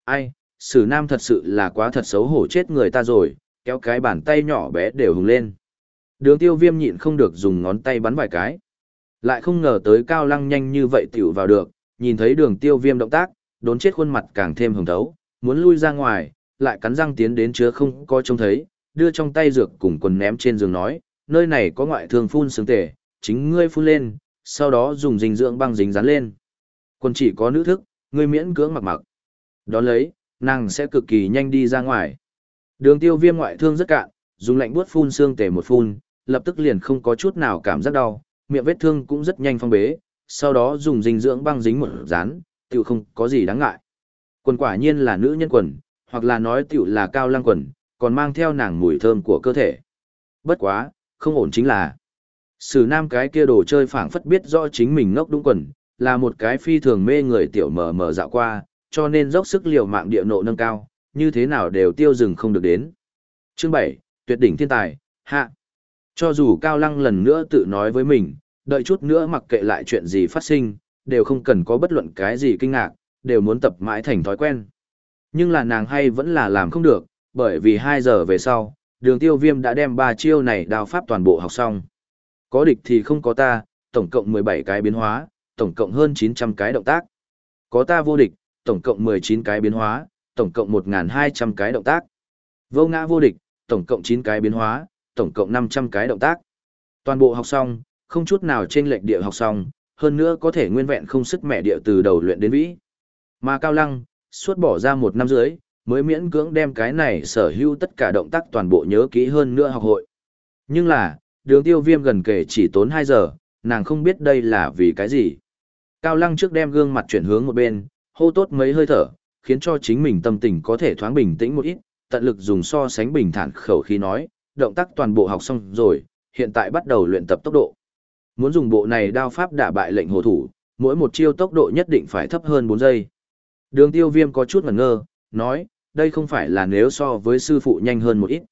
Ai, sử nam thật sự là quá thật xấu hổ chết người ta rồi, kéo cái bàn tay nhỏ bé đều hùng lên. Đường tiêu viêm nhịn không được dùng ngón tay bắn vài cái. Lại không ngờ tới cao lăng nhanh như vậy tiểu vào được, nhìn thấy đường tiêu viêm động tác, đốn chết khuôn mặt càng thêm hồng thấu, muốn lui ra ngoài, lại cắn răng tiến đến chứa không có trông thấy, đưa trong tay dược cùng quần ném trên giường nói, nơi này có ngoại thương phun sướng tể, chính ngươi phun lên, sau đó dùng dinh dưỡng băng dính dán lên. Quần chỉ có nữ thức, ngươi miễn cưỡng mặc mặc. Đón lấy, nàng sẽ cực kỳ nhanh đi ra ngoài. Đường tiêu viêm ngoại thương rất cạn, dùng lạnh buốt phun xương tề một phun, lập tức liền không có chút nào cảm giác đau, miệng vết thương cũng rất nhanh phong bế, sau đó dùng dinh dưỡng băng dính một dán, tiểu không có gì đáng ngại. Quần quả nhiên là nữ nhân quần, hoặc là nói tiểu là cao lăng quần, còn mang theo nàng mùi thơm của cơ thể. Bất quá, không ổn chính là Sử nam cái kia đồ chơi phảng phất biết rõ chính mình ngốc đúng quần, là một cái phi thường mê người tiểu mờ mờ dạo qua, cho nên dốc sức liều mạng địa nộ nâng cao, như thế nào đều tiêu dừng không được đến. Chương 7, tuyệt đỉnh thiên tài, hạ. Cho dù Cao Lăng lần nữa tự nói với mình, đợi chút nữa mặc kệ lại chuyện gì phát sinh, đều không cần có bất luận cái gì kinh ngạc, đều muốn tập mãi thành thói quen. Nhưng là nàng hay vẫn là làm không được, bởi vì 2 giờ về sau, đường tiêu viêm đã đem ba chiêu này đào pháp toàn bộ học xong. Có địch thì không có ta, tổng cộng 17 cái biến hóa, tổng cộng hơn 900 cái động tác. Có ta vô địch, tổng cộng 19 cái biến hóa, tổng cộng 1.200 cái động tác. Vô ngã vô địch, tổng cộng 9 cái biến hóa, tổng cộng 500 cái động tác. Toàn bộ học xong, không chút nào trên lệch địa học xong, hơn nữa có thể nguyên vẹn không sức mẹ địa từ đầu luyện đến vĩ. Mà Cao Lăng, suốt bỏ ra một năm dưới, mới miễn cưỡng đem cái này sở hữu tất cả động tác toàn bộ nhớ kỹ hơn nữa học hội. Nhưng là, đường tiêu viêm gần kể chỉ tốn 2 giờ, nàng không biết đây là vì cái gì. Cao Lăng trước đem gương mặt chuyển hướng một bên, hô tốt mấy hơi thở, khiến cho chính mình tâm tình có thể thoáng bình tĩnh một ít, tận lực dùng so sánh bình thản khẩu khí nói, động tác toàn bộ học xong rồi, hiện tại bắt đầu luyện tập tốc độ. Muốn dùng bộ này đao pháp đả bại lệnh hồ thủ, mỗi một chiêu tốc độ nhất định phải thấp hơn 4 giây. Đường tiêu viêm có chút ngẩn ngơ, nói, đây không phải là nếu so với sư phụ nhanh hơn một ít.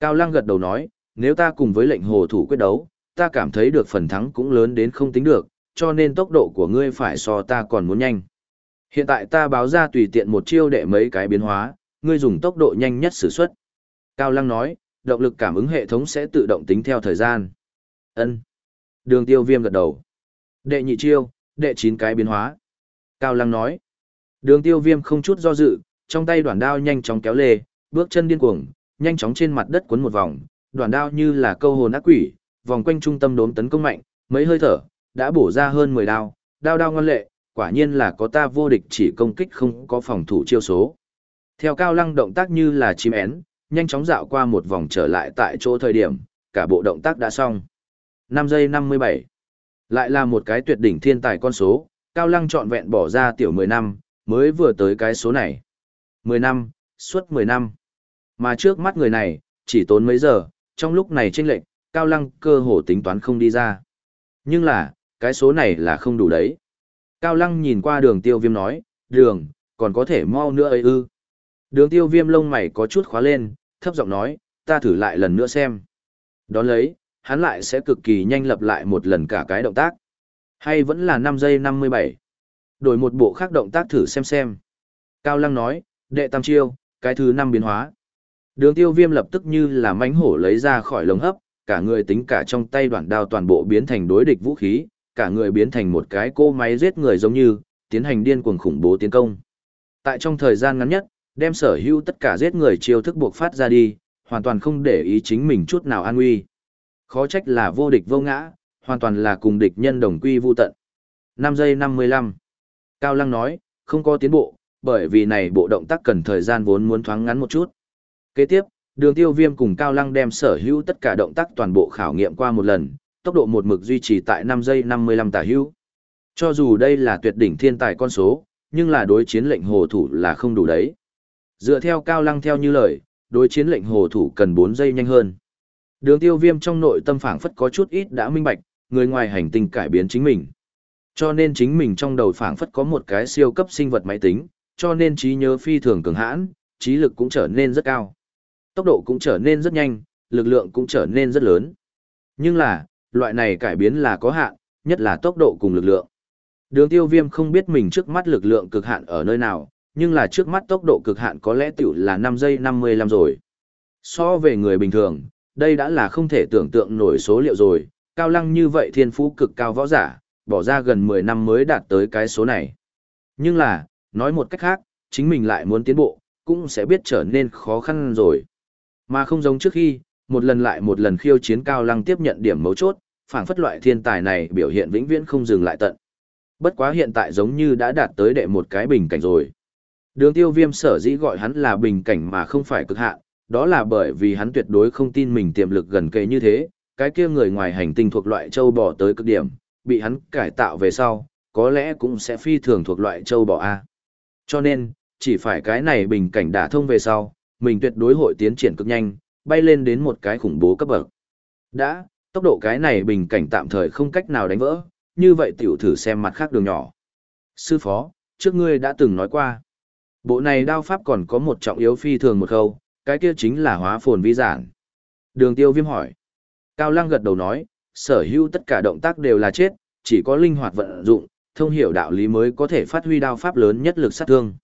Cao Lăng gật đầu nói, nếu ta cùng với lệnh hồ thủ quyết đấu, ta cảm thấy được phần thắng cũng lớn đến không tính được, cho nên tốc độ của ngươi phải so ta còn muốn nhanh. Hiện tại ta báo ra tùy tiện một chiêu để mấy cái biến hóa, ngươi dùng tốc độ nhanh nhất sử xuất. Cao Lăng nói, động lực cảm ứng hệ thống sẽ tự động tính theo thời gian. Ân. Đường tiêu viêm gật đầu. Đệ nhị chiêu, đệ chín cái biến hóa. Cao Lăng nói. Đường tiêu viêm không chút do dự, trong tay đoạn đao nhanh chóng kéo lê, bước chân điên cuồng, nhanh chóng trên mặt đất cuốn một vòng, đoạn đao như là câu hồn ác quỷ, vòng quanh trung tâm đốm tấn công mạnh, mấy hơi thở, đã bổ ra hơn 10 đao, đao đao ngon lệ, quả nhiên là có ta vô địch chỉ công kích không có phòng thủ chiêu số. Theo cao lăng động tác như là chim én, nhanh chóng dạo qua một vòng trở lại tại chỗ thời điểm, cả bộ động tác đã xong. 5 giây 57. Lại là một cái tuyệt đỉnh thiên tài con số, cao lăng trọn vẹn bỏ ra tiểu 10 năm, mới vừa tới cái số này. 10 năm, suốt 10 năm. Mà trước mắt người này, chỉ tốn mấy giờ, trong lúc này tranh lệnh, cao lăng cơ hồ tính toán không đi ra. Nhưng là, cái số này là không đủ đấy. Cao lăng nhìn qua đường tiêu viêm nói, đường, còn có thể mau nữa ấy ư. Đường tiêu viêm lông mày có chút khóa lên, thấp giọng nói, ta thử lại lần nữa xem. Đón lấy, hắn lại sẽ cực kỳ nhanh lập lại một lần cả cái động tác. Hay vẫn là 5 giây 57. Đổi một bộ khác động tác thử xem xem. Cao Lăng nói, đệ tam chiêu, cái thứ năm biến hóa. Đường tiêu viêm lập tức như là mánh hổ lấy ra khỏi lồng hấp, cả người tính cả trong tay đoạn đao toàn bộ biến thành đối địch vũ khí, cả người biến thành một cái cô máy giết người giống như, tiến hành điên cuồng khủng bố tiến công. Tại trong thời gian ngắn nhất, đem sở hữu tất cả giết người chiêu thức buộc phát ra đi, hoàn toàn không để ý chính mình chút nào an nguy. Khó trách là vô địch vô ngã, hoàn toàn là cùng địch nhân đồng quy vô tận. 5 giây 55. Cao Lăng nói, không có tiến bộ, bởi vì này bộ động tác cần thời gian vốn muốn thoáng ngắn một chút. Kế tiếp, đường tiêu viêm cùng Cao Lăng đem sở hữu tất cả động tác toàn bộ khảo nghiệm qua một lần, tốc độ một mực duy trì tại 5 giây 55 tả hữu. Cho dù đây là tuyệt đỉnh thiên tài con số, nhưng là đối chiến lệnh hồ thủ là không đủ đấy. Dựa theo Cao Lăng theo như lời, đối chiến lệnh hồ thủ cần 4 giây nhanh hơn. Đường tiêu viêm trong nội tâm phảng phất có chút ít đã minh bạch, người ngoài hành tinh cải biến chính mình. Cho nên chính mình trong đầu phảng phất có một cái siêu cấp sinh vật máy tính, cho nên trí nhớ phi thường cường hãn, trí lực cũng trở nên rất cao. Tốc độ cũng trở nên rất nhanh, lực lượng cũng trở nên rất lớn. Nhưng là, loại này cải biến là có hạn, nhất là tốc độ cùng lực lượng. Đường tiêu viêm không biết mình trước mắt lực lượng cực hạn ở nơi nào, nhưng là trước mắt tốc độ cực hạn có lẽ tiểu là 5 giây 55 rồi. So về người bình thường, đây đã là không thể tưởng tượng nổi số liệu rồi, cao lăng như vậy thiên phú cực cao võ giả, bỏ ra gần 10 năm mới đạt tới cái số này. Nhưng là, nói một cách khác, chính mình lại muốn tiến bộ, cũng sẽ biết trở nên khó khăn rồi. Mà không giống trước khi, một lần lại một lần khiêu chiến cao lăng tiếp nhận điểm mấu chốt, phảng phất loại thiên tài này biểu hiện vĩnh viễn không dừng lại tận. Bất quá hiện tại giống như đã đạt tới đệ một cái bình cảnh rồi. Đường tiêu viêm sở dĩ gọi hắn là bình cảnh mà không phải cực hạn, đó là bởi vì hắn tuyệt đối không tin mình tiềm lực gần kề như thế, cái kia người ngoài hành tinh thuộc loại châu bò tới cực điểm, bị hắn cải tạo về sau, có lẽ cũng sẽ phi thường thuộc loại châu bò A. Cho nên, chỉ phải cái này bình cảnh đả thông về sau, mình tuyệt đối hội tiến triển cực nhanh, bay lên đến một cái khủng bố cấp bậc. Đã, tốc độ cái này bình cảnh tạm thời không cách nào đánh vỡ, như vậy tiểu thử xem mặt khác đường nhỏ. Sư phó, trước ngươi đã từng nói qua. Bộ này đao pháp còn có một trọng yếu phi thường một khâu, cái kia chính là hóa phồn vi giản. Đường tiêu viêm hỏi. Cao Lăng gật đầu nói, sở hữu tất cả động tác đều là chết, chỉ có linh hoạt vận dụng, thông hiểu đạo lý mới có thể phát huy đao pháp lớn nhất lực sát thương.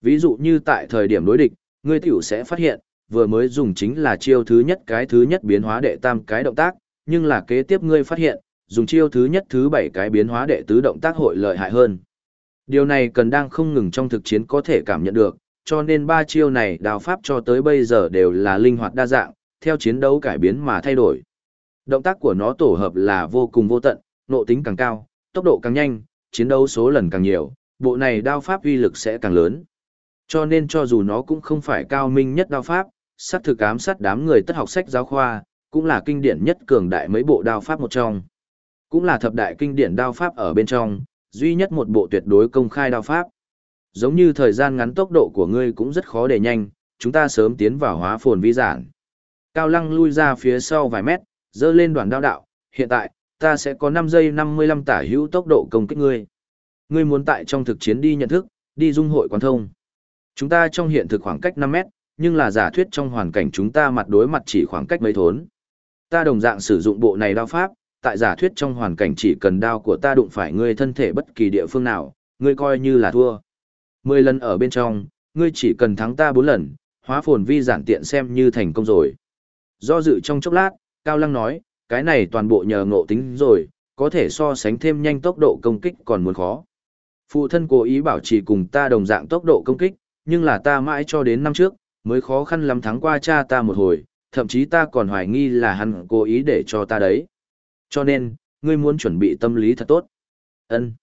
Ví dụ như tại thời điểm đối địch, ngươi tiểu sẽ phát hiện, vừa mới dùng chính là chiêu thứ nhất cái thứ nhất biến hóa đệ tam cái động tác, nhưng là kế tiếp ngươi phát hiện, dùng chiêu thứ nhất thứ bảy cái biến hóa đệ tứ động tác hội lợi hại hơn. Điều này cần đang không ngừng trong thực chiến có thể cảm nhận được, cho nên ba chiêu này đào pháp cho tới bây giờ đều là linh hoạt đa dạng, theo chiến đấu cải biến mà thay đổi. Động tác của nó tổ hợp là vô cùng vô tận, nộ tính càng cao, tốc độ càng nhanh, chiến đấu số lần càng nhiều, bộ này đao pháp uy lực sẽ càng lớn. Cho nên cho dù nó cũng không phải cao minh nhất đao pháp, sát thực ám sát đám người tất học sách giáo khoa, cũng là kinh điển nhất cường đại mấy bộ đao pháp một trong. Cũng là thập đại kinh điển đao pháp ở bên trong, duy nhất một bộ tuyệt đối công khai đao pháp. Giống như thời gian ngắn tốc độ của ngươi cũng rất khó để nhanh, chúng ta sớm tiến vào hóa phồn vi giản. Cao lăng lui ra phía sau vài mét, dơ lên đoàn đao đạo, hiện tại, ta sẽ có 5 giây 55 tả hữu tốc độ công kích ngươi. Ngươi muốn tại trong thực chiến đi nhận thức, đi dung hội quan thông. Chúng ta trong hiện thực khoảng cách 5 mét, nhưng là giả thuyết trong hoàn cảnh chúng ta mặt đối mặt chỉ khoảng cách mấy thốn. Ta đồng dạng sử dụng bộ này đao pháp, tại giả thuyết trong hoàn cảnh chỉ cần đao của ta đụng phải ngươi thân thể bất kỳ địa phương nào, ngươi coi như là thua. Mười lần ở bên trong, ngươi chỉ cần thắng ta bốn lần, hóa phồn vi giản tiện xem như thành công rồi. Do dự trong chốc lát, Cao Lăng nói, cái này toàn bộ nhờ ngộ tính rồi, có thể so sánh thêm nhanh tốc độ công kích còn muốn khó. Phụ thân cố ý bảo trì cùng ta đồng dạng tốc độ công kích, nhưng là ta mãi cho đến năm trước, mới khó khăn lắm thắng qua cha ta một hồi, thậm chí ta còn hoài nghi là hắn cố ý để cho ta đấy. Cho nên, ngươi muốn chuẩn bị tâm lý thật tốt. Ân.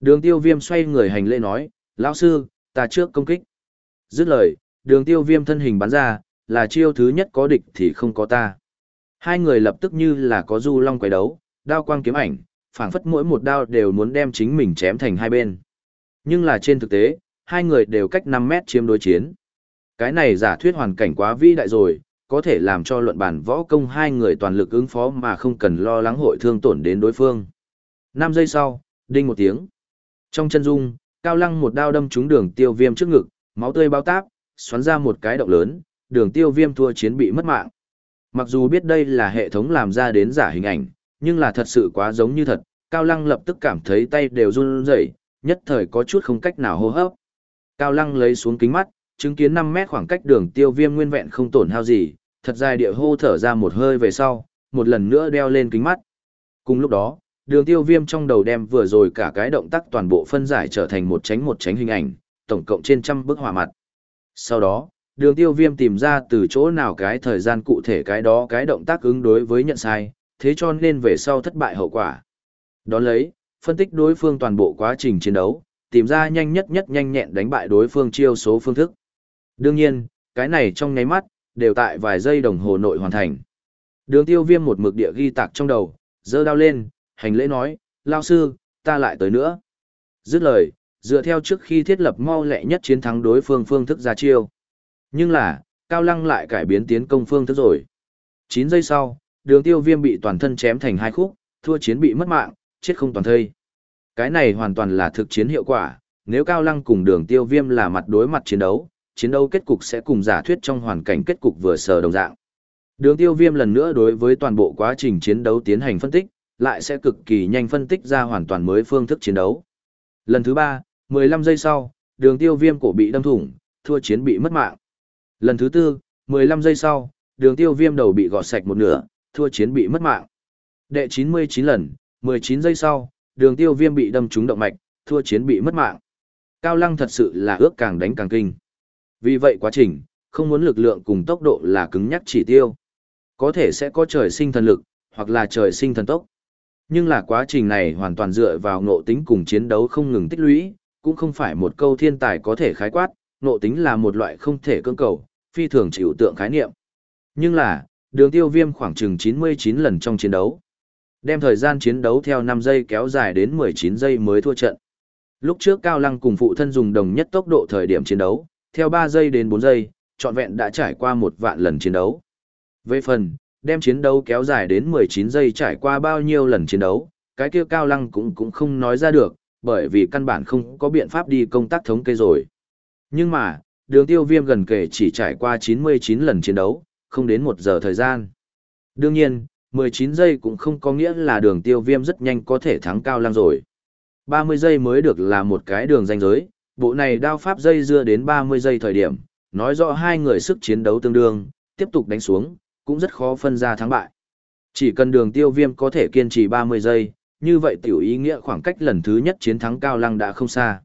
Đường tiêu viêm xoay người hành lễ nói, lão sư, ta trước công kích. Dứt lời, đường tiêu viêm thân hình bắn ra, là chiêu thứ nhất có địch thì không có ta. Hai người lập tức như là có du long quái đấu, đao quang kiếm ảnh, phảng phất mỗi một đao đều muốn đem chính mình chém thành hai bên. Nhưng là trên thực tế, hai người đều cách 5 mét chiếm đối chiến. Cái này giả thuyết hoàn cảnh quá vĩ đại rồi, có thể làm cho luận bản võ công hai người toàn lực ứng phó mà không cần lo lắng hội thương tổn đến đối phương. 5 giây sau, đinh một tiếng. Trong chân dung, Cao Lăng một đao đâm trúng đường tiêu viêm trước ngực, máu tươi bao táp, xoắn ra một cái động lớn, đường tiêu viêm thua chiến bị mất mạng. Mặc dù biết đây là hệ thống làm ra đến giả hình ảnh, nhưng là thật sự quá giống như thật, Cao Lăng lập tức cảm thấy tay đều run rẩy, nhất thời có chút không cách nào hô hấp. Cao Lăng lấy xuống kính mắt, chứng kiến 5 mét khoảng cách đường tiêu viêm nguyên vẹn không tổn hao gì, thật dài địa hô thở ra một hơi về sau, một lần nữa đeo lên kính mắt. Cùng lúc đó, đường tiêu viêm trong đầu đem vừa rồi cả cái động tác toàn bộ phân giải trở thành một tránh một tránh hình ảnh, tổng cộng trên trăm bức họa mặt. Sau đó, đường tiêu viêm tìm ra từ chỗ nào cái thời gian cụ thể cái đó cái động tác ứng đối với nhận sai, thế cho nên về sau thất bại hậu quả. Đón lấy, phân tích đối phương toàn bộ quá trình chiến đấu, tìm ra nhanh nhất nhất nhanh nhẹn đánh bại đối phương chiêu số phương thức. Đương nhiên, cái này trong nháy mắt, đều tại vài giây đồng hồ nội hoàn thành. Đường tiêu viêm một mực địa ghi tạc trong đầu, dơ đao lên, hành lễ nói, lao sư, ta lại tới nữa. Dứt lời, dựa theo trước khi thiết lập mau lẹ nhất chiến thắng đối phương phương thức ra chiêu. Nhưng là, Cao Lăng lại cải biến tiến công phương thức rồi. 9 giây sau, đường tiêu viêm bị toàn thân chém thành hai khúc, thua chiến bị mất mạng, chết không toàn thây. Cái này hoàn toàn là thực chiến hiệu quả, nếu Cao Lăng cùng đường tiêu viêm là mặt đối mặt chiến đấu, chiến đấu kết cục sẽ cùng giả thuyết trong hoàn cảnh kết cục vừa sờ đồng dạng. Đường tiêu viêm lần nữa đối với toàn bộ quá trình chiến đấu tiến hành phân tích, lại sẽ cực kỳ nhanh phân tích ra hoàn toàn mới phương thức chiến đấu. Lần thứ 3, 15 giây sau, đường tiêu viêm cổ bị đâm thủng, thua chiến bị mất mạng. Lần thứ 4, 15 giây sau, đường tiêu viêm đầu bị gọt sạch một nửa, thua chiến bị mất mạng. Đệ 99 lần, 19 giây sau, đường tiêu viêm bị đâm trúng động mạch, thua chiến bị mất mạng. Cao Lăng thật sự là ước càng đánh càng kinh. Vì vậy quá trình, không muốn lực lượng cùng tốc độ là cứng nhắc chỉ tiêu. Có thể sẽ có trời sinh thần lực, hoặc là trời sinh thần tốc. Nhưng là quá trình này hoàn toàn dựa vào ngộ tính cùng chiến đấu không ngừng tích lũy, cũng không phải một câu thiên tài có thể khái quát, ngộ tính là một loại không thể cưỡng cầu, phi thường chịu tượng khái niệm. Nhưng là, đường tiêu viêm khoảng chừng 99 lần trong chiến đấu. Đem thời gian chiến đấu theo 5 giây kéo dài đến 19 giây mới thua trận. Lúc trước Cao Lăng cùng phụ thân dùng đồng nhất tốc độ thời điểm chiến đấu, theo 3 giây đến 4 giây, trọn vẹn đã trải qua một vạn lần chiến đấu. Về phần, đem chiến đấu kéo dài đến 19 giây trải qua bao nhiêu lần chiến đấu, cái kia Cao Lăng cũng cũng không nói ra được, bởi vì căn bản không có biện pháp đi công tác thống kê rồi. Nhưng mà, đường tiêu viêm gần kể chỉ trải qua 99 lần chiến đấu, không đến 1 giờ thời gian. Đương nhiên, 19 giây cũng không có nghĩa là đường tiêu viêm rất nhanh có thể thắng Cao Lăng rồi. 30 giây mới được là một cái đường danh giới, bộ này đao pháp dây dưa đến 30 giây thời điểm, nói rõ hai người sức chiến đấu tương đương, tiếp tục đánh xuống, cũng rất khó phân ra thắng bại. Chỉ cần đường tiêu viêm có thể kiên trì 30 giây, như vậy tiểu ý nghĩa khoảng cách lần thứ nhất chiến thắng cao lăng đã không xa.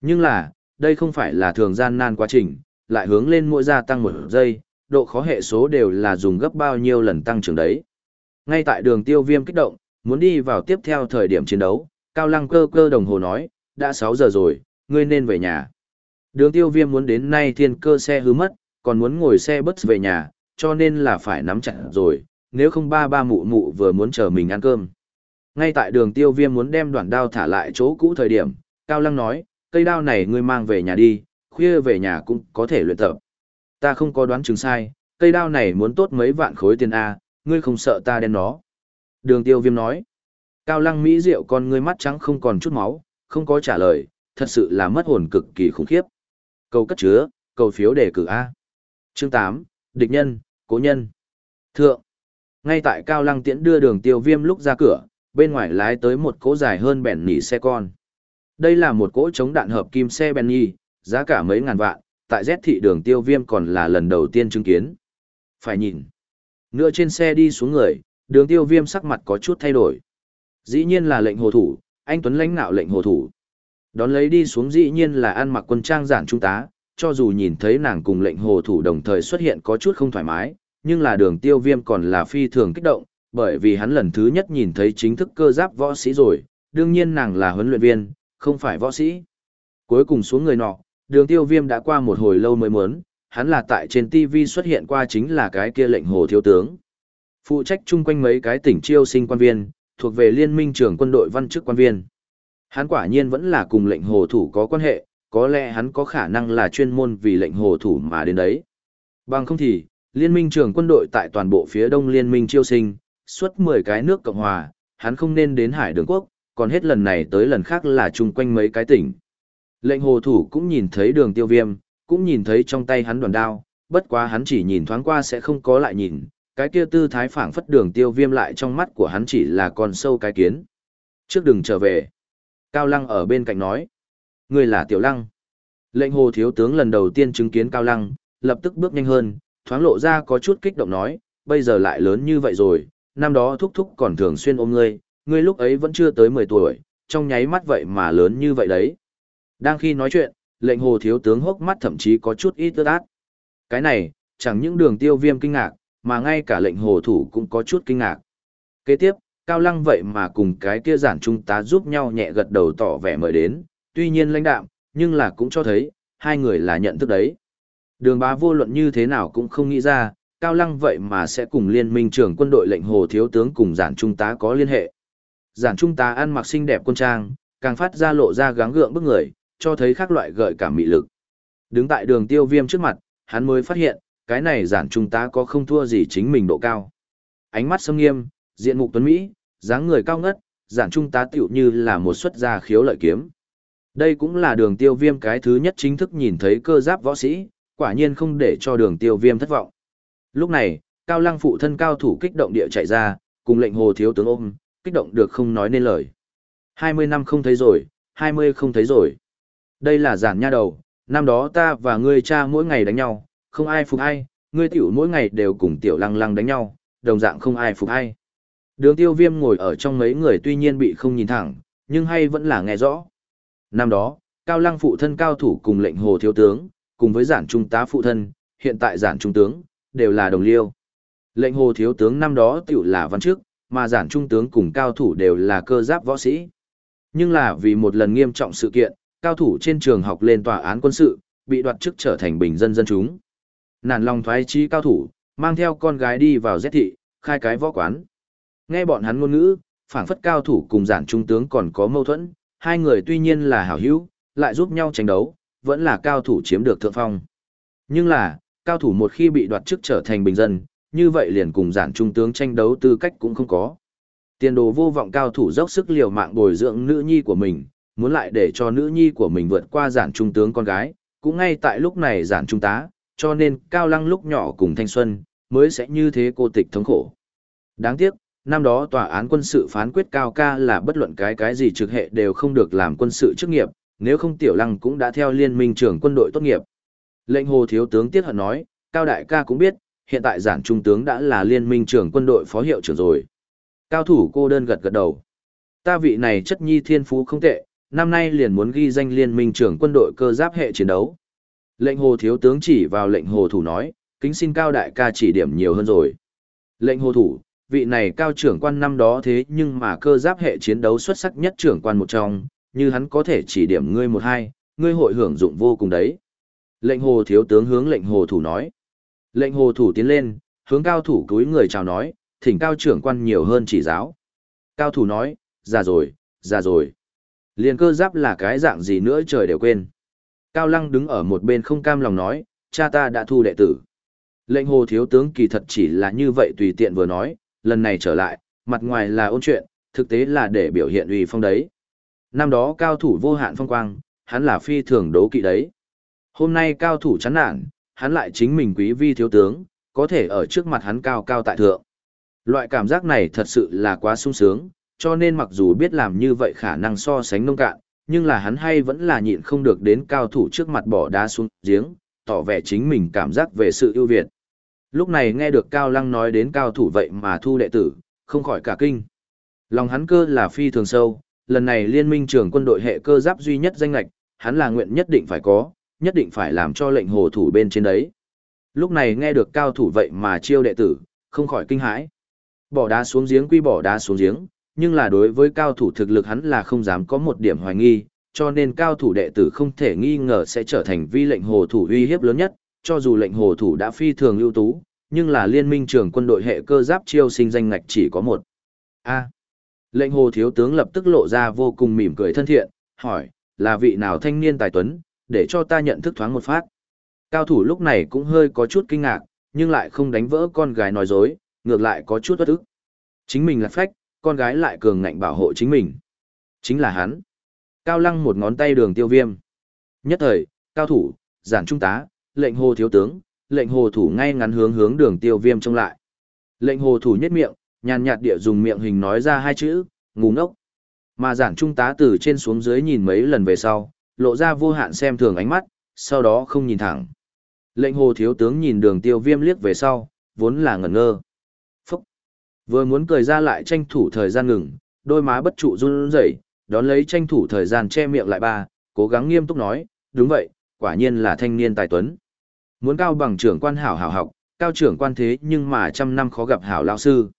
Nhưng là, đây không phải là thường gian nan quá trình, lại hướng lên mỗi gia tăng một giây, độ khó hệ số đều là dùng gấp bao nhiêu lần tăng trưởng đấy. Ngay tại đường tiêu viêm kích động, muốn đi vào tiếp theo thời điểm chiến đấu, cao lăng cơ cơ đồng hồ nói, đã 6 giờ rồi, ngươi nên về nhà. Đường tiêu viêm muốn đến nay thiên cơ xe hư mất, còn muốn ngồi xe bus về nhà, cho nên là phải nắm chặt rồi, nếu không ba ba mụ mụ vừa muốn chờ mình ăn cơm. Ngay tại đường tiêu viêm muốn đem đoạn đao thả lại chỗ cũ thời điểm, Cao Lăng nói, cây đao này ngươi mang về nhà đi, khuya về nhà cũng có thể luyện tập. Ta không có đoán chứng sai, cây đao này muốn tốt mấy vạn khối tiền A, ngươi không sợ ta đen nó. Đường tiêu viêm nói, Cao Lăng Mỹ rượu con ngươi mắt trắng không còn chút máu, không có trả lời, thật sự là mất hồn cực kỳ khủng khiếp. Cầu cất chứa, cầu phiếu đề cử A. Chương 8, địch nhân, cố nhân. Thượng. Ngay tại Cao Lăng Tiễn đưa đường tiêu viêm lúc ra cửa, bên ngoài lái tới một cỗ dài hơn bèn nỉ xe con. Đây là một cỗ chống đạn hợp kim xe Benny, giá cả mấy ngàn vạn, tại Z thị đường tiêu viêm còn là lần đầu tiên chứng kiến. Phải nhìn. Nữa trên xe đi xuống người, đường tiêu viêm sắc mặt có chút thay đổi. Dĩ nhiên là lệnh hồ thủ, anh Tuấn lãnh nạo lệnh hồ thủ. Đón lấy đi xuống dĩ nhiên là ăn mặc quân trang giản trung tá, cho dù nhìn thấy nàng cùng lệnh hồ thủ đồng thời xuất hiện có chút không thoải mái, nhưng là đường tiêu viêm còn là phi thường kích động, bởi vì hắn lần thứ nhất nhìn thấy chính thức cơ giáp võ sĩ rồi, đương nhiên nàng là huấn luyện viên, không phải võ sĩ. Cuối cùng xuống người nọ, đường tiêu viêm đã qua một hồi lâu mới muốn, hắn là tại trên TV xuất hiện qua chính là cái kia lệnh hồ thiếu tướng. Phụ trách chung quanh mấy cái tỉnh chiêu sinh quan viên, thuộc về liên minh trưởng quân đội văn chức quan viên. Hắn quả nhiên vẫn là cùng lệnh hồ thủ có quan hệ, có lẽ hắn có khả năng là chuyên môn vì lệnh hồ thủ mà đến đấy. Bằng không thì, liên minh trưởng quân đội tại toàn bộ phía đông liên minh chiêu sinh, suốt 10 cái nước Cộng Hòa, hắn không nên đến Hải Đường Quốc, còn hết lần này tới lần khác là chung quanh mấy cái tỉnh. Lệnh hồ thủ cũng nhìn thấy đường tiêu viêm, cũng nhìn thấy trong tay hắn đoàn đao, bất quá hắn chỉ nhìn thoáng qua sẽ không có lại nhìn, cái kia tư thái phảng phất đường tiêu viêm lại trong mắt của hắn chỉ là con sâu cái kiến. Trước đừng trở về. Cao Lăng ở bên cạnh nói. Người là Tiểu Lăng. Lệnh hồ thiếu tướng lần đầu tiên chứng kiến Cao Lăng, lập tức bước nhanh hơn, thoáng lộ ra có chút kích động nói, bây giờ lại lớn như vậy rồi, năm đó thúc thúc còn thường xuyên ôm ngươi, ngươi lúc ấy vẫn chưa tới 10 tuổi, trong nháy mắt vậy mà lớn như vậy đấy. Đang khi nói chuyện, lệnh hồ thiếu tướng hốc mắt thậm chí có chút ít ướt át. Cái này, chẳng những đường tiêu viêm kinh ngạc, mà ngay cả lệnh hồ thủ cũng có chút kinh ngạc. Kế tiếp, Cao Lăng vậy mà cùng cái kia giản trung tá giúp nhau nhẹ gật đầu tỏ vẻ mời đến, tuy nhiên lãnh đạm, nhưng là cũng cho thấy, hai người là nhận thức đấy. Đường bá vô luận như thế nào cũng không nghĩ ra, Cao Lăng vậy mà sẽ cùng liên minh trưởng quân đội lệnh hồ thiếu tướng cùng giản trung tá có liên hệ. Giản trung tá ăn mặc xinh đẹp quân trang, càng phát ra lộ ra gắng gượng bức người, cho thấy khác loại gợi cảm mị lực. Đứng tại đường tiêu viêm trước mặt, hắn mới phát hiện, cái này giản trung tá có không thua gì chính mình độ cao. Ánh mắt sâm nghiêm, diện mục tuấn Mỹ, dáng người cao ngất, giản trung tá tiểu như là một xuất gia khiếu lợi kiếm. Đây cũng là đường tiêu viêm cái thứ nhất chính thức nhìn thấy cơ giáp võ sĩ, quả nhiên không để cho đường tiêu viêm thất vọng. Lúc này, cao lăng phụ thân cao thủ kích động địa chạy ra, cùng lệnh hồ thiếu tướng ôm, kích động được không nói nên lời. 20 năm không thấy rồi, 20 không thấy rồi. Đây là giản nha đầu, năm đó ta và ngươi cha mỗi ngày đánh nhau, không ai phục ai, ngươi tiểu mỗi ngày đều cùng tiểu lăng lăng đánh nhau, đồng dạng không ai phục ai. Đường tiêu viêm ngồi ở trong mấy người tuy nhiên bị không nhìn thẳng, nhưng hay vẫn là nghe rõ. Năm đó, Cao Lăng phụ thân cao thủ cùng lệnh hồ thiếu tướng, cùng với giản trung tá phụ thân, hiện tại giản trung tướng, đều là đồng liêu. Lệnh hồ thiếu tướng năm đó tiểu là văn trước, mà giản trung tướng cùng cao thủ đều là cơ giáp võ sĩ. Nhưng là vì một lần nghiêm trọng sự kiện, cao thủ trên trường học lên tòa án quân sự, bị đoạt chức trở thành bình dân dân chúng. Nản lòng thoái trí cao thủ, mang theo con gái đi vào giết thị, khai cái võ quán. Nghe bọn hắn ngôn ngữ, phảng phất cao thủ cùng giản trung tướng còn có mâu thuẫn, hai người tuy nhiên là hảo hữu, lại giúp nhau tranh đấu, vẫn là cao thủ chiếm được thượng phong. Nhưng là, cao thủ một khi bị đoạt chức trở thành bình dân, như vậy liền cùng giản trung tướng tranh đấu tư cách cũng không có. Tiền đồ vô vọng cao thủ dốc sức liều mạng bồi dưỡng nữ nhi của mình, muốn lại để cho nữ nhi của mình vượt qua giản trung tướng con gái, cũng ngay tại lúc này giản trung tá, cho nên cao lăng lúc nhỏ cùng thanh xuân, mới sẽ như thế cô tịch thống khổ. Đáng tiếc, năm đó tòa án quân sự phán quyết cao ca là bất luận cái cái gì trực hệ đều không được làm quân sự chức nghiệp, nếu không tiểu lăng cũng đã theo liên minh trưởng quân đội tốt nghiệp. Lệnh hồ thiếu tướng tiết hận nói, cao đại ca cũng biết, hiện tại giản trung tướng đã là liên minh trưởng quân đội phó hiệu trưởng rồi. Cao thủ cô đơn gật gật đầu. Ta vị này chất nhi thiên phú không tệ, năm nay liền muốn ghi danh liên minh trưởng quân đội cơ giáp hệ chiến đấu. Lệnh hồ thiếu tướng chỉ vào lệnh hồ thủ nói, kính xin cao đại ca chỉ điểm nhiều hơn rồi. Lệnh hồ thủ, vị này cao trưởng quan năm đó thế nhưng mà cơ giáp hệ chiến đấu xuất sắc nhất trưởng quan một trong, như hắn có thể chỉ điểm ngươi một hai, ngươi hội hưởng dụng vô cùng đấy. Lệnh hồ thiếu tướng hướng lệnh hồ thủ nói. Lệnh hồ thủ tiến lên, hướng cao thủ cúi người chào nói, thỉnh cao trưởng quan nhiều hơn chỉ giáo. Cao thủ nói, già rồi, già rồi. Liền cơ giáp là cái dạng gì nữa trời đều quên. Cao lăng đứng ở một bên không cam lòng nói, cha ta đã thu đệ tử. Lệnh hồ thiếu tướng kỳ thật chỉ là như vậy tùy tiện vừa nói, lần này trở lại, mặt ngoài là ôn chuyện, thực tế là để biểu hiện uy phong đấy. Năm đó cao thủ vô hạn phong quang, hắn là phi thường đấu kỵ đấy. Hôm nay cao thủ chán nản, hắn lại chính mình quý vi thiếu tướng, có thể ở trước mặt hắn cao cao tại thượng. Loại cảm giác này thật sự là quá sung sướng, cho nên mặc dù biết làm như vậy khả năng so sánh nông cạn, nhưng là hắn hay vẫn là nhịn không được đến cao thủ trước mặt bỏ đá xuống giếng, tỏ vẻ chính mình cảm giác về sự ưu việt. Lúc này nghe được Cao Lăng nói đến cao thủ vậy mà thu đệ tử, không khỏi cả kinh. Lòng hắn cơ là phi thường sâu, lần này liên minh trưởng quân đội hệ cơ giáp duy nhất danh lạch, hắn là nguyện nhất định phải có, nhất định phải làm cho lệnh hồ thủ bên trên đấy. Lúc này nghe được cao thủ vậy mà chiêu đệ tử, không khỏi kinh hãi. Bỏ đá xuống giếng quy bỏ đá xuống giếng, nhưng là đối với cao thủ thực lực hắn là không dám có một điểm hoài nghi, cho nên cao thủ đệ tử không thể nghi ngờ sẽ trở thành vi lệnh hồ thủ uy hiếp lớn nhất, cho dù lệnh hồ thủ đã phi thường ưu tú, nhưng là liên minh trưởng quân đội hệ cơ giáp chiêu sinh danh ngạch chỉ có một. A. lệnh hồ thiếu tướng lập tức lộ ra vô cùng mỉm cười thân thiện, hỏi, là vị nào thanh niên tài tuấn, để cho ta nhận thức thoáng một phát. Cao thủ lúc này cũng hơi có chút kinh ngạc, nhưng lại không đánh vỡ con gái nói dối, ngược lại có chút bất ức. Chính mình là phách, con gái lại cường ngạnh bảo hộ chính mình. Chính là hắn. Cao lăng một ngón tay đường tiêu viêm. Nhất thời, cao thủ, giản trung tá, lệnh hồ thiếu tướng, lệnh hồ thủ ngay ngắn hướng hướng đường tiêu viêm trông lại. Lệnh hồ thủ nhất miệng, nhàn nhạt địa dùng miệng hình nói ra hai chữ, ngu ngốc. Mà giản trung tá từ trên xuống dưới nhìn mấy lần về sau, lộ ra vô hạn xem thường ánh mắt, sau đó không nhìn thẳng. Lệnh hồ thiếu tướng nhìn đường tiêu viêm liếc về sau, vốn là ngẩn ngơ. Phúc! Vừa muốn cười ra lại tranh thủ thời gian ngừng, đôi má bất trụ run rẩy, đón lấy tranh thủ thời gian che miệng lại ba, cố gắng nghiêm túc nói, đúng vậy, quả nhiên là thanh niên tài tuấn. Muốn cao bằng trưởng quan hảo hảo học, cao trưởng quan thế nhưng mà trăm năm khó gặp hảo lão sư.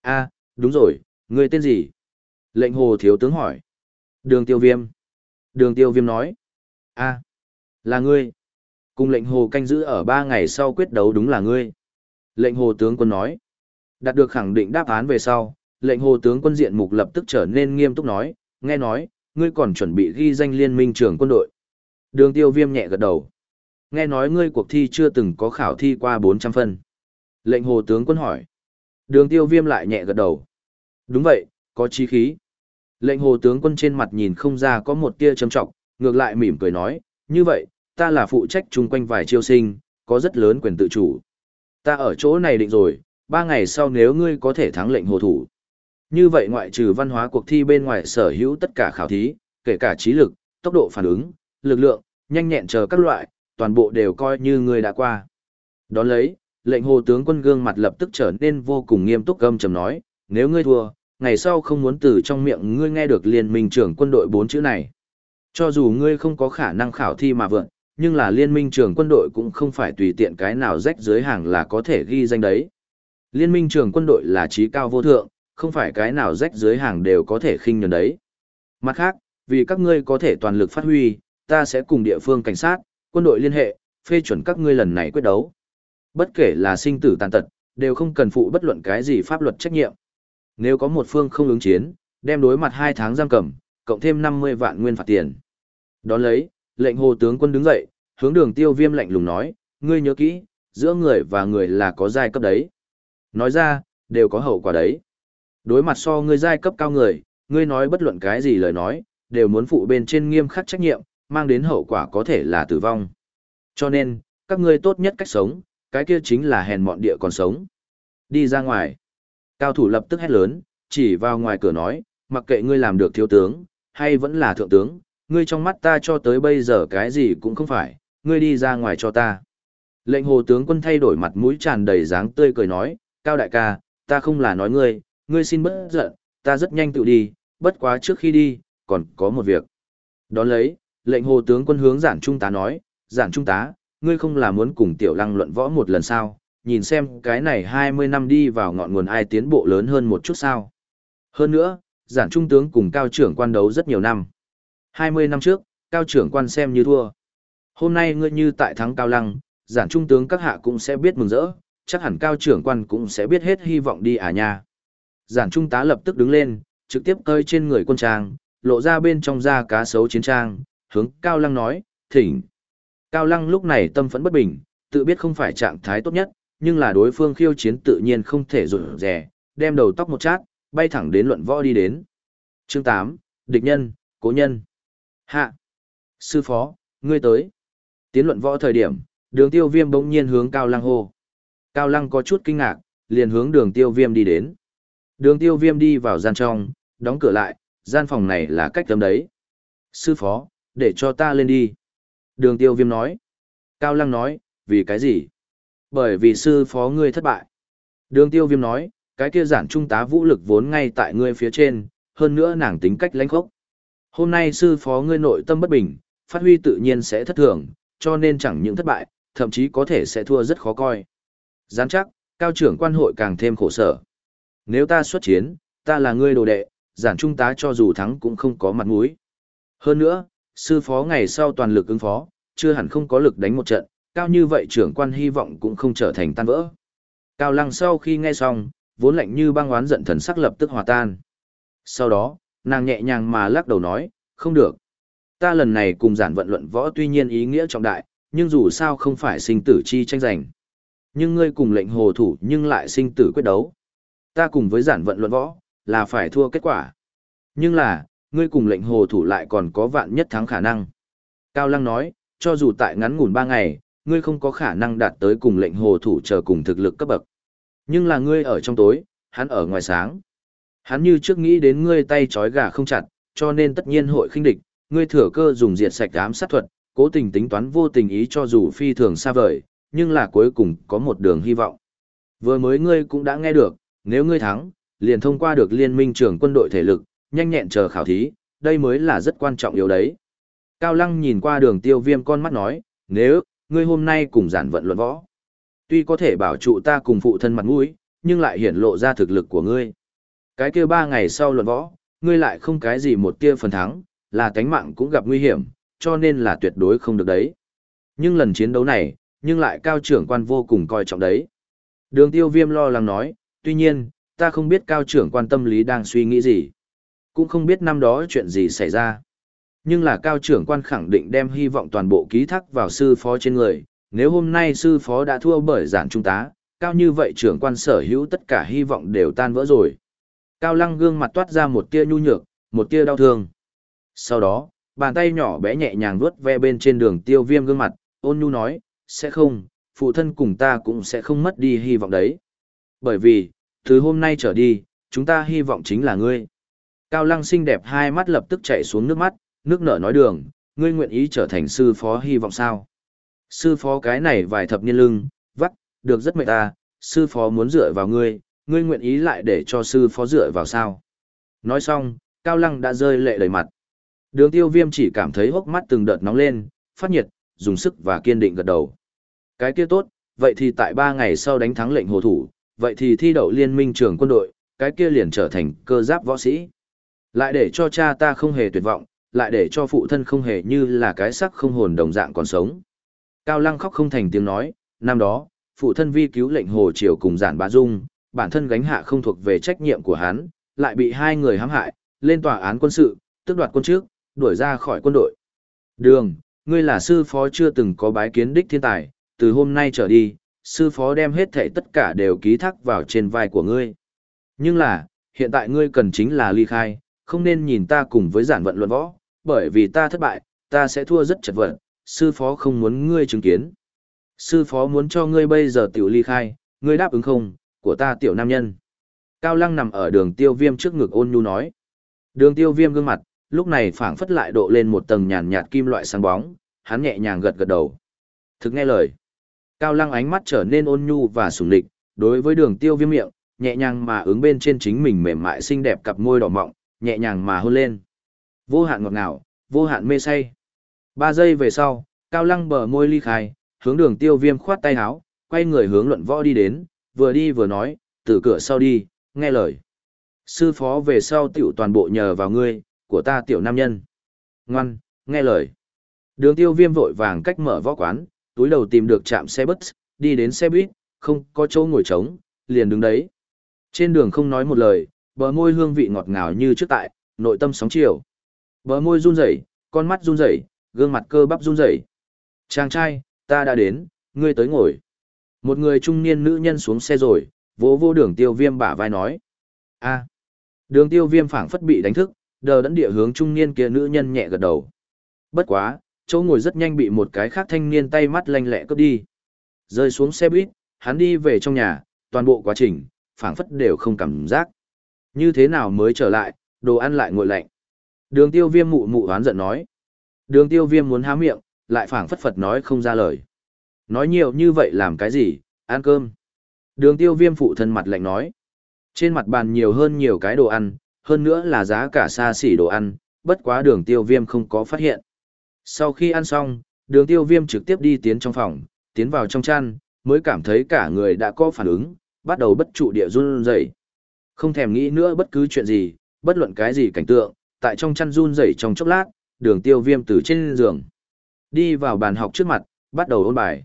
a đúng rồi, người tên gì? Lệnh hồ thiếu tướng hỏi. Đường tiêu viêm. Đường tiêu viêm nói. a là ngươi. Cùng lệnh hồ canh giữ ở ba ngày sau quyết đấu đúng là ngươi. Lệnh hồ tướng quân nói. Đạt được khẳng định đáp án về sau, lệnh hồ tướng quân diện mục lập tức trở nên nghiêm túc nói, nghe nói, ngươi còn chuẩn bị ghi danh liên minh trưởng quân đội. Đường tiêu viêm nhẹ gật đầu. Nghe nói ngươi cuộc thi chưa từng có khảo thi qua 400 phân. Lệnh hồ tướng quân hỏi. Đường tiêu viêm lại nhẹ gật đầu. Đúng vậy, có chí khí. Lệnh hồ tướng quân trên mặt nhìn không ra có một tia châm trọng, ngược lại mỉm cười nói, như vậy, ta là phụ trách chung quanh vài chiêu sinh, có rất lớn quyền tự chủ. Ta ở chỗ này định rồi, ba ngày sau nếu ngươi có thể thắng lệnh hồ thủ. Như vậy ngoại trừ văn hóa cuộc thi bên ngoài sở hữu tất cả khảo thí, kể cả trí lực, tốc độ phản ứng, lực lượng, nhanh nhẹn chờ các loại, toàn bộ đều coi như ngươi đã qua. Đón lấy, lệnh hồ tướng quân gương mặt lập tức trở nên vô cùng nghiêm túc gâm trầm nói, nếu ngươi thua, ngày sau không muốn từ trong miệng ngươi nghe được liên minh trưởng quân đội bốn chữ này. Cho dù ngươi không có khả năng khảo thi mà vượn, nhưng là liên minh trưởng quân đội cũng không phải tùy tiện cái nào rách dưới hàng là có thể ghi danh đấy. Liên minh trưởng quân đội là trí cao vô thượng, không phải cái nào rách dưới hàng đều có thể khinh nhường đấy. Mặt khác, vì các ngươi có thể toàn lực phát huy, ta sẽ cùng địa phương cảnh sát, quân đội liên hệ, phê chuẩn các ngươi lần này quyết đấu. Bất kể là sinh tử tàn tật, đều không cần phụ bất luận cái gì pháp luật trách nhiệm. Nếu có một phương không ứng chiến, đem đối mặt 2 tháng giam cầm, cộng thêm 50 vạn nguyên phạt tiền. Đón lấy, lệnh hồ tướng quân đứng dậy, hướng đường tiêu viêm lạnh lùng nói, ngươi nhớ kỹ, giữa người và người là có giai cấp đấy. Nói ra, đều có hậu quả đấy. Đối mặt so ngươi giai cấp cao người, ngươi nói bất luận cái gì lời nói, đều muốn phụ bên trên nghiêm khắc trách nhiệm, mang đến hậu quả có thể là tử vong. Cho nên, các ngươi tốt nhất cách sống, cái kia chính là hèn mọn địa còn sống. Đi ra ngoài. Cao thủ lập tức hét lớn, chỉ vào ngoài cửa nói, mặc kệ ngươi làm được thiếu tướng, hay vẫn là thượng tướng, ngươi trong mắt ta cho tới bây giờ cái gì cũng không phải, ngươi đi ra ngoài cho ta. Lệnh hồ tướng quân thay đổi mặt mũi tràn đầy dáng tươi cười nói, cao đại ca, ta không là nói ngươi, ngươi xin bất giận, ta rất nhanh tự đi, bất quá trước khi đi, còn có một việc. Đón lấy, lệnh hồ tướng quân hướng giản trung tá nói, giản trung tá, ngươi không là muốn cùng tiểu lăng luận võ một lần sao, nhìn xem cái này 20 năm đi vào ngọn nguồn ai tiến bộ lớn hơn một chút sao. Hơn nữa, giản trung tướng cùng cao trưởng quan đấu rất nhiều năm. 20 năm trước, cao trưởng quan xem như thua. Hôm nay ngươi như tại thắng cao lăng, giản trung tướng các hạ cũng sẽ biết mừng rỡ, chắc hẳn cao trưởng quan cũng sẽ biết hết hy vọng đi à nha. Giản trung tá lập tức đứng lên, trực tiếp cơi trên người quân trang, lộ ra bên trong da cá sấu chiến trang, hướng cao lăng nói, thỉnh. Cao lăng lúc này tâm phẫn bất bình, tự biết không phải trạng thái tốt nhất, nhưng là đối phương khiêu chiến tự nhiên không thể rụt rè, đem đầu tóc một chát, bay thẳng đến luận võ đi đến. Chương 8, địch nhân, cố nhân. Hạ. Sư phó, ngươi tới. Tiến luận võ thời điểm, đường tiêu viêm bỗng nhiên hướng Cao Lăng hô. Cao Lăng có chút kinh ngạc, liền hướng đường tiêu viêm đi đến. Đường tiêu viêm đi vào gian trong, đóng cửa lại, gian phòng này là cách tấm đấy. Sư phó, để cho ta lên đi. Đường tiêu viêm nói. Cao Lăng nói, vì cái gì? Bởi vì sư phó ngươi thất bại. Đường tiêu viêm nói, cái kia giản trung tá vũ lực vốn ngay tại ngươi phía trên, hơn nữa nàng tính cách lãnh khốc. Hôm nay sư phó ngươi nội tâm bất bình, phát huy tự nhiên sẽ thất thường, cho nên chẳng những thất bại, thậm chí có thể sẽ thua rất khó coi. Gián chắc, cao trưởng quan hội càng thêm khổ sở. Nếu ta xuất chiến, ta là ngươi đồ đệ, giản trung tá cho dù thắng cũng không có mặt mũi. Hơn nữa, sư phó ngày sau toàn lực ứng phó, chưa hẳn không có lực đánh một trận, cao như vậy trưởng quan hy vọng cũng không trở thành tan vỡ. Cao lăng sau khi nghe xong, vốn lạnh như băng oán giận thần sắc lập tức hòa tan. Sau đó, nàng nhẹ nhàng mà lắc đầu nói, không được. Ta lần này cùng giản vận luận võ tuy nhiên ý nghĩa trọng đại, nhưng dù sao không phải sinh tử chi tranh giành. Nhưng ngươi cùng lệnh hồ thủ nhưng lại sinh tử quyết đấu. Ta cùng với giản vận luận võ, là phải thua kết quả. Nhưng là, ngươi cùng lệnh hồ thủ lại còn có vạn nhất thắng khả năng. Cao Lăng nói, cho dù tại ngắn ngủn ba ngày, ngươi không có khả năng đạt tới cùng lệnh hồ thủ chờ cùng thực lực cấp bậc. Nhưng là ngươi ở trong tối, hắn ở ngoài sáng. Hắn như trước nghĩ đến ngươi tay trói gà không chặt, cho nên tất nhiên hội khinh địch, ngươi thừa cơ dùng diệt sạch ám sát thuật, cố tình tính toán vô tình ý cho dù phi thường xa vời, nhưng là cuối cùng có một đường hy vọng. Vừa mới ngươi cũng đã nghe được, nếu ngươi thắng, liền thông qua được liên minh trưởng quân đội thể lực, nhanh nhẹn chờ khảo thí, đây mới là rất quan trọng yếu đấy. Cao Lăng nhìn qua đường tiêu viêm con mắt nói, nếu, ngươi hôm nay cùng giản vận luận võ. Tuy có thể bảo trụ ta cùng phụ thân mặt mũi, nhưng lại hiển lộ ra thực lực của ngươi. Cái kia ba ngày sau luận võ, ngươi lại không cái gì một tia phần thắng, là cánh mạng cũng gặp nguy hiểm, cho nên là tuyệt đối không được đấy. Nhưng lần chiến đấu này, nhưng lại cao trưởng quan vô cùng coi trọng đấy. Đường tiêu viêm lo lắng nói, tuy nhiên, ta không biết cao trưởng quan tâm lý đang suy nghĩ gì. Cũng không biết năm đó chuyện gì xảy ra. Nhưng là cao trưởng quan khẳng định đem hy vọng toàn bộ ký thác vào sư phó trên người. Nếu hôm nay sư phó đã thua bởi giản trung tá, cao như vậy trưởng quan sở hữu tất cả hy vọng đều tan vỡ rồi. Cao lăng gương mặt toát ra một tia nhu nhược, một tia đau thương. Sau đó, bàn tay nhỏ bé nhẹ nhàng vuốt ve bên trên đường tiêu viêm gương mặt, ôn nhu nói, sẽ không, phụ thân cùng ta cũng sẽ không mất đi hy vọng đấy. Bởi vì, từ hôm nay trở đi, chúng ta hy vọng chính là ngươi. Cao lăng xinh đẹp hai mắt lập tức chạy xuống nước mắt, nước nở nói đường, ngươi nguyện ý trở thành sư phó hy vọng sao. Sư phó cái này vài thập niên lưng, vắt, được rất mệt ta, sư phó muốn dựa vào ngươi, ngươi nguyện ý lại để cho sư phó dựa vào sao. Nói xong, Cao Lăng đã rơi lệ đầy mặt. Đường tiêu viêm chỉ cảm thấy hốc mắt từng đợt nóng lên, phát nhiệt, dùng sức và kiên định gật đầu. Cái kia tốt, vậy thì tại ba ngày sau đánh thắng lệnh hồ thủ, vậy thì thi đậu liên minh trưởng quân đội, cái kia liền trở thành cơ giáp võ sĩ. Lại để cho cha ta không hề tuyệt vọng, lại để cho phụ thân không hề như là cái sắc không hồn đồng dạng còn sống. Cao Lăng khóc không thành tiếng nói, năm đó, phụ thân vi cứu lệnh hồ triều cùng giản bá dung, bản thân gánh hạ không thuộc về trách nhiệm của hắn, lại bị hai người hãm hại, lên tòa án quân sự, tước đoạt quân trước, đuổi ra khỏi quân đội. Đường, ngươi là sư phó chưa từng có bái kiến đích thiên tài, từ hôm nay trở đi, sư phó đem hết thảy tất cả đều ký thác vào trên vai của ngươi. Nhưng là, hiện tại ngươi cần chính là ly khai, không nên nhìn ta cùng với giản vận luận võ, bởi vì ta thất bại, ta sẽ thua rất chật vật, sư phó không muốn ngươi chứng kiến. Sư phó muốn cho ngươi bây giờ tiểu ly khai, ngươi đáp ứng không, của ta tiểu nam nhân. Cao lăng nằm ở đường tiêu viêm trước ngực ôn nhu nói. Đường tiêu viêm gương mặt, lúc này phảng phất lại độ lên một tầng nhàn nhạt kim loại sáng bóng, hắn nhẹ nhàng gật gật đầu. Thực nghe lời. Cao lăng ánh mắt trở nên ôn nhu và sủng lịch, đối với đường tiêu viêm miệng, nhẹ nhàng mà ứng bên trên chính mình mềm mại xinh đẹp cặp môi đỏ mọng, nhẹ nhàng mà hôn lên. Vô hạn ngọt ngào, vô hạn mê say. Ba giây về sau, cao lăng bờ môi ly khai, hướng đường tiêu viêm khoát tay áo, quay người hướng luận võ đi đến, vừa đi vừa nói, từ cửa sau đi, nghe lời. Sư phó về sau tiểu toàn bộ nhờ vào ngươi, của ta tiểu nam nhân. Ngoan, nghe lời. Đường tiêu viêm vội vàng cách mở võ quán, túi đầu tìm được trạm xe bus, đi đến xe buýt, không có chỗ ngồi trống, liền đứng đấy. Trên đường không nói một lời, bờ môi hương vị ngọt ngào như trước tại, nội tâm sóng chiều. Bờ môi run rẩy, con mắt run rẩy, gương mặt cơ bắp run rẩy. Chàng trai, ta đã đến, ngươi tới ngồi. Một người trung niên nữ nhân xuống xe rồi, vỗ vô đường tiêu viêm bả vai nói. a đường tiêu viêm phảng phất bị đánh thức, đờ đẫn địa hướng trung niên kia nữ nhân nhẹ gật đầu. Bất quá, chỗ ngồi rất nhanh bị một cái khác thanh niên tay mắt lanh lẹ cướp đi. Rơi xuống xe buýt, hắn đi về trong nhà, toàn bộ quá trình, phảng phất đều không cảm giác. Như thế nào mới trở lại, đồ ăn lại nguội lạnh. Đường tiêu viêm mụ mụ hoán giận nói. Đường tiêu viêm muốn há miệng, lại phảng phất phật nói không ra lời. Nói nhiều như vậy làm cái gì, ăn cơm. Đường tiêu viêm phụ thân mặt lạnh nói. Trên mặt bàn nhiều hơn nhiều cái đồ ăn, hơn nữa là giá cả xa xỉ đồ ăn, bất quá đường tiêu viêm không có phát hiện. Sau khi ăn xong, đường tiêu viêm trực tiếp đi tiến trong phòng, tiến vào trong chăn, mới cảm thấy cả người đã có phản ứng, bắt đầu bất trụ địa run rẩy không thèm nghĩ nữa bất cứ chuyện gì, bất luận cái gì cảnh tượng, tại trong chăn run rẩy trong chốc lát, đường tiêu viêm từ trên giường. Đi vào bàn học trước mặt, bắt đầu ôn bài.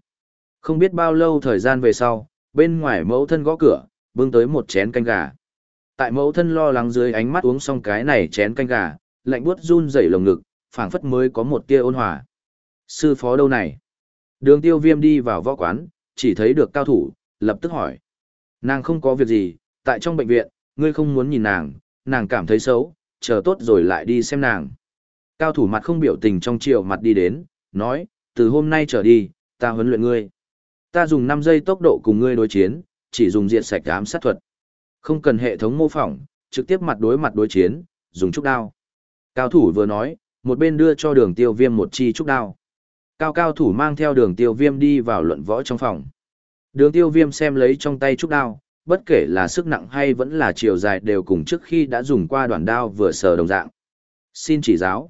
Không biết bao lâu thời gian về sau, bên ngoài mẫu thân gõ cửa, bưng tới một chén canh gà. Tại mẫu thân lo lắng dưới ánh mắt uống xong cái này chén canh gà, lạnh buốt run rẩy lồng ngực, phảng phất mới có một tia ôn hòa. Sư phó đâu này? Đường tiêu viêm đi vào võ quán, chỉ thấy được cao thủ, lập tức hỏi. Nàng không có việc gì, tại trong bệnh viện, ngươi không muốn nhìn nàng, nàng cảm thấy xấu, chờ tốt rồi lại đi xem nàng. Cao thủ mặt không biểu tình trong chiều mặt đi đến, nói, từ hôm nay trở đi, ta huấn luyện ngươi. Ta dùng 5 giây tốc độ cùng ngươi đối chiến, chỉ dùng diệt sạch ám sát thuật. Không cần hệ thống mô phỏng, trực tiếp mặt đối mặt đối chiến, dùng trúc đao. Cao thủ vừa nói, một bên đưa cho đường tiêu viêm một chi trúc đao. Cao cao thủ mang theo đường tiêu viêm đi vào luận võ trong phòng. Đường tiêu viêm xem lấy trong tay trúc đao, bất kể là sức nặng hay vẫn là chiều dài đều cùng trước khi đã dùng qua đoạn đao vừa sờ đồng dạng. Xin chỉ giáo.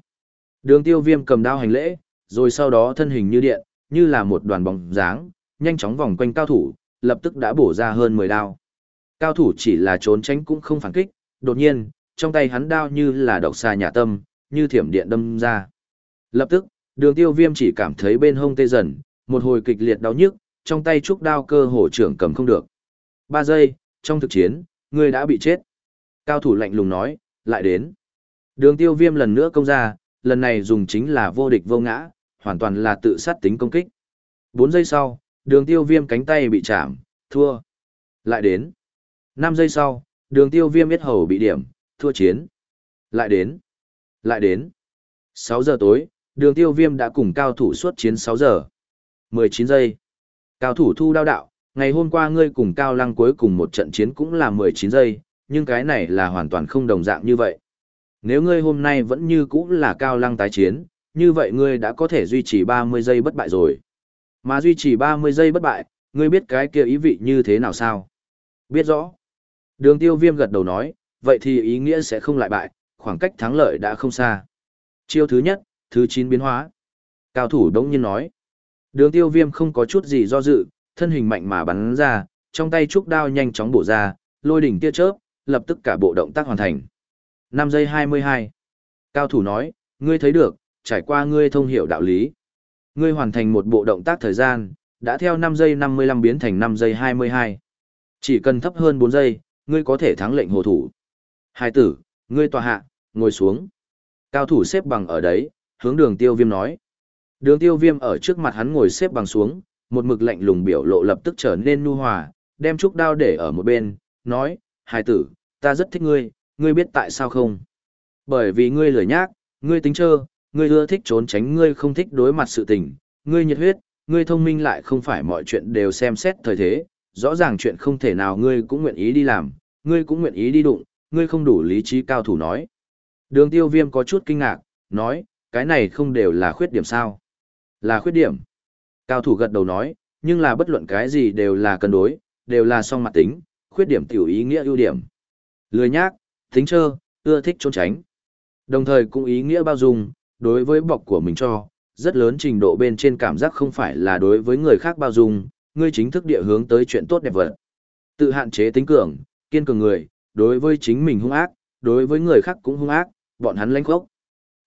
Đường tiêu viêm cầm đao hành lễ, rồi sau đó thân hình như điện, như là một đoàn bóng dáng, nhanh chóng vòng quanh cao thủ, lập tức đã bổ ra hơn 10 đao. Cao thủ chỉ là trốn tránh cũng không phản kích, đột nhiên, trong tay hắn đao như là độc xà nhà tâm, như thiểm điện đâm ra. Lập tức, đường tiêu viêm chỉ cảm thấy bên hông tê dần, một hồi kịch liệt đau nhức, trong tay trúc đao cơ hổ trưởng cầm không được. Ba giây, trong thực chiến, ngươi đã bị chết. Cao thủ lạnh lùng nói, lại đến. Đường tiêu viêm lần nữa công ra, lần này dùng chính là vô địch vô ngã, hoàn toàn là tự sát tính công kích. 4 giây sau, đường tiêu viêm cánh tay bị chạm, thua. Lại đến. 5 giây sau, đường tiêu viêm biết hầu bị điểm, thua chiến. Lại đến. Lại đến. 6 giờ tối, đường tiêu viêm đã cùng cao thủ suốt chiến 6 giờ. 19 giây. Cao thủ thu đao đạo, ngày hôm qua ngươi cùng cao lăng cuối cùng một trận chiến cũng là 19 giây, nhưng cái này là hoàn toàn không đồng dạng như vậy. Nếu ngươi hôm nay vẫn như cũ là cao lăng tái chiến, như vậy ngươi đã có thể duy trì 30 giây bất bại rồi. Mà duy trì 30 giây bất bại, ngươi biết cái kia ý vị như thế nào sao? Biết rõ. Đường tiêu viêm gật đầu nói, vậy thì ý nghĩa sẽ không lại bại, khoảng cách thắng lợi đã không xa. Chiêu thứ nhất, thứ 9 biến hóa. Cao thủ đống nhiên nói. Đường tiêu viêm không có chút gì do dự, thân hình mạnh mà bắn ra, trong tay trúc đao nhanh chóng bổ ra, lôi đỉnh tia chớp, lập tức cả bộ động tác hoàn thành. 5 giây 22. Cao thủ nói, ngươi thấy được, trải qua ngươi thông hiểu đạo lý. Ngươi hoàn thành một bộ động tác thời gian, đã theo 5 giây 55 biến thành 5 giây 22. Chỉ cần thấp hơn 4 giây, ngươi có thể thắng lệnh hồ thủ. Hai tử, ngươi tòa hạ, ngồi xuống. Cao thủ xếp bằng ở đấy, hướng đường tiêu viêm nói. Đường tiêu viêm ở trước mặt hắn ngồi xếp bằng xuống, một mực lạnh lùng biểu lộ lập tức trở nên nu hòa, đem trúc đao để ở một bên, nói, hai tử, ta rất thích ngươi, ngươi biết tại sao không? Bởi vì ngươi lười nhác, ngươi tính trơ, ngươi ưa thích trốn tránh ngươi không thích đối mặt sự tình, ngươi nhiệt huyết, ngươi thông minh lại không phải mọi chuyện đều xem xét thời thế, rõ ràng chuyện không thể nào ngươi cũng nguyện ý đi làm, ngươi cũng nguyện ý đi đụng, ngươi không đủ lý trí cao thủ nói. Đường tiêu viêm có chút kinh ngạc, nói, cái này không đều là khuyết điểm sao? Là khuyết điểm. Cao thủ gật đầu nói, nhưng là bất luận cái gì đều là cân đối, đều là song mặt tính, khuyết điểm tiểu ý nghĩa ưu điểm. Lười nhác, tính trơ, ưa thích trốn tránh. Đồng thời cũng ý nghĩa bao dung, đối với bọc của mình cho, rất lớn trình độ bên trên cảm giác không phải là đối với người khác bao dung, ngươi chính thức địa hướng tới chuyện tốt đẹp vật. Tự hạn chế tính cường, kiên cường người, đối với chính mình hung ác, đối với người khác cũng hung ác, bọn hắn lãnh khốc.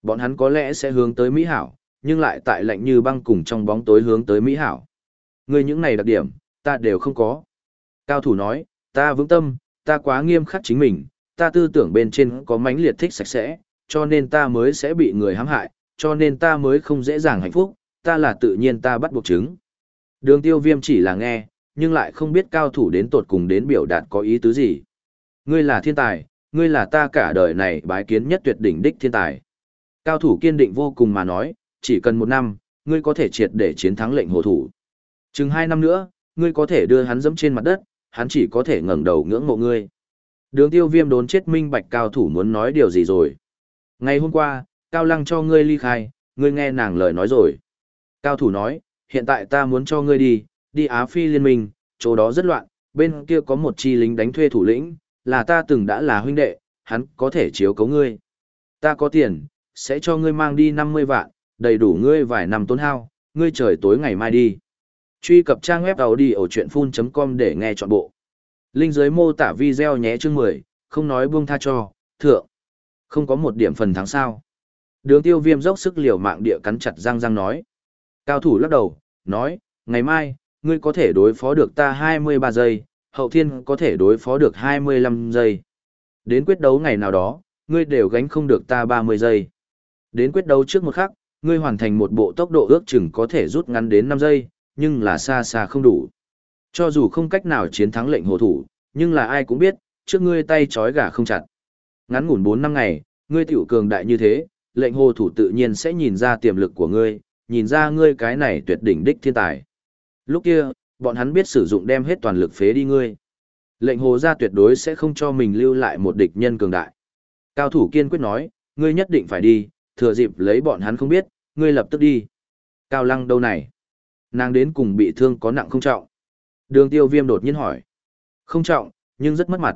Bọn hắn có lẽ sẽ hướng tới mỹ hảo, nhưng lại tại lạnh như băng cùng trong bóng tối hướng tới mỹ hảo. Ngươi những này đặc điểm, ta đều không có. Cao thủ nói, ta vững tâm, ta quá nghiêm khắc chính mình, ta tư tưởng bên trên có mãnh liệt thích sạch sẽ, cho nên ta mới sẽ bị người hãm hại, cho nên ta mới không dễ dàng hạnh phúc, ta là tự nhiên ta bắt buộc chứng. Đường tiêu viêm chỉ là nghe, nhưng lại không biết cao thủ đến tột cùng đến biểu đạt có ý tứ gì. Ngươi là thiên tài, ngươi là ta cả đời này bái kiến nhất tuyệt đỉnh đích thiên tài. Cao thủ kiên định vô cùng mà nói, chỉ cần một năm, ngươi có thể triệt để chiến thắng lệnh hồ thủ. Chừng hai năm nữa, ngươi có thể đưa hắn dẫm trên mặt đất, hắn chỉ có thể ngẩng đầu ngưỡng mộ ngươi. Đường tiêu viêm đốn chết minh bạch cao thủ muốn nói điều gì rồi. Ngày hôm qua, Cao Lăng cho ngươi ly khai, ngươi nghe nàng lời nói rồi. Cao thủ nói, hiện tại ta muốn cho ngươi đi, đi Á Phi liên minh, chỗ đó rất loạn, bên kia có một chi lính đánh thuê thủ lĩnh, là ta từng đã là huynh đệ, hắn có thể chiếu cấu ngươi. Ta có tiền, sẽ cho ngươi mang đi 50 vạn, đầy đủ ngươi vài năm tốn hao, ngươi trời tối ngày mai đi. Truy cập trang web đầu đi ở chuyện full.com để nghe trọn bộ. Linh dưới mô tả video nhé chương 10, không nói buông tha cho, thượng. Không có một điểm phần thắng sao. Đường tiêu viêm dốc sức liều mạng địa cắn chặt răng răng nói. Cao thủ lắc đầu, nói, ngày mai, ngươi có thể đối phó được ta 23 giây, hậu thiên có thể đối phó được 25 giây. Đến quyết đấu ngày nào đó, ngươi đều gánh không được ta 30 giây. Đến quyết đấu trước một khắc, ngươi hoàn thành một bộ tốc độ ước chừng có thể rút ngắn đến 5 giây, nhưng là xa xa không đủ. Cho dù không cách nào chiến thắng lệnh hồ thủ, nhưng là ai cũng biết, trước ngươi tay trói gà không chặt. Ngắn ngủn 4 năm ngày, ngươi tiểu cường đại như thế, lệnh hồ thủ tự nhiên sẽ nhìn ra tiềm lực của ngươi, nhìn ra ngươi cái này tuyệt đỉnh đích thiên tài. Lúc kia, bọn hắn biết sử dụng đem hết toàn lực phế đi ngươi. Lệnh hồ ra tuyệt đối sẽ không cho mình lưu lại một địch nhân cường đại. Cao thủ kiên quyết nói, ngươi nhất định phải đi, thừa dịp lấy bọn hắn không biết, ngươi lập tức đi. Cao lăng đâu này? Nàng đến cùng bị thương có nặng không trọng? Đường tiêu viêm đột nhiên hỏi. Không trọng, nhưng rất mất mặt.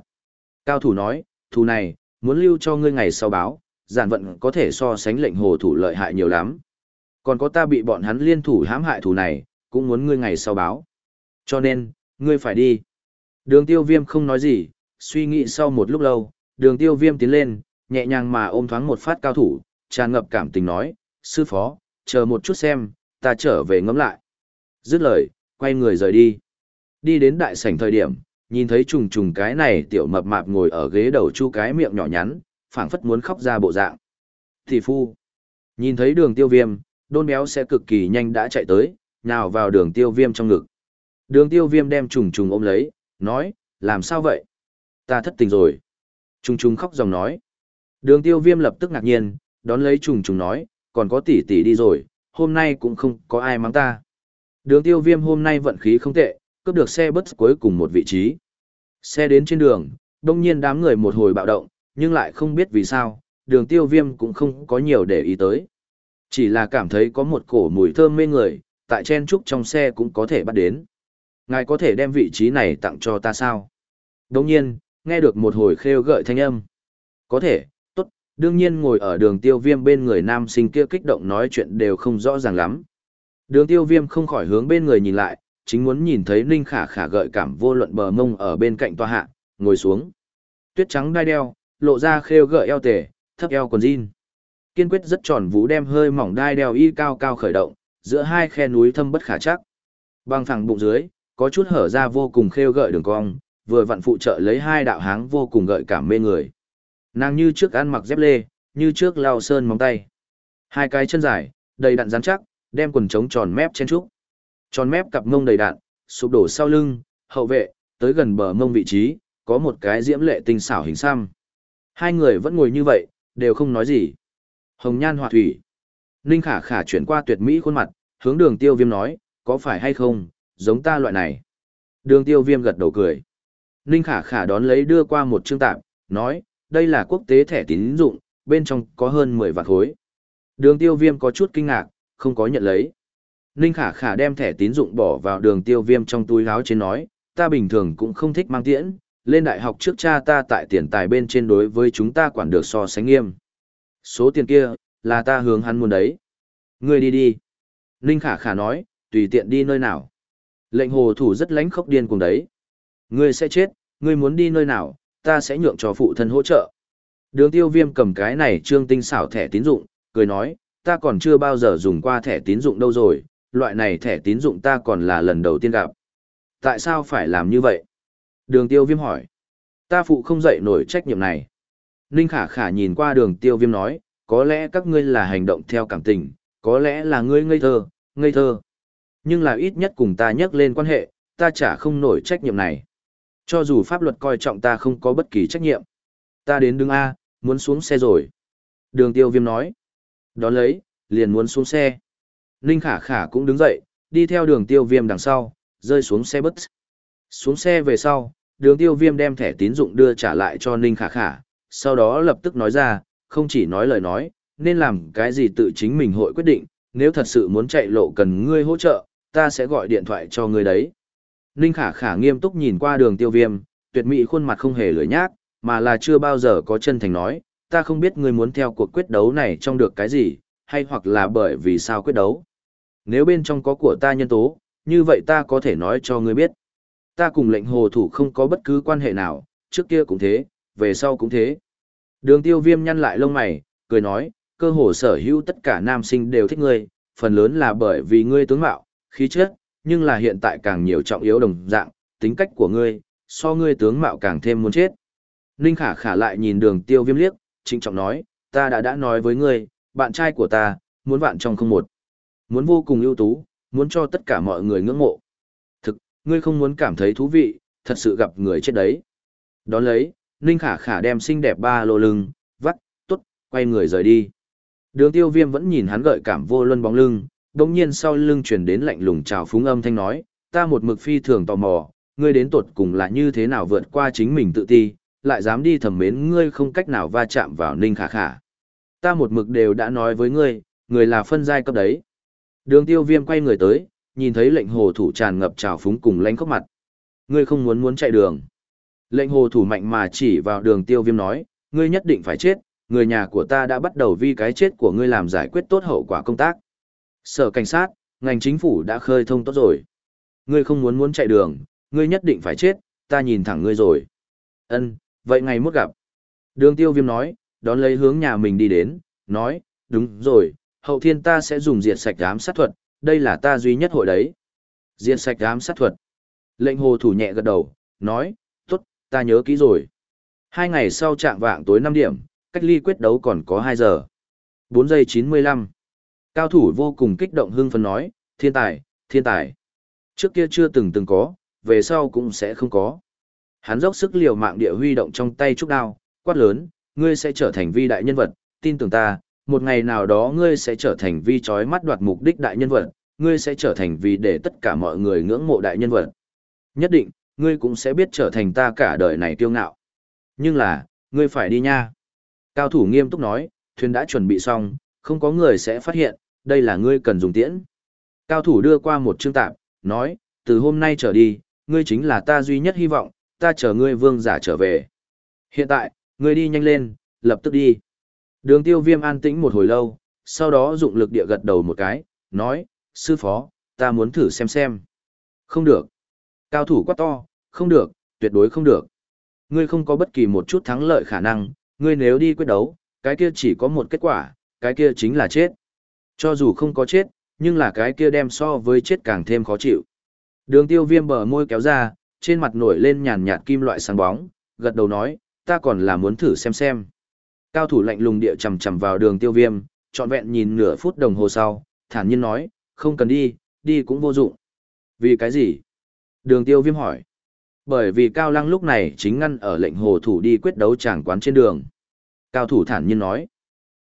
Cao thủ nói, thủ này, muốn lưu cho ngươi ngày sau báo, giản vận có thể so sánh lệnh hồ thủ lợi hại nhiều lắm. Còn có ta bị bọn hắn liên thủ hãm hại thủ này, cũng muốn ngươi ngày sau báo. Cho nên, ngươi phải đi. Đường tiêu viêm không nói gì, suy nghĩ sau một lúc lâu, đường tiêu viêm tiến lên, nhẹ nhàng mà ôm thoáng một phát cao thủ, tràn ngập cảm tình nói, sư phó, chờ một chút xem, ta trở về ngẫm lại. Dứt lời, quay người rời đi. Đi đến đại sảnh thời điểm, nhìn thấy trùng trùng cái này tiểu mập mạp ngồi ở ghế đầu chu cái miệng nhỏ nhắn, phảng phất muốn khóc ra bộ dạng. Thì phu, nhìn thấy đường tiêu viêm, đôn béo sẽ cực kỳ nhanh đã chạy tới, nào vào đường tiêu viêm trong ngực. Đường tiêu viêm đem trùng trùng ôm lấy, nói, làm sao vậy? Ta thất tình rồi. Trùng trùng khóc dòng nói. Đường tiêu viêm lập tức ngạc nhiên, đón lấy trùng trùng nói, còn có tỷ tỷ đi rồi, hôm nay cũng không có ai mắng ta. Đường tiêu viêm hôm nay vận khí không tệ, cướp được xe bus cuối cùng một vị trí. Xe đến trên đường, đông nhiên đám người một hồi bạo động, nhưng lại không biết vì sao, đường tiêu viêm cũng không có nhiều để ý tới. Chỉ là cảm thấy có một cổ mùi thơm mê người, tại chen trúc trong xe cũng có thể bắt đến. Ngài có thể đem vị trí này tặng cho ta sao? Đồng nhiên, nghe được một hồi khêu gợi thanh âm. Có thể, đương nhiên ngồi ở đường tiêu viêm bên người nam sinh kia kích động nói chuyện đều không rõ ràng lắm. Đường tiêu viêm không khỏi hướng bên người nhìn lại, chính muốn nhìn thấy Ninh Khả Khả gợi cảm vô luận bờ mông ở bên cạnh tòa hạ, ngồi xuống. Tuyết trắng đai đeo, lộ ra khêu gợi eo tề, thấp eo quần jean. Kiên quyết rất tròn vú đem hơi mỏng đai đeo y cao cao khởi động, giữa hai khe núi thâm bất khả chắc. bằng phẳng bụng dưới, có chút hở ra vô cùng khêu gợi đường cong, vừa vặn phụ trợ lấy hai đạo háng vô cùng gợi cảm mê người. Nàng như trước ăn mặc dép lê, như trước lao sơn móng tay. Hai cái chân dài, đầy đặn rắn chắc, đem quần trống tròn mép trên trúc. Tròn mép cặp mông đầy đạn, sụp đổ sau lưng, hậu vệ, tới gần bờ mông vị trí, có một cái diễm lệ tinh xảo hình xăm. Hai người vẫn ngồi như vậy, đều không nói gì. Hồng nhan họa thủy. Ninh khả khả chuyển qua tuyệt mỹ khuôn mặt, hướng đường tiêu viêm nói, có phải hay không, giống ta loại này. Đường tiêu viêm gật đầu cười. Ninh khả khả đón lấy đưa qua một chương tạm, nói, đây là quốc tế thẻ tín dụng, bên trong có hơn 10 vạn khối. Đường tiêu viêm có chút kinh ngạc, không có nhận lấy. Ninh khả khả đem thẻ tín dụng bỏ vào đường tiêu viêm trong túi áo trên nói, ta bình thường cũng không thích mang tiễn, lên đại học trước cha ta tại tiền tài bên trên đối với chúng ta quản được so sánh nghiêm. Số tiền kia, là ta hướng hắn muốn đấy. Ngươi đi đi. Ninh khả khả nói, tùy tiện đi nơi nào. Lệnh hồ thủ rất lánh khốc điên cùng đấy. Ngươi sẽ chết, ngươi muốn đi nơi nào, ta sẽ nhượng cho phụ thân hỗ trợ. Đường tiêu viêm cầm cái này trương tinh xảo thẻ tín dụng, cười nói, ta còn chưa bao giờ dùng qua thẻ tín dụng đâu rồi, loại này thẻ tín dụng ta còn là lần đầu tiên gặp. Tại sao phải làm như vậy? Đường tiêu viêm hỏi. Ta phụ không dậy nổi trách nhiệm này. Ninh khả khả nhìn qua đường tiêu viêm nói, có lẽ các ngươi là hành động theo cảm tình, có lẽ là ngươi ngây thơ, ngây thơ. Nhưng là ít nhất cùng ta nhắc lên quan hệ, ta chả không nổi trách nhiệm này. Cho dù pháp luật coi trọng ta không có bất kỳ trách nhiệm. Ta đến đứng A, muốn xuống xe rồi. Đường tiêu viêm nói. Đón lấy, liền muốn xuống xe. Ninh khả khả cũng đứng dậy, đi theo đường tiêu viêm đằng sau, rơi xuống xe bus. Xuống xe về sau, đường tiêu viêm đem thẻ tín dụng đưa trả lại cho Ninh khả khả, sau đó lập tức nói ra, không chỉ nói lời nói, nên làm cái gì tự chính mình hội quyết định, nếu thật sự muốn chạy lộ cần ngươi hỗ trợ, ta sẽ gọi điện thoại cho ngươi đấy. Ninh khả khả nghiêm túc nhìn qua đường tiêu viêm, tuyệt mỹ khuôn mặt không hề lưỡi nhác, mà là chưa bao giờ có chân thành nói, ta không biết ngươi muốn theo cuộc quyết đấu này trong được cái gì, hay hoặc là bởi vì sao quyết đấu. Nếu bên trong có của ta nhân tố, như vậy ta có thể nói cho ngươi biết. Ta cùng lệnh hồ thủ không có bất cứ quan hệ nào, trước kia cũng thế, về sau cũng thế. Đường tiêu viêm nhăn lại lông mày, cười nói, cơ hồ sở hữu tất cả nam sinh đều thích ngươi, phần lớn là bởi vì ngươi tướng mạo, khí chất, nhưng là hiện tại càng nhiều trọng yếu đồng dạng, tính cách của ngươi, so ngươi tướng mạo càng thêm muốn chết. Ninh khả khả lại nhìn đường tiêu viêm liếc, trịnh trọng nói, ta đã đã nói với ngươi, bạn trai của ta, muốn bạn trong không một. Muốn vô cùng ưu tú, muốn cho tất cả mọi người ngưỡng mộ. Thực, ngươi không muốn cảm thấy thú vị, thật sự gặp người chết đấy. Đón lấy, Ninh Khả Khả đem xinh đẹp ba lô lưng, vắt, tốt, quay người rời đi. Đường tiêu viêm vẫn nhìn hắn gợi cảm vô luân bóng lưng, đồng nhiên sau lưng chuyển đến lạnh lùng chào phúng âm thanh nói, ta một mực phi thường tò mò, ngươi đến tuột cùng là như thế nào vượt qua chính mình tự ti, lại dám đi thầm mến ngươi không cách nào va chạm vào Ninh Khả Khả. Ta một mực đều đã nói với ngươi, người là phân giai cấp đấy. Đường tiêu viêm quay người tới, nhìn thấy lệnh hồ thủ tràn ngập trào phúng cùng lánh khóc mặt. Ngươi không muốn muốn chạy đường. Lệnh hồ thủ mạnh mà chỉ vào đường tiêu viêm nói, ngươi nhất định phải chết, người nhà của ta đã bắt đầu vì cái chết của ngươi làm giải quyết tốt hậu quả công tác. Sở cảnh sát, ngành chính phủ đã khơi thông tốt rồi. Ngươi không muốn muốn chạy đường, ngươi nhất định phải chết, ta nhìn thẳng ngươi rồi. Ân, vậy ngày mốt gặp. Đường tiêu viêm nói, đón lấy hướng nhà mình đi đến, nói, đúng rồi, hậu thiên ta sẽ dùng diệt sạch ám sát thuật, đây là ta duy nhất hội đấy. Diệt sạch ám sát thuật. Lệnh hồ thủ nhẹ gật đầu, nói, tốt, ta nhớ kỹ rồi. Hai ngày sau trạng vạng tối 5 điểm, cách ly quyết đấu còn có 2 giờ. 4 giây 95. Cao thủ vô cùng kích động hưng phấn nói, thiên tài, thiên tài. Trước kia chưa từng từng có, về sau cũng sẽ không có. Hắn dốc sức liều mạng địa huy động trong tay trúc đao, quát lớn, ngươi sẽ trở thành vi đại nhân vật, tin tưởng ta, một ngày nào đó ngươi sẽ trở thành vi chói mắt đoạt mục đích đại nhân vật, ngươi sẽ trở thành vì để tất cả mọi người ngưỡng mộ đại nhân vật. Nhất định, ngươi cũng sẽ biết trở thành ta cả đời này kiêu ngạo. Nhưng là, ngươi phải đi nha. Cao thủ nghiêm túc nói, thuyền đã chuẩn bị xong, không có người sẽ phát hiện, đây là ngươi cần dùng tiễn. Cao thủ đưa qua một chương tạp, nói, từ hôm nay trở đi, ngươi chính là ta duy nhất hy vọng, ta chờ ngươi vương giả trở về. Hiện tại, ngươi đi nhanh lên, lập tức đi. Đường tiêu viêm an tĩnh một hồi lâu, sau đó dụng lực địa gật đầu một cái, nói, sư phó, ta muốn thử xem xem. Không được. Cao thủ quá to, không được, tuyệt đối không được. Ngươi không có bất kỳ một chút thắng lợi khả năng, ngươi nếu đi quyết đấu, cái kia chỉ có một kết quả, cái kia chính là chết. Cho dù không có chết, nhưng là cái kia đem so với chết càng thêm khó chịu. Đường tiêu viêm bờ môi kéo ra, trên mặt nổi lên nhàn nhạt kim loại sáng bóng, gật đầu nói, ta còn là muốn thử xem xem. Cao thủ lạnh lùng địa chầm chầm vào đường tiêu viêm, trọn vẹn nhìn nửa phút đồng hồ sau, thản nhiên nói, không cần đi, đi cũng vô dụng. Vì cái gì? Đường tiêu viêm hỏi. Bởi vì Cao Lăng lúc này chính ngăn ở lệnh hồ thủ đi quyết đấu tràng quán trên đường. Cao thủ thản nhiên nói.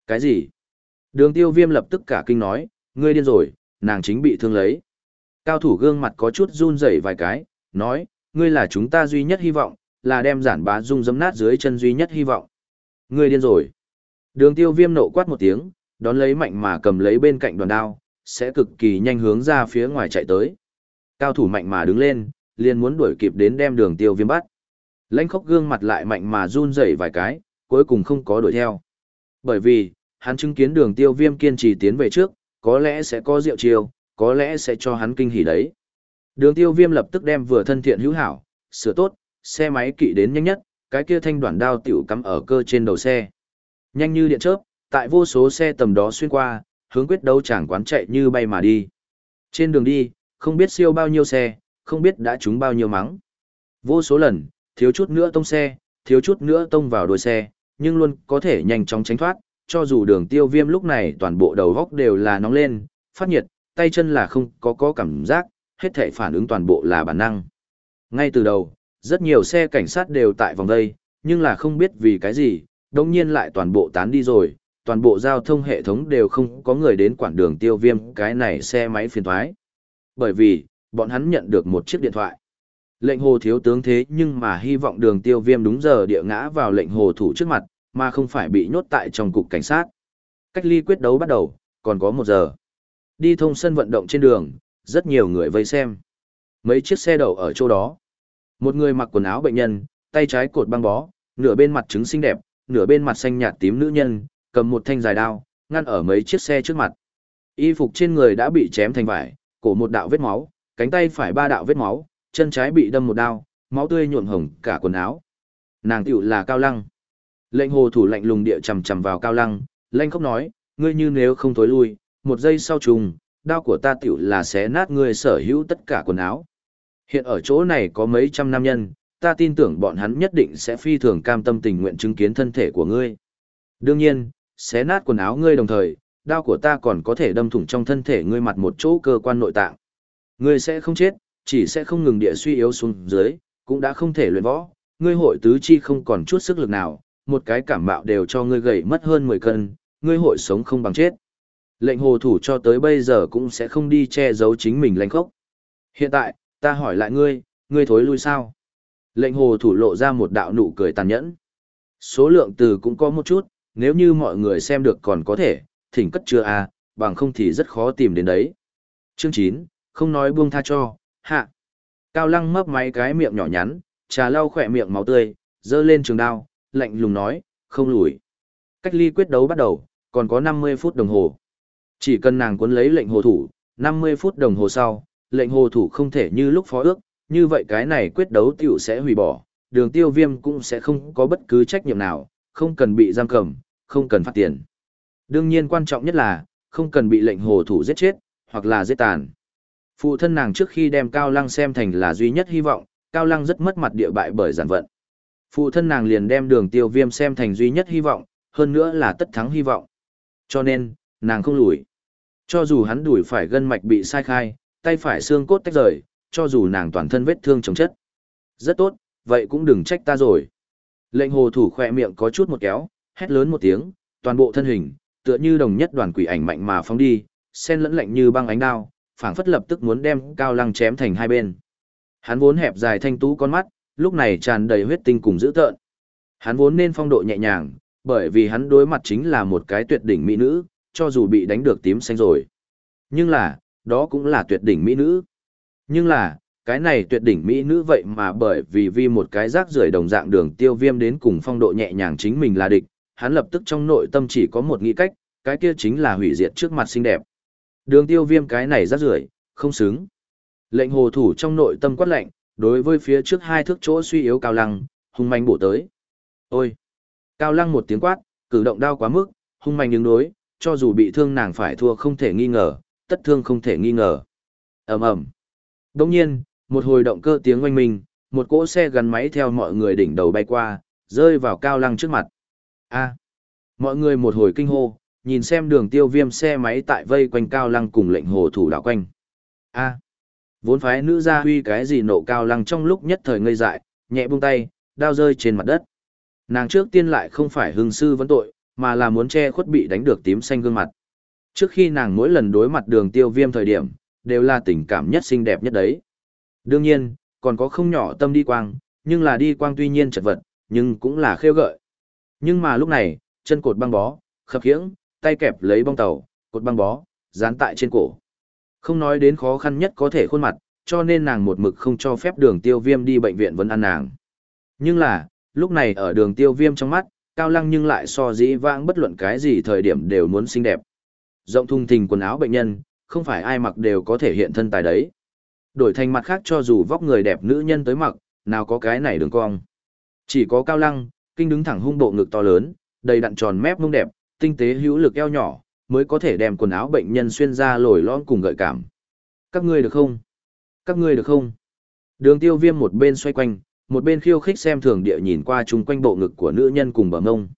Cái gì? Đường tiêu viêm lập tức cả kinh nói, ngươi điên rồi, nàng chính bị thương lấy. Cao thủ gương mặt có chút run rẩy vài cái, nói, ngươi là chúng ta duy nhất hy vọng, là đem giản bá dung dấm nát dưới chân duy nhất hy vọng. Ngươi điên rồi. Đường tiêu viêm nộ quát một tiếng, đón lấy mạnh mà cầm lấy bên cạnh đoàn đao, sẽ cực kỳ nhanh hướng ra phía ngoài chạy tới. Cao thủ mạnh mà đứng lên, liền muốn đuổi kịp đến đem đường tiêu viêm bắt. Lãnh khốc gương mặt lại mạnh mà run rẩy vài cái, cuối cùng không có đuổi theo. Bởi vì, hắn chứng kiến đường tiêu viêm kiên trì tiến về trước, có lẽ sẽ có rượu chiều, có lẽ sẽ cho hắn kinh hỉ đấy. Đường tiêu viêm lập tức đem vừa thân thiện hữu hảo, sửa tốt, xe máy kỵ đến nhanh nhất, cái kia thanh đoạn đao tiểu cắm ở cơ trên đầu xe. Nhanh như điện chớp, tại vô số xe tầm đó xuyên qua, hướng quyết đấu chẳng quán chạy như bay mà đi. Trên đường đi, không biết siêu bao nhiêu xe, không biết đã trúng bao nhiêu mắng. Vô số lần, thiếu chút nữa tông xe, thiếu chút nữa tông vào đuôi xe, nhưng luôn có thể nhanh chóng tránh thoát, cho dù đường tiêu viêm lúc này toàn bộ đầu góc đều là nóng lên, phát nhiệt, tay chân là không có có cảm giác, hết thể phản ứng toàn bộ là bản năng. Ngay từ đầu, rất nhiều xe cảnh sát đều tại vòng đây, nhưng là không biết vì cái gì, đồng nhiên lại toàn bộ tán đi rồi, toàn bộ giao thông hệ thống đều không có người đến quản đường tiêu viêm cái này xe máy phiền thoái. Bởi vì, bọn hắn nhận được một chiếc điện thoại. Lệnh hồ thiếu tướng thế nhưng mà hy vọng đường tiêu viêm đúng giờ địa ngã vào lệnh hồ thủ trước mặt, mà không phải bị nhốt tại trong cục cảnh sát. Cách ly quyết đấu bắt đầu, còn có một giờ. Đi thông sân vận động trên đường, rất nhiều người vây xem. Mấy chiếc xe đậu ở chỗ đó. Một người mặc quần áo bệnh nhân, tay trái cột băng bó, nửa bên mặt trứng xinh đẹp, nửa bên mặt xanh nhạt tím nữ nhân, cầm một thanh dài đao, ngăn ở mấy chiếc xe trước mặt. Y phục trên người đã bị chém thành vải, cổ một đạo vết máu, cánh tay phải ba đạo vết máu, chân trái bị đâm một đao, máu tươi nhuộm hồng cả quần áo. Nàng tiểu là Cao Lăng. Lệnh hồ thủ lạnh lùng địa chầm chầm vào Cao Lăng, lệnh khóc nói, ngươi như nếu không thối lui, một giây sau trùng, đao của ta tiểu là xé nát ngươi sở hữu tất cả quần áo. Hiện ở chỗ này có mấy trăm nam nhân, ta tin tưởng bọn hắn nhất định sẽ phi thường cam tâm tình nguyện chứng kiến thân thể của ngươi. Đương nhiên, xé nát quần áo ngươi đồng thời, đao của ta còn có thể đâm thủng trong thân thể ngươi mặt một chỗ cơ quan nội tạng. Ngươi sẽ không chết, chỉ sẽ không ngừng địa suy yếu xuống dưới, cũng đã không thể luyện võ, ngươi hội tứ chi không còn chút sức lực nào, một cái cảm mạo đều cho ngươi gầy mất hơn 10 cân, ngươi hội sống không bằng chết. Lệnh hồ thủ cho tới bây giờ cũng sẽ không đi che giấu chính mình lãnh khốc. Hiện tại, ta hỏi lại ngươi, ngươi thối lui sao? Lệnh hồ thủ lộ ra một đạo nụ cười tàn nhẫn. Số lượng từ cũng có một chút, nếu như mọi người xem được còn có thể, thỉnh cất chưa a, bằng không thì rất khó tìm đến đấy. Chương 9, không nói buông tha cho, hạ. Cao Lăng mấp máy cái miệng nhỏ nhắn, trà lau khỏe miệng máu tươi, dơ lên trường đao, lạnh lùng nói, không lùi. Cách ly quyết đấu bắt đầu, còn có 50 phút đồng hồ. Chỉ cần nàng cuốn lấy lệnh hồ thủ, 50 phút đồng hồ sau, lệnh hồ thủ không thể như lúc phó ước, như vậy cái này quyết đấu tiểu sẽ hủy bỏ, đường tiêu viêm cũng sẽ không có bất cứ trách nhiệm nào, không cần bị giam cầm, không cần phát tiền. Đương nhiên quan trọng nhất là, không cần bị lệnh hồ thủ giết chết, hoặc là giết tàn. Phụ thân nàng trước khi đem Cao Lăng xem thành là duy nhất hy vọng, Cao Lăng rất mất mặt địa bại bởi giản vận. Phụ thân nàng liền đem đường tiêu viêm xem thành duy nhất hy vọng, hơn nữa là tất thắng hy vọng. Cho nên, nàng không lùi. Cho dù hắn đuổi phải gân mạch bị sai khai, tay phải xương cốt tách rời, cho dù nàng toàn thân vết thương chống chất. Rất tốt, vậy cũng đừng trách ta rồi. Lệnh hồ thủ khỏe miệng có chút một kéo, hét lớn một tiếng, toàn bộ thân hình, tựa như đồng nhất đoàn quỷ ảnh mạnh mà phóng đi, sen lẫn lạnh như băng ánh đao, phảng phất lập tức muốn đem cao lăng chém thành hai bên. Hắn vốn hẹp dài thanh tú con mắt, lúc này tràn đầy huyết tinh cùng dữ tợn. Hắn vốn nên phong độ nhẹ nhàng, bởi vì hắn đối mặt chính là một cái tuyệt đỉnh mỹ nữ, cho dù bị đánh được tím xanh rồi. Nhưng là, đó cũng là tuyệt đỉnh mỹ nữ. Nhưng là, cái này tuyệt đỉnh mỹ nữ vậy mà bởi vì vì một cái rác rưởi đồng dạng đường tiêu viêm đến cùng phong độ nhẹ nhàng chính mình là địch, hắn lập tức trong nội tâm chỉ có một nghĩ cách, cái kia chính là hủy diệt trước mặt xinh đẹp. Đường tiêu viêm cái này rác rưởi không xứng. Lệnh hồ thủ trong nội tâm quát lệnh, đối với phía trước hai thước chỗ suy yếu cao lăng, hung manh bổ tới. Ôi! Cao lăng một tiếng quát, cử động đau quá mức, hung manh đứng đối, cho dù bị thương nàng phải thua không thể nghi ngờ, tất thương không thể nghi ngờ. ầm ầm Đông nhiên, một hồi động cơ tiếng oanh minh, một cỗ xe gắn máy theo mọi người đỉnh đầu bay qua, rơi vào cao lăng trước mặt. A. Mọi người một hồi kinh hô, nhìn xem đường tiêu viêm xe máy tại vây quanh cao lăng cùng lệnh hồ thủ đảo quanh. A. Vốn phái nữ gia huy cái gì nộ cao lăng trong lúc nhất thời ngây dại, nhẹ buông tay, đao rơi trên mặt đất. Nàng trước tiên lại không phải hưng sư vấn tội, mà là muốn che khuất bị đánh được tím xanh gương mặt. Trước khi nàng mỗi lần đối mặt đường tiêu viêm thời điểm, đều là tình cảm nhất xinh đẹp nhất đấy. Đương nhiên, còn có không nhỏ tâm đi quang, nhưng là đi quang tuy nhiên chật vật, nhưng cũng là khêu gợi. Nhưng mà lúc này, chân cột băng bó, khập khiễng, tay kẹp lấy bong tàu, cột băng bó, dán tại trên cổ. Không nói đến khó khăn nhất có thể khuôn mặt, cho nên nàng một mực không cho phép đường tiêu viêm đi bệnh viện vẫn ăn nàng. Nhưng là, lúc này ở đường tiêu viêm trong mắt, cao lăng nhưng lại so dĩ vãng bất luận cái gì thời điểm đều muốn xinh đẹp. Rộng thùng thình quần áo bệnh nhân, không phải ai mặc đều có thể hiện thân tài đấy. Đổi thành mặt khác cho dù vóc người đẹp nữ nhân tới mặc, nào có cái này đường cong. Chỉ có cao lăng, kinh đứng thẳng hung bộ ngực to lớn, đầy đặn tròn mép mông đẹp, tinh tế hữu lực eo nhỏ, mới có thể đem quần áo bệnh nhân xuyên ra lồi lõm cùng gợi cảm. Các ngươi được không? Các ngươi được không? Đường tiêu viêm một bên xoay quanh, một bên khiêu khích xem thường địa nhìn qua chung quanh bộ ngực của nữ nhân cùng bờ ngông.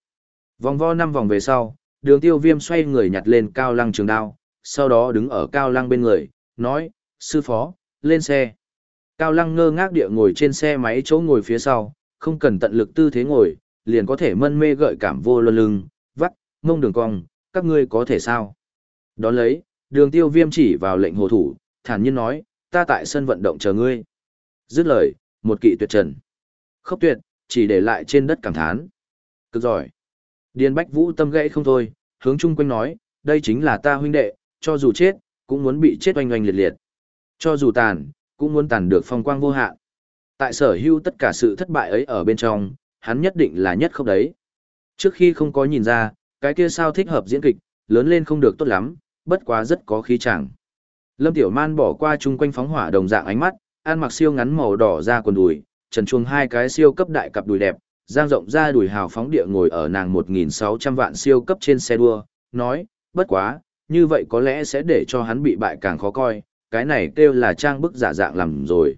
Vòng vo năm vòng về sau, đường tiêu viêm xoay người nhặt lên cao lăng trường đao, sau đó đứng ở cao lăng bên người, nói, sư phó, lên xe. Cao lăng ngơ ngác địa ngồi trên xe máy chỗ ngồi phía sau, không cần tận lực tư thế ngồi, liền có thể mân mê gợi cảm vô luân lưng, vắt, mông đường cong, các ngươi có thể sao? Đón lấy, đường tiêu viêm chỉ vào lệnh hồ thủ, thản nhiên nói, ta tại sân vận động chờ ngươi. Dứt lời, một kỵ tuyệt trần. Khốc tuyệt, chỉ để lại trên đất cảm thán. Cực giỏi. Điền Bách Vũ tâm gãy không thôi, hướng chung quanh nói, đây chính là ta huynh đệ, cho dù chết, cũng muốn bị chết oanh oanh liệt liệt. Cho dù tàn, cũng muốn tàn được phong quang vô hạn. Tại sở hữu tất cả sự thất bại ấy ở bên trong, hắn nhất định là nhất không đấy. Trước khi không có nhìn ra, cái kia sao thích hợp diễn kịch, lớn lên không được tốt lắm, bất quá rất có khí chẳng. Lâm Tiểu Man bỏ qua chung quanh phóng hỏa đồng dạng ánh mắt, ăn mặc siêu ngắn màu đỏ ra quần đùi, trần chuông hai cái siêu cấp đại cặp đùi đẹp, giang rộng ra đùi hào phóng địa ngồi ở nàng 1.600 vạn siêu cấp trên xe đua, nói, bất quá, như vậy có lẽ sẽ để cho hắn bị bại càng khó coi, cái này kêu là trang bức giả dạng làm rồi.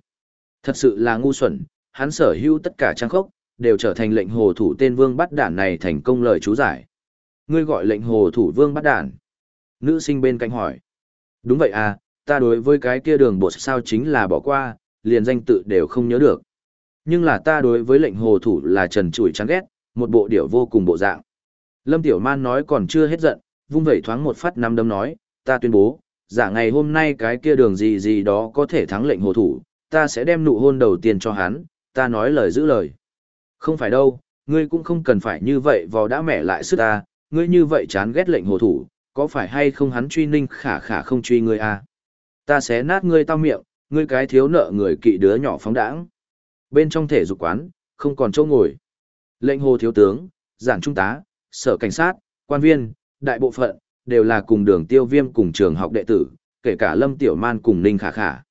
Thật sự là ngu xuẩn, hắn sở hữu tất cả trang khốc, đều trở thành lệnh hồ thủ tên vương bắt đản này thành công lời chú giải. Ngươi gọi lệnh hồ thủ vương bắt đản. Nữ sinh bên cạnh hỏi. Đúng vậy à, ta đối với cái kia đường bột sao chính là bỏ qua, liền danh tự đều không nhớ được. Nhưng là ta đối với lệnh hồ thủ là trần trụi chán ghét, một bộ điệu vô cùng bộ dạng. Lâm Tiểu Man nói còn chưa hết giận, vung vẩy thoáng một phát năm đấm nói, ta tuyên bố, giả ngày hôm nay cái kia đường gì gì đó có thể thắng lệnh hồ thủ, ta sẽ đem nụ hôn đầu tiên cho hắn, ta nói lời giữ lời. Không phải đâu, ngươi cũng không cần phải như vậy vò đã mẹ lại sức ta, ngươi như vậy chán ghét lệnh hồ thủ, có phải hay không hắn truy ninh khả khả không truy ngươi à? Ta sẽ nát ngươi tao miệng, ngươi cái thiếu nợ người kỵ đứa nhỏ phóng đãng. Bên trong thể dục quán, không còn chỗ ngồi. Lệnh hồ thiếu tướng, giản trung tá, sở cảnh sát, quan viên, đại bộ phận, đều là cùng đường tiêu viêm cùng trường học đệ tử, kể cả Lâm Tiểu Man cùng Ninh Khả Khả.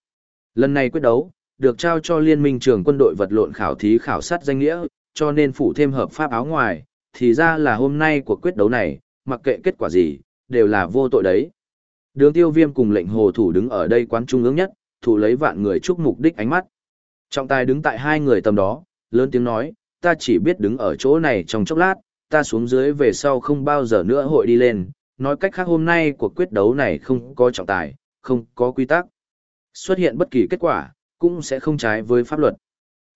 Lần này quyết đấu, được trao cho liên minh trường quân đội vật lộn khảo thí khảo sát danh nghĩa, cho nên phủ thêm hợp pháp áo ngoài, thì ra là hôm nay của quyết đấu này, mặc kệ kết quả gì, đều là vô tội đấy. Đường tiêu viêm cùng lệnh hồ thủ đứng ở đây quán trung ương nhất, thủ lấy vạn người chúc mục đích ánh mắt. Trọng tài đứng tại hai người tầm đó, lớn tiếng nói, ta chỉ biết đứng ở chỗ này trong chốc lát, ta xuống dưới về sau không bao giờ nữa hội đi lên, nói cách khác hôm nay cuộc quyết đấu này không có trọng tài, không có quy tắc. Xuất hiện bất kỳ kết quả, cũng sẽ không trái với pháp luật.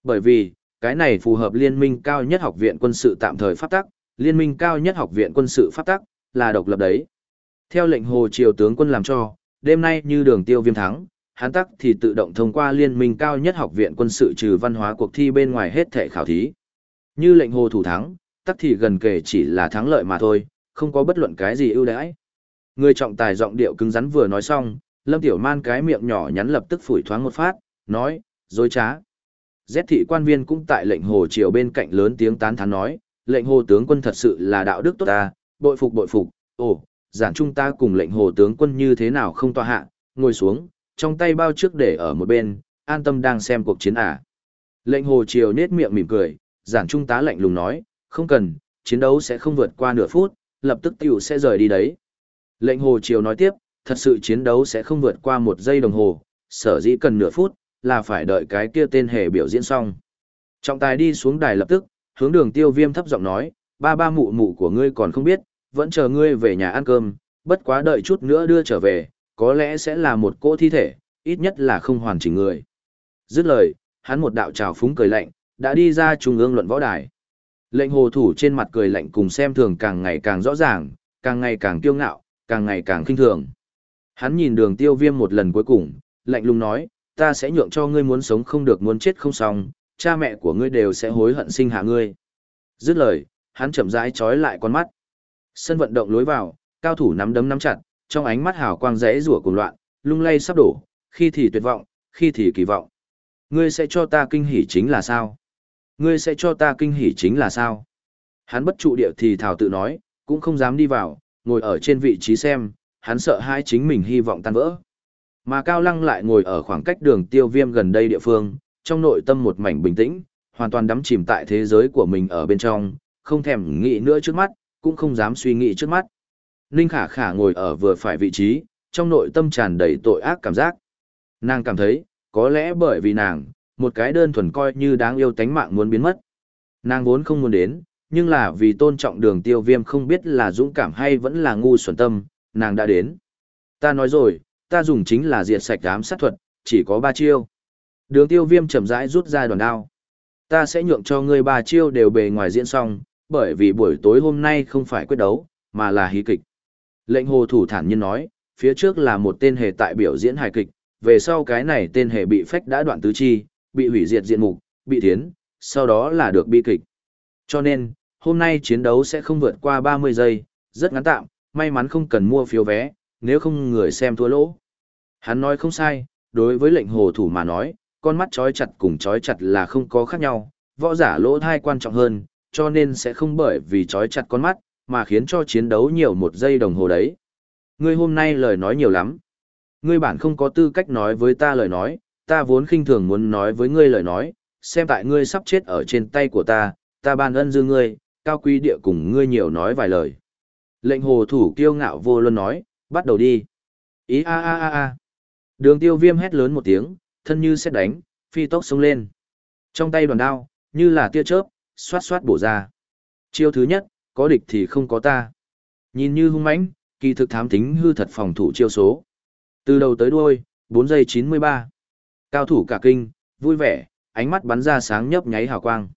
Bởi vì, cái này phù hợp liên minh cao nhất học viện quân sự tạm thời pháp tắc, liên minh cao nhất học viện quân sự pháp tắc, là độc lập đấy. Theo lệnh Hồ Triều tướng quân làm cho, đêm nay như đường tiêu viêm thắng, hán tắc thì tự động thông qua liên minh cao nhất học viện quân sự trừ văn hóa cuộc thi bên ngoài hết thể khảo thí. Như lệnh Hồ thủ thắng, tắc thì gần kể chỉ là thắng lợi mà thôi, không có bất luận cái gì ưu đãi. Người trọng tài giọng điệu cứng rắn vừa nói xong, Lâm Tiểu Man cái miệng nhỏ nhắn lập tức phủi thoáng một phát, nói, dối trá rét thị quan viên cũng tại lệnh hồ triều bên cạnh lớn tiếng tán thán nói, lệnh hồ tướng quân thật sự là đạo đức tốt ta, bội phục bội phục, ồ, giản trung ta cùng lệnh hồ tướng quân như thế nào không tòa hạ, ngồi xuống, trong tay bao trước để ở một bên, an tâm đang xem cuộc chiến à. Lệnh hồ triều nết miệng mỉm cười, giản trung tá lạnh lùng nói, không cần, chiến đấu sẽ không vượt qua nửa phút, lập tức tiểu sẽ rời đi đấy. Lệnh hồ triều nói tiếp, thật sự chiến đấu sẽ không vượt qua một giây đồng hồ, sở dĩ cần nửa phút, là phải đợi cái kia tên hề biểu diễn xong. Trọng tài đi xuống đài lập tức, hướng đường tiêu viêm thấp giọng nói, ba ba mụ mụ của ngươi còn không biết, vẫn chờ ngươi về nhà ăn cơm, bất quá đợi chút nữa đưa trở về, có lẽ sẽ là một cỗ thi thể, ít nhất là không hoàn chỉnh người. Dứt lời, hắn một đạo trào phúng cười lạnh, đã đi ra trung ương luận võ đài. Lệnh hồ thủ trên mặt cười lạnh cùng xem thường càng ngày càng rõ ràng, càng ngày càng kiêu ngạo, càng ngày càng khinh thường. Hắn nhìn đường tiêu viêm một lần cuối cùng, lạnh lùng nói, ta sẽ nhượng cho ngươi muốn sống không được muốn chết không xong, cha mẹ của ngươi đều sẽ hối hận sinh hạ ngươi. Dứt lời, hắn chậm rãi trói lại con mắt. Sân vận động lối vào, cao thủ nắm đấm nắm chặt, trong ánh mắt hào quang rẽ rủa cuồng loạn, lung lay sắp đổ, khi thì tuyệt vọng, khi thì kỳ vọng. Ngươi sẽ cho ta kinh hỉ chính là sao? Ngươi sẽ cho ta kinh hỉ chính là sao? Hắn bất trụ địa thì thảo tự nói, cũng không dám đi vào, ngồi ở trên vị trí xem, hắn sợ hai chính mình hy vọng tan vỡ. Mà Cao Lăng lại ngồi ở khoảng cách đường tiêu viêm gần đây địa phương, trong nội tâm một mảnh bình tĩnh, hoàn toàn đắm chìm tại thế giới của mình ở bên trong, không thèm nghĩ nữa trước mắt, cũng không dám suy nghĩ trước mắt. Ninh Khả Khả ngồi ở vừa phải vị trí, trong nội tâm tràn đầy tội ác cảm giác. Nàng cảm thấy, có lẽ bởi vì nàng, một cái đơn thuần coi như đáng yêu tánh mạng muốn biến mất. Nàng vốn không muốn đến, nhưng là vì tôn trọng đường tiêu viêm không biết là dũng cảm hay vẫn là ngu xuẩn tâm, nàng đã đến. Ta nói rồi, ta dùng chính là diệt sạch ám sát thuật, chỉ có ba chiêu. Đường tiêu viêm chậm rãi rút ra đoàn đao. Ta sẽ nhượng cho ngươi ba chiêu đều bề ngoài diễn xong, bởi vì buổi tối hôm nay không phải quyết đấu, mà là hí kịch. Lệnh hồ thủ thản nhiên nói, phía trước là một tên hề tại biểu diễn hài kịch, về sau cái này tên hề bị phách đã đoạn tứ chi, bị hủy diệt diện mục, bị thiến, sau đó là được bi kịch. Cho nên, hôm nay chiến đấu sẽ không vượt qua 30 giây, rất ngắn tạm, may mắn không cần mua phiếu vé, nếu không người xem thua lỗ. Hắn nói không sai, đối với lệnh hồ thủ mà nói, con mắt chói chặt cùng chói chặt là không có khác nhau, võ giả lỗ thai quan trọng hơn, cho nên sẽ không bởi vì chói chặt con mắt, mà khiến cho chiến đấu nhiều một giây đồng hồ đấy. Ngươi hôm nay lời nói nhiều lắm. Ngươi bản không có tư cách nói với ta lời nói, ta vốn khinh thường muốn nói với ngươi lời nói, xem tại ngươi sắp chết ở trên tay của ta, ta ban ân dư ngươi, cao quý địa cùng ngươi nhiều nói vài lời. Lệnh hồ thủ kiêu ngạo vô luân nói, bắt đầu đi. Ý a a a a. Đường tiêu viêm hét lớn một tiếng, thân như xét đánh, phi tốc sống lên. Trong tay đoàn đao, như là tia chớp, xoát xoát bổ ra. Chiêu thứ nhất, có địch thì không có ta. Nhìn như hung mãnh, kỳ thực thám tính hư thật phòng thủ chiêu số. Từ đầu tới đuôi, 4 giây 93. Cao thủ cả kinh, vui vẻ, ánh mắt bắn ra sáng nhấp nháy hào quang.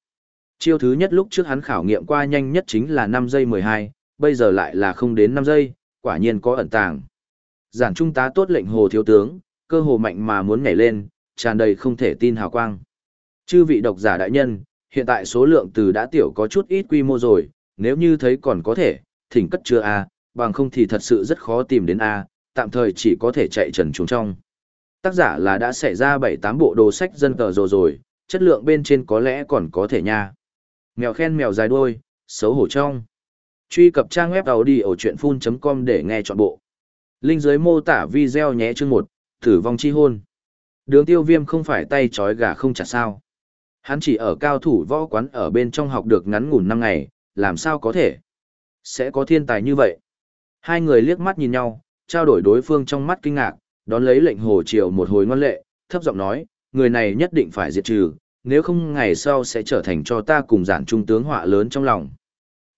Chiêu thứ nhất lúc trước hắn khảo nghiệm qua nhanh nhất chính là 5 giây 12, bây giờ lại là không đến 5 giây, quả nhiên có ẩn tàng. Giản trung tá tốt lệnh hồ thiếu tướng, cơ hồ mạnh mà muốn nhảy lên, tràn đầy không thể tin hào quang. Chư vị độc giả đại nhân, hiện tại số lượng từ đã tiểu có chút ít quy mô rồi, nếu như thấy còn có thể, thỉnh cất chưa a, bằng không thì thật sự rất khó tìm đến a, tạm thời chỉ có thể chạy trần trùng trong. Tác giả là đã xảy ra 7-8 bộ đồ sách dân tờ rồi rồi, chất lượng bên trên có lẽ còn có thể nha. Mèo khen mèo dài đuôi, xấu hổ trong. Truy cập trang web đầu đi ở chuyện full.com để nghe trọn bộ. Linh dưới mô tả video nhé chương 1, tử vong chi hôn. Đường tiêu viêm không phải tay trói gà không chặt sao. Hắn chỉ ở cao thủ võ quán ở bên trong học được ngắn ngủn 5 ngày, làm sao có thể? Sẽ có thiên tài như vậy. Hai người liếc mắt nhìn nhau, trao đổi đối phương trong mắt kinh ngạc, đón lấy lệnh hồ triều một hồi ngoan lệ, thấp giọng nói, người này nhất định phải diệt trừ, nếu không ngày sau sẽ trở thành cho ta cùng giản trung tướng họa lớn trong lòng.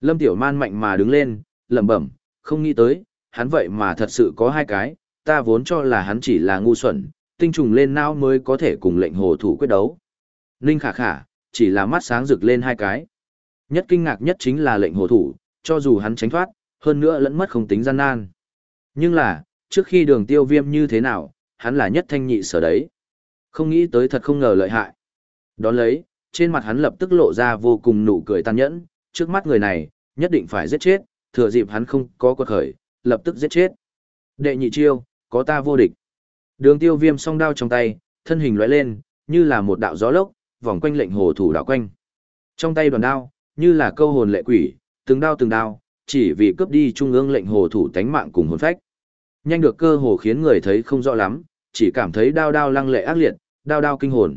Lâm Tiểu Man mạnh mà đứng lên, lẩm bẩm, không nghĩ tới, hắn vậy mà thật sự có hai cái, ta vốn cho là hắn chỉ là ngu xuẩn, tinh trùng lên não mới có thể cùng lệnh hồ thủ quyết đấu. Ninh khả khả, chỉ là mắt sáng rực lên hai cái. Nhất kinh ngạc nhất chính là lệnh hồ thủ, cho dù hắn tránh thoát, hơn nữa lẫn mất không tính gian nan. Nhưng là, trước khi đường tiêu viêm như thế nào, hắn là nhất thanh nhị sở đấy. Không nghĩ tới thật không ngờ lợi hại. Đón lấy, trên mặt hắn lập tức lộ ra vô cùng nụ cười tàn nhẫn, trước mắt người này, nhất định phải giết chết, thừa dịp hắn không có quật khởi, lập tức giết chết. Đệ nhị chiêu, có ta vô địch. Đường tiêu viêm song đao trong tay, thân hình lóe lên, như là một đạo gió lốc, vòng quanh lệnh hồ thủ đảo quanh. Trong tay đoàn đao, như là câu hồn lệ quỷ, từng đao từng đao, chỉ vì cướp đi trung ương lệnh hồ thủ tánh mạng cùng hồn phách. Nhanh được cơ hồ khiến người thấy không rõ lắm, chỉ cảm thấy đao đao lăng lệ ác liệt, đao đao kinh hồn.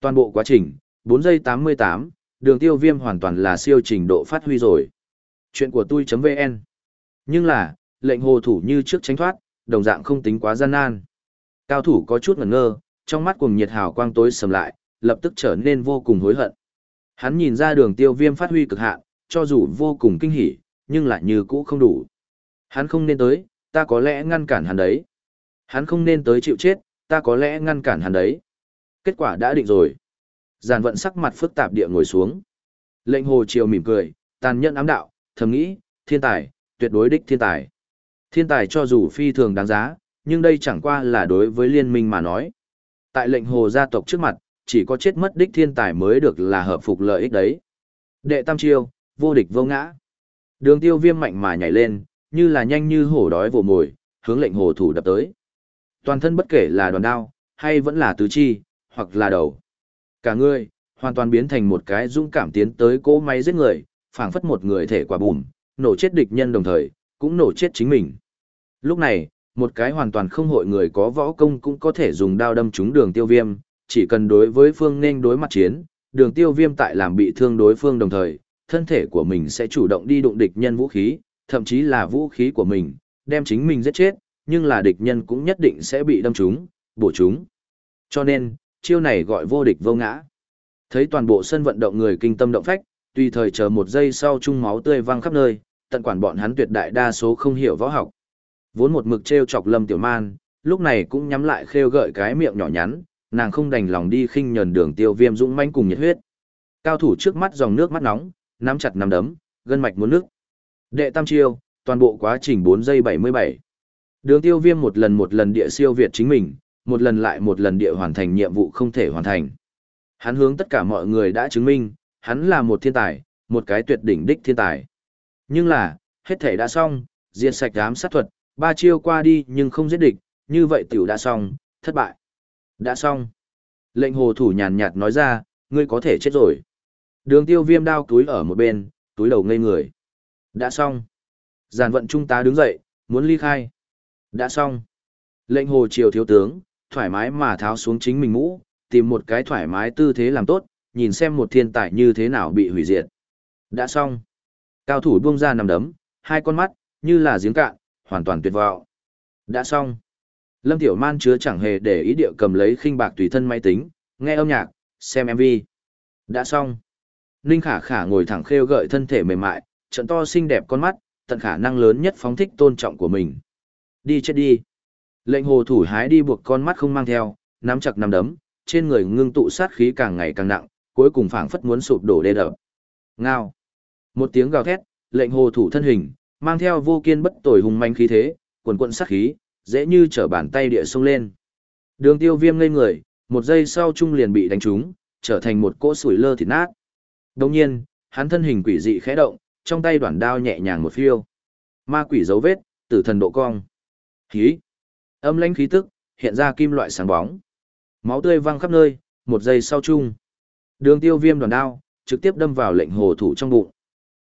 Toàn bộ quá trình, 4 giây 88, đường tiêu viêm hoàn toàn là siêu trình độ phát huy rồi. Chuyện của tôi.vn Nhưng là, lệnh hồ thủ như trước tránh thoát, đồng dạng không tính quá gian nan. Cao thủ có chút ngẩn ngơ, trong mắt cùng nhiệt hào quang tối sầm lại, lập tức trở nên vô cùng hối hận. Hắn nhìn ra đường tiêu viêm phát huy cực hạn, cho dù vô cùng kinh hỉ, nhưng lại như cũ không đủ. Hắn không nên tới, ta có lẽ ngăn cản hắn đấy. Hắn không nên tới chịu chết, ta có lẽ ngăn cản hắn đấy. Kết quả đã định rồi. Giàn vận sắc mặt phức tạp địa ngồi xuống. Lệnh hồ chiều mỉm cười, tàn nhẫn ám đạo, thầm nghĩ, thiên tài, tuyệt đối đích thiên tài. Thiên tài cho dù phi thường đáng giá, nhưng đây chẳng qua là đối với liên minh mà nói. Tại lệnh hồ gia tộc trước mặt, chỉ có chết mất đích thiên tài mới được là hợp phục lợi ích đấy. Đệ tam chiêu, vô địch vô ngã. Đường tiêu viêm mạnh mà nhảy lên, như là nhanh như hổ đói vồ mồi, hướng lệnh hồ thủ đập tới. Toàn thân bất kể là đoàn đao, hay vẫn là tứ chi, hoặc là đầu. Cả người, hoàn toàn biến thành một cái dũng cảm tiến tới cỗ máy giết người, phảng phất một người thể quả bùm, nổ chết địch nhân đồng thời, cũng nổ chết chính mình. Lúc này, một cái hoàn toàn không hội người có võ công cũng có thể dùng đao đâm trúng đường tiêu viêm, chỉ cần đối với phương nên đối mặt chiến, đường tiêu viêm tại làm bị thương đối phương đồng thời, thân thể của mình sẽ chủ động đi đụng địch nhân vũ khí, thậm chí là vũ khí của mình, đem chính mình giết chết, nhưng là địch nhân cũng nhất định sẽ bị đâm trúng, bổ trúng. Cho nên, chiêu này gọi vô địch vô ngã. Thấy toàn bộ sân vận động người kinh tâm động phách, tùy thời chờ một giây sau chung máu tươi văng khắp nơi, tận quản bọn hắn tuyệt đại đa số không hiểu võ học. Vốn một mực treo chọc Lâm Tiểu Man, lúc này cũng nhắm lại khêu gợi cái miệng nhỏ nhắn, nàng không đành lòng đi khinh nhẫn đường tiêu viêm dũng mãnh cùng nhiệt huyết. Cao thủ trước mắt dòng nước mắt nóng, nắm chặt nắm đấm, gân mạch muốn nước. Đệ tam chiêu, toàn bộ quá trình 4 giây 77. Đường tiêu viêm một lần một lần địa siêu việt chính mình, một lần lại một lần địa hoàn thành nhiệm vụ không thể hoàn thành. Hắn hướng tất cả mọi người đã chứng minh, hắn là một thiên tài, một cái tuyệt đỉnh đích thiên tài. Nhưng là, hết thể đã xong, diệt sạch đám sát thuật, ba chiêu qua đi nhưng không giết địch, như vậy tiểu đã xong, thất bại. Đã xong. Lệnh hồ thủ nhàn nhạt nói ra, ngươi có thể chết rồi. Đường tiêu viêm đao túi ở một bên, túi đầu ngây người. Đã xong. Giàn vận trung tá đứng dậy, muốn ly khai. Đã xong. Lệnh hồ triều thiếu tướng, thoải mái mà tháo xuống chính mình mũ, tìm một cái thoải mái tư thế làm tốt, nhìn xem một thiên tài như thế nào bị hủy diệt. Đã xong. Cao thủ buông ra nằm đấm, hai con mắt, như là giếng cạn, hoàn toàn tuyệt vọng. Đã xong. Lâm Tiểu Man chứa chẳng hề để ý địa cầm lấy khinh bạc tùy thân máy tính, nghe âm nhạc, xem MV. Đã xong. Ninh Khả Khả ngồi thẳng khêu gợi thân thể mềm mại, trận to xinh đẹp con mắt, tận khả năng lớn nhất phóng thích tôn trọng của mình. Đi chết đi. Lệnh hồ thủ hái đi buộc con mắt không mang theo, nắm chặt nắm đấm, trên người ngưng tụ sát khí càng ngày càng nặng, cuối cùng phảng phất muốn sụp đổ đê đập. Ngao. Một tiếng gào thét, lệnh hồ thủ thân hình, mang theo vô kiên bất tồi hùng manh khí thế, quần quận sát khí, dễ như trở bàn tay địa sông lên. Đường tiêu viêm ngây người, một giây sau trung liền bị đánh trúng, trở thành một cỗ sủi lơ thịt nát. Đồng nhiên, hắn thân hình quỷ dị khẽ động, trong tay đoạn đao nhẹ nhàng một phiêu. ma quỷ dấu vết, tử thần độ cong. Khí. Âm lãnh khí tức, hiện ra kim loại sáng bóng. Máu tươi văng khắp nơi, một giây sau chung. Đường tiêu viêm đoàn đao, trực tiếp đâm vào lệnh hồ thủ trong bụng.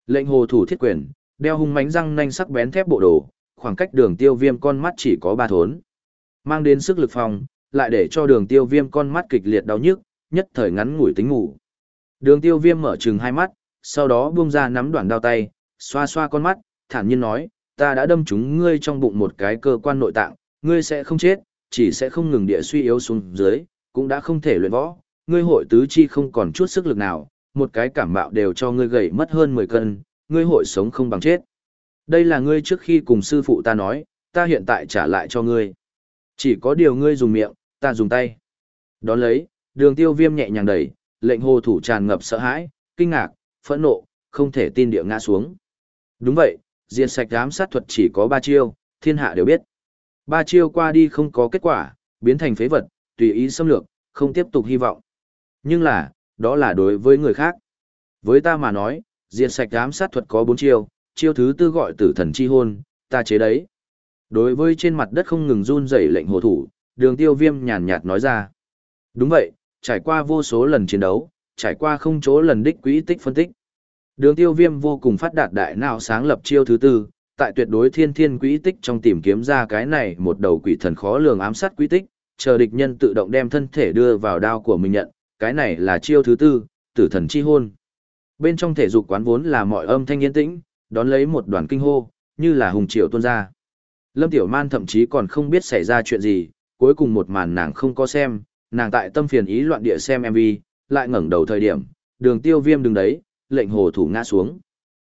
Lệnh hồ thủ thiết quyền, đeo hung mánh răng nanh sắc bén thép bộ đồ, khoảng cách đường tiêu viêm con mắt chỉ có ba thốn. Mang đến sức lực phòng, lại để cho đường tiêu viêm con mắt kịch liệt đau nhức, nhất thời ngắn ngủi tính ngủ. Đường tiêu viêm mở trừng hai mắt, sau đó buông ra nắm đoạn đao tay, xoa xoa con mắt, thản nhiên nói, ta đã đâm trúng ngươi trong bụng một cái cơ quan nội tạng, ngươi sẽ không chết, chỉ sẽ không ngừng địa suy yếu xuống dưới, cũng đã không thể luyện võ, ngươi hội tứ chi không còn chút sức lực nào, một cái cảm mạo đều cho ngươi gầy mất hơn 10 cân, ngươi hội sống không bằng chết. Đây là ngươi trước khi cùng sư phụ ta nói, ta hiện tại trả lại cho ngươi. Chỉ có điều ngươi dùng miệng, ta dùng tay. Đón lấy, đường tiêu viêm nhẹ nhàng đẩy, lệnh hồ thủ tràn ngập sợ hãi, kinh ngạc, phẫn nộ, không thể tin địa ngã xuống. Đúng vậy, diệt sạch ám sát thuật chỉ có ba chiêu, thiên hạ đều biết. Ba chiêu qua đi không có kết quả, biến thành phế vật, tùy ý xâm lược, không tiếp tục hy vọng. Nhưng là, đó là đối với người khác. Với ta mà nói, diệt sạch ám sát thuật có bốn chiêu, chiêu thứ tư gọi tử thần chi hôn, ta chế đấy. Đối với trên mặt đất không ngừng run rẩy lệnh hồ thủ, đường tiêu viêm nhàn nhạt nói ra. Đúng vậy, trải qua vô số lần chiến đấu, trải qua không chỗ lần đích quỹ tích phân tích. Đường tiêu viêm vô cùng phát đạt đại nào sáng lập chiêu thứ tư, tại tuyệt đối thiên thiên quỹ tích trong tìm kiếm ra cái này một đầu quỷ thần khó lường ám sát quỹ tích, chờ địch nhân tự động đem thân thể đưa vào đao của mình nhận, cái này là chiêu thứ tư, tử thần chi hôn. Bên trong thể dục quán vốn là mọi âm thanh yên tĩnh, đón lấy một đoàn kinh hô, như là hùng triệu tuôn ra. Lâm Tiểu Man thậm chí còn không biết xảy ra chuyện gì, cuối cùng một màn nàng không có xem, nàng tại tâm phiền ý loạn địa xem MV, lại ngẩng đầu thời điểm, đường tiêu viêm đứng đấy, lệnh hồ thủ ngã xuống.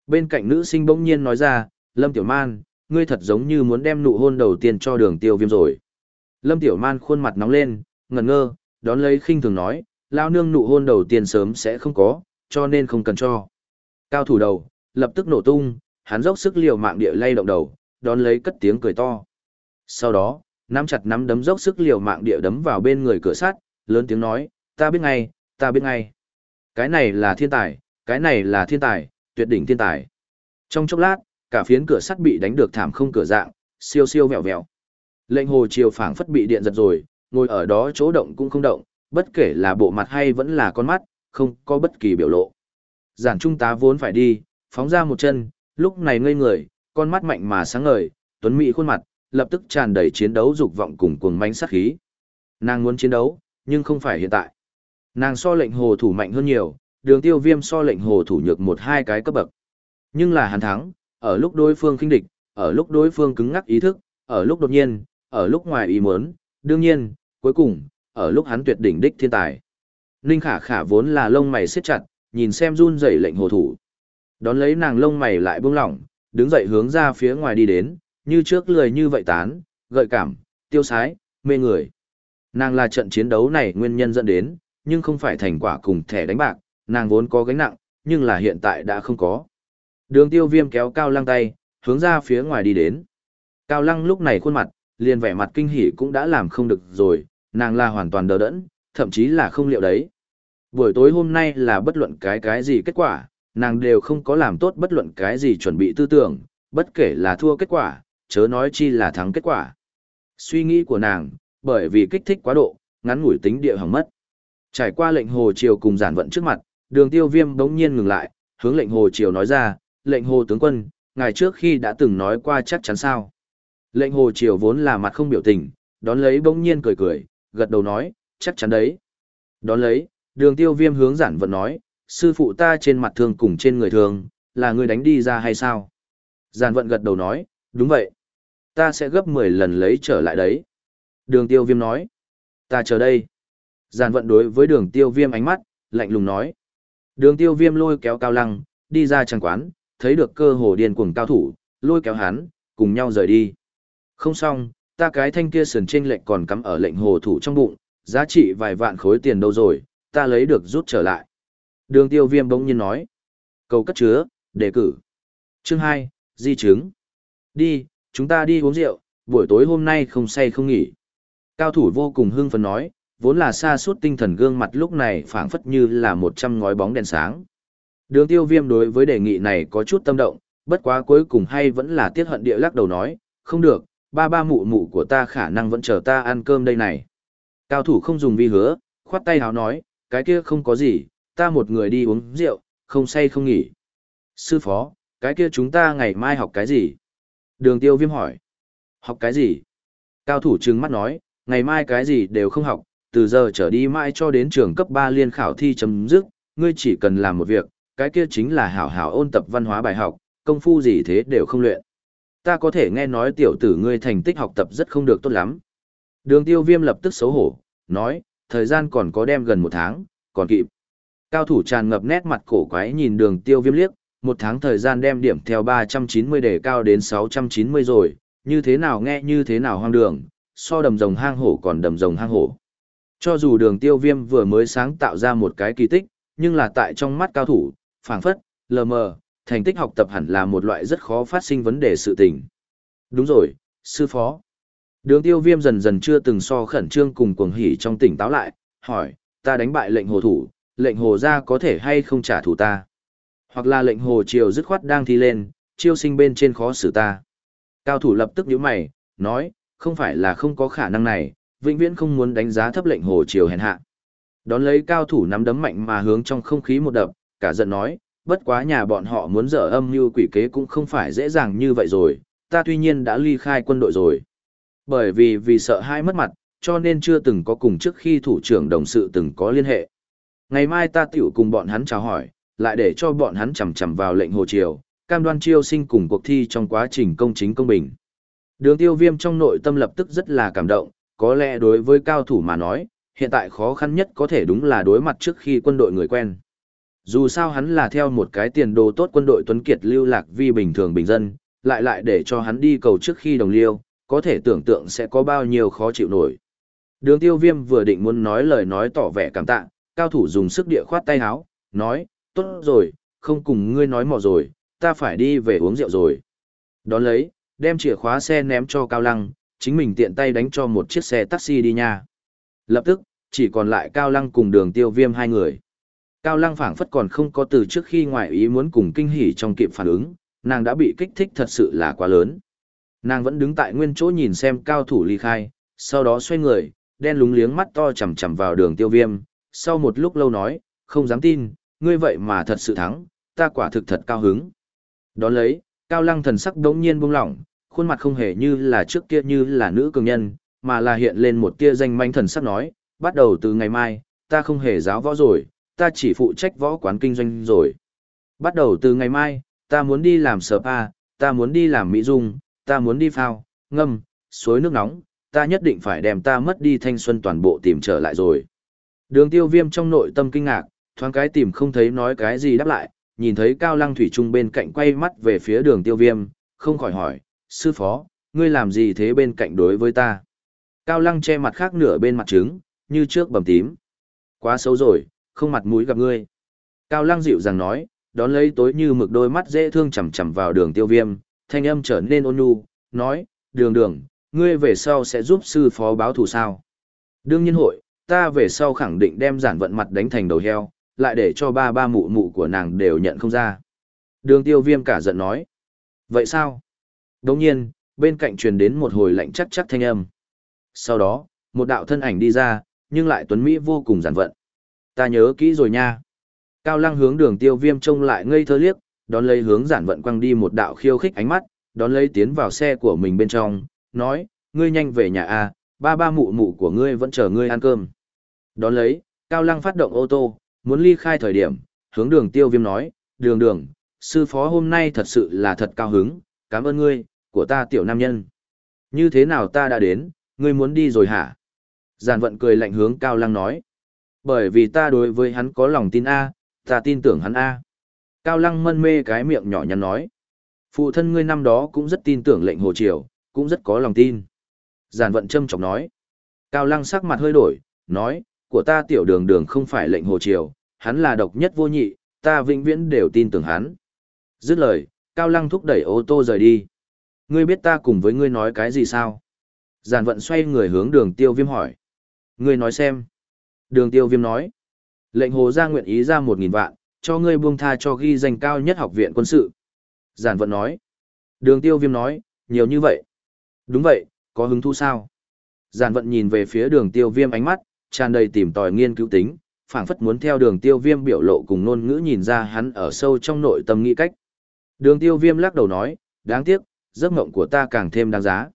Bên cạnh nữ sinh bỗng nhiên nói ra, Lâm Tiểu Man, ngươi thật giống như muốn đem nụ hôn đầu tiên cho đường tiêu viêm rồi. Lâm Tiểu Man khuôn mặt nóng lên, ngẩn ngơ, đón lấy khinh thường nói, lao nương nụ hôn đầu tiên sớm sẽ không có, cho nên không cần cho. Cao thủ đầu, lập tức nổ tung, hắn dốc sức liều mạng địa lay động đầu, đón lấy cất tiếng cười to. Sau đó, nắm chặt nắm đấm dốc sức liều mạng địa đấm vào bên người cửa sắt, lớn tiếng nói, ta biết ngay, ta biết ngay. Cái này là thiên tài, cái này là thiên tài, tuyệt đỉnh thiên tài. Trong chốc lát, cả phiến cửa sắt bị đánh được thảm không cửa dạng, siêu siêu vẹo vẹo. Lệnh hồ chiều phảng phất bị điện giật rồi, ngồi ở đó chỗ động cũng không động, bất kể là bộ mặt hay vẫn là con mắt, không có bất kỳ biểu lộ. Giản trung tá vốn phải đi, phóng ra một chân, lúc này ngây người, con mắt mạnh mà sáng ngời, tuấn mỹ khuôn mặt, lập tức tràn đầy chiến đấu dục vọng cùng cuồng mãnh sát khí. Nàng muốn chiến đấu, nhưng không phải hiện tại. Nàng so lệnh hồ thủ mạnh hơn nhiều, đường tiêu viêm so lệnh hồ thủ nhược một hai cái cấp bậc. Nhưng là hắn thắng, ở lúc đối phương khinh địch, ở lúc đối phương cứng ngắc ý thức, ở lúc đột nhiên, ở lúc ngoài ý muốn, đương nhiên, cuối cùng, ở lúc hắn tuyệt đỉnh đích thiên tài. Ninh khả khả vốn là lông mày siết chặt, nhìn xem run rẩy lệnh hồ thủ. Đón lấy nàng lông mày lại buông lỏng, đứng dậy hướng ra phía ngoài đi đến, như trước lười như vậy tán, gợi cảm, tiêu sái, mê người. Nàng là trận chiến đấu này nguyên nhân dẫn đến, nhưng không phải thành quả cùng thẻ đánh bạc, nàng vốn có gánh nặng, nhưng là hiện tại đã không có. Đường tiêu viêm kéo cao lăng tay, hướng ra phía ngoài đi đến. Cao lăng lúc này khuôn mặt, liền vẻ mặt kinh hỉ cũng đã làm không được rồi, nàng là hoàn toàn đờ đẫn, thậm chí là không liệu đấy. Buổi tối hôm nay là bất luận cái cái gì kết quả, nàng đều không có làm tốt bất luận cái gì chuẩn bị tư tưởng, bất kể là thua kết quả, chớ nói chi là thắng kết quả. Suy nghĩ của nàng, bởi vì kích thích quá độ, ngắn ngủi tính địa hỏng mất. Trải qua lệnh hồ triều cùng giản vận trước mặt, đường tiêu viêm đống nhiên ngừng lại, hướng lệnh hồ triều nói ra, lệnh hồ tướng quân, ngài trước khi đã từng nói qua chắc chắn sao. Lệnh hồ triều vốn là mặt không biểu tình, đón lấy bỗng nhiên cười cười, gật đầu nói, chắc chắn đấy. Đón lấy, đường tiêu viêm hướng giản vận nói, sư phụ ta trên mặt thương cùng trên người thường, là người đánh đi ra hay sao? Giản vận gật đầu nói, đúng vậy. Ta sẽ gấp 10 lần lấy trở lại đấy. Đường tiêu viêm nói, ta chờ đây. Giản vận đối với đường tiêu viêm ánh mắt, lạnh lùng nói. Đường tiêu viêm lôi kéo cao lăng, đi ra trang quán, thấy được cơ hồ điên cuồng cao thủ, lôi kéo hắn, cùng nhau rời đi. Không xong, ta cái thanh kia sườn trên lệnh còn cắm ở lệnh hồ thủ trong bụng, giá trị vài vạn khối tiền đâu rồi, ta lấy được rút trở lại. Đường tiêu viêm bỗng nhiên nói. Cầu cất chứa, đề cử. Chương 2, di chứng. Đi, chúng ta đi uống rượu, buổi tối hôm nay không say không nghỉ. Cao thủ vô cùng hưng phấn nói, vốn là xa suốt tinh thần gương mặt lúc này phảng phất như là một trăm ngói bóng đèn sáng. Đường tiêu viêm đối với đề nghị này có chút tâm động, Bất quá cuối cùng hay vẫn là tiếc hận địa lắc đầu nói, không được, ba ba mụ mụ của ta khả năng vẫn chờ ta ăn cơm đây này. Cao thủ không dùng vi hứa, khoát tay háo nói, cái kia không có gì, ta một người đi uống rượu, không say không nghỉ. Sư phó, cái kia chúng ta ngày mai học cái gì? Đường tiêu viêm hỏi. Học cái gì? Cao thủ trừng mắt nói, ngày mai cái gì đều không học, từ giờ trở đi mãi cho đến trường cấp 3 liên khảo thi chấm dứt, ngươi chỉ cần làm một việc, cái kia chính là hảo hảo ôn tập văn hóa bài học, công phu gì thế đều không luyện. Ta có thể nghe nói tiểu tử ngươi thành tích học tập rất không được tốt lắm. Đường tiêu viêm lập tức xấu hổ, nói, thời gian còn có đem gần một tháng, còn kịp. Cao thủ tràn ngập nét mặt cổ quái nhìn đường tiêu viêm liếc, một tháng thời gian đem điểm theo 390 để cao đến 690 rồi, như thế nào nghe như thế nào hoang đường, so đầm rồng hang hổ còn đầm rồng hang hổ. Cho dù đường tiêu viêm vừa mới sáng tạo ra một cái kỳ tích, nhưng là tại trong mắt cao thủ, phảng phất, lờ mờ, thành tích học tập hẳn là một loại rất khó phát sinh vấn đề sự tình. Đúng rồi, sư phó. Đường tiêu viêm dần dần chưa từng so khẩn trương cùng cuồng hỉ trong tỉnh táo lại, hỏi, ta đánh bại lệnh hồ thủ, lệnh hồ ra có thể hay không trả thù ta. Hoặc là lệnh hồ triều dứt khoát đang thi lên, chiêu sinh bên trên khó xử ta. Cao thủ lập tức nhíu mày, nói, không phải là không có khả năng này, vĩnh viễn không muốn đánh giá thấp lệnh hồ triều hèn hạ. Đón lấy cao thủ nắm đấm mạnh mà hướng trong không khí một đập, cả giận nói, bất quá nhà bọn họ muốn dở âm như quỷ kế cũng không phải dễ dàng như vậy rồi, ta tuy nhiên đã ly khai quân đội rồi. Bởi vì vì sợ hai mất mặt, cho nên chưa từng có cùng trước khi thủ trưởng đồng sự từng có liên hệ. Ngày mai ta tiểu cùng bọn hắn chào hỏi, lại để cho bọn hắn chầm chầm vào lệnh hồ triều, cam đoan chiêu sinh cùng cuộc thi trong quá trình công chính công bình. Đường tiêu viêm trong nội tâm lập tức rất là cảm động, có lẽ đối với cao thủ mà nói, hiện tại khó khăn nhất có thể đúng là đối mặt trước khi quân đội người quen. Dù sao hắn là theo một cái tiền đồ tốt quân đội tuấn kiệt lưu lạc vi bình thường bình dân, lại lại để cho hắn đi cầu trước khi đồng liêu, có thể tưởng tượng sẽ có bao nhiêu khó chịu nổi. Đường tiêu viêm vừa định muốn nói lời nói tỏ vẻ cảm tạ, cao thủ dùng sức địa khoát tay háo, nói, tốt rồi, không cùng ngươi nói mò rồi, ta phải đi về uống rượu rồi. Đón lấy, đem chìa khóa xe ném cho Cao Lăng, chính mình tiện tay đánh cho một chiếc xe taxi đi nha. Lập tức, chỉ còn lại Cao Lăng cùng đường tiêu viêm hai người. Cao Lăng phảng phất còn không có từ trước khi ngoại ý muốn cùng kinh hỉ trong kịp phản ứng, nàng đã bị kích thích thật sự là quá lớn. Nàng vẫn đứng tại nguyên chỗ nhìn xem cao thủ ly khai, sau đó xoay người, đen lúng liếng mắt to chầm chầm vào đường tiêu viêm, sau một lúc lâu nói, không dám tin, ngươi vậy mà thật sự thắng, ta quả thực thật cao hứng. Đón lấy, cao lăng thần sắc đống nhiên buông lỏng, khuôn mặt không hề như là trước kia như là nữ cường nhân, mà là hiện lên một tia danh manh thần sắc nói, bắt đầu từ ngày mai, ta không hề giáo võ rồi, ta chỉ phụ trách võ quán kinh doanh rồi. Bắt đầu từ ngày mai, ta muốn đi làm spa, ta muốn đi làm mỹ dung, ta muốn đi phao, ngâm, suối nước nóng, ta nhất định phải đem ta mất đi thanh xuân toàn bộ tìm trở lại rồi. Đường tiêu viêm trong nội tâm kinh ngạc, thoáng cái tìm không thấy nói cái gì đáp lại, nhìn thấy Cao Lăng Thủy Trung bên cạnh quay mắt về phía đường tiêu viêm, không khỏi hỏi, sư phó, ngươi làm gì thế bên cạnh đối với ta? Cao Lăng che mặt khác nửa bên mặt trứng, như trước bầm tím. Quá xấu rồi, không mặt mũi gặp ngươi. Cao Lăng dịu dàng nói, đón lấy tối như mực đôi mắt dễ thương chằm chằm vào đường tiêu viêm, thanh âm trở nên ôn nhu, nói, đường đường, ngươi về sau sẽ giúp sư phó báo thù sao. Đương nhiên hội, ta về sau khẳng định đem giản vận mặt đánh thành đầu heo, lại để cho ba ba mụ mụ của nàng đều nhận không ra. Đường tiêu viêm cả giận nói. Vậy sao? Đồng nhiên, bên cạnh truyền đến một hồi lạnh chắc chắc thanh âm. Sau đó, một đạo thân ảnh đi ra, nhưng lại tuấn Mỹ vô cùng giản vận. Ta nhớ kỹ rồi nha. Cao lăng hướng đường tiêu viêm trông lại ngây thơ liếc, đón lấy hướng giản vận quăng đi một đạo khiêu khích ánh mắt, đón lấy tiến vào xe của mình bên trong, nói, ngươi nhanh về nhà a, ba ba mụ mụ của ngươi vẫn chờ ngươi ăn cơm. Đón lấy, Cao Lăng phát động ô tô, muốn ly khai thời điểm, hướng đường tiêu viêm nói, đường đường, sư phó hôm nay thật sự là thật cao hứng, cảm ơn ngươi, của ta tiểu nam nhân. Như thế nào ta đã đến, ngươi muốn đi rồi hả? Giản vận cười lạnh hướng Cao Lăng nói. Bởi vì ta đối với hắn có lòng tin A, ta tin tưởng hắn A. Cao Lăng mân mê cái miệng nhỏ nhắn nói. Phụ thân ngươi năm đó cũng rất tin tưởng lệnh hồ triều, cũng rất có lòng tin. Giản vận châm chọc nói. Cao Lăng sắc mặt hơi đổi, nói, của ta tiểu đường đường không phải lệnh hồ triều, hắn là độc nhất vô nhị, ta vĩnh viễn đều tin tưởng hắn. Dứt lời, Cao Lăng thúc đẩy ô tô rời đi. Ngươi biết ta cùng với ngươi nói cái gì sao? Giản vận xoay người hướng đường tiêu viêm hỏi. Ngươi nói xem. Đường tiêu viêm nói. Lệnh hồ ra nguyện ý ra một nghìn vạn, cho ngươi buông tha cho ghi danh cao nhất học viện quân sự. Giản vận nói. Đường tiêu viêm nói, nhiều như vậy. Đúng vậy, có hứng thú sao? Giản vận nhìn về phía đường tiêu viêm ánh mắt, tràn đầy tìm tòi nghiên cứu tính, phảng phất muốn theo đường tiêu viêm biểu lộ cùng ngôn ngữ nhìn ra hắn ở sâu trong nội tâm nghĩ cách. Đường tiêu viêm lắc đầu nói, đáng tiếc, giấc mộng của ta càng thêm đáng giá.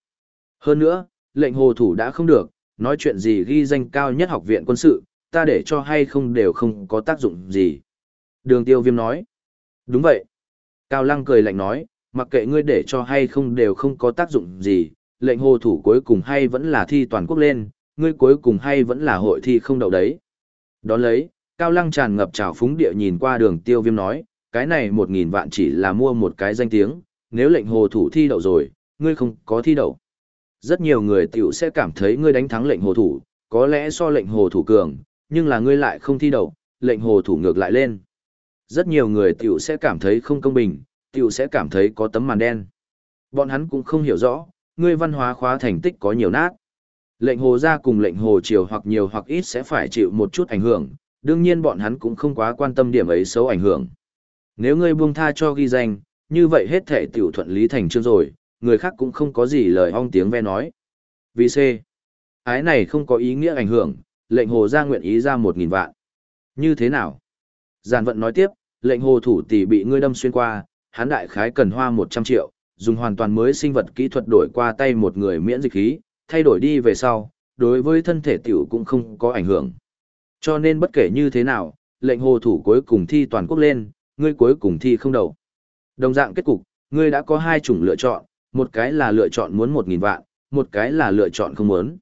Hơn nữa, lệnh hồ thủ đã không được, nói chuyện gì ghi danh cao nhất học viện quân sự, ta để cho hay không đều không có tác dụng gì. Đường tiêu viêm nói, đúng vậy. Cao lăng cười lạnh nói, mặc kệ ngươi để cho hay không đều không có tác dụng gì, lệnh hồ thủ cuối cùng hay vẫn là thi toàn quốc lên, ngươi cuối cùng hay vẫn là hội thi không đậu đấy. Đón lấy, Cao Lăng tràn ngập trào phúng địa nhìn qua đường tiêu viêm nói, cái này một nghìn vạn chỉ là mua một cái danh tiếng, nếu lệnh hồ thủ thi đậu rồi, ngươi không có thi đậu. Rất nhiều người tiểu sẽ cảm thấy ngươi đánh thắng lệnh hồ thủ, có lẽ so lệnh hồ thủ cường, nhưng là ngươi lại không thi đậu, lệnh hồ thủ ngược lại lên. Rất nhiều người tiểu sẽ cảm thấy không công bình, tiểu sẽ cảm thấy có tấm màn đen. Bọn hắn cũng không hiểu rõ, ngươi văn hóa khóa thành tích có nhiều nát. Lệnh hồ ra cùng lệnh hồ chiều hoặc nhiều hoặc ít sẽ phải chịu một chút ảnh hưởng, đương nhiên bọn hắn cũng không quá quan tâm điểm ấy xấu ảnh hưởng. Nếu ngươi buông tha cho ghi danh, như vậy hết thể tiểu thuận lý thành chương rồi, người khác cũng không có gì lời ong tiếng ve nói. Vì C. Ái này không có ý nghĩa ảnh hưởng, lệnh hồ ra nguyện ý ra một nghìn vạn. Như thế nào? Giàn vận nói tiếp, lệnh hồ thủ tỷ bị ngươi đâm xuyên qua, hắn đại khái cần hoa một trăm triệu, dùng hoàn toàn mới sinh vật kỹ thuật đổi qua tay một người miễn dịch khí, thay đổi đi về sau, đối với thân thể tiểu cũng không có ảnh hưởng. Cho nên bất kể như thế nào, lệnh hồ thủ cuối cùng thi toàn quốc lên, ngươi cuối cùng thi không đầu. Đồng dạng kết cục, ngươi đã có hai chủng lựa chọn, một cái là lựa chọn muốn một nghìn vạn, một cái là lựa chọn không muốn.